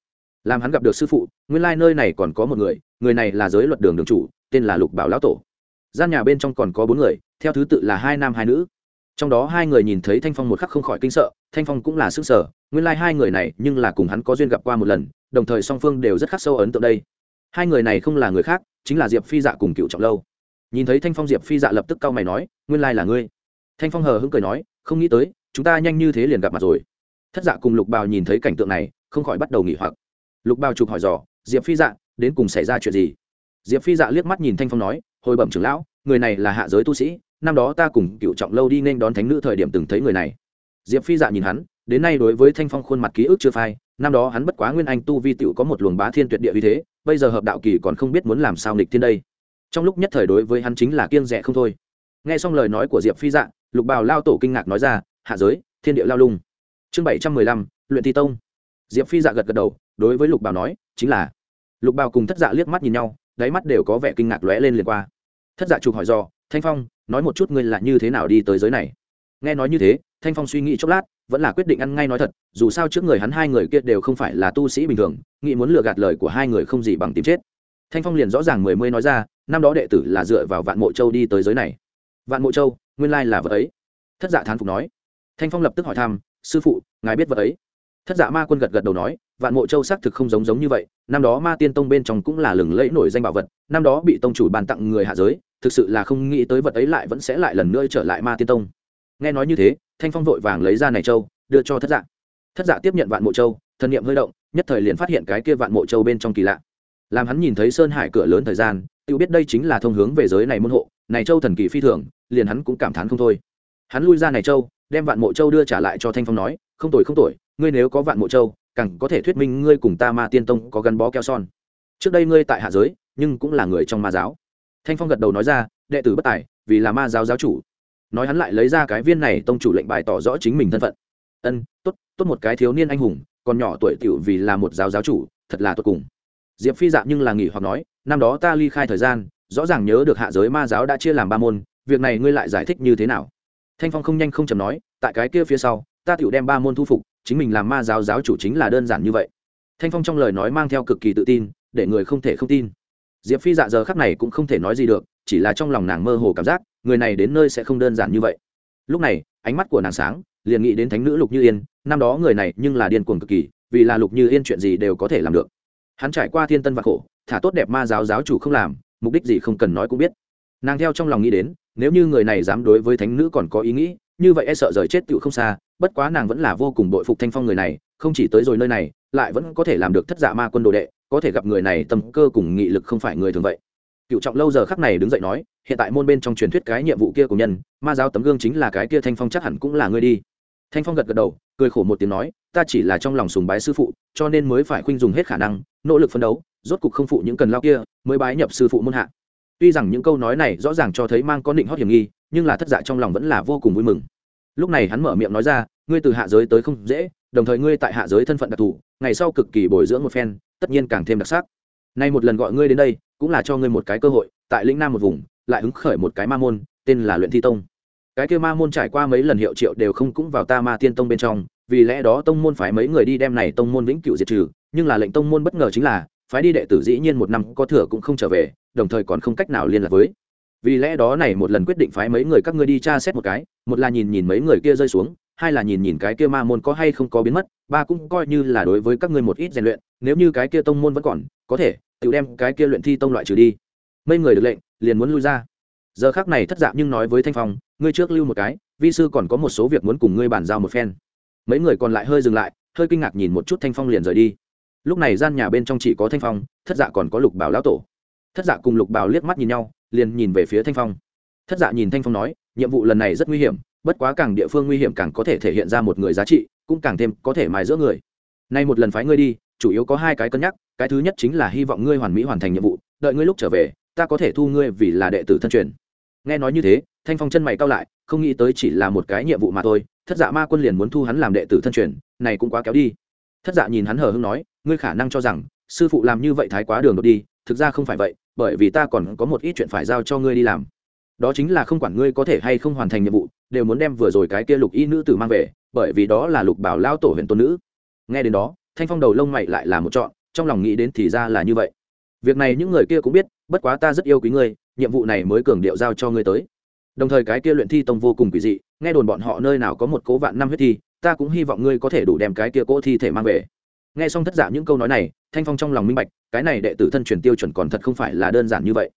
Làm hắn gặp được sư phụ, nguyên lai、like、nơi này còn có một người người này là giới luật đường đường chủ, tên là lục bảo lão tổ. Gian nhà bên trong còn có bốn người, theo thứ tự là hai nam hai nữ. Trong đó hai người nhìn thấy thanh phong một khắc không khỏi kinh sợ, thanh phong cũng là sức sở nguyên lai、like、hai người này nhưng là cùng hắn có duyên gặp qua một lần, đồng thời song phương đều rất khắc sâu ấn tượng đây. Hai người này không là người khác, chính là diệp phi dạ cùng cựu trọng lâu. Nhìn thấy thanh phong diệp phi dạ lập tức cau mày nói, nguyên lai là ngươi. Thanh phong hờ hững cười nói, không nghĩ tới, chúng ta nhanh như thế liền gặp mặt rồi thất dạ cùng lục bào nhìn thấy cảnh tượng này, không khỏi bắt đầu nghỉ hoặc. Lục bào chụp hỏi dò, diệp phi dạ đến cùng xảy ra chuyện gì? Diệp phi dạ liếc mắt nhìn thanh phong nói, hồi bẩm trưởng lão, người này là hạ giới tu sĩ, năm đó ta cùng cựu trọng lâu đi nên đón thánh nữ thời điểm từng thấy người này. Diệp phi dạ nhìn hắn, đến nay đối với thanh phong khuôn mặt ký ức chưa phai, năm đó hắn bất quá nguyên anh tu vi t có một luồng bá thiên tuyệt địa như thế, bây giờ hợp đạo kỳ còn không biết muốn làm sao nghịch thiên đây. Trong lúc nhất thời đối với hắn chính là kiêng rẻ không thôi. Nghe xong lời nói của diệp phi dạ lục bào lao tổ kinh ngạc nói ra, hạ giới, thiên địa lao lung chương bảy trăm mười lăm, luyện thi tông. Diệp phi dạ gật gật đầu, đối với lục Bảo nói, chính là. Lục Bảo cùng thất dạ liếc mắt nhìn nhau, đáy mắt đều có vẻ kinh ngạc lóe lên liền qua. Thất dạ chụp hỏi do thanh phong, nói một chút ngươi là như thế nào đi tới giới này? Nghe nói như thế, thanh phong suy nghĩ chốc lát, vẫn là quyết định ăn ngay nói thật, dù sao trước người hắn hai người kia đều không phải là tu sĩ bình thường, nghĩ muốn lừa gạt lời của hai người không gì bằng tìm chết. Thanh phong liền rõ ràng mười mươi nói ra, năm đó đệ tử là dựa vào vạn mộ châu đi tới giới này. Vạn mộ châu, nguyên lai là vật ấy. Thất dạ thán phục nói. Thanh phong lập tức hỏi thăm sư phụ, ngài biết vật ấy. Thất dạ ma quân gật gật đầu nói, vạn mộ châu xác thực không giống giống như vậy, năm đó ma tiên tông bên trong cũng là lừng lẫy nổi danh bảo vật, năm đó bị tông chủ bàn tặng người hạ giới, thực sự là không nghĩ tới vật ấy lại vẫn sẽ lại lần nữa trở lại ma tiên tông. Nghe nói như thế, thanh phong vội vàng lấy ra này châu, đưa cho thất dạ thất dạ tiếp nhận vạn mộ châu, thần niệm hơi động, nhất thời liền phát hiện cái kia vạn mộ châu bên trong kỳ lạ. Làm hắn nhìn thấy sơn hải cửa lớn thời gian, tự biết đây chính là thông hướng về giới này môn hộ, này châu thần kỳ phi thường, liền hắn cũng cảm thán không thôi. Hắn lui ra này châu đem vạn mộ châu đưa trả lại cho thanh phong nói, không tội không tội ngươi nếu có vạn mộ châu, càng có thể thuyết minh ngươi cùng ta ma tiên tông có gắn bó keo son. Trước đây ngươi tại hạ giới, nhưng cũng là người trong ma giáo. Thanh phong gật đầu nói ra, đệ tử bất tài, vì là ma giáo giáo chủ. Nói hắn lại lấy ra cái viên này tông chủ lệnh bài tỏ rõ chính mình thân phận. Ân, tốt tốt một cái thiếu niên anh hùng, còn nhỏ tuổi tiểu vì là một giáo giáo chủ, thật là tốt cùng. Diệp phi dạ nhưng là nghỉ hoặc nói, năm đó ta ly khai thời gian, rõ ràng nhớ được hạ giới ma giáo đã chia làm ba môn, việc này ngươi lại giải thích như thế nào? Thanh phong không nhanh không chầm nói, tại cái kia phía sau, ta tiểu đem ba môn thu phục, chính mình làm ma giáo giáo chủ chính là đơn giản như vậy. Thanh phong trong lời nói mang theo cực kỳ tự tin, để người không thể không tin. Diệp phi dạ giờ khắc này cũng không thể nói gì được, chỉ là trong lòng nàng mơ hồ cảm giác, người này đến nơi sẽ không đơn giản như vậy. Lúc này, ánh mắt của nàng sáng, liền nghĩ đến thánh nữ lục như yên, năm đó người này nhưng là điên cuồng cực kỳ, vì là lục như yên chuyện gì đều có thể làm được. Hắn trải qua thiên tân và khổ, thả tốt đẹp ma giáo giáo chủ không làm, mục đích gì không cần nói cũng biết. Nàng theo trong lòng nghĩ đến nếu như người này dám đối với thánh nữ còn có ý nghĩ, như vậy e sợ rời chết tựu không xa, bất quá nàng vẫn là vô cùng bội phục thanh phong người này, không chỉ tới rồi nơi này, lại vẫn có thể làm được thất dạ ma quân đồ đệ, có thể gặp người này tâm cơ cùng nghị lực không phải người thường vậy. Cựu trọng lâu giờ khắc này đứng dậy nói, hiện tại môn bên trong truyền thuyết cái nhiệm vụ kia của nhân, ma giáo tấm gương chính là cái kia thanh phong chắc hẳn cũng là ngươi đi. Thanh phong gật gật đầu, cười khổ một tiếng nói, ta chỉ là trong lòng sùng bái sư phụ, cho nên mới phải khuynh dùng hết khả năng, nỗ lực phấn đấu, rốt cục không phụ những cần lao kia, mới bái nhập sư phụ môn hạ tuy rằng những câu nói này rõ ràng cho thấy mang có định hót hiểm nghi, nhưng là thất dạ trong lòng vẫn là vô cùng vui mừng. Lúc này hắn mở miệng nói ra, ngươi từ hạ giới tới không dễ, đồng thời ngươi tại hạ giới thân phận đặc thù, ngày sau cực kỳ bồi dưỡng một phen, tất nhiên càng thêm đặc sắc. Nay một lần gọi ngươi đến đây, cũng là cho ngươi một cái cơ hội, tại lĩnh nam một vùng, lại hứng khởi một cái ma môn, tên là luyện thi tông. Cái kia ma môn trải qua mấy lần hiệu triệu đều không cũng vào ta ma tiên tông bên trong, vì lẽ đó tông môn phải mấy người đi đem này tông môn vĩnh cửu diệt trừ, nhưng là lệnh tông môn bất ngờ chính là, phái đi đệ tử dĩ nhiên một năm có thừa cũng không trở về đồng thời còn không cách nào liên lạc với. Vì lẽ đó này một lần quyết định phái mấy người các ngươi đi tra xét một cái, một là nhìn nhìn mấy người kia rơi xuống, hai là nhìn nhìn cái kia ma môn có hay không có biến mất, ba cũng coi như là đối với các ngươi một ít rèn luyện, nếu như cái kia tông môn vẫn còn, có thể, tự đem cái kia luyện thi tông loại trừ đi. Mấy người được lệnh, liền muốn lui ra. Giờ khác này thất dạng nhưng nói với thanh phong, ngươi trước lưu một cái, vi sư còn có một số việc muốn cùng ngươi bàn giao một phen. Mấy người còn lại hơi dừng lại, hơi kinh ngạc nhìn một chút thanh phong liền rời đi. Lúc này gian nhà bên trong chỉ có thanh phong, thất dạ còn có lục bảo lão tổ thất dạ cùng lục bảo liếc mắt nhìn nhau, liền nhìn về phía thanh phong. Thất dạ nhìn thanh phong nói, nhiệm vụ lần này rất nguy hiểm, bất quá càng địa phương nguy hiểm càng có thể thể hiện ra một người giá trị, cũng càng thêm có thể mài giữa người. Nay một lần phái ngươi đi, chủ yếu có hai cái cân nhắc, cái thứ nhất chính là hy vọng ngươi hoàn mỹ hoàn thành nhiệm vụ, đợi ngươi lúc trở về, ta có thể thu ngươi vì là đệ tử thân truyền. Nghe nói như thế, thanh phong chân mày cao lại, không nghĩ tới chỉ là một cái nhiệm vụ mà thôi, thất dạ ma quân liền muốn thu hắn làm đệ tử thân truyền, này cũng quá kéo đi. Thất dạ nhìn hắn hờ hưng nói, ngươi khả năng cho rằng, sư phụ làm như vậy thái quá đường đột đi thực ra không phải vậy, bởi vì ta còn có một ít chuyện phải giao cho ngươi đi làm. Đó chính là không quản ngươi có thể hay không hoàn thành nhiệm vụ, đều muốn đem vừa rồi cái kia lục y nữ tử mang về, bởi vì đó là lục bảo lao tổ huyền tôn nữ. Nghe đến đó, thanh phong đầu lông mày lại là một chọn trong lòng nghĩ đến thì ra là như vậy. Việc này những người kia cũng biết, bất quá ta rất yêu quý ngươi, nhiệm vụ này mới cường điệu giao cho ngươi tới. Đồng thời cái kia luyện thi tông vô cùng kỳ dị, nghe đồn bọn họ nơi nào có một cố vạn năm huyết thi, ta cũng hy vọng ngươi có thể đủ đem cái kia cỗ thi thể mang về. Nghe xong thất giả những câu nói này, thanh phong trong lòng minh bạch cái này đệ tử thân truyền tiêu chuẩn còn thật không phải là đơn giản như vậy.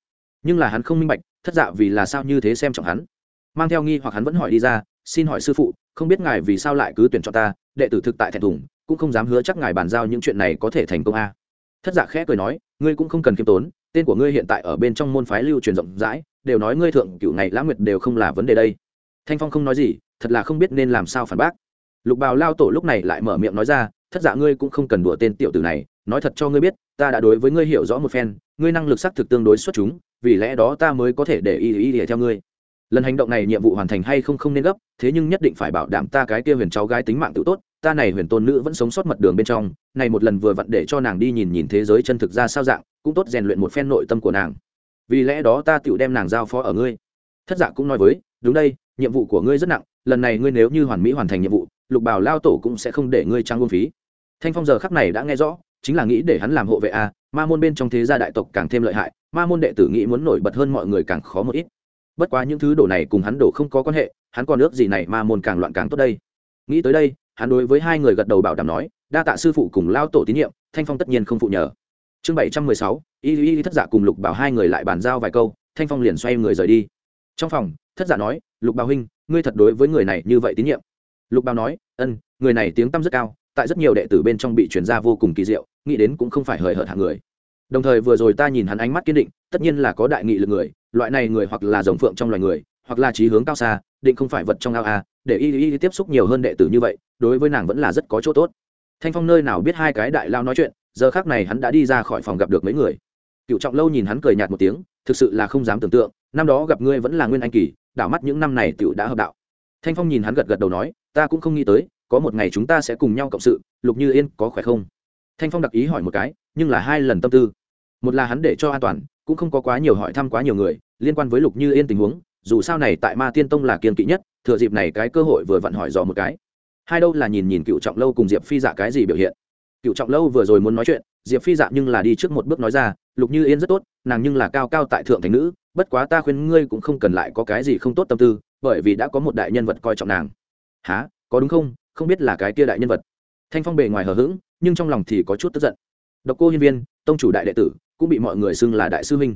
Nhưng là hắn không minh bạch, thất dạ vì là sao như thế xem trọng hắn. Mang theo nghi hoặc hắn vẫn hỏi đi ra, xin hỏi sư phụ, không biết ngài vì sao lại cứ tuyển chọn ta? Đệ tử thực tại thẹn thùng, cũng không dám hứa chắc ngài bàn giao những chuyện này có thể thành công a. Thất dạ khẽ cười nói, ngươi cũng không cần khiêm tốn, tên của ngươi hiện tại ở bên trong môn phái lưu truyền rộng rãi, đều nói ngươi thượng cựu ngày lãng nguyệt đều không là vấn đề đây. Thanh phong không nói gì, thật là không biết nên làm sao phản bác. Lục bào lao tổ lúc này lại mở miệng nói ra, thất dạ ngươi cũng không cần đùa tên tiểu tử này nói thật cho ngươi biết, ta đã đối với ngươi hiểu rõ một phen, ngươi năng lực xác thực tương đối xuất chúng, vì lẽ đó ta mới có thể để y y y theo ngươi. Lần hành động này nhiệm vụ hoàn thành hay không không nên gấp, thế nhưng nhất định phải bảo đảm ta cái kia huyền cháu gái tính mạng tự tốt, ta này huyền tôn nữ vẫn sống sót mật đường bên trong, này một lần vừa vặn để cho nàng đi nhìn nhìn thế giới chân thực ra sao dạng, cũng tốt rèn luyện một phen nội tâm của nàng. Vì lẽ đó ta tự đem nàng giao phó ở ngươi. Thất dạ cũng nói với, đúng đây, nhiệm vụ của ngươi rất nặng, lần này ngươi nếu như hoàn mỹ hoàn thành nhiệm vụ, lục bảo lao tổ cũng sẽ không để ngươi trang ngôn phí. Thanh phong giờ khắc này đã nghe rõ chính là nghĩ để hắn làm hộ vệ a, ma môn bên trong thế gia đại tộc càng thêm lợi hại, ma môn đệ tử nghĩ muốn nổi bật hơn mọi người càng khó một ít. Bất quá những thứ đồ này cùng hắn đổ không có quan hệ, hắn còn ước gì này ma môn càng loạn càng tốt đây. Nghĩ tới đây, hắn đối với hai người gật đầu bảo đảm nói, đa tạ sư phụ cùng lao tổ tín nhiệm, thanh phong tất nhiên không phụ nhờ. Chương bảy trăm mười sáu, y y thất giả cùng lục bảo hai người lại bàn giao vài câu, thanh phong liền xoay người rời đi. Trong phòng, thất giả nói, lục bảo huynh, ngươi thật đối với người này như vậy tín nhiệm. Lục bảo nói, ân, người này tiếng tăm rất cao tại rất nhiều đệ tử bên trong bị chuyển ra vô cùng kỳ diệu, nghĩ đến cũng không phải hời hợt hạng người. Đồng thời vừa rồi ta nhìn hắn ánh mắt kiên định, tất nhiên là có đại nghị lực người, loại này người hoặc là dòng phượng trong loài người, hoặc là trí hướng cao xa, định không phải vật trong ao a để y y tiếp xúc nhiều hơn đệ tử như vậy, đối với nàng vẫn là rất có chỗ tốt. Thanh phong nơi nào biết hai cái đại lao nói chuyện, giờ khác này hắn đã đi ra khỏi phòng gặp được mấy người. Cựu trọng lâu nhìn hắn cười nhạt một tiếng, thực sự là không dám tưởng tượng, năm đó gặp ngươi vẫn là nguyên anh kỳ, đảo mắt những năm này tựu đã hợp đạo. Thanh phong nhìn hắn gật gật đầu nói, ta cũng không nghĩ tới có một ngày chúng ta sẽ cùng nhau cộng sự, lục như yên có khỏe không? Thanh phong đặc ý hỏi một cái, nhưng là hai lần tâm tư. Một là hắn để cho an toàn, cũng không có quá nhiều hỏi thăm quá nhiều người, liên quan với lục như yên tình huống, dù sao này tại ma tiên tông là kiên kỵ nhất, thừa dịp này cái cơ hội vừa vặn hỏi dò một cái. Hai đâu là nhìn nhìn cựu trọng lâu cùng diệp phi dạ cái gì biểu hiện. Cựu trọng lâu vừa rồi muốn nói chuyện, diệp phi dạ nhưng là đi trước một bước nói ra, lục như yên rất tốt, nàng nhưng là cao cao tại thượng thành nữ, bất quá ta khuyên ngươi cũng không cần lại có cái gì không tốt tâm tư, bởi vì đã có một đại nhân vật coi trọng nàng. Há có đúng không? Không biết là cái kia đại nhân vật. Thanh phong bề ngoài hờ hững, nhưng trong lòng thì có chút tức giận. Độc cô hiên viên, tông chủ đại đệ tử, cũng bị mọi người xưng là đại sư huynh.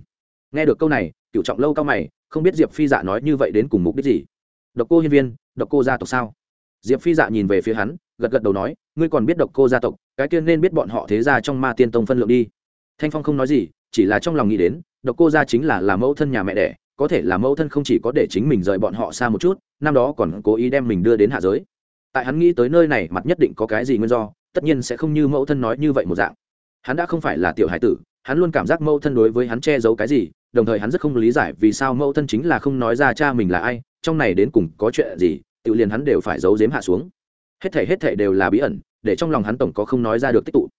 Nghe được câu này cựu trọng lâu cao mày, không biết diệp phi dạ nói như vậy đến cùng mục đích gì. Độc cô hiên viên, độc cô gia tộc sao? Diệp phi dạ nhìn về phía hắn, gật gật đầu nói, ngươi còn biết độc cô gia tộc, cái kia nên biết bọn họ thế ra trong ma tiên tông phân lượng đi. Thanh phong không nói gì, chỉ là trong lòng nghĩ đến, độc cô gia chính là là mẫu thân nhà mẹ đẻ, có thể là mẫu thân không chỉ có để chính mình rời bọn họ xa một chút, năm đó còn cố ý đem mình đưa đến hạ giới tại hắn nghĩ tới nơi này, mặt nhất định có cái gì nguyên do, tất nhiên sẽ không như mẫu thân nói như vậy một dạng. Hắn đã không phải là tiểu hải tử, hắn luôn cảm giác mẫu thân đối với hắn che giấu cái gì, đồng thời hắn rất không lý giải vì sao mẫu thân chính là không nói ra cha mình là ai, trong này đến cùng có chuyện gì, tự liền hắn đều phải giấu giếm hạ xuống. Hết thể hết thể đều là bí ẩn, để trong lòng hắn tổng có không nói ra được tích tụ.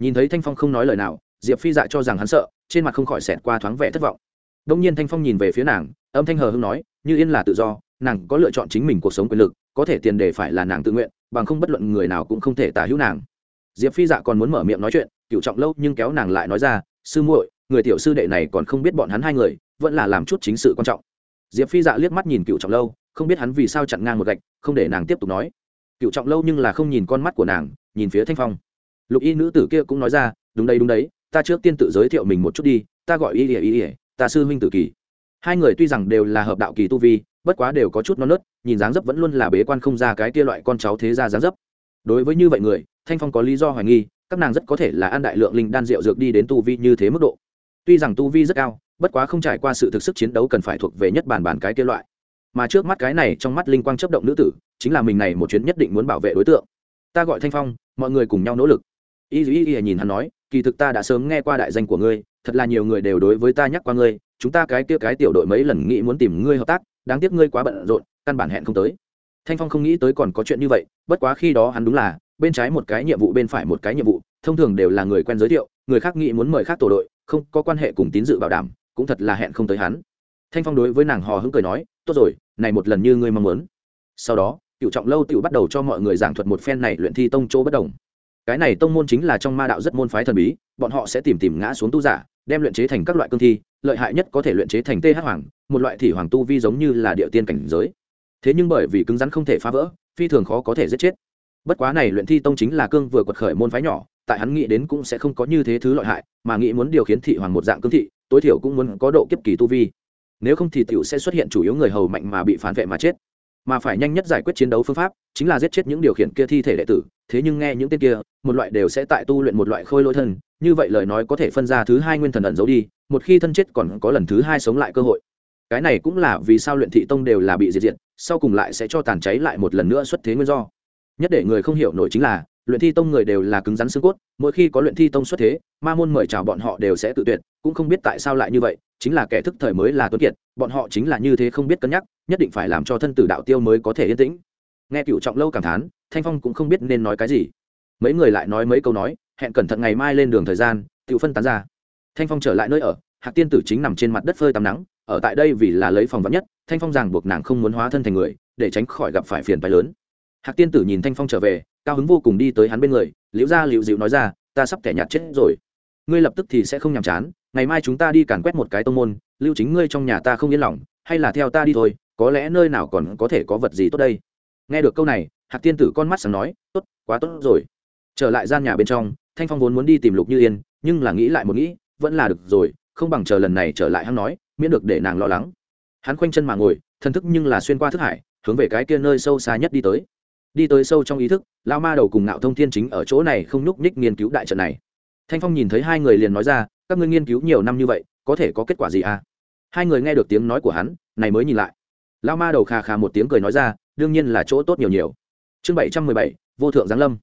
Nhìn thấy thanh phong không nói lời nào, diệp phi dạ cho rằng hắn sợ, trên mặt không khỏi xẹt qua thoáng vẻ thất vọng. Đông nhiên thanh phong nhìn về phía nàng, âm thanh hờ hưng nói, như yên là tự do, nàng có lựa chọn chính mình cuộc sống quyền lực có thể tiền đề phải là nàng tự nguyện, bằng không bất luận người nào cũng không thể tả hữu nàng. Diệp phi dạ còn muốn mở miệng nói chuyện cựu trọng lâu nhưng kéo nàng lại nói ra, sư muội, người tiểu sư đệ này còn không biết bọn hắn hai người, vẫn là làm chút chính sự quan trọng. Diệp phi dạ liếc mắt nhìn cựu trọng lâu, không biết hắn vì sao chặn ngang một gạch, không để nàng tiếp tục nói. Cựu trọng lâu nhưng là không nhìn con mắt của nàng, nhìn phía thanh phong. Lục y nữ tử kia cũng nói ra, đúng đây đúng đấy, ta trước tiên tự giới thiệu mình một chút đi, ta gọi y ỉa y ỉa ta sư huynh tử kỳ hai người tuy rằng đều là hợp đạo kỳ tu vi, bất quá đều có chút non nớt, nhìn dáng dấp vẫn luôn là bế quan không ra cái kia loại con cháu thế ra dáng dấp. Đối với như vậy người, thanh phong có lý do hoài nghi, các nàng rất có thể là ăn đại lượng linh đan rượu dược đi đến tu vi như thế mức độ. Tuy rằng tu vi rất cao, bất quá không trải qua sự thực sức chiến đấu cần phải thuộc về nhất bản bản cái kia loại. Mà trước mắt cái này trong mắt linh quang chấp động nữ tử, chính là mình này một chuyến nhất định muốn bảo vệ đối tượng. Ta gọi thanh phong, mọi người cùng nhau nỗ lực. Y y y nhìn hắn nói, kỳ thực ta đã sớm nghe qua đại danh của ngươi, thật là nhiều người đều đối với ta nhắc qua ngươi chúng ta cái kia cái tiểu đội mấy lần nghĩ muốn tìm ngươi hợp tác, đáng tiếc ngươi quá bận rộn, căn bản hẹn không tới. Thanh phong không nghĩ tới còn có chuyện như vậy, bất quá khi đó hắn đúng là, bên trái một cái nhiệm vụ bên phải một cái nhiệm vụ, thông thường đều là người quen giới thiệu, người khác nghĩ muốn mời khác tổ đội, không có quan hệ cùng tín dự bảo đảm, cũng thật là hẹn không tới hắn. Thanh phong đối với nàng hò hứng cười nói, tốt rồi, này một lần như ngươi mong muốn. Sau đó cựu trọng lâu tự bắt đầu cho mọi người giảng thuật một phen này luyện thi tông chỗ bất đồng. Cái này tông môn chính là trong ma đạo rất môn phái thần bí, bọn họ sẽ tìm tìm ngã xuống tu giả đem luyện chế thành các loại cương thi, lợi hại nhất có thể luyện chế thành th hoàng, một loại thị hoàng tu vi giống như là địa tiên cảnh giới. Thế nhưng bởi vì cứng rắn không thể phá vỡ, phi thường khó có thể giết chết. Bất quá này luyện thi tông chính là cương vừa quật khởi môn phái nhỏ, tại hắn nghĩ đến cũng sẽ không có như thế thứ lợi hại, mà nghĩ muốn điều khiển thị hoàng một dạng cương thị, tối thiểu cũng muốn có độ kiếp kỳ tu vi. Nếu không thì tiểu sẽ xuất hiện chủ yếu người hầu mạnh mà bị phản vệ mà chết. Mà phải nhanh nhất giải quyết chiến đấu phương pháp, chính là giết chết những điều khiển kia thi thể đệ tử. Thế nhưng nghe những tên kia, một loại đều sẽ tại tu luyện một loại khôi lỗi thân như vậy lời nói có thể phân ra thứ hai nguyên thần ẩn giấu đi, một khi thân chết còn có lần thứ hai sống lại cơ hội. Cái này cũng là vì sao luyện thị tông đều là bị diệt diệt, sau cùng lại sẽ cho tàn cháy lại một lần nữa xuất thế nguyên do. Nhất để người không hiểu nổi chính là, luyện thi tông người đều là cứng rắn xương cốt, mỗi khi có luyện thi tông xuất thế, ma môn mời chào bọn họ đều sẽ tự tuyệt, cũng không biết tại sao lại như vậy, chính là kẻ thức thời mới là tuấn kiệt, bọn họ chính là như thế không biết cân nhắc, nhất định phải làm cho thân tử đạo tiêu mới có thể yên tĩnh. Nghe cựu trọng lâu cảm thán, thanh phong cũng không biết nên nói cái gì. Mấy người lại nói mấy câu nói hẹn cẩn thận ngày mai lên đường thời gian tự phân tán ra. Thanh phong trở lại nơi ở, hạc tiên tử chính nằm trên mặt đất phơi tắm nắng, ở tại đây vì là lấy phòng vắn nhất, thanh phong ràng buộc nàng không muốn hóa thân thành người, để tránh khỏi gặp phải phiền phái lớn. Hạc tiên tử nhìn thanh phong trở về, cao hứng vô cùng đi tới hắn bên người, liễu ra liễu dịu nói ra, ta sắp thẻ nhạt chết rồi. Ngươi lập tức thì sẽ không nhàm chán, ngày mai chúng ta đi càn quét một cái tông môn, lưu chính ngươi trong nhà ta không yên lòng, hay là theo ta đi thôi, có lẽ nơi nào còn có thể có vật gì tốt đây? Nghe được câu này, hạc tiên tử con mắt sáng nói, tốt, quá tốt rồi. Trở lại gian nhà bên trong thanh phong vốn muốn đi tìm lục như yên, nhưng là nghĩ lại một nghĩ, vẫn là được rồi, không bằng chờ lần này trở lại hắn nói, miễn được để nàng lo lắng. Hắn khoanh chân mà ngồi thân thức nhưng là xuyên qua thức hải, hướng về cái kia nơi sâu xa nhất đi tới. Đi tới sâu trong ý thức lao ma đầu cùng ngạo thông thiên chính ở chỗ này không nhúc nhích nghiên cứu đại trận này. Thanh phong nhìn thấy hai người liền nói ra, các ngươi nghiên cứu nhiều năm như vậy, có thể có kết quả gì à? Hai người nghe được tiếng nói của hắn, này mới nhìn lại. Lao ma đầu khà khà một tiếng cười nói ra, đương nhiên là chỗ tốt nhiều nhiều. Chương bảy trăm mười bảy, vô thượng giáng lâm.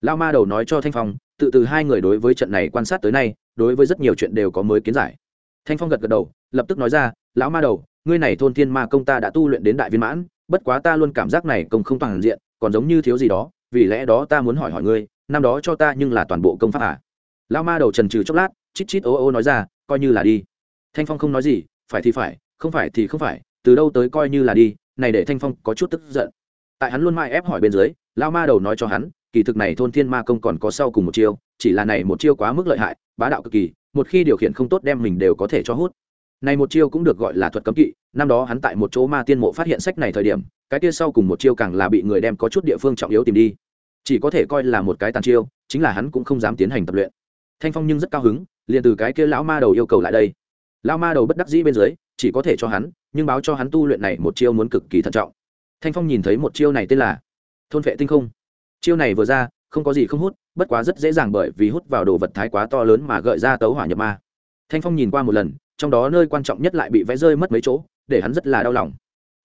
Lao ma đầu nói cho thanh phong tự từ hai người đối với trận này quan sát tới nay, đối với rất nhiều chuyện đều có mới kiến giải. Thanh phong gật gật đầu, lập tức nói ra, lão ma đầu, ngươi này thôn thiên ma công ta đã tu luyện đến đại viên mãn, bất quá ta luôn cảm giác này công không toàn diện, còn giống như thiếu gì đó, vì lẽ đó ta muốn hỏi hỏi ngươi, năm đó cho ta nhưng là toàn bộ công pháp à? Lão ma đầu trần trừ chốc lát, chít chít ô ô nói ra, coi như là đi. Thanh phong không nói gì, phải thì phải, không phải thì không phải, từ đâu tới coi như là đi, này để thanh phong có chút tức giận. Tại hắn luôn mãi ép hỏi bên dưới, Lão ma đầu nói cho hắn kỳ thực này thôn thiên ma công còn có sau cùng một chiêu, chỉ là này một chiêu quá mức lợi hại, bá đạo cực kỳ, một khi điều khiển không tốt đem mình đều có thể cho hút. Này một chiêu cũng được gọi là thuật cấm kỵ, năm đó hắn tại một chỗ ma tiên mộ phát hiện sách này thời điểm, cái kia sau cùng một chiêu càng là bị người đem có chút địa phương trọng yếu tìm đi. Chỉ có thể coi là một cái tàn chiêu, chính là hắn cũng không dám tiến hành tập luyện. Thanh phong nhưng rất cao hứng, liền từ cái kia lão ma đầu yêu cầu lại đây. Lão ma đầu bất đắc dĩ bên dưới, chỉ có thể cho hắn, nhưng báo cho hắn tu luyện này một chiêu muốn cực kỳ thận trọng. Thanh phong nhìn thấy một chiêu này tên là thôn vệ tinh không chiêu này vừa ra, không có gì không hút, bất quá rất dễ dàng bởi vì hút vào đồ vật thái quá to lớn mà gợi ra tấu hỏa nhập ma. Thanh phong nhìn qua một lần, trong đó nơi quan trọng nhất lại bị vẽ rơi mất mấy chỗ, để hắn rất là đau lòng.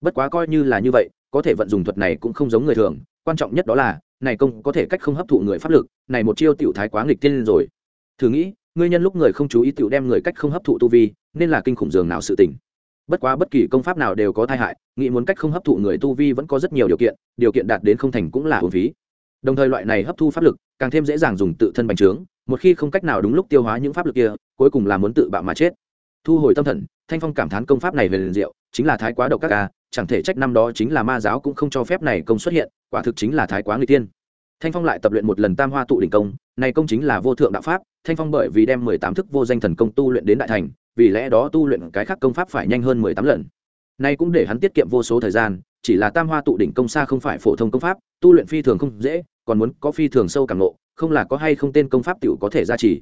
Bất quá coi như là như vậy, có thể vận dụng thuật này cũng không giống người thường, quan trọng nhất đó là, này công có thể cách không hấp thụ người pháp lực, này một chiêu tiểu thái quá nghịch tiên rồi. Thử nghĩ, ngươi nhân lúc người không chú ý tiểu đem người cách không hấp thụ tu vi, nên là kinh khủng dường nào sự tình. Bất quá bất kỳ công pháp nào đều có tai hại, nghĩ muốn cách không hấp thụ người tu vi vẫn có rất nhiều điều kiện điều kiện đạt đến không thành cũng là hồn phí đồng thời loại này hấp thu pháp lực, càng thêm dễ dàng dùng tự thân bành trướng, một khi không cách nào đúng lúc tiêu hóa những pháp lực kia, cuối cùng là muốn tự bạo mà chết. Thu hồi tâm thần, thanh phong cảm thán công pháp này về liền diệu, chính là thái quá độc các ca, chẳng thể trách năm đó chính là ma giáo cũng không cho phép này công xuất hiện, quả thực chính là thái quá người tiên. Thanh phong lại tập luyện một lần tam hoa tụ đỉnh công, này công chính là vô thượng đạo pháp, thanh phong bởi vì đem mười tám thức vô danh thần công tu luyện đến đại thành, vì lẽ đó tu luyện cái khác công pháp phải nhanh hơn mười tám lần. Nay cũng để hắn tiết kiệm vô số thời gian, chỉ là tam hoa tụ đỉnh công xa không phải phổ thông công pháp, tu luyện phi thường không dễ còn muốn có phi thường sâu càng ngộ, không là có hay không tên công pháp tiểu có thể ra chỉ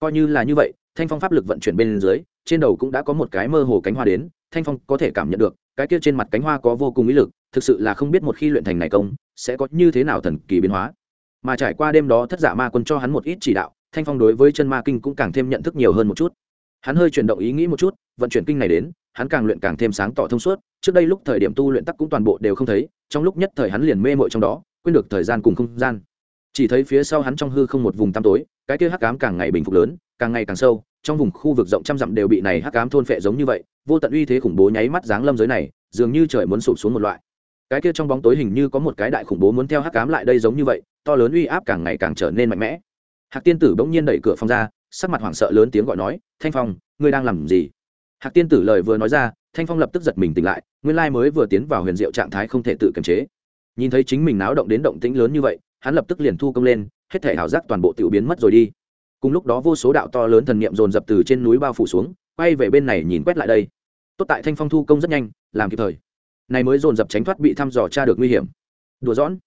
coi như là như vậy thanh phong pháp lực vận chuyển bên dưới trên đầu cũng đã có một cái mơ hồ cánh hoa đến thanh phong có thể cảm nhận được cái kia trên mặt cánh hoa có vô cùng ý lực thực sự là không biết một khi luyện thành này công sẽ có như thế nào thần kỳ biến hóa. Mà trải qua đêm đó thất giả ma quân cho hắn một ít chỉ đạo thanh phong đối với chân ma kinh cũng càng thêm nhận thức nhiều hơn một chút. Hắn hơi chuyển động ý nghĩ một chút vận chuyển kinh này đến hắn càng luyện càng thêm sáng tỏ thông suốt trước đây lúc thời điểm tu luyện tắc cũng toàn bộ đều không thấy trong lúc nhất thời hắn liền mê mội trong đó quên được thời gian cùng không gian. Chỉ thấy phía sau hắn trong hư không một vùng tăm tối, cái kia hắc ám càng ngày bình phục lớn, càng ngày càng sâu, trong vùng khu vực rộng trăm dặm đều bị này hắc ám thôn phệ giống như vậy, vô tận uy thế khủng bố nháy mắt dáng lâm giới này, dường như trời muốn sụp xuống một loại. Cái kia trong bóng tối hình như có một cái đại khủng bố muốn theo hắc ám lại đây giống như vậy, to lớn uy áp càng ngày càng trở nên mạnh mẽ. Hạc tiên tử bỗng nhiên đẩy cửa phòng ra, sắc mặt hoảng sợ lớn tiếng gọi nói, thanh phong, ngươi đang làm gì? Hạc tiên tử lời vừa nói ra, thanh phong lập tức giật mình tỉnh lại, nguyên lai mới vừa tiến vào huyền diệu trạng thái không thể tự kiềm chế nhìn thấy chính mình náo động đến động tĩnh lớn như vậy, hắn lập tức liền thu công lên, hết thể hảo giác toàn bộ tiểu biến mất rồi đi. Cùng lúc đó vô số đạo to lớn thần niệm dồn dập từ trên núi bao phủ xuống, quay về bên này nhìn quét lại đây. Tốt tại thanh phong thu công rất nhanh, làm kịp thời. Này mới dồn dập tránh thoát bị thăm dò tra được nguy hiểm. Đùa dõn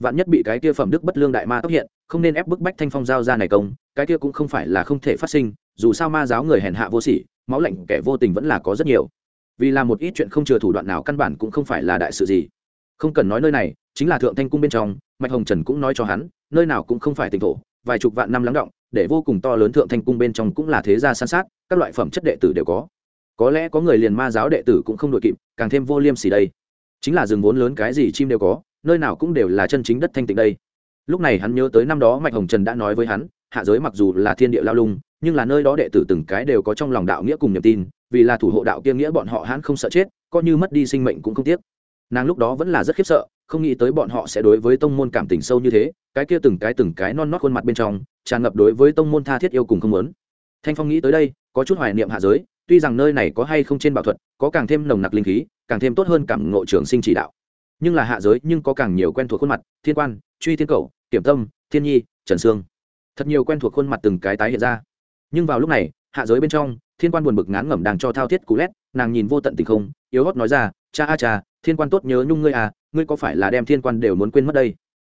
vạn nhất bị cái kia phẩm đức bất lương đại ma tốc hiện, không nên ép bức bách thanh phong giao ra này công, cái kia cũng không phải là không thể phát sinh, dù sao ma giáo người hèn hạ vô sỉ, máu lạnh kẻ vô tình vẫn là có rất nhiều. Vì làm một ít chuyện không chừa thủ đoạn nào căn bản cũng không phải là đại sự gì không cần nói nơi này, chính là thượng thanh cung bên trong, mạch hồng trần cũng nói cho hắn, nơi nào cũng không phải tỉnh thổ, vài chục vạn năm lắng động, để vô cùng to lớn thượng thanh cung bên trong cũng là thế gia san sát, các loại phẩm chất đệ tử đều có. Có lẽ có người liền ma giáo đệ tử cũng không đội kịp, càng thêm vô liêm xỉ đây. Chính là rừng vốn lớn cái gì chim đều có, nơi nào cũng đều là chân chính đất thanh tịnh đây. Lúc này hắn nhớ tới năm đó mạch hồng trần đã nói với hắn, hạ giới mặc dù là thiên địa lao lung, nhưng là nơi đó đệ tử từng cái đều có trong lòng đạo nghĩa cùng niềm tin, vì là thủ hộ đạo kia nghĩa bọn họ hắn không sợ chết, coi như mất đi sinh mệnh cũng không tiếc nàng lúc đó vẫn là rất khiếp sợ, không nghĩ tới bọn họ sẽ đối với tông môn cảm tình sâu như thế, cái kia từng cái từng cái non nót khuôn mặt bên trong, tràn ngập đối với tông môn tha thiết yêu cùng không muốn. Thanh phong nghĩ tới đây, có chút hoài niệm hạ giới, tuy rằng nơi này có hay không trên bảo thuật, có càng thêm nồng nặc linh khí, càng thêm tốt hơn cảm ngộ trường sinh chỉ đạo. Nhưng là hạ giới nhưng có càng nhiều quen thuộc khuôn mặt, thiên quan, truy thiên cầu, kiểm tâm, thiên nhi, trần sương. Thật nhiều quen thuộc khuôn mặt từng cái tái hiện ra. Nhưng vào lúc này, hạ giới bên trong, thiên quan buồn bực ngán ngẩm đang cho thao thiết cú lét, nàng nhìn vô tận tình không, yếu hót nói ra cha a cha, thiên quan tốt nhớ nhung ngươi à ngươi có phải là đem thiên quan đều muốn quên mất đây?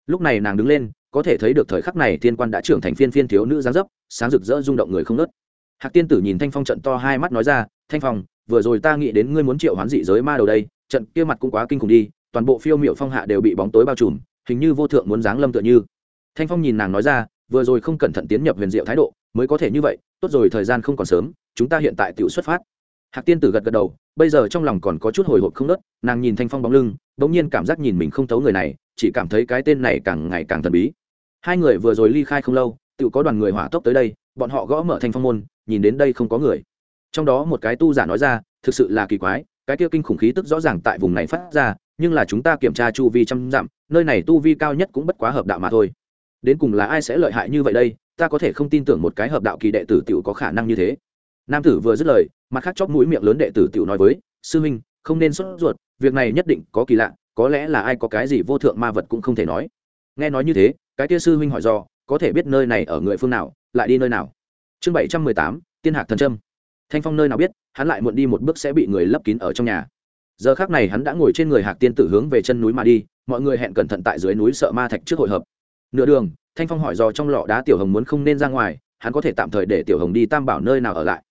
Lúc này nàng đứng lên, có thể thấy được thời khắc này thiên quan đã trưởng thành phiên phiên thiếu nữ giáng dấp, sáng rực rỡ rung động người không nớt hạc tiên tử nhìn thanh phong trận to hai mắt nói ra, thanh phong, vừa rồi ta nghĩ đến ngươi muốn triệu hoán dị giới ma đầu đây, trận kia mặt cũng quá kinh khủng đi, toàn bộ phiêu miệu phong hạ đều bị bóng tối bao trùm, hình như vô thượng muốn giáng lâm tựa như. Thanh phong nhìn nàng nói ra, vừa rồi không cẩn thận tiến nhập huyền diệu thái độ, mới có thể như vậy, tốt rồi, thời gian không còn sớm, chúng ta hiện tại tự xuất phát hạc tiên tử gật gật đầu, bây giờ trong lòng còn có chút hồi hộp không nớt, nàng nhìn thanh phong bóng lưng, bỗng nhiên cảm giác nhìn mình không thấu người này, chỉ cảm thấy cái tên này càng ngày càng thần bí. Hai người vừa rồi ly khai không lâu, tự có đoàn người hỏa tốc tới đây, bọn họ gõ mở thanh phong môn, nhìn đến đây không có người. Trong đó một cái tu giả nói ra, thực sự là kỳ quái, cái kia kinh khủng khí tức rõ ràng tại vùng này phát ra, nhưng là chúng ta kiểm tra chu vi trăm dặm, nơi này tu vi cao nhất cũng bất quá hợp đạo mà thôi. Đến cùng là ai sẽ lợi hại như vậy đây, ta có thể không tin tưởng một cái hợp đạo kỳ đệ tử tiểu có khả năng như thế nam tử vừa dứt lời, mặt khác chóp mũi miệng lớn đệ tử tiểu nói với, sư huynh, không nên sốt ruột, việc này nhất định có kỳ lạ, có lẽ là ai có cái gì vô thượng ma vật cũng không thể nói. Nghe nói như thế, cái kia sư huynh hỏi do có thể biết nơi này ở người phương nào, lại đi nơi nào? Chương bảy trăm mười tám, tiên hạc thần trâm thanh phong nơi nào biết, hắn lại muộn đi một bước sẽ bị người lấp kín ở trong nhà. Giờ khác này hắn đã ngồi trên người hạc tiên tử hướng về chân núi mà đi, mọi người hẹn cẩn thận tại dưới núi sợ ma thạch trước hội hợp. Nửa đường, thanh phong hỏi do trong lọ đá tiểu hồng muốn không nên ra ngoài, hắn có thể tạm thời để tiểu hồng đi tam bảo nơi nào ở lại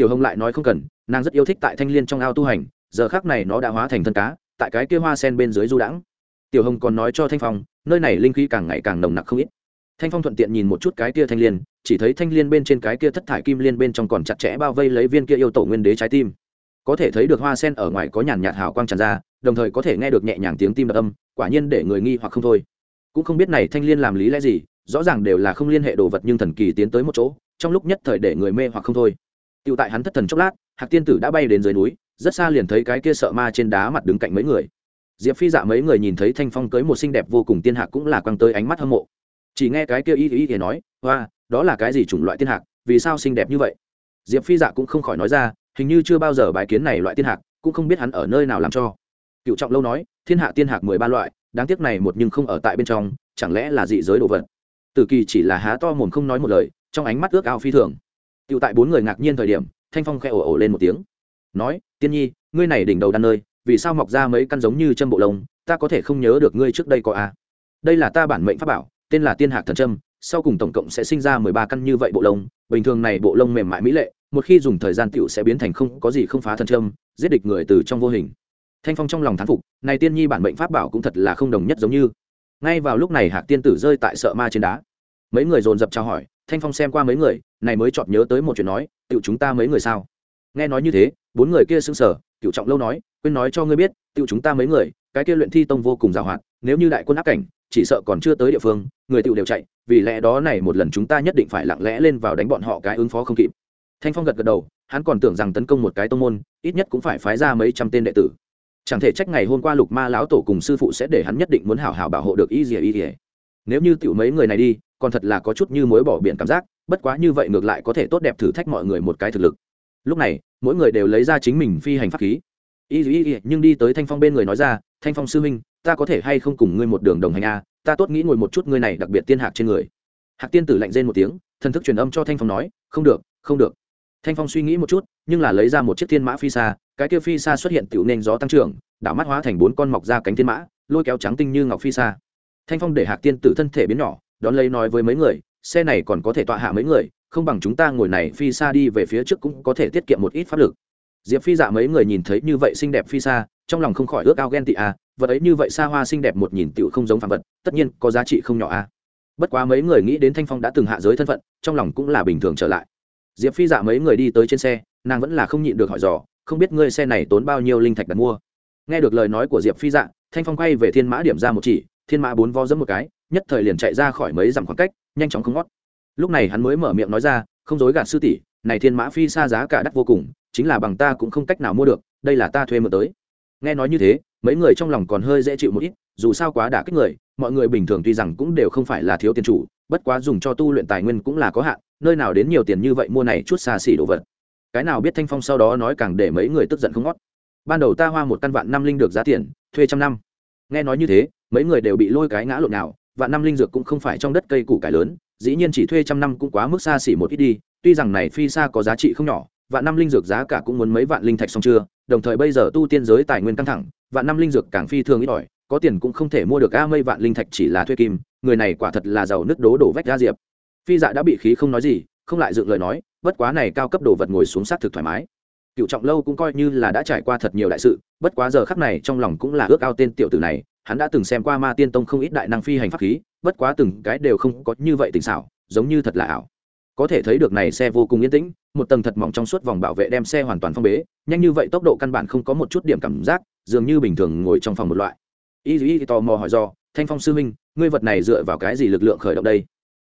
tiểu hồng lại nói không cần, nàng rất yêu thích tại thanh l i ê n trong ao tu hành, giờ khác này nó đã hóa thành thân cá, tại cái kia hoa sen bên dưới du đãng. Tiểu hồng còn nói cho thanh phong, nơi này linh khí càng ngày càng nồng nặc không ít. Thanh phong thuận tiện nhìn một chút cái kia thanh l i ê n chỉ thấy thanh l i ê n bên trên cái kia thất thải kim liên bên trong còn chặt chẽ bao vây lấy viên kia yêu tổ nguyên đế trái tim. Có thể thấy được hoa sen ở ngoài có nhàn nhạt hào quang tràn ra, đồng thời có thể nghe được nhẹ nhàng tiếng tim đập âm, quả nhiên để người nghi hoặc không thôi. Cũng không biết này thanh l i ê n làm lý lẽ gì, rõ ràng đều là không liên hệ đồ vật nhưng thần kỳ tiến tới một chỗ, trong lúc nhất thời để người mê hoặc không thôi. Tiểu tại hắn thất thần chốc lát, hạc tiên tử đã bay đến dưới núi, rất xa liền thấy cái kia sợ ma trên đá mặt đứng cạnh mấy người. Diệp phi dạ mấy người nhìn thấy thanh phong cưới một xinh đẹp vô cùng tiên hạc cũng là quăng tới ánh mắt hâm mộ. Chỉ nghe cái kia y y y nói hoa đó là cái gì chủng loại tiên hạc, vì sao xinh đẹp như vậy? Diệp phi dạ cũng không khỏi nói ra, hình như chưa bao giờ bài kiến này loại tiên hạc, cũng không biết hắn ở nơi nào làm cho. Cựu trọng lâu nói, thiên hạ tiên hạc mười ba loại, đáng tiếc này một nhưng không ở tại bên trong, chẳng lẽ là dị giới đồ vật? Tử kỳ chỉ là há to mồm không nói một lời, trong ánh mắt ước ao phi thường tựu tại bốn người ngạc nhiên thời điểm, thanh phong khẽ ồ ồ lên một tiếng. Nói, tiên nhi, ngươi này đỉnh đầu đan nơi vì sao mọc ra mấy căn giống như chân bộ lông, ta có thể không nhớ được ngươi trước đây có a à? đây là ta bản mệnh pháp bảo, tên là tiên hạc thần trâm sau cùng tổng cộng sẽ sinh ra mười ba căn như vậy bộ lông, bình thường này bộ lông mềm mại mỹ lệ, một khi dùng thời gian tựu sẽ biến thành không, có gì không phá thần trâm giết địch người từ trong vô hình. Thanh phong trong lòng thán phục, này tiên nhi bản mệnh pháp bảo cũng thật là không đồng nhất giống như. Ngay vào lúc này hạc tiên tử rơi tại sợ ma trên đá. Mấy người dồn dập trao hỏi, thanh phong xem qua mấy người này mới chọn nhớ tới một chuyện nói tự chúng ta mấy người sao? Nghe nói như thế, bốn người kia sững sờ cựu trọng lâu nói, quên nói cho ngươi biết tự chúng ta mấy người, cái kia luyện thi tông vô cùng giàu hoạt nếu như đại quân áp cảnh, chỉ sợ còn chưa tới địa phương, người tự đều chạy, vì lẽ đó này một lần chúng ta nhất định phải lặng lẽ lên vào đánh bọn họ cái ứng phó không kịp. Thanh phong gật gật đầu, hắn còn tưởng rằng tấn công một cái tông môn, ít nhất cũng phải phái ra mấy trăm tên đệ tử. Chẳng thể trách ngày hôm qua lục ma lão tổ cùng sư phụ sẽ để hắn nhất định muốn hảo hảo bảo hộ được y dìa y dìa. Nếu như tiểu mấy người này đi, còn thật là có chút như mối bỏ biển cảm giác bất quá như vậy ngược lại có thể tốt đẹp thử thách mọi người một cái thực lực. Lúc này, mỗi người đều lấy ra chính mình phi hành pháp khí. Y y y, nhưng đi tới thanh phong bên người nói ra, thanh phong sư huynh, ta có thể hay không cùng ngươi một đường đồng hành a ta tốt nghĩ ngồi một chút ngươi này đặc biệt tiên hạc trên người. Hạc tiên tử lạnh rên một tiếng, thần thức truyền âm cho thanh phong nói, không được không được. Thanh phong suy nghĩ một chút, nhưng là lấy ra một chiếc thiên mã phi xa, cái kia phi xa xuất hiện tiểu nên gió tăng trưởng, đảo mắt hóa thành bốn con mọc ra cánh thiên mã, lôi kéo trắng tinh như ngọc phi xa. Thanh phong để hạc tiên tử thân thể biến nhỏ, đón lấy nói với mấy người xe này còn có thể tọa hạ mấy người, không bằng chúng ta ngồi này phi xa đi về phía trước cũng có thể tiết kiệm một ít pháp lực. Diệp phi dạ mấy người nhìn thấy như vậy xinh đẹp phi xa, trong lòng không khỏi ước ao ghen tị à vật ấy như vậy xa hoa xinh đẹp một nhìn tựu không giống phàm vật, tất nhiên có giá trị không nhỏ à. Bất quá mấy người nghĩ đến thanh phong đã từng hạ giới thân phận, trong lòng cũng là bình thường trở lại. Diệp phi dạ mấy người đi tới trên xe, nàng vẫn là không nhịn được hỏi dò, không biết ngươi xe này tốn bao nhiêu linh thạch đặt mua? Nghe được lời nói của diệp phi dạ thanh phong quay về thiên mã điểm ra một chỉ, thiên mã bốn vo dẫm một cái nhất thời liền chạy ra khỏi mấy dặm khoảng cách, nhanh chóng không ngót. Lúc này hắn mới mở miệng nói ra, không dối gạt sư tỷ, này thiên mã phi xa giá cả đắt vô cùng, chính là bằng ta cũng không cách nào mua được, đây là ta thuê mượn tới. Nghe nói như thế, mấy người trong lòng còn hơi dễ chịu một ít, dù sao quá đả kích người, mọi người bình thường tuy rằng cũng đều không phải là thiếu tiền chủ, bất quá dùng cho tu luyện tài nguyên cũng là có hạn, nơi nào đến nhiều tiền như vậy mua này chút xa xỉ đồ vật. Cái nào biết thanh phong sau đó nói càng để mấy người tức giận không ngót. Ban đầu ta hoa một căn vạn năm linh được giá tiền, thuê trăm năm. Nghe nói như thế, mấy người đều bị lôi cái ngã lộn nào vạn năm linh dược cũng không phải trong đất cây củ cải lớn, dĩ nhiên chỉ thuê trăm năm cũng quá mức xa xỉ một ít đi, tuy rằng này phi xa có giá trị không nhỏ, vạn năm linh dược giá cả cũng muốn mấy vạn linh thạch xong chưa, đồng thời bây giờ tu tiên giới tài nguyên căng thẳng, vạn năm linh dược càng phi thường ít ỏi, có tiền cũng không thể mua được a mây vạn linh thạch chỉ là thuê kim, người này quả thật là giàu nứt đố đổ vách ra diệp. Phi dạ đã bị khí không nói gì, không lại dựng lời nói, bất quá này cao cấp đồ vật ngồi xuống sát thực thoải mái. Cựu trọng lâu cũng coi như là đã trải qua thật nhiều đại sự, bất quá giờ khắc này trong lòng cũng là ước ao tên tiểu tử này hắn đã từng xem qua ma tiên tông không ít đại năng phi hành pháp khí, bất quá từng cái đều không có như vậy tình xảo, giống như thật là ảo. Có thể thấy được này xe vô cùng yên tĩnh, một tầng thật mỏng trong suốt vòng bảo vệ đem xe hoàn toàn phong bế, nhanh như vậy tốc độ căn bản không có một chút điểm cảm giác, dường như bình thường ngồi trong phòng một loại. Y y tò mò hỏi do thanh phong sư minh ngươi vật này dựa vào cái gì lực lượng khởi động đây?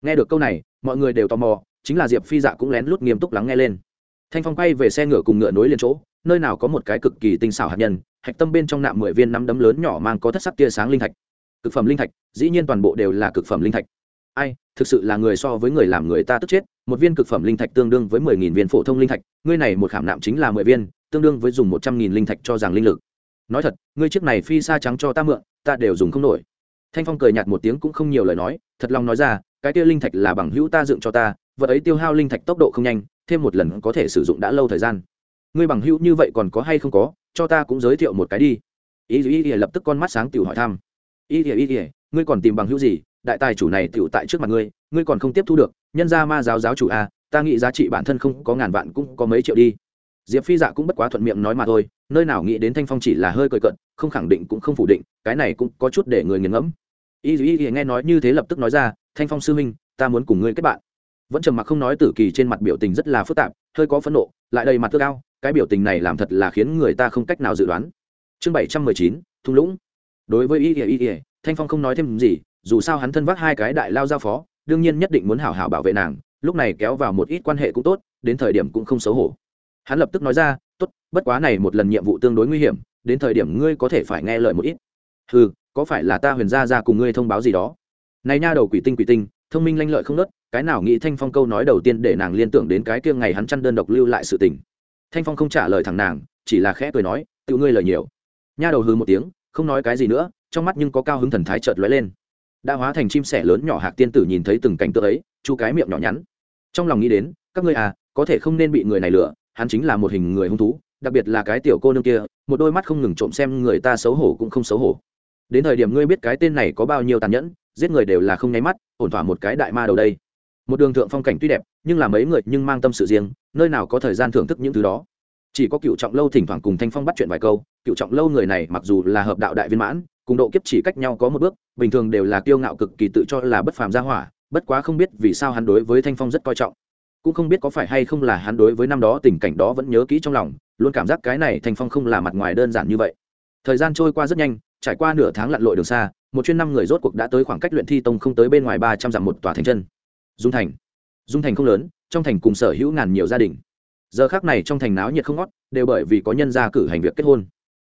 Nghe được câu này, mọi người đều tò mò, chính là diệp phi dạ cũng lén lút nghiêm túc lắng nghe lên. Thanh phong quay về xe ngựa cùng ngựa nối lên chỗ nơi nào có một cái cực kỳ tinh xảo hạt nhân, hạch tâm bên trong nạm mười viên nắm đấm lớn nhỏ mang có thất sắc tia sáng linh thạch. Cực phẩm linh thạch, dĩ nhiên toàn bộ đều là cực phẩm linh thạch. Ai, thực sự là người so với người làm người ta tức chết, một viên cực phẩm linh thạch tương đương với mười nghìn viên phổ thông linh thạch, ngươi này một khảm nạm chính là mười viên, tương đương với dùng một trăm nghìn linh thạch cho rằng linh lực. Nói thật, ngươi chiếc này phi sa trắng cho ta mượn, ta đều dùng không nổi. Thanh phong cười nhạt một tiếng cũng không nhiều lời nói, thật lòng nói ra, cái kia linh thạch là bằng hữu ta dựng cho ta, vật ấy tiêu hao linh thạch tốc độ không nhanh, thêm một lần có thể sử dụng đã lâu thời gian ngươi bằng hữu như vậy còn có hay không có, cho ta cũng giới thiệu một cái đi. Ý ý ý lập tức con mắt sáng tiểu hỏi thăm. Ý ý ý ngươi còn tìm bằng hữu gì? Đại tài chủ này tiểu tại trước mặt ngươi ngươi còn không tiếp thu được. Nhân ra ma giáo giáo chủ a, ta nghĩ giá trị bản thân không có ngàn vạn cũng có mấy triệu đi. Diệp phi dạ cũng bất quá thuận miệng nói mà thôi, nơi nào nghĩ đến thanh phong chỉ là hơi cười cận không khẳng định cũng không phủ định, cái này cũng có chút để người nghiền ngẫm. Y y y nghe nói như thế lập tức nói ra, thanh phong sư huynh, ta muốn cùng ngươi kết bạn vẫn trầm mặc không nói tử kỳ trên mặt biểu tình rất là phức tạp, hơi có phẫn nộ, lại đầy mặt tước cao cái biểu tình này làm thật là khiến người ta không cách nào dự đoán. Chương bảy trăm mười chín, thung lũng. Đối với y y y thanh phong không nói thêm gì, dù sao hắn thân vác hai cái đại lao giao phó, đương nhiên nhất định muốn hảo hảo bảo vệ nàng, lúc này kéo vào một ít quan hệ cũng tốt, đến thời điểm cũng không xấu hổ. Hắn lập tức nói ra, tốt, bất quá này một lần nhiệm vụ tương đối nguy hiểm, đến thời điểm ngươi có thể phải nghe lời một ít. Ừ có phải là ta huyền gia ra cùng ngươi thông báo gì đó? Này nha đầu quỷ tinh quỷ tinh, thông minh lanh lợi không nớt cái nào nghĩ thanh phong câu nói đầu tiên để nàng liên tưởng đến cái kia ngày hắn chăn đơn độc lưu lại sự tình. Thanh phong không trả lời thẳng nàng, chỉ là khẽ cười nói tự ngươi lời nhiều. Nha đầu hư một tiếng, không nói cái gì nữa, trong mắt nhưng có cao hứng thần thái chợt lóe lên. Đã hóa thành chim sẻ lớn nhỏ hạc tiên tử nhìn thấy từng cảnh tượng ấy, chu cái miệng nhỏ nhắn. Trong lòng nghĩ đến, các ngươi à có thể không nên bị người này lừa, hắn chính là một hình người hung thú, đặc biệt là cái tiểu cô nương kia, một đôi mắt không ngừng trộm xem người ta xấu hổ cũng không xấu hổ. Đến thời điểm ngươi biết cái tên này có bao nhiêu tàn nhẫn, giết người đều là không nháy mắt, ổn thỏa một cái đại ma đầu đây một đường thượng phong cảnh tuy đẹp, nhưng là mấy người nhưng mang tâm sự riêng, nơi nào có thời gian thưởng thức những thứ đó. Chỉ có cựu trọng lâu thỉnh thoảng cùng thanh phong bắt chuyện vài câu, cựu trọng lâu người này mặc dù là hợp đạo đại viên mãn, cùng độ kiếp chỉ cách nhau có một bước, bình thường đều là kiêu ngạo cực kỳ tự cho là bất phàm gia hỏa, bất quá không biết vì sao hắn đối với thanh phong rất coi trọng. Cũng không biết có phải hay không là hắn đối với năm đó tình cảnh đó vẫn nhớ kỹ trong lòng, luôn cảm giác cái này thanh phong không là mặt ngoài đơn giản như vậy. Thời gian trôi qua rất nhanh, trải qua nửa tháng lặn lội đường xa, một chuyên năm người rốt cuộc đã tới khoảng cách luyện thi tông không tới bên ngoài ba trăm dặm một tòa thành chân dung thành. Dung thành không lớn, trong thành cùng sở hữu ngàn nhiều gia đình. Giờ khác này trong thành náo nhiệt không ngót, đều bởi vì có nhân gia cử hành việc kết hôn.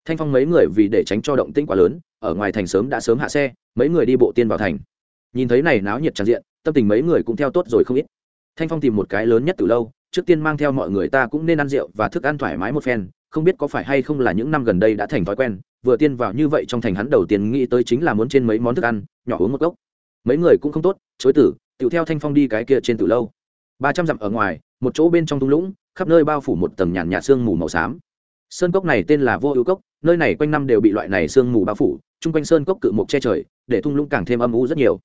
Thanh phong mấy người vì để tránh cho động tĩnh quá lớn, ở ngoài thành sớm đã sớm hạ xe, mấy người đi bộ tiên vào thành. Nhìn thấy này náo nhiệt tràn diện, tâm tình mấy người cũng theo tốt rồi không ít. Thanh phong tìm một cái lớn nhất từ lâu, trước tiên mang theo mọi người ta cũng nên ăn rượu và thức ăn thoải mái một phen, không biết có phải hay không là những năm gần đây đã thành thói quen, vừa tiên vào như vậy trong thành hắn đầu tiên nghĩ tới chính là muốn trên mấy món thức ăn, nhỏ uống một cốc. Mấy người cũng không tốt, chối tử tựu theo thanh phong đi cái kia trên từ lâu. Ba trăm dặm ở ngoài, một chỗ bên trong thung lũng, khắp nơi bao phủ một tầng nhàn nhạt sương mù màu xám. Sơn cốc này tên là vô ưu cốc, nơi này quanh năm đều bị loại này sương mù bao phủ, chung quanh sơn cốc cự mộc che trời, để thung lũng càng thêm âm u rất nhiều.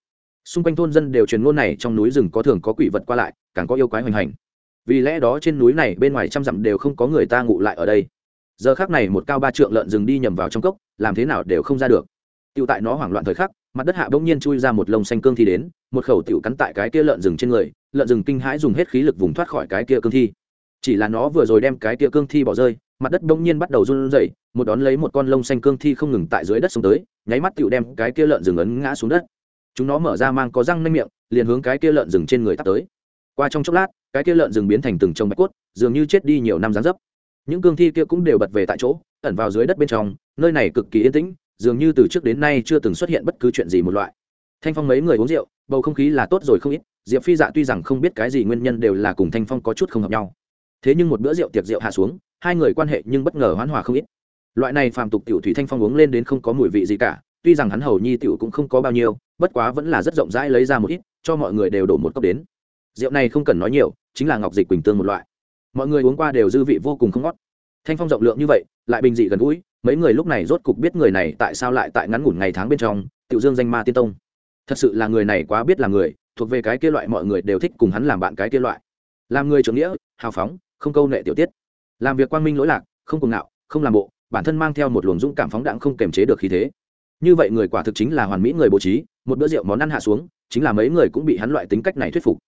Xung quanh thôn dân đều truyền ngôn này, trong núi rừng có thường có quỷ vật qua lại, càng có yêu quái hoành hành. Vì lẽ đó trên núi này bên ngoài trăm dặm đều không có người ta ngụ lại ở đây. Giờ khác này một cao ba trượng lợn rừng đi nhầm vào trong cốc, làm thế nào đều không ra được. Tựu tại nó hoảng loạn thời khắc, mặt đất hạ bỗng nhiên chui ra một lông xanh cương thi đến một khẩu tiểu cắn tại cái kia lợn rừng trên người, lợn rừng kinh hãi dùng hết khí lực vùng thoát khỏi cái kia cương thi. Chỉ là nó vừa rồi đem cái kia cương thi bỏ rơi, mặt đất bỗng nhiên bắt đầu run rẩy, một đón lấy một con lông xanh cương thi không ngừng tại dưới đất xuống tới, nháy mắt tiểu đem cái kia lợn rừng ấn ngã xuống đất. Chúng nó mở ra mang có răng nanh miệng, liền hướng cái kia lợn rừng trên người tắt tới. Qua trong chốc lát, cái kia lợn rừng biến thành từng trồng bạch cốt, dường như chết đi nhiều năm dáng dấp. Những cương thi kia cũng đều bật về tại chỗ, ẩn vào dưới đất bên trong, nơi này cực kỳ yên tĩnh, dường như từ trước đến nay chưa từng xuất hiện bất cứ chuyện gì một loại. Thanh phong mấy người uống rượu bầu không khí là tốt rồi không ít, diệp phi dạ tuy rằng không biết cái gì nguyên nhân đều là cùng thanh phong có chút không hợp nhau. Thế nhưng một bữa rượu tiệc rượu hạ xuống, hai người quan hệ nhưng bất ngờ hoán hòa không ít. Loại này phàm tục tiểu thủy thanh phong uống lên đến không có mùi vị gì cả, tuy rằng hắn hầu nhi tiểu cũng không có bao nhiêu, bất quá vẫn là rất rộng rãi lấy ra một ít, cho mọi người đều đổ một cốc đến. Rượu này không cần nói nhiều, chính là ngọc dịch quỳnh tương một loại. Mọi người uống qua đều dư vị vô cùng không ngót thanh phong rộng lượng như vậy, lại bình dị gần gũi, mấy người lúc này rốt cục biết người này tại sao lại tại ngắn ngủn ngày tháng bên trong, tiểu dương danh ma tiên tông thật sự là người này quá biết là người, thuộc về cái kia loại mọi người đều thích cùng hắn làm bạn cái kia loại. Làm người trưởng nghĩa, hào phóng, không câu nệ tiểu tiết. Làm việc quang minh lỗi lạc, không cuồng ngạo, không làm bộ, bản thân mang theo một luồng dũng cảm phóng đạn không kềm chế được khí thế. Như vậy người quả thực chính là hoàn mỹ người bố trí, một bữa rượu món ăn hạ xuống, chính là mấy người cũng bị hắn loại tính cách này thuyết phục.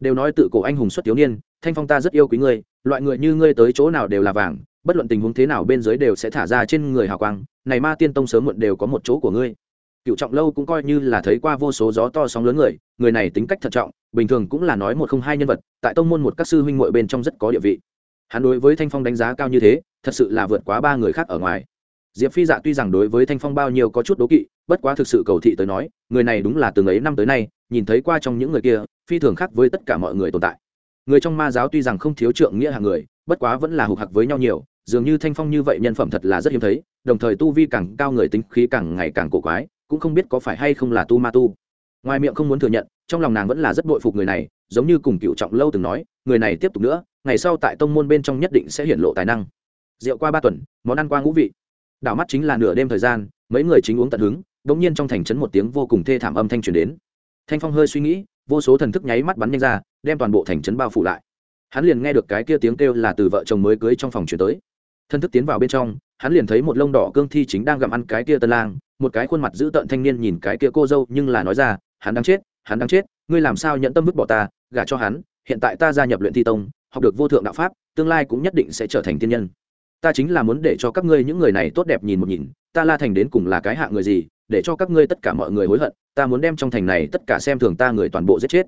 Đều nói tự cổ anh hùng xuất thiếu niên, thanh phong ta rất yêu quý ngươi, loại người như ngươi tới chỗ nào đều là vàng, bất luận tình huống thế nào bên dưới đều sẽ thả ra trên người hào quang, này ma tiên tông sớm muộn đều có một chỗ của ngươi cựu trọng lâu cũng coi như là thấy qua vô số gió to sóng lớn người người này tính cách thận trọng, bình thường cũng là nói một không hai nhân vật, tại tông môn một các sư huynh muội bên trong rất có địa vị. Hắn đối với thanh phong đánh giá cao như thế, thật sự là vượt quá ba người khác ở ngoài. Diệp phi dạ tuy rằng đối với thanh phong bao nhiêu có chút đố kỵ, bất quá thực sự cầu thị tới nói, người này đúng là từng ấy năm tới nay, nhìn thấy qua trong những người kia, phi thường khác với tất cả mọi người tồn tại. Người trong ma giáo tuy rằng không thiếu trượng nghĩa hàng người, bất quá vẫn là hục hặc với nhau nhiều, dường như thanh phong như vậy nhân phẩm thật là rất hiếm thấy, đồng thời tu vi càng cao người tính khí càng ngày càng cổ quái cũng không biết có phải hay không là tu ma tu. Ngoài miệng không muốn thừa nhận, trong lòng nàng vẫn là rất bội phục người này, giống như cùng cựu trọng lâu từng nói, người này tiếp tục nữa, ngày sau tại tông môn bên trong nhất định sẽ hiển lộ tài năng. Rượu qua ba tuần, món ăn qua ngũ vị. Đảo mắt chính là nửa đêm thời gian, mấy người chính uống tận hứng đ ỗ n g nhiên trong thành trấn một tiếng vô cùng thê thảm âm thanh truyền đến. Thanh phong hơi suy nghĩ, vô số thần thức nháy mắt bắn nhanh ra, đem toàn bộ thành trấn bao phủ lại. Hắn liền nghe được cái kia tiếng kêu là từ vợ chồng mới cưới trong phòng chuyển tới. Thân thức tiến vào bên trong, hắn liền thấy một lông đỏ cương thi chính đang gặm ăn cái kia tân lang một cái khuôn mặt dữ tợn thanh niên nhìn cái kia cô dâu, nhưng là nói ra, hắn đang chết, hắn đang chết, ngươi làm sao nhận tâm vứt bỏ ta, gả cho hắn, hiện tại ta gia nhập luyện thi tông, học được vô thượng đạo pháp, tương lai cũng nhất định sẽ trở thành tiên nhân. Ta chính là muốn để cho các ngươi những người này tốt đẹp nhìn một nhìn, ta la thành đến cùng là cái hạ người gì, để cho các ngươi tất cả mọi người hối hận, ta muốn đem trong thành này tất cả xem thường ta người toàn bộ giết chết.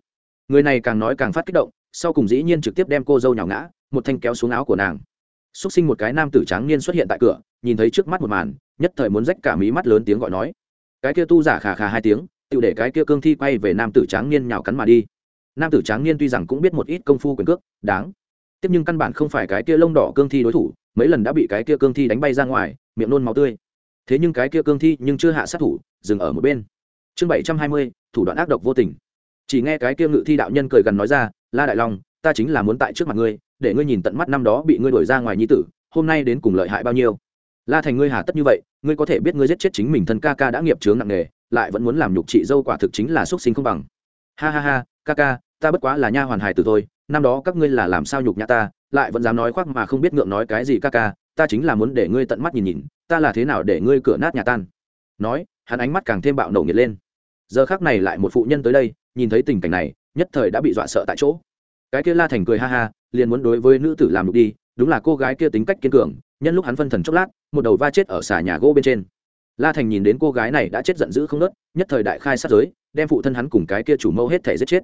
Người này càng nói càng phát kích động, sau cùng dĩ nhiên trực tiếp đem cô dâu nhào ngã, một thanh kéo xuống áo của nàng. Xúc sinh một cái nam tử tráng niên xuất hiện tại cửa, nhìn thấy trước mắt một màn nhất thời muốn rách cả mí mắt lớn tiếng gọi nói. Cái kia tu giả khà khà hai tiếng, tự để cái kia cương thi quay về nam tử tráng niên nhào cắn mà đi. Nam tử tráng niên tuy rằng cũng biết một ít công phu quyền cước, đáng. Tiếp nhưng căn bản không phải cái kia lông đỏ cương thi đối thủ, mấy lần đã bị cái kia cương thi đánh bay ra ngoài, miệng nôn máu tươi. Thế nhưng cái kia cương thi nhưng chưa hạ sát thủ, dừng ở một bên. Chương bảy trăm hai mươi, thủ đoạn ác độc vô tình. Chỉ nghe cái kia ngự thi đạo nhân cười gần nói ra, la đại long, ta chính là muốn tại trước mặt ngươi, để ngươi nhìn tận mắt năm đó bị ngươi đuổi ra ngoài nhi tử, hôm nay đến cùng lợi hại bao nhiêu? La thành ngươi hà tất như vậy, ngươi có thể biết ngươi giết chết chính mình thân ca ca đã nghiệp chướng nặng nề, lại vẫn muốn làm nhục chị dâu quả thực chính là xuất sinh không bằng. Ha ha ha, ca ca, ta bất quá là nha hoàn hài từ thôi, năm đó các ngươi là làm sao nhục nhã ta, lại vẫn dám nói khoác mà không biết ngượng nói cái gì ca ca, ta chính là muốn để ngươi tận mắt nhìn nhìn, ta là thế nào để ngươi cửa nát nhà tan. Nói, hắn ánh mắt càng thêm bạo nổ nhiệt lên. Giờ khác này lại một phụ nhân tới đây, nhìn thấy tình cảnh này, nhất thời đã bị dọa sợ tại chỗ. Cái kia la thành cười ha ha, liền muốn đối với nữ tử làm nhục đi, đúng là cô gái kia tính cách kiên cường nhân lúc hắn phân thần chốc lát, một đầu va chết ở xà nhà gỗ bên trên. La thành nhìn đến cô gái này đã chết giận dữ không nớt, nhất thời đại khai sát giới, đem phụ thân hắn cùng cái kia chủ mâu hết thể giết chết.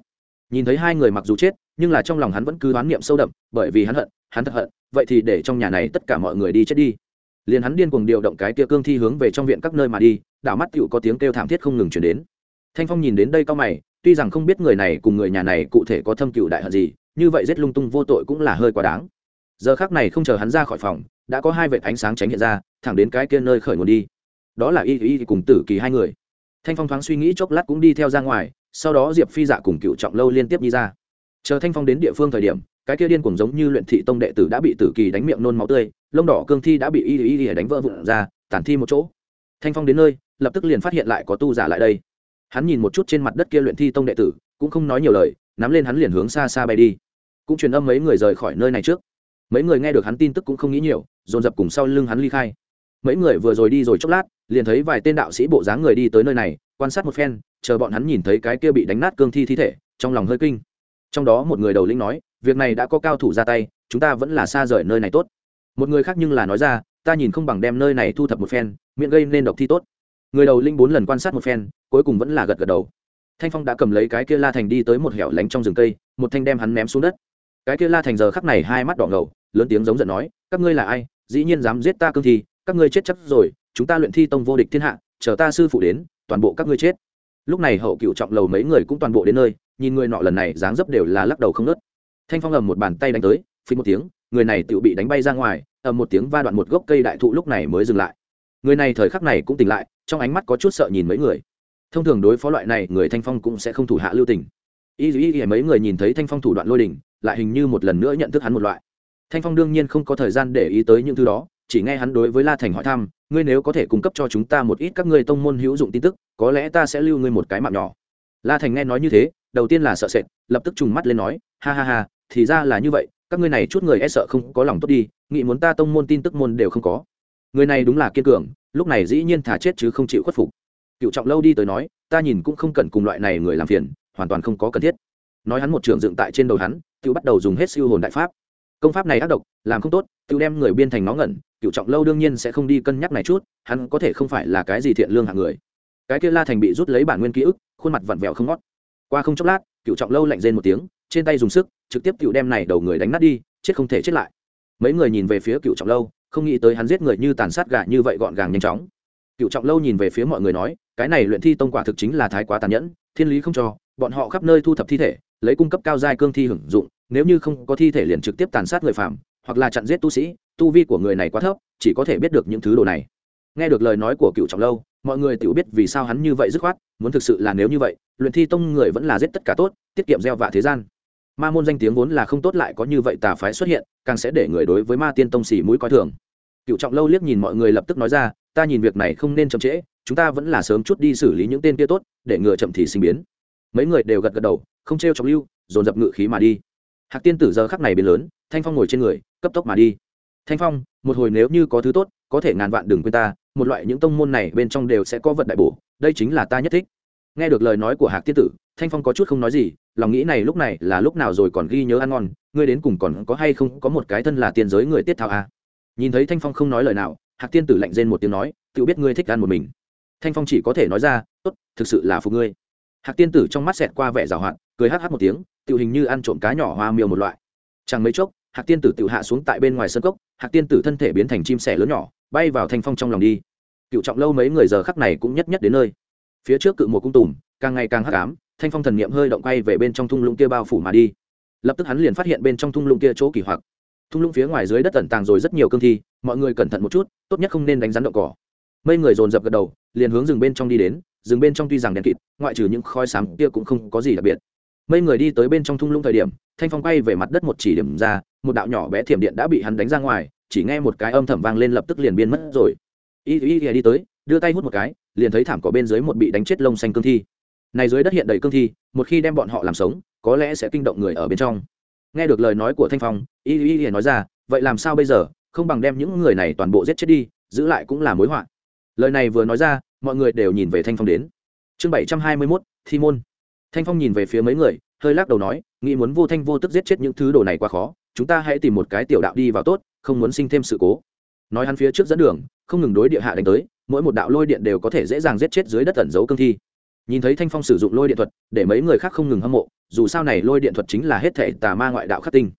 Nhìn thấy hai người mặc dù chết, nhưng là trong lòng hắn vẫn cứ đoán niệm sâu đậm, bởi vì hắn hận, hắn thật hận, vậy thì để trong nhà này tất cả mọi người đi chết đi. Liền hắn điên cuồng điều động cái kia cương thi hướng về trong viện các nơi mà đi, đảo mắt tựu có tiếng kêu thảm thiết không ngừng chuyển đến. Thanh phong nhìn đến đây cao mày, tuy rằng không biết người này cùng người nhà này cụ thể có thâm cựu đại hận gì, như vậy giết lung tung vô tội cũng là hơi quá đáng. Giờ khác này không chờ hắn ra khỏi phòng đã có hai vệt ánh sáng tránh hiện ra, thẳng đến cái kia nơi khởi nguồn đi. Đó là y y cùng tử kỳ hai người. Thanh phong thoáng suy nghĩ chốc lát cũng đi theo ra ngoài, sau đó diệp phi dạ cùng cựu trọng lâu liên tiếp đi ra. Chờ thanh phong đến địa phương thời điểm, cái kia điên cùng giống như luyện thị tông đệ tử đã bị tử kỳ đánh miệng nôn máu tươi, lông đỏ cương thi đã bị y y y đánh vỡ vụn ra, tản thi một chỗ. Thanh phong đến nơi, lập tức liền phát hiện lại có tu giả lại đây. Hắn nhìn một chút trên mặt đất kia luyện thi tông đệ tử, cũng không nói nhiều lời, nắm lên hắn liền hướng xa xa bay đi. Cũng truyền âm mấy người rời khỏi nơi này trước. Mấy người nghe được hắn tin tức cũng không nghĩ nhiều dồn dập cùng sau lưng hắn ly khai. Mấy người vừa rồi đi rồi chốc lát, liền thấy vài tên đạo sĩ bộ dáng người đi tới nơi này, quan sát một phen, chờ bọn hắn nhìn thấy cái kia bị đánh nát cương thi thi thể, trong lòng hơi kinh. Trong đó một người đầu lĩnh nói, việc này đã có cao thủ ra tay, chúng ta vẫn là xa rời nơi này tốt. Một người khác nhưng là nói ra, ta nhìn không bằng đem nơi này thu thập một phen, miệng gây nên độc thi tốt. Người đầu linh bốn lần quan sát một phen, cuối cùng vẫn là gật gật đầu. Thanh phong đã cầm lấy cái kia la thành đi tới một hẻo lánh trong rừng cây, một thanh đem hắn ném xuống đất. Cái kia la thành giờ khắc này hai mắt đỏ ngầu, lớn tiếng giống giận nói các ngươi là ai, dĩ nhiên dám giết ta cương thi, các ngươi chết chắc rồi, chúng ta luyện thi tông vô địch thiên hạ, chờ ta sư phụ đến, toàn bộ các ngươi chết. Lúc này hậu cựu trọng lầu mấy người cũng toàn bộ đến nơi, nhìn người nọ lần này dáng dấp đều là lắc đầu không nớt. Thanh phong ầm một bàn tay đánh tới phí một tiếng, người này tự bị đánh bay ra ngoài, ầm một tiếng va đoạn một gốc cây đại thụ lúc này mới dừng lại. Người này thời khắc này cũng tỉnh lại, trong ánh mắt có chút sợ nhìn mấy người. Thông thường đối phó loại này, người thanh phong cũng sẽ không thủ hạ lưu tình. Y y y, mấy người nhìn thấy thanh phong thủ đoạn lôi đình, lại hình như một lần nữa nhận thức hắn một loại thanh phong đương nhiên không có thời gian để ý tới những thứ đó, chỉ nghe hắn đối với la thành hỏi thăm, ngươi nếu có thể cung cấp cho chúng ta một ít các ngươi tông môn hữu dụng tin tức, có lẽ ta sẽ lưu ngươi một cái mạng nhỏ. La thành nghe nói như thế, đầu tiên là sợ sệt, lập tức trùng mắt lên nói, ha ha ha, thì ra là như vậy, các ngươi này chút người e sợ không có lòng tốt đi, nghĩ muốn ta tông môn tin tức môn đều không có. Người này đúng là kiên cường, lúc này dĩ nhiên thả chết chứ không chịu khuất phục. Cựu trọng lâu đi tới nói, ta nhìn cũng không cần cùng loại này người làm phiền, hoàn toàn không có cần thiết. Nói hắn một trường dựng tại trên đầu hắn tự bắt đầu dùng hết siêu hồn đại pháp công pháp này ác độc, làm không tốt, tự đem người biên thành nó ngẩn cựu trọng lâu đương nhiên sẽ không đi cân nhắc này chút, hắn có thể không phải là cái gì thiện lương hạng người. Cái kia la thành bị rút lấy bản nguyên ký ức, khuôn mặt vặn vẹo không ngót. Qua không chốc lát cựu trọng lâu lạnh rên một tiếng, trên tay dùng sức, trực tiếp cựu đem này đầu người đánh nát đi, chết không thể chết lại. Mấy người nhìn về phía cựu trọng lâu, không nghĩ tới hắn giết người như tàn sát gà như vậy gọn gàng nhanh chóng. Cựu trọng lâu nhìn về phía mọi người nói, cái này luyện thi tông quả thực chính là thái quá tàn nhẫn, thiên lý không cho, bọn họ khắp nơi thu thập thi thể, lấy cung cấp cao giai cương thi hưởng dụng nếu như không có thi thể liền trực tiếp tàn sát người phạm hoặc là chặn giết tu sĩ, tu vi của người này quá thấp, chỉ có thể biết được những thứ đồ này. Nghe được lời nói của cựu trọng lâu, mọi người tự biết vì sao hắn như vậy dứt khoát, muốn thực sự là nếu như vậy, luyện thi tông người vẫn là giết tất cả tốt, tiết kiệm gieo vạ thế gian. Ma môn danh tiếng vốn là không tốt lại có như vậy tà phái xuất hiện, càng sẽ để người đối với ma tiên tông xỉ mũi coi thường. Cựu trọng lâu liếc nhìn mọi người lập tức nói ra, ta nhìn việc này không nên chậm trễ, chúng ta vẫn là sớm chút đi xử lý những tên kia tốt, để ngừa chậm thì sinh biến. Mấy người đều gật gật đầu, không t r e o trọng lưu, dồn dập ngự khí mà đi hạc tiên tử giờ khắc này biến lớn, thanh phong ngồi trên người, cấp tốc mà đi. Thanh phong, một hồi nếu như có thứ tốt, có thể ngàn vạn đừng quên ta, một loại những tông môn này bên trong đều sẽ có vật đại bổ, đây chính là ta nhất thích. Nghe được lời nói của hạc tiên tử, thanh phong có chút không nói gì, lòng nghĩ này lúc này là lúc nào rồi còn ghi nhớ ăn ngon, ngươi đến cùng còn có hay không có một cái thân là tiên giới người tiết thao à. nhìn thấy thanh phong không nói lời nào, hạc tiên tử lạnh rên một tiếng nói, tự biết ngươi thích ăn một mình. Thanh phong chỉ có thể nói ra, tốt, thực sự là phục ngươi. Hạc tiên tử trong mắt xẹt qua vẻ g à o hoạt, cười hh một tiếng tự hình như ăn trộm cá nhỏ hoa miêu một loại. Chẳng mấy chốc, hạc tiên tử tự hạ xuống tại bên ngoài sân cốc, hạc tiên tử thân thể biến thành chim sẻ lớn nhỏ, bay vào thanh phong trong lòng đi. Cựu trọng lâu mấy người giờ khắc này cũng nhất nhất đến nơi. Phía trước cự một cung tùm, càng ngày càng hắc ám, thanh phong thần niệm hơi động quay về bên trong thung lũng kia bao phủ mà đi. Lập tức hắn liền phát hiện bên trong thung lũng kia chỗ kỳ hoặc. Thung lũng phía ngoài dưới đất tẩn tàng rồi rất nhiều cương thi, mọi người cẩn thận một chút, tốt nhất không nên đánh rắn động cỏ. Mấy người dồn dập gật đầu, liền hướng rừng bên trong đi đến, rừng bên trong tuy rằng đèn kịt, ngoại trừ những khói xám kia cũng không có gì đặc biệt mấy người đi tới bên trong thung lũng thời điểm, thanh phong quay về mặt đất một chỉ điểm ra, một đạo nhỏ bé thiểm điện đã bị hắn đánh ra ngoài, chỉ nghe một cái âm thầm vang lên lập tức liền biên mất rồi. Y y y đi tới, đưa tay hút một cái, liền thấy thảm có bên dưới một bị đánh chết lông xanh cương thi. Này dưới đất hiện đầy cương thi, một khi đem bọn họ làm sống, có lẽ sẽ kinh động người ở bên trong. Nghe được lời nói của thanh phong, y y y nói ra, vậy làm sao bây giờ? Không bằng đem những người này toàn bộ giết chết đi, giữ lại cũng là mối họa. Lời này vừa nói ra, mọi người đều nhìn về thanh phong đến. Chương bảy trăm hai mươi mốt, thi môn thanh phong nhìn về phía mấy người, hơi lắc đầu nói, nghĩ muốn vô thanh vô tức giết chết những thứ đồ này quá khó, chúng ta hãy tìm một cái tiểu đạo đi vào tốt, không muốn sinh thêm sự cố. Nói hắn phía trước dẫn đường, không ngừng đối địa hạ đánh tới, mỗi một đạo lôi điện đều có thể dễ dàng giết chết dưới đất tẩn giấu cương thi. Nhìn thấy thanh phong sử dụng lôi điện thuật, để mấy người khác không ngừng hâm mộ, dù sao này lôi điện thuật chính là hết thể tà ma ngoại đạo khắc tinh.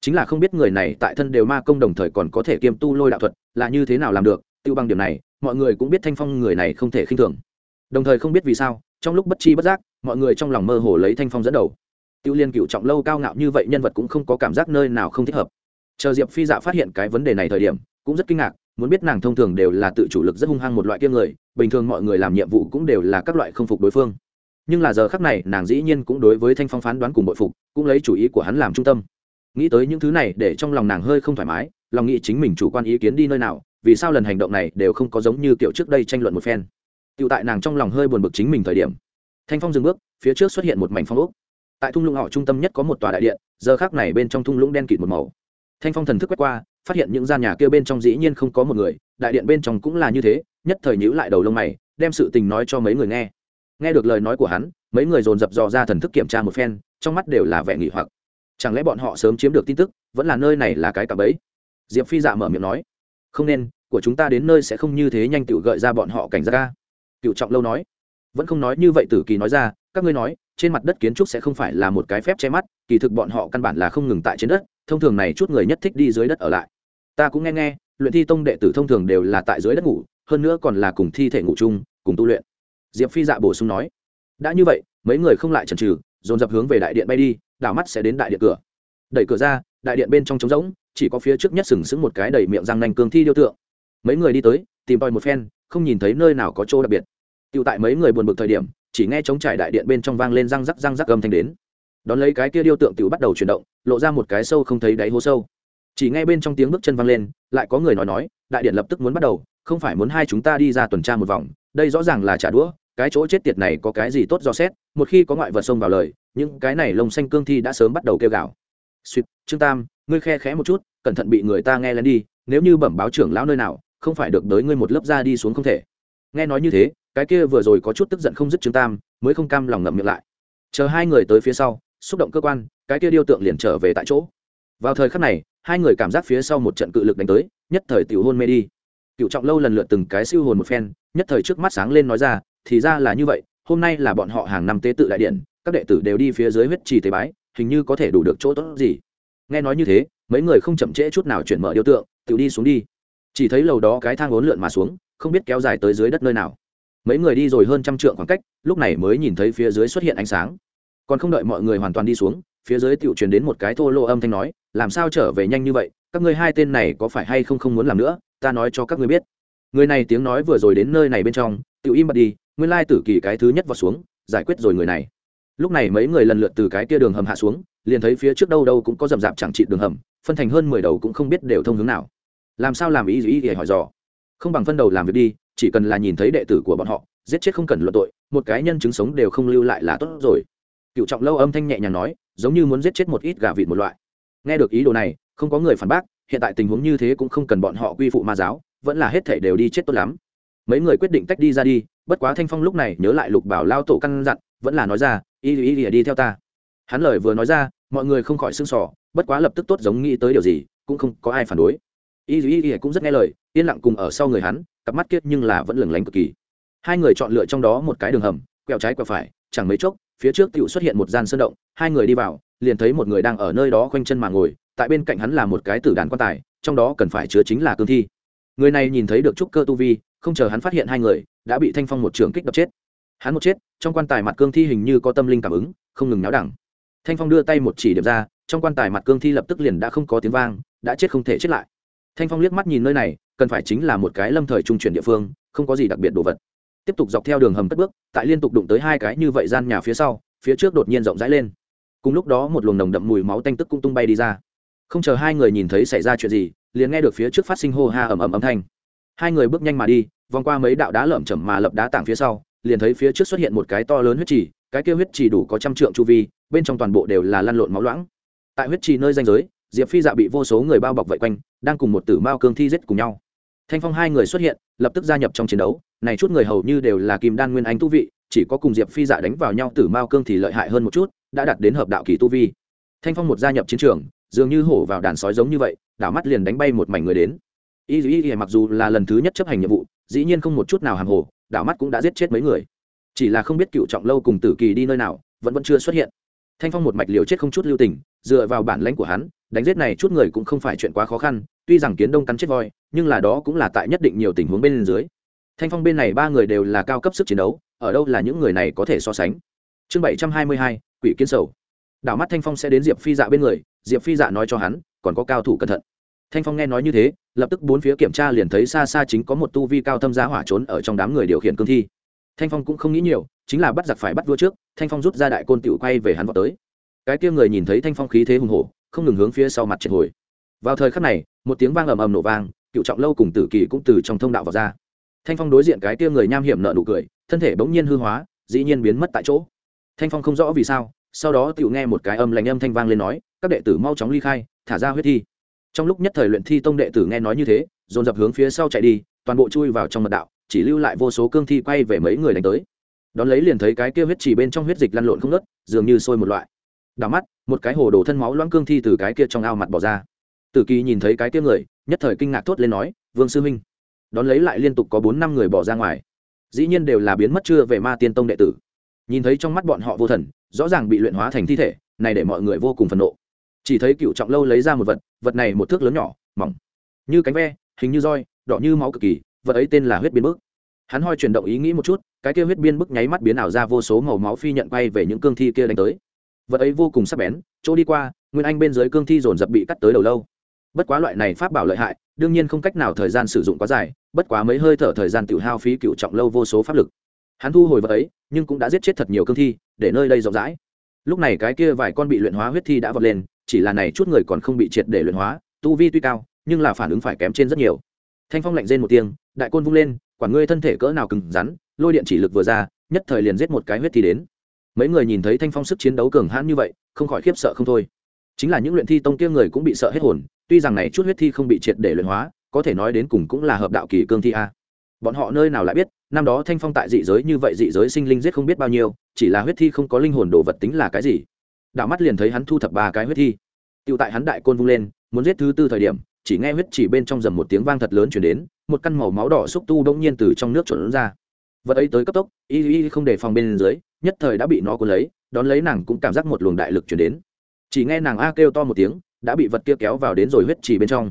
Chính là không biết người này tại thân đều ma công đồng thời còn có thể kiêm tu lôi đạo thuật, là như thế nào làm được, tiêu bằng điểm này, mọi người cũng biết thanh phong người này không thể khinh thường. Đồng thời không biết vì sao, trong lúc bất chi bất giác mọi người trong lòng mơ hồ lấy thanh phong dẫn đầu. Tiêu liên cựu trọng lâu cao ngạo như vậy nhân vật cũng không có cảm giác nơi nào không thích hợp. Chờ diệp phi dạ phát hiện cái vấn đề này thời điểm, cũng rất kinh ngạc, muốn biết nàng thông thường đều là tự chủ lực rất hung hăng một loại kiêng người, bình thường mọi người làm nhiệm vụ cũng đều là các loại không phục đối phương. Nhưng là giờ khắc này, nàng dĩ nhiên cũng đối với thanh phong phán đoán cùng bội phục, cũng lấy chủ ý của hắn làm trung tâm. Nghĩ tới những thứ này để trong lòng nàng hơi không thoải mái, lòng nghĩ chính mình chủ quan ý kiến đi nơi nào, vì sao lần hành động này đều không có giống như kiểu trước đây tranh luận một phen. Tựu tại nàng trong lòng hơi buồn bực chính mình thời điểm thanh phong dừng bước, phía trước xuất hiện một mảnh phong ốc. Tại thung lũng họ trung tâm nhất có một tòa đại điện, giờ khác này bên trong thung lũng đen kịt một màu. Thanh phong thần thức quét qua, phát hiện những gian nhà kia bên trong dĩ nhiên không có một người, đại điện bên trong cũng là như thế, nhất thời nhữ lại đầu lông mày, đem sự tình nói cho mấy người nghe. Nghe được lời nói của hắn, mấy người dồn dập dò ra thần thức kiểm tra một phen, trong mắt đều là vẻ nghỉ hoặc. Chẳng lẽ bọn họ sớm chiếm được tin tức, vẫn là nơi này là cái cặp ấy diệp phi dạ mở miệng nói. Không nên, của chúng ta đến nơi sẽ không như thế nhanh tự gợi ra bọn họ cảnh giác ca cựu trọng lâu nói vẫn không nói như vậy tử kỳ nói ra, các ngươi nói, trên mặt đất kiến trúc sẽ không phải là một cái phép che mắt, kỳ thực bọn họ căn bản là không ngừng tại trên đất, thông thường này chút người nhất thích đi dưới đất ở lại. Ta cũng nghe nghe, luyện thi tông đệ tử thông thường đều là tại dưới đất ngủ, hơn nữa còn là cùng thi thể ngủ chung, cùng tu luyện. Diệp phi dạ bổ sung nói, đã như vậy, mấy người không lại chần trừ dồn dập hướng về đại điện bay đi, đảo mắt sẽ đến đại điện cửa. Đẩy cửa ra, đại điện bên trong trống rỗng, chỉ có phía trước nhất sừng sững một cái đầy miệng răng nanh cương thi điêu tượng. Mấy người đi tới, tìm tòi một phen, không nhìn thấy nơi nào có chỗ đặc biệt. Tiểu tại mấy người buồn bực thời điểm chỉ nghe trống trải đại điện bên trong vang lên răng rắc răng rắc âm thanh đến. Đón lấy cái kia điêu tượng tiểu bắt đầu chuyển động lộ ra một cái sâu không thấy đáy hố sâu. Chỉ nghe bên trong tiếng bước chân vang lên lại có người nói nói đại điện lập tức muốn bắt đầu không phải muốn hai chúng ta đi ra tuần tra một vòng đây rõ ràng là trả đũa cái chỗ chết tiệt này có cái gì tốt do xét một khi có ngoại vật xông vào lời những cái này lông xanh cương thi đã sớm bắt đầu kêu gào. Xuyệt, trương tam ngươi khe khẽ một chút cẩn thận bị người ta nghe lén đi nếu như bẩm báo trưởng lão nơi nào không phải được đới ngươi một lớp ra đi xuống không thể. Nghe nói như thế cái kia vừa rồi có chút tức giận không dứt trương tam, mới không cam lòng ngậm miệng lại. Chờ hai người tới phía sau, xúc động cơ quan, cái kia điêu tượng liền trở về tại chỗ. Vào thời khắc này, hai người cảm giác phía sau một trận cự lực đánh tới, nhất thời tiểu hôn mê đi. Cựu trọng lâu lần lượt từng cái siêu hồn một phen, nhất thời trước mắt sáng lên nói ra, thì ra là như vậy, hôm nay là bọn họ hàng năm tế tự đại điện, các đệ tử đều đi phía dưới huyết trì tế bái, hình như có thể đủ được chỗ tốt gì. Nghe nói như thế, mấy người không chậm trễ chút nào chuyển mở điêu tượng tự đi xuống đi. Chỉ thấy lầu đó cái thang uốn lượn mà xuống, không biết kéo dài tới dưới đất nơi nào mấy người đi rồi hơn trăm trượng khoảng cách, lúc này mới nhìn thấy phía dưới xuất hiện ánh sáng. Còn không đợi mọi người hoàn toàn đi xuống, phía dưới tiểu truyền đến một cái thô lô âm thanh nói, làm sao trở về nhanh như vậy? Các ngươi hai tên này có phải hay không không muốn làm nữa? Ta nói cho các ngươi biết. Người này tiếng nói vừa rồi đến nơi này bên trong, tiểu im bật đi, nguyên lai tử kỳ cái thứ nhất vào xuống, giải quyết rồi người này. Lúc này mấy người lần lượt từ cái kia đường hầm hạ xuống, liền thấy phía trước đâu đâu cũng có rậm rạp chẳng trị đường hầm, phân thành hơn mười đầu cũng không biết đều thông hướng nào. Làm sao làm ý ý để hỏi dò? Không bằng phân đầu làm việc đi chỉ cần là nhìn thấy đệ tử của bọn họ, giết chết không cần luận tội, một cái nhân chứng sống đều không lưu lại là tốt rồi. Cựu trọng lâu âm thanh nhẹ nhàng nói, giống như muốn giết chết một ít gà vịt một loại. Nghe được ý đồ này, không có người phản bác, hiện tại tình huống như thế cũng không cần bọn họ quy phụ ma giáo, vẫn là hết thể đều đi chết tốt lắm. Mấy người quyết định tách đi ra đi, bất quá thanh phong lúc này nhớ lại lục bảo lao tổ căn dặn, vẫn là nói ra y y y đi theo ta. Hắn lời vừa nói ra, mọi người không khỏi sưng sỏ bất quá lập tức tốt giống nghĩ tới điều gì, cũng không có ai phản đối. Y y y cũng rất nghe lời, yên lặng cùng ở sau người hắn cặp mắt kiết nhưng là vẫn lừng lánh cực kỳ. Hai người chọn lựa trong đó một cái đường hầm, quẹo trái quẹo phải, chẳng mấy chốc, phía trước tựu xuất hiện một gian sơn động, hai người đi vào, liền thấy một người đang ở nơi đó khoanh chân mà ngồi, tại bên cạnh hắn là một cái tử đàn quan tài, trong đó cần phải chứa chính là cương thi. Người này nhìn thấy được trúc cơ tu vi, không chờ hắn phát hiện hai người, đã bị thanh phong một trường kích đập chết. Hắn một chết, trong quan tài mặt cương thi hình như có tâm linh cảm ứng, không ngừng náo đẳng. Thanh phong đưa tay một chỉ điểm ra, trong quan tài mặt cương thi lập tức liền đã không có tiếng vang, đã chết không thể chết lại. Thanh phong liếc mắt nhìn nơi này cần phải chính là một cái lâm thời trung chuyển địa phương, không có gì đặc biệt đồ vật. Tiếp tục dọc theo đường hầm cất bước, tại liên tục đụng tới hai cái như vậy gian nhà phía sau, phía trước đột nhiên rộng rãi lên. Cùng lúc đó một luồng nồng đậm mùi máu tanh tức cũng tung bay đi ra. Không chờ hai người nhìn thấy xảy ra chuyện gì, liền nghe được phía trước phát sinh hô ha ầm ầm âm thanh. Hai người bước nhanh mà đi, vòng qua mấy đạo đá lởm chởm mà lập đá tảng phía sau, liền thấy phía trước xuất hiện một cái to lớn huyết trì, cái kia huyết trì đủ có trăm trượng chu vi, bên trong toàn bộ đều là lăn lộn máu loãng. Tại huyết trì nơi danh giới, diệp phi dạ bị vô số người bao bọc vây quanh, đang cùng một tử mao cương thi giết cùng nhau thanh phong hai người xuất hiện, lập tức gia nhập trong chiến đấu. Này chút người hầu như đều là kim đan nguyên anh tu vị, chỉ có cùng diệp phi dạ đánh vào nhau tử mao cương thì lợi hại hơn một chút, đã đạt đến hợp đạo kỳ tu vi. Thanh phong một gia nhập chiến trường, dường như hổ vào đàn sói giống như vậy, đảo mắt liền đánh bay một mảnh người đến. Y y y mặc dù là lần thứ nhất chấp hành nhiệm vụ, dĩ nhiên không một chút nào hàm hồ, đảo mắt cũng đã giết chết mấy người. Chỉ là không biết cựu trọng lâu cùng tử kỳ đi nơi nào, vẫn vẫn chưa xuất hiện. Thanh phong một mạch liều chết không chút lưu tình, dựa vào bản lãnh của hắn, đánh giết này chút người cũng không phải chuyện quá khó khăn, tuy rằng kiến đông cắn chết voi nhưng là đó cũng là tại nhất định nhiều tình huống bên dưới. Thanh phong bên này ba người đều là cao cấp sức chiến đấu, ở đâu là những người này có thể so sánh? Chương bảy trăm hai mươi hai, quỷ kiến sầu. Đảo mắt thanh phong sẽ đến diệp phi dạ bên người, diệp phi dạ nói cho hắn, còn có cao thủ cẩn thận. Thanh phong nghe nói như thế, lập tức bốn phía kiểm tra liền thấy xa xa chính có một tu vi cao thâm giá hỏa trốn ở trong đám người điều khiển cương thi. Thanh phong cũng không nghĩ nhiều, chính là bắt giặc phải bắt vua trước, thanh phong rút ra đại côn tiểu quay về hắn vào tới. Cái kia người nhìn thấy thanh phong khí thế hùng hổ, không ngừng hướng phía sau mặt triệt hồi. Vào thời khắc này, một tiếng vang ầm ầm nổ vang cựu trọng lâu cùng tử kỳ cũng từ trong thông đạo vào ra. Thanh phong đối diện cái kia người nham hiểm nợ nụ cười, thân thể bỗng nhiên hư hóa, dĩ nhiên biến mất tại chỗ. Thanh phong không rõ vì sao, sau đó tự nghe một cái âm lành âm thanh vang lên nói, các đệ tử mau chóng ly khai, thả ra huyết thi. Trong lúc nhất thời luyện thi tông đệ tử nghe nói như thế, dồn dập hướng phía sau chạy đi, toàn bộ chui vào trong mật đạo, chỉ lưu lại vô số cương thi quay về mấy người đánh tới. Đón lấy liền thấy cái kia huyết chỉ bên trong huyết dịch lăn lộn không nớt dường như sôi một loại. Đảo mắt, một cái hồ đồ thân máu loãng cương thi từ cái kia trong ao mặt bỏ ra. Tử kỳ nhìn thấy cái kia người nhất thời kinh ngạc thốt lên nói, vương sư huynh. Đón lấy lại liên tục có bốn năm người bỏ ra ngoài. Dĩ nhiên đều là biến mất chưa về ma tiên tông đệ tử. Nhìn thấy trong mắt bọn họ vô thần, rõ ràng bị luyện hóa thành thi thể, này để mọi người vô cùng phẫn nộ. Chỉ thấy cựu trọng lâu lấy ra một vật vật này một thước lớn nhỏ, mỏng. Như cánh ve, hình như roi, đỏ như máu cực kỳ, vật ấy tên là huyết biến bức. Hắn hoi chuyển động ý nghĩ một chút, cái kia huyết biên bức nháy mắt biến ảo ra vô số màu máu phi nhận quay về những cương thi kia đánh tới. Vật ấy vô cùng sắc bén, chỗ đi qua, nguyên anh bên dưới cương thi dồn dập bị cắt tới đầu lâu bất quá loại này pháp bảo lợi hại, đương nhiên không cách nào thời gian sử dụng quá dài, bất quá mấy hơi thở thời gian tự hao phí cựu trọng lâu vô số pháp lực. Hắn thu hồi vật ấy, nhưng cũng đã giết chết thật nhiều cương thi, để nơi đây rộng rãi. Lúc này cái kia vài con bị luyện hóa huyết thi đã vọt lên, chỉ là này chút người còn không bị triệt để luyện hóa, tu vi tuy cao, nhưng là phản ứng phải kém trên rất nhiều. Thanh phong lạnh rên một tiếng, đại côn vung lên quản ngươi thân thể cỡ nào cứng rắn, lôi điện chỉ lực vừa ra, nhất thời liền giết một cái huyết thi đến. Mấy người nhìn thấy thanh phong sức chiến đấu cường hãn như vậy, không khỏi khiếp sợ không thôi. Chính là những luyện thi tông kia người cũng bị sợ hết hồn tuy rằng này chút huyết thi không bị triệt để luyện hóa, có thể nói đến cùng cũng là hợp đạo kỳ cương thi a. Bọn họ nơi nào lại biết, năm đó thanh phong tại dị giới như vậy dị giới sinh linh giết không biết bao nhiêu, chỉ là huyết thi không có linh hồn đồ vật tính là cái gì? Đạo mắt liền thấy hắn thu thập ba cái huyết thi. Tựu tại hắn đại côn vung lên, muốn giết thứ tư thời điểm, chỉ nghe huyết chỉ bên trong dầm một tiếng vang thật lớn chuyển đến, một căn màu máu đỏ xúc tu đông nhiên từ trong nước trộn ra. Vật ấy tới cấp tốc, y y không đề phòng bên dưới, nhất thời đã bị nó cuốn lấy, đón lấy nàng cũng cảm giác một luồng đại lực chuyển đến. Chỉ nghe nàng a kêu to một tiếng đã bị vật kia kéo vào đến rồi huyết chỉ bên trong.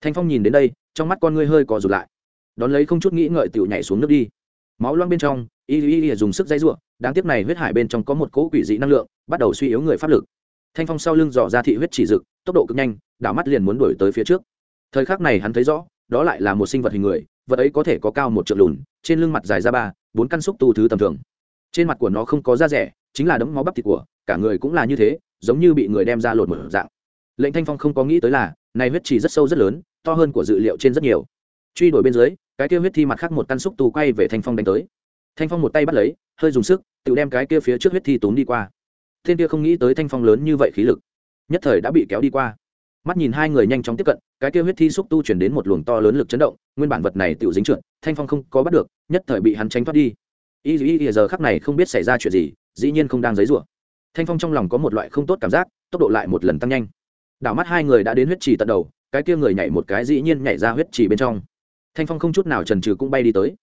Thanh phong nhìn đến đây, trong mắt con ngươi hơi cò rụt lại. Đón lấy không chút nghĩ ngợi tựu nhảy xuống nước đi. Máu loang bên trong, y y y dùng sức dây ruộng đáng tiếc này huyết hải bên trong có một cỗ quỷ dị năng lượng, bắt đầu suy yếu người pháp lực. Thanh phong sau lưng dò ra thị huyết chỉ rực tốc độ cực nhanh, đảo mắt liền muốn đuổi tới phía trước. Thời khắc này hắn thấy rõ, đó lại là một sinh vật hình người, vật ấy có thể có cao một trượng lùn, trên lưng mặt dài ra ba, bốn căn xúc tu thứ tầm thường. Trên mặt của nó không có da rẻ, chính là đấm máu bắp thịt của, cả người cũng là như thế, giống như bị người đem ra lột một dạng lệnh thanh phong không có nghĩ tới là, này huyết trì rất sâu rất lớn, to hơn của dự liệu trên rất nhiều. Truy đuổi bên dưới, cái kia huyết thi mặt khác một căn xúc tu quay về thanh phong đánh tới. Thanh phong một tay bắt lấy, hơi dùng sức, tự đem cái kia phía trước huyết thi tốn đi qua. Thiên kia không nghĩ tới thanh phong lớn như vậy khí lực. Nhất thời đã bị kéo đi qua. Mắt nhìn hai người nhanh chóng tiếp cận, cái kia huyết thi xúc tu chuyển đến một luồng to lớn lực chấn động, nguyên bản vật này tự dính trượt, thanh phong không có bắt được, nhất thời bị hắn tránh thoát đi. Y dù y giờ khắc này không biết xảy ra chuyện gì, dĩ nhiên không đang giấy rủa. Thanh phong trong lòng có một loại không tốt cảm giác, tốc độ lại một lần tăng nhanh đảo mắt hai người đã đến huyết trì tận đầu, cái kia người nhảy một cái dĩ nhiên nhảy ra huyết trì bên trong. Thanh phong không chút nào trần trừ cũng bay đi tới.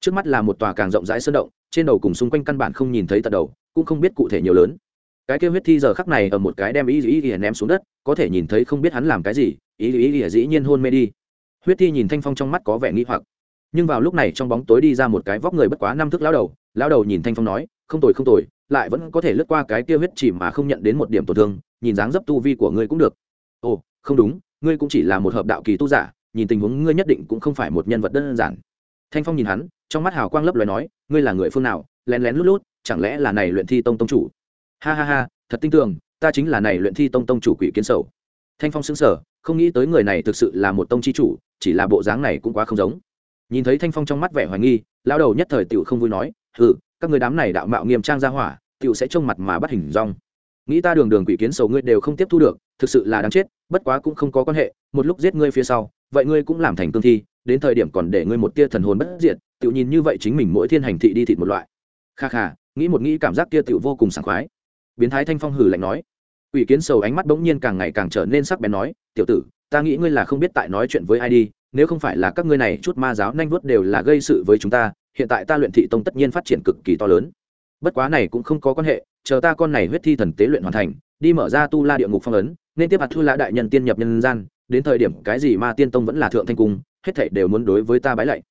Trước mắt là một tòa càng rộng rãi sơn động, trên đầu cùng xung quanh căn bản không nhìn thấy tận đầu, cũng không biết cụ thể nhiều lớn. Cái kia huyết thi giờ khắc này ở một cái đem ý ý ý ném xuống đất, có thể nhìn thấy không biết hắn làm cái gì, ý ý ý dĩ nhiên hôn mê đi. Huyết thi nhìn thanh phong trong mắt có vẻ nghi hoặc. Nhưng vào lúc này trong bóng tối đi ra một cái vóc người bất quá năm thước lao đầu lao đầu nhìn thanh phong nói, không tồi không tồi lại vẫn có thể lướt qua cái kia huyết chỉ mà không nhận đến một điểm tổn thương, nhìn dáng dấp tu vi của ngươi cũng được. Ồ, không đúng, ngươi cũng chỉ là một hợp đạo kỳ tu giả, nhìn tình huống ngươi nhất định cũng không phải một nhân vật đơn giản. Thanh phong nhìn hắn, trong mắt hào quang lấp loài nói, ngươi là người phương nào, lén lén lút lút, chẳng lẽ là này luyện thi tông tông chủ? Ha ha ha, thật tin tưởng, ta chính là này luyện thi tông tông chủ quỷ kiến sầu. Thanh phong xứng sở không nghĩ tới người này thực sự là một tông chi chủ, chỉ là bộ dáng này cũng quá không giống. Nhìn thấy thanh phong trong mắt vẻ hoài nghi lao đầu nhất thời tiểu không vui nói ừ các người đám này đạo mạo nghiêm trang ra hỏa tựu sẽ trông mặt mà bắt hình rong. Nghĩ ta đường đường quỷ kiến sầu ngươi đều không tiếp thu được, thực sự là đáng chết, bất quá cũng không có quan hệ, một lúc giết ngươi phía sau, vậy ngươi cũng làm thành cương thi, đến thời điểm còn để ngươi một tia thần hồn bất diệt tựu nhìn như vậy chính mình mỗi thiên hành thị đi thịt một loại. Kha kha, nghĩ một nghĩ cảm giác kia tựu vô cùng sảng khoái. Biến thái thanh phong hử lạnh nói. Quỷ kiến sầu ánh mắt bỗng nhiên càng ngày càng trở nên sắc bén nói, tiểu tử, ta nghĩ ngươi là không biết tại nói chuyện với ai đi, nếu không phải là các ngươi này chút ma giáo nhanh vuốt đều là gây sự với chúng ta hiện tại ta luyện thị tông tất nhiên phát triển cực kỳ to lớn. Bất quá này cũng không có quan hệ, chờ ta con này huyết thi thần tế luyện hoàn thành, đi mở ra tu la địa ngục phong ấn, nên tiếp hạt thu lã đại nhân tiên nhập nhân gian, đến thời điểm cái gì ma tiên tông vẫn là thượng thanh cung, hết thảy đều muốn đối với ta bái lạy.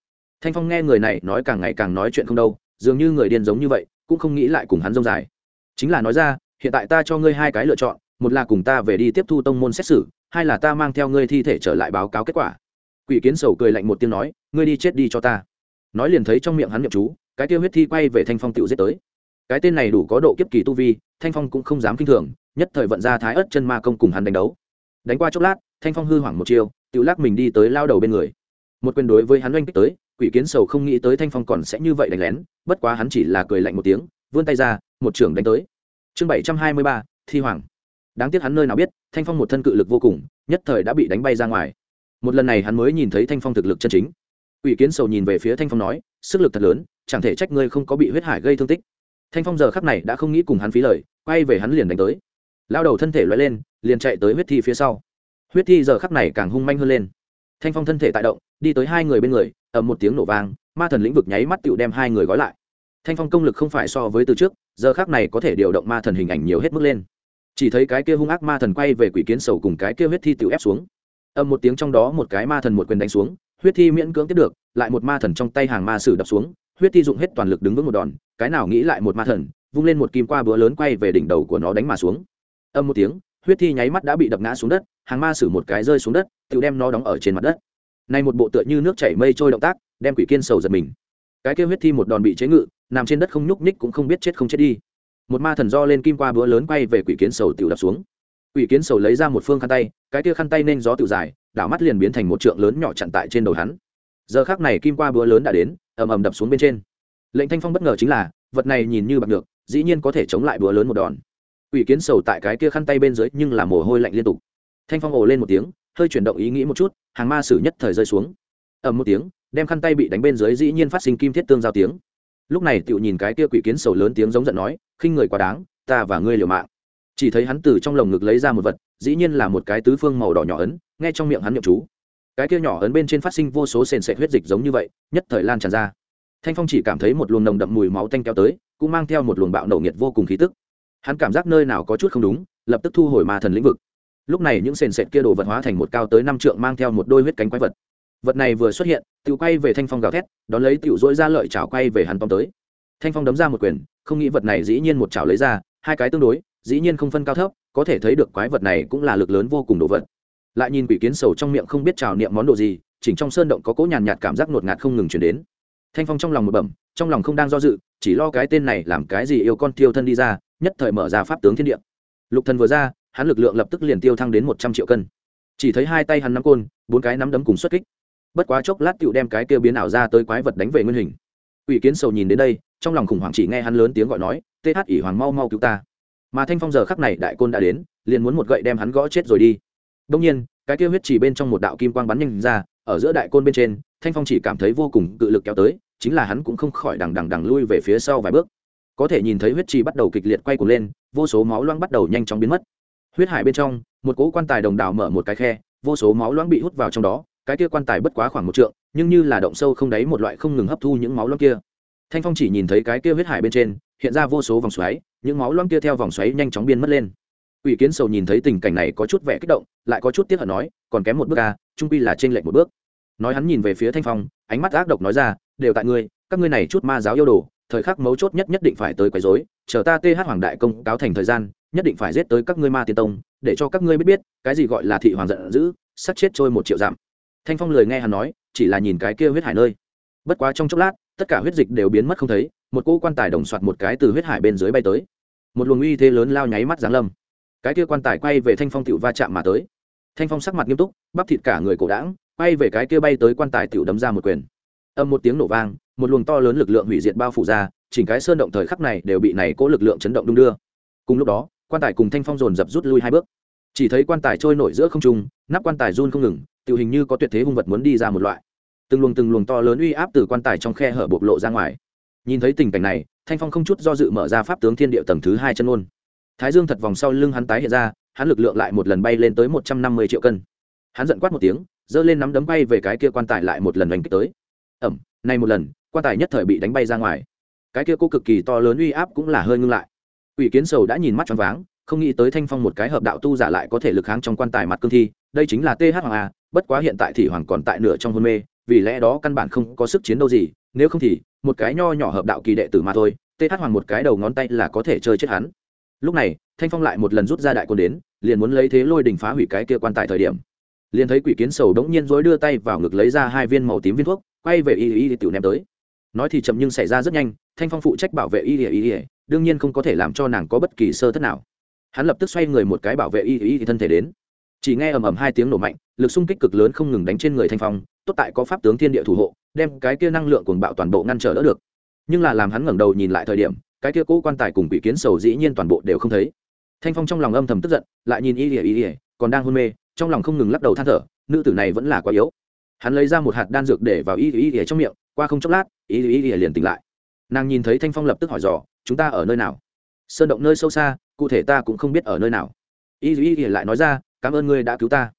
Thanh phong nghe người này nói càng ngày càng nói chuyện không đâu, dường như người điên giống như vậy, cũng không nghĩ lại cùng hắn rông dài. Chính là nói ra, hiện tại ta cho ngươi hai cái lựa chọn, một là cùng ta về đi tiếp thu tông môn xét xử, hai là ta mang theo ngươi thi thể trở lại báo cáo kết quả. Quỷ kiến sầu cười lạnh một tiếng nói, ngươi đi chết đi cho ta nói liền thấy trong miệng hắn nhậm chú, cái tiêu huyết thi quay về thanh phong tựu giết tới. Cái tên này đủ có độ kiếp kỳ tu vi, thanh phong cũng không dám kinh thường, nhất thời vận ra thái ớt chân ma công cùng hắn đánh đấu. Đánh qua chốc lát, thanh phong hư hoảng một chiêu, tựu lắc mình đi tới lao đầu bên người. Một quyền đối với hắn oanh kích tới, quỷ kiến sầu không nghĩ tới thanh phong còn sẽ như vậy đánh lén, bất quá hắn chỉ là cười lạnh một tiếng, vươn tay ra, một trưởng đánh tới. Chương bảy trăm hai mươi ba, thi hoàng. Đáng tiếc hắn nơi nào biết, thanh phong một thân cự lực vô cùng, nhất thời đã bị đánh bay ra ngoài. Một lần này hắn mới nhìn thấy thanh phong thực lực chân chính ủy kiến sầu nhìn về phía thanh phong nói, sức lực thật lớn, chẳng thể trách ngươi không có bị huyết hải gây thương tích. Thanh phong giờ khắc này đã không nghĩ cùng hắn phí lời, quay về hắn liền đánh tới. Lao đầu thân thể loay lên, liền chạy tới huyết thi phía sau. Huyết thi giờ khắc này càng hung manh hơn lên. Thanh phong thân thể tại động, đi tới hai người bên người, ầm một tiếng nổ vang, ma thần lĩnh vực nháy mắt tựu đem hai người gói lại. Thanh phong công lực không phải so với từ trước, giờ khác này có thể điều động ma thần hình ảnh nhiều hết mức lên. Chỉ thấy cái kia hung ác ma thần quay về quỷ kiến sầu cùng cái kia huyết thi tựu ép xuống. Ầm một tiếng trong đó một cái ma thần một quyền đánh xuống huyết thi miễn cưỡng tiếp được, lại một ma thần trong tay hàng ma sử đập xuống, huyết thi dụng hết toàn lực đứng vững một đòn, cái nào nghĩ lại một ma thần, vung lên một kim qua búa lớn quay về đỉnh đầu của nó đánh mà xuống. Âm một tiếng, huyết thi nháy mắt đã bị đập ngã xuống đất, hàng ma sử một cái rơi xuống đất, tự đem nó đóng ở trên mặt đất. Nay một bộ tựa như nước chảy mây trôi động tác, đem quỷ kiên sầu giật mình. Cái kêu huyết thi một đòn bị chế ngự, nằm trên đất không nhúc ních cũng không biết chết không chết đi. Một ma thần do lên kim qua búa lớn quay về quỷ kiến sầu tự đập xuống. Quỷ kiến sầu lấy ra một phương khăn tay, cái kia khăn tay nên gió tự dài đảo mắt liền biến thành một trượng lớn nhỏ chặn tại trên đầu hắn. Giờ khác này kim qua búa lớn đã đến, ầm ầm đập xuống bên trên. Lệnh thanh phong bất ngờ chính là, vật này nhìn như bạc được dĩ nhiên có thể chống lại búa lớn một đòn. Ủy kiến sầu tại cái kia khăn tay bên dưới nhưng là mồ hôi lạnh liên tục. Thanh phong ồ lên một tiếng, hơi chuyển động ý nghĩ một chút, hàng ma sử nhất thời rơi xuống. Ầm một tiếng, đem khăn tay bị đánh bên dưới dĩ nhiên phát sinh kim thiết tương giao tiếng. Lúc này tựu nhìn cái kia quỷ kiến sầu lớn tiếng giống giận nói, khinh người quá đáng, ta và ngươi liều mạng. Chỉ thấy hắn từ trong lồng ngực lấy ra một vật, dĩ nhiên là một cái tứ phương màu đỏ nhỏ ấn nghe trong miệng hắn nhậm chú. Cái kia nhỏ ấn bên trên phát sinh vô số sền sệt huyết dịch giống như vậy, nhất thời lan tràn ra. Thanh phong chỉ cảm thấy một luồng nồng đậm mùi máu tanh kéo tới, cũng mang theo một luồng bạo nổ nghiệt vô cùng khí tức. Hắn cảm giác nơi nào có chút không đúng, lập tức thu hồi ma thần lĩnh vực. Lúc này những sền sệt kia đồ vật hóa thành một cao tới năm trượng mang theo một đôi huyết cánh quái vật. Vật này vừa xuất hiện tự quay về thanh phong gào thét, đón lấy tiểu dỗi ra lợi chảo quay về hắn tóm tới. Thanh phong đấm ra một quyền, không nghĩ vật này dĩ nhiên một chảo lấy ra, hai cái tương đối, dĩ nhiên không phân cao thấp, có thể thấy được quái vật này cũng là lực lớn vô cùng đồ vật lại nhìn quỷ kiến sầu trong miệng không biết trào niệm món đồ gì, chỉnh trong sơn động có cỗ nhàn nhạt cảm giác ngột ngạt không ngừng chuyển đến. Thanh phong trong lòng một bẩm, trong lòng không đang do dự, chỉ lo cái tên này làm cái gì yêu con tiêu thân đi ra, nhất thời mở ra pháp tướng thiên địa. Lục thần vừa ra, hắn lực lượng lập tức liền tiêu thăng đến một trăm triệu cân. Chỉ thấy hai tay hắn nắm côn, bốn cái nắm đấm cùng xuất kích. Bất quá chốc lát tựu đem cái kia biến ảo ra tới quái vật đánh về nguyên hình. Ủy kiến sầu nhìn đến đây, trong lòng khủng hoảng chỉ nghe hắn lớn tiếng gọi nói th ỉ hoàng mau mau cứu ta. Mà thanh phong giờ khắc này đại côn đã đến, liền muốn một gậy đem hắn gõ chết rồi đi đông nhiên, cái kia huyết chỉ bên trong một đạo kim quang bắn nhanh ra, ở giữa đại côn bên trên, thanh phong chỉ cảm thấy vô cùng cự lực kéo tới, chính là hắn cũng không khỏi đằng đằng đằng lui về phía sau vài bước. Có thể nhìn thấy huyết trì bắt đầu kịch liệt quay cuồng lên, vô số máu loãng bắt đầu nhanh chóng biến mất. Huyết hải bên trong, một cỗ quan tài đồng đào mở một cái khe, vô số máu loãng bị hút vào trong đó, cái kia quan tài bất quá khoảng một trượng, nhưng như là động sâu không đáy một loại không ngừng hấp thu những máu loãng kia. Thanh phong chỉ nhìn thấy cái kia huyết hải bên trên, hiện ra vô số vòng xoáy, những máu loãng kia theo vòng xoáy nhanh chóng biến mất lên ủy kiến sầu nhìn thấy tình cảnh này có chút vẻ kích động, lại có chút tiếc hận nói, còn kém một bước a trung quy là trên lệch một bước. Nói hắn nhìn về phía thanh phong, ánh mắt ác độc nói ra, đều tại ngươi, các ngươi này chút ma giáo yêu đồ, thời khắc mấu chốt nhất nhất định phải tới quấy rối, chờ ta th hoàng đại công cáo thành thời gian, nhất định phải giết tới các ngươi ma tiên tông, để cho các ngươi biết biết, cái gì gọi là thị hoàng giận dữ sắt chết trôi một triệu dặm. Thanh phong lời nghe hắn nói, chỉ là nhìn cái kia huyết hải nơi. Bất quá trong chốc lát, tất cả huyết dịch đều biến mất không thấy, một cỗ quan tài đồng soạt một cái từ huyết hải bên dưới bay tới. Một luồng uy thế lớn lao nháy mắt giáng lâm cái kia quan tài quay về thanh phong tiểu va chạm mà tới. Thanh phong sắc mặt nghiêm túc, bắp thịt cả người cổ đãng, quay về cái kia bay tới quan tài tiểu đấm ra một quyền. Âm một tiếng nổ vang, một luồng to lớn lực lượng hủy diệt bao phủ ra, chỉnh cái sơn động thời khắc này đều bị này cố lực lượng chấn động đung đưa. Cùng lúc đó, quan tài cùng thanh phong dồn dập rút lui hai bước. Chỉ thấy quan tài trôi nổi giữa không trung, nắp quan tài run không ngừng tự hình như có tuyệt thế hung vật muốn đi ra một loại. Từng luồng từng luồng to lớn uy áp từ quan tài trong khe hở bộc lộ ra ngoài. Nhìn thấy tình cảnh này, thanh phong không chút do dự mở ra pháp tướng thiên địa tầng thứ hai chân ôn thái dương thật vòng sau lưng hắn tái hiện ra, hắn lực lượng lại một lần bay lên tới một trăm năm mươi triệu cân. Hắn giận quát một tiếng, giơ lên nắm đấm bay về cái kia quan tài lại một lần đánh kích tới. Ẩm, nay một lần, quan tài nhất thời bị đánh bay ra ngoài. Cái kia cô cực kỳ to lớn uy áp cũng là hơi ngưng lại. Ủy kiến sầu đã nhìn mắt choáng váng, không nghĩ tới thanh phong một cái hợp đạo tu giả lại có thể lực kháng trong quan tài mặt cương thi, đây chính là th hoàng a, bất quá hiện tại thì hoàng còn tại nửa trong hôn mê, vì lẽ đó căn bản không có sức chiến đâu gì, nếu không thì, một cái nho nhỏ hợp đạo kỳ đệ tử mà thôi th hoàng một cái đầu ngón tay là có thể chơi chết hắn lúc này, thanh phong lại một lần rút ra đại quân đến, liền muốn lấy thế lôi đình phá hủy cái kia quan tài thời điểm. Liền thấy quỷ kiến sầu đống nhiên dối đưa tay vào ngực lấy ra hai viên màu tím viên thuốc, quay về y y tiểu ném tới. Nói thì chậm nhưng xảy ra rất nhanh, thanh phong phụ trách bảo vệ y y y, đương nhiên không có thể làm cho nàng có bất kỳ sơ thất nào. Hắn lập tức xoay người một cái bảo vệ y y thân thể đến. Chỉ nghe ầm ầm hai tiếng nổ mạnh, lực xung kích cực lớn không ngừng đánh trên người thanh phong, tốt tại có pháp tướng thiên địa thủ hộ, đem cái kia năng lượng cuồng bạo toàn bộ ngăn trở đỡ được. Nhưng là làm hắn ngẩng đầu nhìn lại thời điểm cái kia cũ quan tài cùng quỷ kiến sầu dĩ nhiên toàn bộ đều không thấy. Thanh phong trong lòng âm thầm tức giận, lại nhìn y ỉa y ỉa còn đang hôn mê, trong lòng không ngừng lắc đầu than thở, nữ tử này vẫn là quá yếu. Hắn lấy ra một hạt đan dược để vào y y y trong miệng, qua không chốc lát, y y liền tỉnh lại. Nàng nhìn thấy thanh phong lập tức hỏi dò, chúng ta ở nơi nào? Sơn động nơi sâu xa, cụ thể ta cũng không biết ở nơi nào. Y y lại nói ra, cảm ơn ngươi đã cứu ta.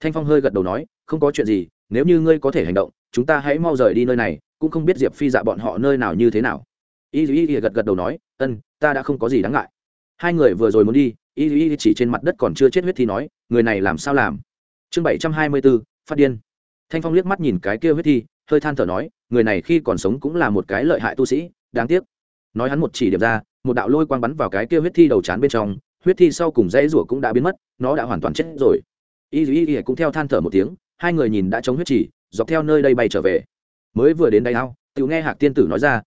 Thanh phong hơi gật đầu nói, không có chuyện gì, nếu như ngươi có thể hành động, chúng ta hãy mau rời đi nơi này, cũng không biết diệp phi dạ bọn họ nơi nào như thế nào y duy y gật gật đầu nói, ân, ta đã không có gì đáng ngại. Hai người vừa rồi muốn đi, y y chỉ trên mặt đất còn chưa chết huyết thì nói, người này làm sao làm? Chương bảy trăm hai mươi bốn, phát điên. Thanh phong liếc mắt nhìn cái kia huyết thi, hơi than thở nói, người này khi còn sống cũng là một cái lợi hại tu sĩ, đáng tiếc. Nói hắn một chỉ điểm ra, một đạo lôi quang bắn vào cái kia huyết thi đầu chán bên trong, huyết thi sau cùng dãy rủa cũng đã biến mất, nó đã hoàn toàn chết rồi. Y y y cũng theo than thở một tiếng, hai người nhìn đã chống huyết chỉ, dọc theo nơi đây bay trở về. Mới vừa đến đây ao tự nghe hạc tiên tử nói ra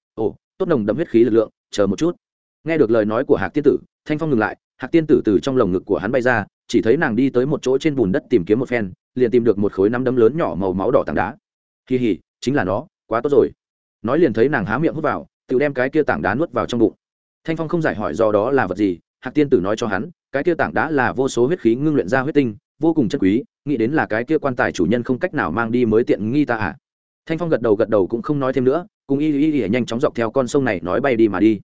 tốt nồng đậm huyết khí lực lượng, chờ một chút. Nghe được lời nói của hạc tiên tử, thanh phong ngừng lại, hạc tiên tử từ trong lồng ngực của hắn bay ra, chỉ thấy nàng đi tới một chỗ trên bùn đất tìm kiếm một phen, liền tìm được một khối nắm đấm lớn nhỏ màu máu đỏ tảng đá. Kỳ hỉ, chính là nó, quá tốt rồi. Nói liền thấy nàng há miệng hút vào, tự đem cái kia tảng đá nuốt vào trong bụng. Thanh phong không giải hỏi do đó là vật gì, hạc tiên tử nói cho hắn, cái kia tảng đá là vô số huyết khí ngưng luyện ra huyết tinh, vô cùng chân quý, nghĩ đến là cái kia quan tài chủ nhân không cách nào mang đi mới tiện nghi ta à? Thanh phong gật đầu gật đầu cũng không nói thêm nữa, cùng y y y nhanh chóng dọc theo con sông này nói bay đi mà đi.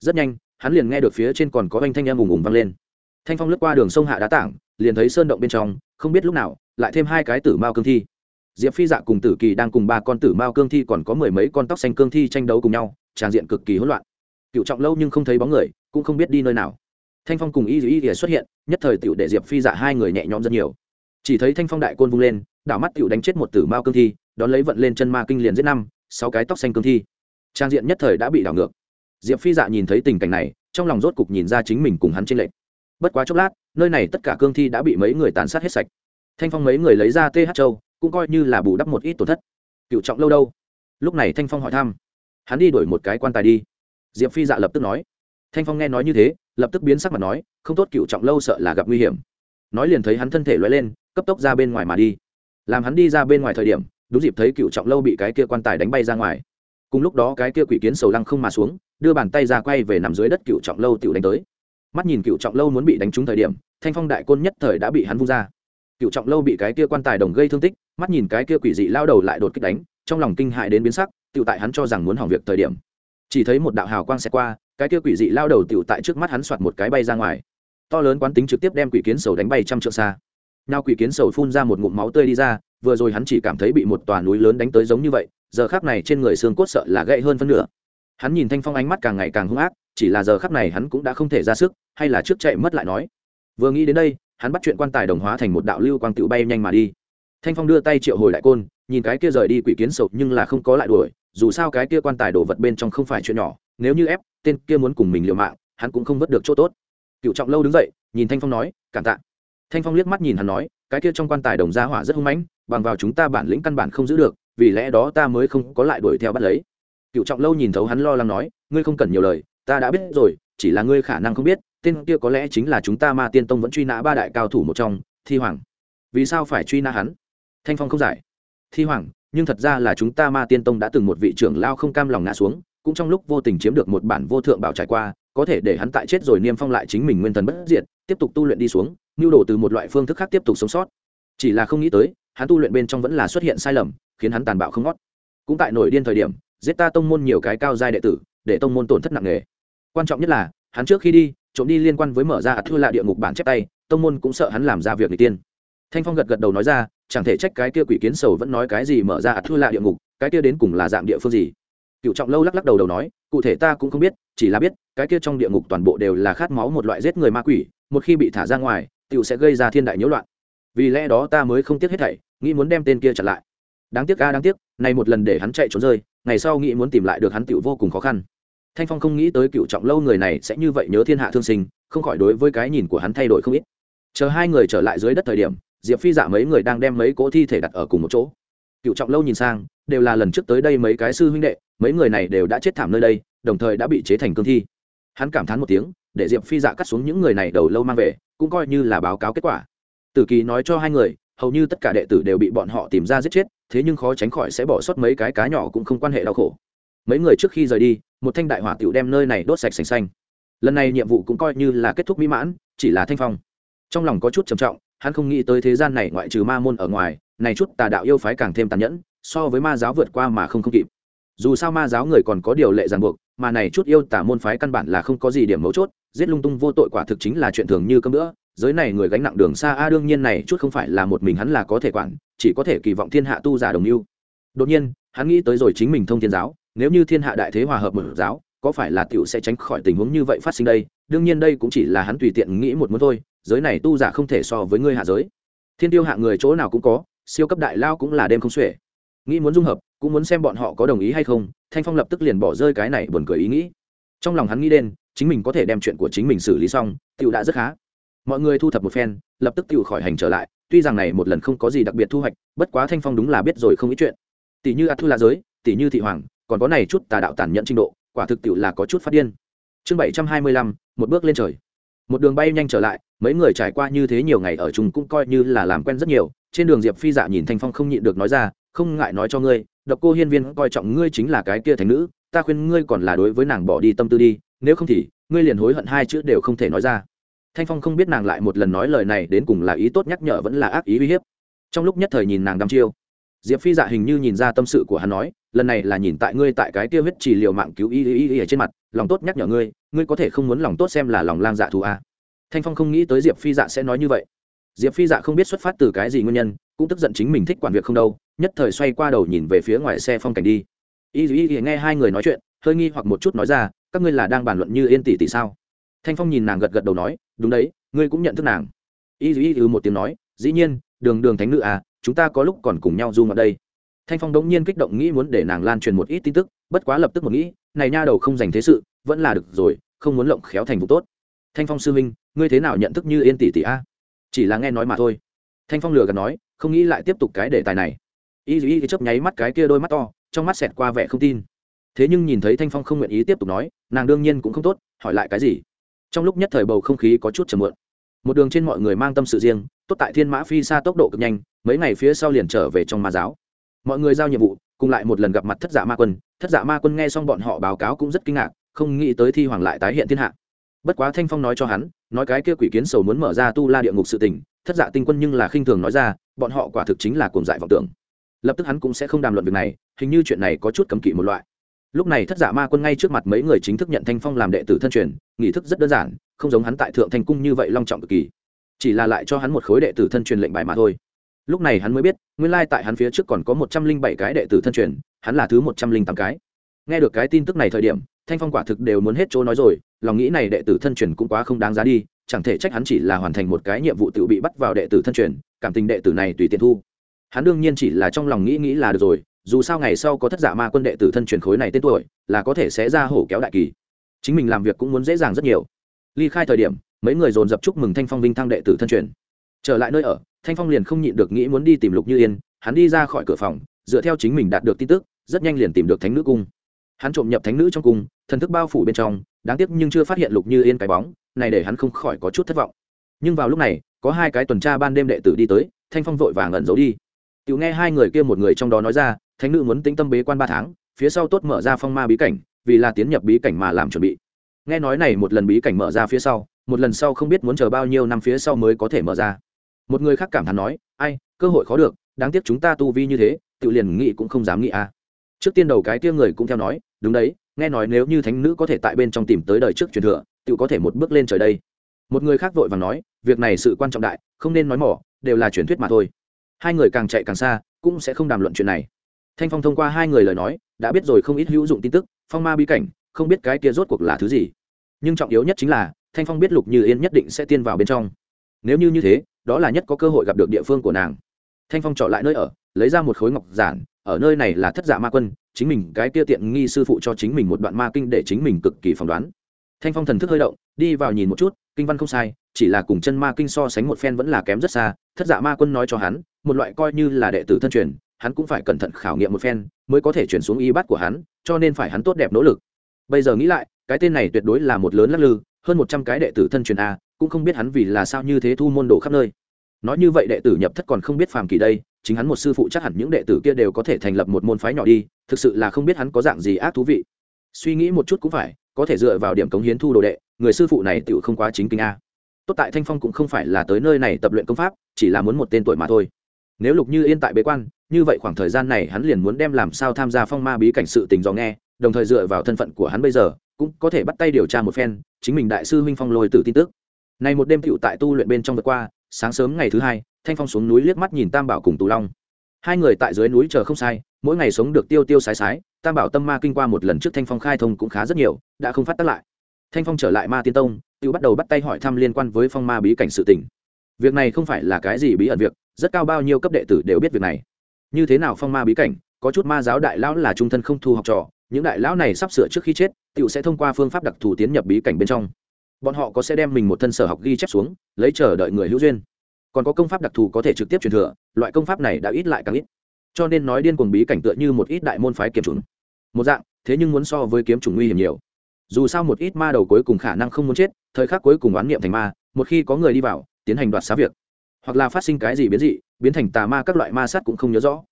Rất nhanh, hắn liền nghe được phía trên còn có anh thanh em ùng ùng vang lên. Thanh phong lướt qua đường sông hạ đá tảng, liền thấy sơn động bên trong, không biết lúc nào, lại thêm hai cái tử mao cương thi. Diệp phi dạ cùng tử kỳ đang cùng ba con tử mao cương thi còn có mười mấy con tóc xanh cương thi tranh đấu cùng nhau, tràn diện cực kỳ hỗn loạn. Cựu trọng lâu nhưng không thấy bóng người, cũng không biết đi nơi nào. Thanh phong cùng y y y xuất hiện, nhất thời tựu để diệp phi dạ hai người nhẹ nhõm rất nhiều. Chỉ thấy thanh phong đại côn vung lên, đảo mắt tựu đánh chết một tử mao cương thi đón lấy vận lên chân ma kinh liền giết năm, sáu cái tóc xanh cương thi. Trang diện nhất thời đã bị đảo ngược. Diệp phi dạ nhìn thấy tình cảnh này, trong lòng rốt cục nhìn ra chính mình cùng hắn trên lệnh bất quá chốc lát, nơi này tất cả cương thi đã bị mấy người tàn sát hết sạch. Thanh phong mấy người lấy ra th châu, cũng coi như là bù đắp một ít tổn thất. Cựu trọng lâu đâu? Lúc này thanh phong hỏi thăm. Hắn đi đổi một cái quan tài đi. Diệp phi dạ lập tức nói. Thanh phong nghe nói như thế, lập tức biến sắc mặt nói, không tốt, cựu trọng lâu sợ là gặp nguy hiểm. Nói liền thấy hắn thân thể loay lên, cấp tốc ra bên ngoài mà đi. Làm hắn đi ra bên ngoài thời điểm đúng dịp thấy cựu trọng lâu bị cái kia quan tài đánh bay ra ngoài. Cùng lúc đó cái kia quỷ kiến sầu lăng không mà xuống, đưa bàn tay ra quay về nằm dưới đất cựu trọng lâu tiểu đánh tới. Mắt nhìn cựu trọng lâu muốn bị đánh trúng thời điểm, thanh phong đại côn nhất thời đã bị hắn vung ra. Cựu trọng lâu bị cái kia quan tài đồng gây thương tích, mắt nhìn cái kia quỷ dị lao đầu lại đột kích đánh, trong lòng kinh hại đến biến sắc tự tại hắn cho rằng muốn hỏng việc thời điểm. Chỉ thấy một đạo hào quang xẹt qua, cái kia quỷ dị lao đầu tự tại trước mắt hắn soạt một cái bay ra ngoài. To lớn quán tính trực tiếp đem quỷ kiến sầu đánh bay trăm trượng xa. Nào quỷ kiến sầu phun ra một ngụm máu tươi đi ra vừa rồi hắn chỉ cảm thấy bị một tòa núi lớn đánh tới giống như vậy, giờ khắc này trên người xương cốt sợ là gãy hơn phân nửa. Hắn nhìn thanh phong ánh mắt càng ngày càng hung ác, chỉ là giờ khắc này hắn cũng đã không thể ra sức, hay là trước chạy mất lại nói. Vừa nghĩ đến đây, hắn bắt chuyện quan tài đồng hóa thành một đạo lưu quang tự bay nhanh mà đi. Thanh phong đưa tay triệu hồi lại côn, nhìn cái kia rời đi quỷ kiến sầu nhưng là không có lại đuổi, dù sao cái kia quan tài đổ vật bên trong không phải chuyện nhỏ, nếu như ép, tên kia muốn cùng mình liều mạng, hắn cũng không vớt được chỗ tốt. Cựu trọng lâu đứng dậy, nhìn thanh phong nói, cảm tạ. Thanh phong liếc mắt nhìn hắn nói cái kia trong quan tài đồng gia hỏa rất hung mãnh, bằng vào chúng ta bản lĩnh căn bản không giữ được, vì lẽ đó ta mới không có lại đuổi theo bắt lấy. Cựu trọng lâu nhìn thấu hắn lo lắng nói, ngươi không cần nhiều lời, ta đã biết rồi, chỉ là ngươi khả năng không biết, tên kia có lẽ chính là chúng ta ma tiên tông vẫn truy nã ba đại cao thủ một trong, thi hoàng. Vì sao phải truy nã hắn? Thanh phong không giải. Thi hoàng, nhưng thật ra là chúng ta ma tiên tông đã từng một vị trưởng lao không cam lòng ngã xuống, cũng trong lúc vô tình chiếm được một bản vô thượng bảo trải qua, có thể để hắn tại chết rồi niêm phong lại chính mình nguyên thần bất diệt, tiếp tục tu luyện đi xuống nhu đồ từ một loại phương thức khác tiếp tục sống sót. Chỉ là không nghĩ tới, hắn tu luyện bên trong vẫn là xuất hiện sai lầm, khiến hắn tàn bạo không ngót. Cũng tại nổi điên thời điểm, giết ta tông môn nhiều cái cao giai đệ tử, để tông môn tổn thất nặng nề. Quan trọng nhất là, hắn trước khi đi, trộm đi liên quan với mở ra thua lạ địa ngục bản chép tay, tông môn cũng sợ hắn làm ra việc người tiên. Thanh phong gật gật đầu nói ra, chẳng thể trách cái kia quỷ kiến sầu vẫn nói cái gì mở ra thua lạ địa ngục, cái kia đến cùng là dạng địa phương gì? Cựu trọng lâu lắc lắc đầu đầu nói, cụ thể ta cũng không biết, chỉ là biết, cái kia trong địa ngục toàn bộ đều là khát máu một loại giết người ma quỷ, một khi bị thả ra ngoài tựu sẽ gây ra thiên đại nhiễu loạn. Vì lẽ đó ta mới không tiếc hết thảy, nghĩ muốn đem tên kia chặn lại. Đáng tiếc a, đáng tiếc, này một lần để hắn chạy trốn rơi, ngày sau nghĩ muốn tìm lại được hắn tựu vô cùng khó khăn. Thanh phong không nghĩ tới cựu trọng lâu người này sẽ như vậy nhớ thiên hạ thương sinh, không khỏi đối với cái nhìn của hắn thay đổi không ít. Chờ hai người trở lại dưới đất thời điểm, diệp phi giả mấy người đang đem mấy cỗ thi thể đặt ở cùng một chỗ. Cựu trọng lâu nhìn sang, đều là lần trước tới đây mấy cái sư huynh đệ, mấy người này đều đã chết thảm nơi đây, đồng thời đã bị chế thành cương thi. Hắn cảm thán một tiếng để diệp phi dạ cắt xuống những người này đầu lâu mang về, cũng coi như là báo cáo kết quả. Tử kỳ nói cho hai người, hầu như tất cả đệ tử đều bị bọn họ tìm ra giết chết, thế nhưng khó tránh khỏi sẽ bỏ sót mấy cái cá nhỏ cũng không quan hệ đau khổ. Mấy người trước khi rời đi, một thanh đại hỏa tiểu đem nơi này đốt sạch sành xanh. Lần này nhiệm vụ cũng coi như là kết thúc mỹ mãn, chỉ là thanh phong. Trong lòng có chút trầm trọng, hắn không nghĩ tới thế gian này ngoại trừ ma môn ở ngoài, này chút tà đạo yêu phái càng thêm tàn nhẫn, so với ma giáo vượt qua mà không không kịp. Dù sao ma giáo người còn có điều lệ ràng buộc, mà này chút yêu tà môn phái căn bản là không có gì điểm mấu chốt giết lung tung vô tội quả thực chính là chuyện thường như cơm nữa giới này người gánh nặng đường xa, a, đương nhiên này chút không phải là một mình hắn là có thể quản, chỉ có thể kỳ vọng thiên hạ tu giả đồng mưu. Đột nhiên, hắn nghĩ tới rồi chính mình thông thiên giáo, nếu như thiên hạ đại thế hòa hợp một giáo, có phải là tiểu sẽ tránh khỏi tình huống như vậy phát sinh đây? Đương nhiên đây cũng chỉ là hắn tùy tiện nghĩ một muốn thôi, giới này tu giả không thể so với ngươi hạ giới. Thiên tiêu hạ người chỗ nào cũng có, siêu cấp đại lao cũng là đêm không xuể. Nghĩ muốn dung hợp, cũng muốn xem bọn họ có đồng ý hay không, thanh phong lập tức liền bỏ rơi cái này buồn cười ý nghĩ. Trong lòng hắn nghĩ đến chính mình có thể đem chuyện của chính mình xử lý xong tựu đã rất khá. Mọi người thu thập một phen, lập tức tựu khỏi hành trở lại, tuy rằng này một lần không có gì đặc biệt thu hoạch, bất quá thanh phong đúng là biết rồi không ít chuyện. Tỷ như a thu la giới, tỷ như thị hoàng, còn có này chút tà đạo tàn nhẫn trình độ, quả thực tựu là có chút phát điên. Chương bảy trăm hai mươi lăm, một bước lên trời. Một đường bay nhanh trở lại, mấy người trải qua như thế nhiều ngày ở chung cũng coi như là làm quen rất nhiều. Trên đường diệp phi dạ nhìn thanh phong không nhịn được nói ra, không ngại nói cho ngươi, độc cô hiên viên coi trọng ngươi chính là cái kia thành nữ, ta khuyên ngươi còn là đối với nàng bỏ đi tâm tư đi nếu không thì, ngươi liền hối hận hai chữ đều không thể nói ra. Thanh phong không biết nàng lại một lần nói lời này đến cùng là ý tốt nhắc nhở vẫn là ác ý uy hiếp. Trong lúc nhất thời nhìn nàng đăm chiêu, diệp phi dạ hình như nhìn ra tâm sự của hắn nói, lần này là nhìn tại ngươi tại cái kia huyết chỉ liều mạng cứu y y y ở trên mặt, lòng tốt nhắc nhở ngươi ngươi có thể không muốn lòng tốt xem là lòng lang dạ thù a thanh phong không nghĩ tới diệp phi dạ sẽ nói như vậy. Diệp phi dạ không biết xuất phát từ cái gì nguyên nhân, cũng tức giận chính mình thích quản việc không đâu, nhất thời xoay qua đầu nhìn về phía ngoài xe phong cảnh đi. Y y y nghe hai người nói chuyện, hơi nghi hoặc một chút nói ra các ngươi là đang bàn luận như yên tỷ tỷ sao? Thanh phong nhìn nàng gật gật đầu nói, đúng đấy, ngươi cũng nhận thức nàng. Y y y một tiếng nói, dĩ nhiên, đường đường thánh nữ à chúng ta có lúc còn cùng nhau du ở đây. Thanh phong đống nhiên kích động nghĩ muốn để nàng lan truyền một ít tin tức, bất quá lập tức một nghĩ, này nha đầu không dành thế sự, vẫn là được rồi, không muốn lộng khéo thành vụ tốt. Thanh phong sư minh ngươi thế nào nhận thức như yên tỷ tỷ a? Chỉ là nghe nói mà thôi. Thanh phong lừa gạt nói, không nghĩ lại tiếp tục cái đề tài này. Y y chớp nháy mắt cái kia đôi mắt to, trong mắt xẹt qua vẻ không tin thế nhưng nhìn thấy thanh phong không nguyện ý tiếp tục nói, nàng đương nhiên cũng không tốt, hỏi lại cái gì? Trong lúc nhất thời bầu không khí có chút chầm mượn một đường trên mọi người mang tâm sự riêng, tốt tại thiên mã phi xa tốc độ cực nhanh, mấy ngày phía sau liền trở về trong ma giáo. Mọi người giao nhiệm vụ, cùng lại một lần gặp mặt thất dạ ma quân. Thất dạ ma quân nghe xong bọn họ báo cáo cũng rất kinh ngạc, không nghĩ tới thi hoàng lại tái hiện thiên hạ. Bất quá thanh phong nói cho hắn, nói cái kia quỷ kiến sầu muốn mở ra tu la địa ngục sự tình, thất dạ tinh quân nhưng là khinh thường nói ra, bọn họ quả thực chính là cuồng dại vọng tưởng. Lập tức hắn cũng sẽ không đàm luận việc này, hình như chuyện này có chút cấm kỵ một loại lúc này thất giả ma quân ngay trước mặt mấy người chính thức nhận thanh phong làm đệ tử thân truyền nghị thức rất đơn giản, không giống hắn tại thượng thanh cung như vậy long trọng cực kỳ. Chỉ là lại cho hắn một khối đệ tử thân truyền lệnh bài mà thôi. Lúc này hắn mới biết, nguyên lai tại hắn phía trước còn có một trăm linh bảy cái đệ tử thân truyền, hắn là thứ một trăm linh tám cái. Nghe được cái tin tức này thời điểm, thanh phong quả thực đều muốn hết chỗ nói rồi, lòng nghĩ này đệ tử thân truyền cũng quá không đáng giá đi, chẳng thể trách hắn chỉ là hoàn thành một cái nhiệm vụ tự bị bắt vào đệ tử thân truyền, cảm tình đệ tử này tùy tiện thu. Hắn đương nhiên chỉ là trong lòng nghĩ nghĩ là được rồi dù sao ngày sau có thất giả ma quân đệ tử thân truyền khối này tên tuổi, là có thể sẽ ra hổ kéo đại kỳ. Chính mình làm việc cũng muốn dễ dàng rất nhiều. Ly khai thời điểm, mấy người dồn dập chúc mừng thanh phong vinh thăng đệ tử thân truyền. Trở lại nơi ở, thanh phong liền không nhịn được nghĩ muốn đi tìm lục như yên, hắn đi ra khỏi cửa phòng, dựa theo chính mình đạt được tin tức, rất nhanh liền tìm được thánh nữ cung. Hắn trộm nhập thánh nữ trong cung, thần thức bao phủ bên trong, đáng tiếc nhưng chưa phát hiện lục như yên cái bóng, này để hắn không khỏi có chút thất vọng. Nhưng vào lúc này, có hai cái tuần tra ban đêm đệ tử đi tới, thanh phong vội vàng ẩn giấu đi. Tiểu nghe hai người kia một người trong đó nói ra thánh nữ muốn tĩnh tâm bế quan ba tháng, phía sau tốt mở ra phong ma bí cảnh, vì là tiến nhập bí cảnh mà làm chuẩn bị. Nghe nói này một lần bí cảnh mở ra phía sau, một lần sau không biết muốn chờ bao nhiêu năm phía sau mới có thể mở ra. Một người khác cảm thán nói, ai, cơ hội khó được, đáng tiếc chúng ta tu vi như thế, tự liền nghĩ cũng không dám nghĩ à. Trước tiên đầu cái kia người cũng theo nói, đúng đấy, nghe nói nếu như thánh nữ có thể tại bên trong tìm tới đời trước truyền thừa, tự có thể một bước lên trời đây. Một người khác vội và nói, việc này sự quan trọng đại, không nên nói mỏ, đều là truyền thuyết mà thôi. Hai người càng chạy càng xa, cũng sẽ không đàm luận chuyện này thanh phong thông qua hai người lời nói, đã biết rồi không ít hữu dụng tin tức, phong ma bí cảnh, không biết cái kia rốt cuộc là thứ gì. Nhưng trọng yếu nhất chính là, thanh phong biết lục như yên nhất định sẽ tiên vào bên trong. Nếu như như thế, đó là nhất có cơ hội gặp được địa phương của nàng. Thanh phong chọn lại nơi ở, lấy ra một khối ngọc giản, ở nơi này là thất dạ ma quân, chính mình, cái kia tiện nghi sư phụ cho chính mình một đoạn ma kinh để chính mình cực kỳ phỏng đoán. Thanh phong thần thức hơi động, đi vào nhìn một chút, kinh văn không sai, chỉ là cùng chân ma kinh so sánh một phen vẫn là kém rất xa, thất dạ ma quân nói cho hắn, một loại coi như là đệ tử thân truyền hắn cũng phải cẩn thận khảo nghiệm một phen, mới có thể chuyển xuống y bắt của hắn, cho nên phải hắn tốt đẹp nỗ lực. Bây giờ nghĩ lại, cái tên này tuyệt đối là một lớn lắc lư, hơn một trăm cái đệ tử thân truyền a, cũng không biết hắn vì là sao như thế thu môn đồ khắp nơi. Nói như vậy đệ tử nhập thất còn không biết phàm kỳ đây, chính hắn một sư phụ chắc hẳn những đệ tử kia đều có thể thành lập một môn phái nhỏ đi, thực sự là không biết hắn có dạng gì ác thú vị. Suy nghĩ một chút cũng phải, có thể dựa vào điểm cống hiến thu đồ đệ, người sư phụ này tự không quá chính kinh a. Tốt tại thanh phong cũng không phải là tới nơi này tập luyện công pháp, chỉ là muốn một tên tuổi mà thôi nếu lục như yên tại bế quan, như vậy khoảng thời gian này hắn liền muốn đem làm sao tham gia phong ma bí cảnh sự tình do nghe, đồng thời dựa vào thân phận của hắn bây giờ, cũng có thể bắt tay điều tra một phen, chính mình đại sư huynh phong lôi tử tin tức. Này một đêm tựu tại tu luyện bên trong vượt qua, sáng sớm ngày thứ hai, thanh phong xuống núi liếc mắt nhìn tam bảo cùng tù long. Hai người tại dưới núi chờ không sai, mỗi ngày sống được tiêu tiêu sái sái, tam bảo tâm ma kinh qua một lần trước thanh phong khai thông cũng khá rất nhiều, đã không phát tác lại. Thanh phong trở lại ma tiên tông tự bắt đầu bắt tay hỏi thăm liên quan với phong ma bí cảnh sự tình. Việc này không phải là cái gì bí ẩn việc rất cao bao nhiêu cấp đệ tử đều biết việc này. Như thế nào phong ma bí cảnh, có chút ma giáo đại lão là trung thân không thu học trò, những đại lão này sắp sửa trước khi chết tự sẽ thông qua phương pháp đặc thù tiến nhập bí cảnh bên trong. Bọn họ có sẽ đem mình một thân sở học ghi chép xuống, lấy chờ đợi người hữu duyên. Còn có công pháp đặc thù có thể trực tiếp truyền thừa, loại công pháp này đã ít lại càng ít. Cho nên nói điên cuồng bí cảnh tựa như một ít đại môn phái kiếm chủng. Một dạng, thế nhưng muốn so với kiếm chủng nguy hiểm nhiều. Dù sao một ít ma đầu cuối cùng khả năng không muốn chết, thời khắc cuối cùng oán niệm thành ma, một khi có người đi vào, tiến hành đoạt xá việc hoặc là phát sinh cái gì biến dị, biến thành tà ma các loại ma sát cũng không nhớ rõ.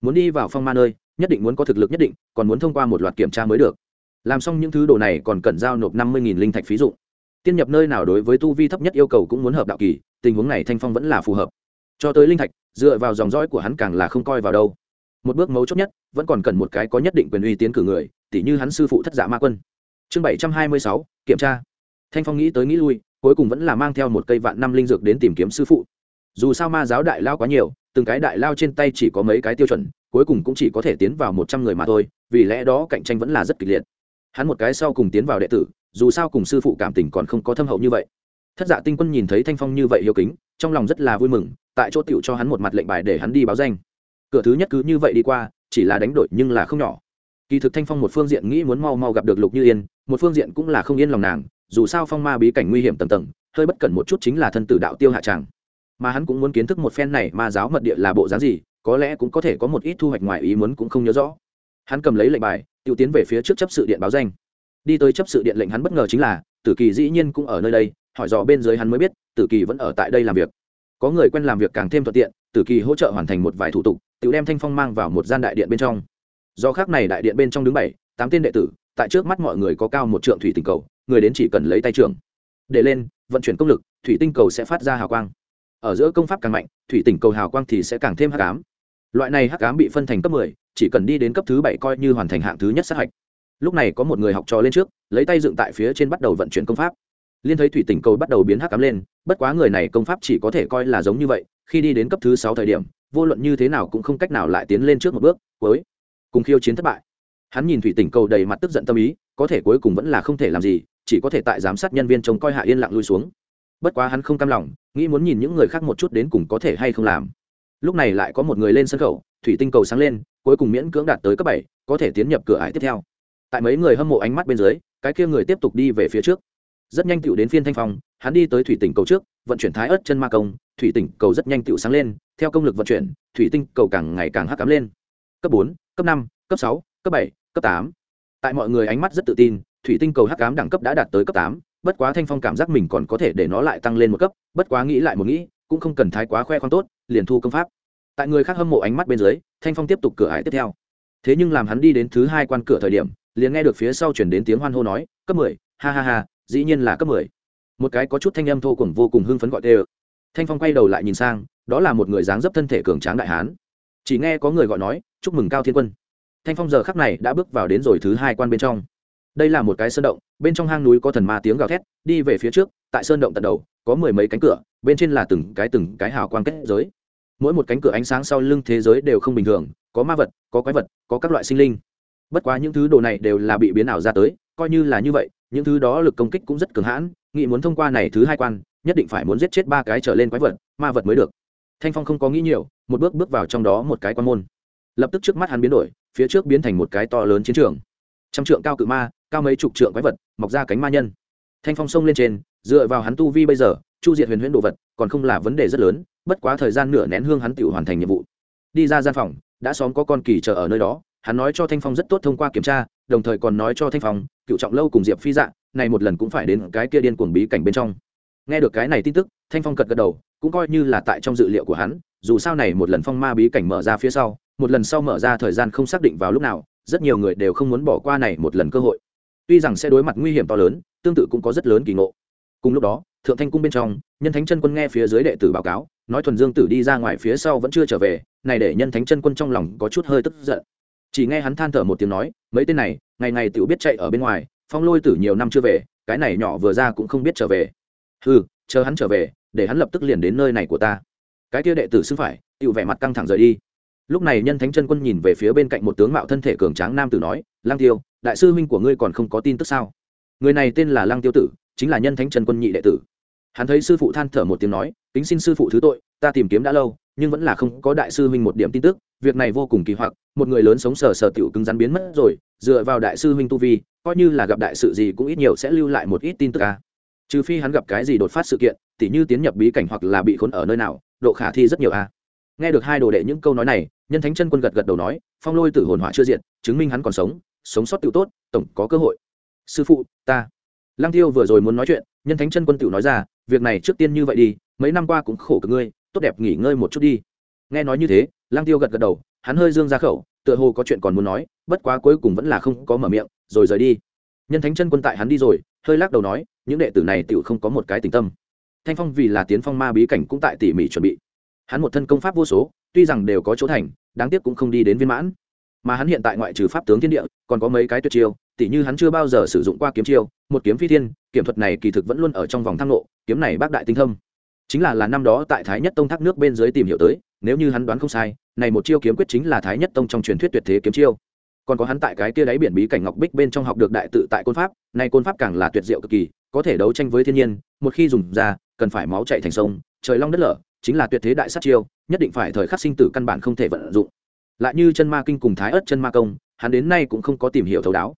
Muốn đi vào phong ma nơi, nhất định muốn có thực lực nhất định, còn muốn thông qua một loạt kiểm tra mới được. Làm xong những thứ đồ này còn cần giao nộp năm mươi linh thạch phí dụng. Tiên nhập nơi nào đối với tu vi thấp nhất yêu cầu cũng muốn hợp đạo kỳ, tình huống này thanh phong vẫn là phù hợp. Cho tới linh thạch, dựa vào dòng dõi của hắn càng là không coi vào đâu. Một bước mấu chốt nhất, vẫn còn cần một cái có nhất định quyền uy tiến cử người, tỉ như hắn sư phụ thất giả ma quân. Chương bảy trăm hai mươi sáu, kiểm tra. Thanh phong nghĩ tới nghĩ lui, cuối cùng vẫn là mang theo một cây vạn năm linh dược đến tìm kiếm sư phụ dù sao ma giáo đại lao quá nhiều, từng cái đại lao trên tay chỉ có mấy cái tiêu chuẩn, cuối cùng cũng chỉ có thể tiến vào một trăm người mà thôi, vì lẽ đó cạnh tranh vẫn là rất kịch liệt. Hắn một cái sau cùng tiến vào đệ tử, dù sao cùng sư phụ cảm tình còn không có thâm hậu như vậy. Thất dạ tinh quân nhìn thấy thanh phong như vậy hiếu kính, trong lòng rất là vui mừng, tại chỗ tựu cho hắn một mặt lệnh bài để hắn đi báo danh. Cửa thứ nhất cứ như vậy đi qua, chỉ là đánh đổi nhưng là không nhỏ. Kỳ thực thanh phong một phương diện nghĩ muốn mau mau gặp được lục như yên, một phương diện cũng là không yên lòng nàng, dù sao phong ma bí cảnh nguy hiểm tầng tầng, hơi bất cẩn một chút chính là thân tử đạo tiêu hạ tràng mà hắn cũng muốn kiến thức một phen này ma giáo mật địa là bộ dáng gì, có lẽ cũng có thể có một ít thu hoạch ngoài ý muốn cũng không nhớ rõ. Hắn cầm lấy lệnh bài tiêu tiến về phía trước chấp sự điện báo danh. Đi tới chấp sự điện lệnh hắn bất ngờ chính là, tử kỳ dĩ nhiên cũng ở nơi đây, hỏi dò bên dưới hắn mới biết, tử kỳ vẫn ở tại đây làm việc. Có người quen làm việc càng thêm thuận tiện, tử kỳ hỗ trợ hoàn thành một vài thủ tục tự đem thanh phong mang vào một gian đại điện bên trong. Do khác này đại điện bên trong đứng bảy, tám tên đệ tử, tại trước mắt mọi người có cao một trượng thủy tinh cầu, người đến chỉ cần lấy tay trường để lên, vận chuyển công lực, thủy tinh cầu sẽ phát ra hào quang ở giữa công pháp càng mạnh thủy tinh cầu hào quang thì sẽ càng thêm hắc ám. Loại này hắc ám bị phân thành cấp 10, chỉ cần đi đến cấp thứ bảy coi như hoàn thành hạng thứ nhất sát hạch. Lúc này có một người học trò lên trước lấy tay dựng tại phía trên bắt đầu vận chuyển công pháp. Liên thấy thủy tinh cầu bắt đầu biến hắc ám lên bất quá người này công pháp chỉ có thể coi là giống như vậy khi đi đến cấp thứ sáu thời điểm vô luận như thế nào cũng không cách nào lại tiến lên trước một bước cuối cùng khiêu chiến thất bại. Hắn nhìn thủy tỉnh cầu đầy mặt tức giận tâm ý có thể cuối cùng vẫn là không thể làm gì chỉ có thể tại giám sát nhân viên trông coi hạ yên lặng lui xuống bất quá hắn không cam lòng, nghĩ muốn nhìn những người khác một chút đến cùng có thể hay không làm. Lúc này lại có một người lên sân khấu, thủy tinh cầu sáng lên, cuối cùng miễn cưỡng đạt tới cấp bảy, có thể tiến nhập cửa ải tiếp theo. Tại mấy người hâm mộ ánh mắt bên dưới, cái kia người tiếp tục đi về phía trước. Rất nhanh tựu đến phiên thanh phong, hắn đi tới thủy tinh cầu trước, vận chuyển thái ớt chân ma công, thủy tinh cầu rất nhanh tựu sáng lên, theo công lực vận chuyển, thủy tinh cầu càng ngày càng hắc cám lên. Cấp bốn, cấp năm, cấp sáu, cấp bảy, cấp tám. Tại mọi người ánh mắt rất tự tin, thủy tinh cầu hắc cám đẳng cấp đã đạt tới cấp tám bất quá thanh phong cảm giác mình còn có thể để nó lại tăng lên một cấp, bất quá nghĩ lại một nghĩ, cũng không cần thái quá khoe khoang tốt, liền thu công pháp. Tại người khác hâm mộ ánh mắt bên dưới, thanh phong tiếp tục cửa ải tiếp theo. Thế nhưng làm hắn đi đến thứ hai quan cửa thời điểm, liền nghe được phía sau chuyển đến tiếng hoan hô nói, cấp mười, ha ha ha, dĩ nhiên là cấp mười. Một cái có chút thanh âm thô cùng vô cùng hưng phấn gọi tê ơ. Thanh phong quay đầu lại nhìn sang, đó là một người dáng dấp thân thể cường tráng đại hán. Chỉ nghe có người gọi nói, chúc mừng cao thiên quân. Thanh phong giờ khắc này đã bước vào đến rồi thứ hai quan bên trong đây là một cái sơn động, bên trong hang núi có thần ma tiếng gào thét, đi về phía trước, tại sơn động tận đầu, có mười mấy cánh cửa, bên trên là từng cái từng cái hào quang kết giới. Mỗi một cánh cửa ánh sáng sau lưng thế giới đều không bình thường, có ma vật, có quái vật, có các loại sinh linh. Bất quá những thứ đồ này đều là bị biến ảo ra tới, coi như là như vậy, những thứ đó lực công kích cũng rất cường hãn nghị muốn thông qua này thứ hai quan, nhất định phải muốn giết chết ba cái trở lên quái vật, ma vật mới được. Thanh phong không có nghĩ nhiều, một bước bước vào trong đó một cái quan môn. Lập tức trước mắt hắn biến đổi, phía trước biến thành một cái to lớn chiến trường. Trăm trượng cao cự ma cao mấy chục trượng quái vật, mọc ra cánh ma nhân. Thanh phong xông lên trên, dựa vào hắn tu vi bây giờ, chu diệt huyền huyễn đồ vật còn không là vấn đề rất lớn, bất quá thời gian nửa nén hương hắn tự hoàn thành nhiệm vụ. Đi ra gian phòng, đã xóm có con kỳ chờ ở nơi đó, hắn nói cho thanh phong rất tốt thông qua kiểm tra, đồng thời còn nói cho thanh phong, cựu trọng lâu cùng diệp phi dạ này một lần cũng phải đến cái kia điên cuồng bí cảnh bên trong. Nghe được cái này tin tức, thanh phong cật gật đầu, cũng coi như là tại trong dự liệu của hắn, dù sao này một lần phong ma bí cảnh mở ra phía sau, một lần sau mở ra thời gian không xác định vào lúc nào, rất nhiều người đều không muốn bỏ qua này một lần cơ hội tuy rằng sẽ đối mặt nguy hiểm to lớn, tương tự cũng có rất lớn kỳ ngộ. Cùng lúc đó, thượng thanh cung bên trong, nhân thánh chân quân nghe phía dưới đệ tử báo cáo, nói thuần dương tử đi ra ngoài phía sau vẫn chưa trở về, này để nhân thánh chân quân trong lòng có chút hơi tức giận. Chỉ nghe hắn than thở một tiếng nói, mấy tên này, ngày ngày tự biết chạy ở bên ngoài, phong lôi tử nhiều năm chưa về, cái này nhỏ vừa ra cũng không biết trở về. Ừ chờ hắn trở về, để hắn lập tức liền đến nơi này của ta. Cái kia đệ tử xưng phải tự vẻ mặt căng thẳng rời đi. Lúc này nhân thánh chân quân nhìn về phía bên cạnh một tướng mạo thân thể cường tráng nam tử nói lang tiêu đại sư huynh của ngươi còn không có tin tức sao? Người này tên là lang tiêu tử, chính là nhân thánh Trần quân nhị đệ tử. Hắn thấy sư phụ than thở một tiếng nói, kính xin sư phụ thứ tội, ta tìm kiếm đã lâu, nhưng vẫn là không có đại sư huynh một điểm tin tức, việc này vô cùng kỳ hoặc, một người lớn sống sờ sờ tiểu cứng rắn biến mất rồi, dựa vào đại sư huynh tu vi, coi như là gặp đại sự gì cũng ít nhiều sẽ lưu lại một ít tin tức a. Trừ phi hắn gặp cái gì đột phát sự kiện, tỉ như tiến nhập bí cảnh hoặc là bị khốn ở nơi nào, độ khả thi rất nhiều a. Nghe được hai đồ đệ những câu nói này, nhân thánh chân quân gật gật đầu nói, phong lôi tử hồn hỏa chưa diện chứng minh hắn còn sống sống sót tự tốt, tổng có cơ hội. Sư phụ, ta. Lăng tiêu vừa rồi muốn nói chuyện, nhân thánh chân quân tự nói ra, việc này trước tiên như vậy đi, mấy năm qua cũng khổ cực ngươi, tốt đẹp nghỉ ngơi một chút đi. Nghe nói như thế, lăng tiêu gật gật đầu, hắn hơi dương ra khẩu, tựa hồ có chuyện còn muốn nói, bất quá cuối cùng vẫn là không có mở miệng, rồi rời đi. Nhân thánh chân quân tại hắn đi rồi, hơi lắc đầu nói, những đệ tử này tiểu không có một cái tình tâm. Thanh phong vì là tiến phong ma bí cảnh cũng tại tỉ mỉ chuẩn bị. Hắn một thân công pháp vô số, tuy rằng đều có chỗ thành, đáng tiếc cũng không đi đến viên mãn mà hắn hiện tại ngoại trừ pháp tướng thiên địa, còn có mấy cái tuyệt chiêu, tỉ như hắn chưa bao giờ sử dụng qua kiếm chiêu, một kiếm phi thiên kiểm thuật này kỳ thực vẫn luôn ở trong vòng thăng lộ, kiếm này bác đại tinh thâm. Chính là là năm đó tại thái nhất tông thác nước bên dưới tìm hiểu tới, nếu như hắn đoán không sai, này một chiêu kiếm quyết chính là thái nhất tông trong truyền thuyết tuyệt thế kiếm chiêu. Còn có hắn tại cái kia đáy biển bí cảnh ngọc bích bên trong học được đại tự tại côn pháp nay côn pháp càng là tuyệt diệu cực kỳ, có thể đấu tranh với thiên nhiên, một khi dùng ra, cần phải máu chạy thành sông, trời long đất lở, chính là tuyệt thế đại sát chiêu, nhất định phải thời khắc sinh tử căn bản không thể vận dụng lại như chân ma kinh cùng thái ớt chân ma công, hắn đến nay cũng không có tìm hiểu thấu đáo.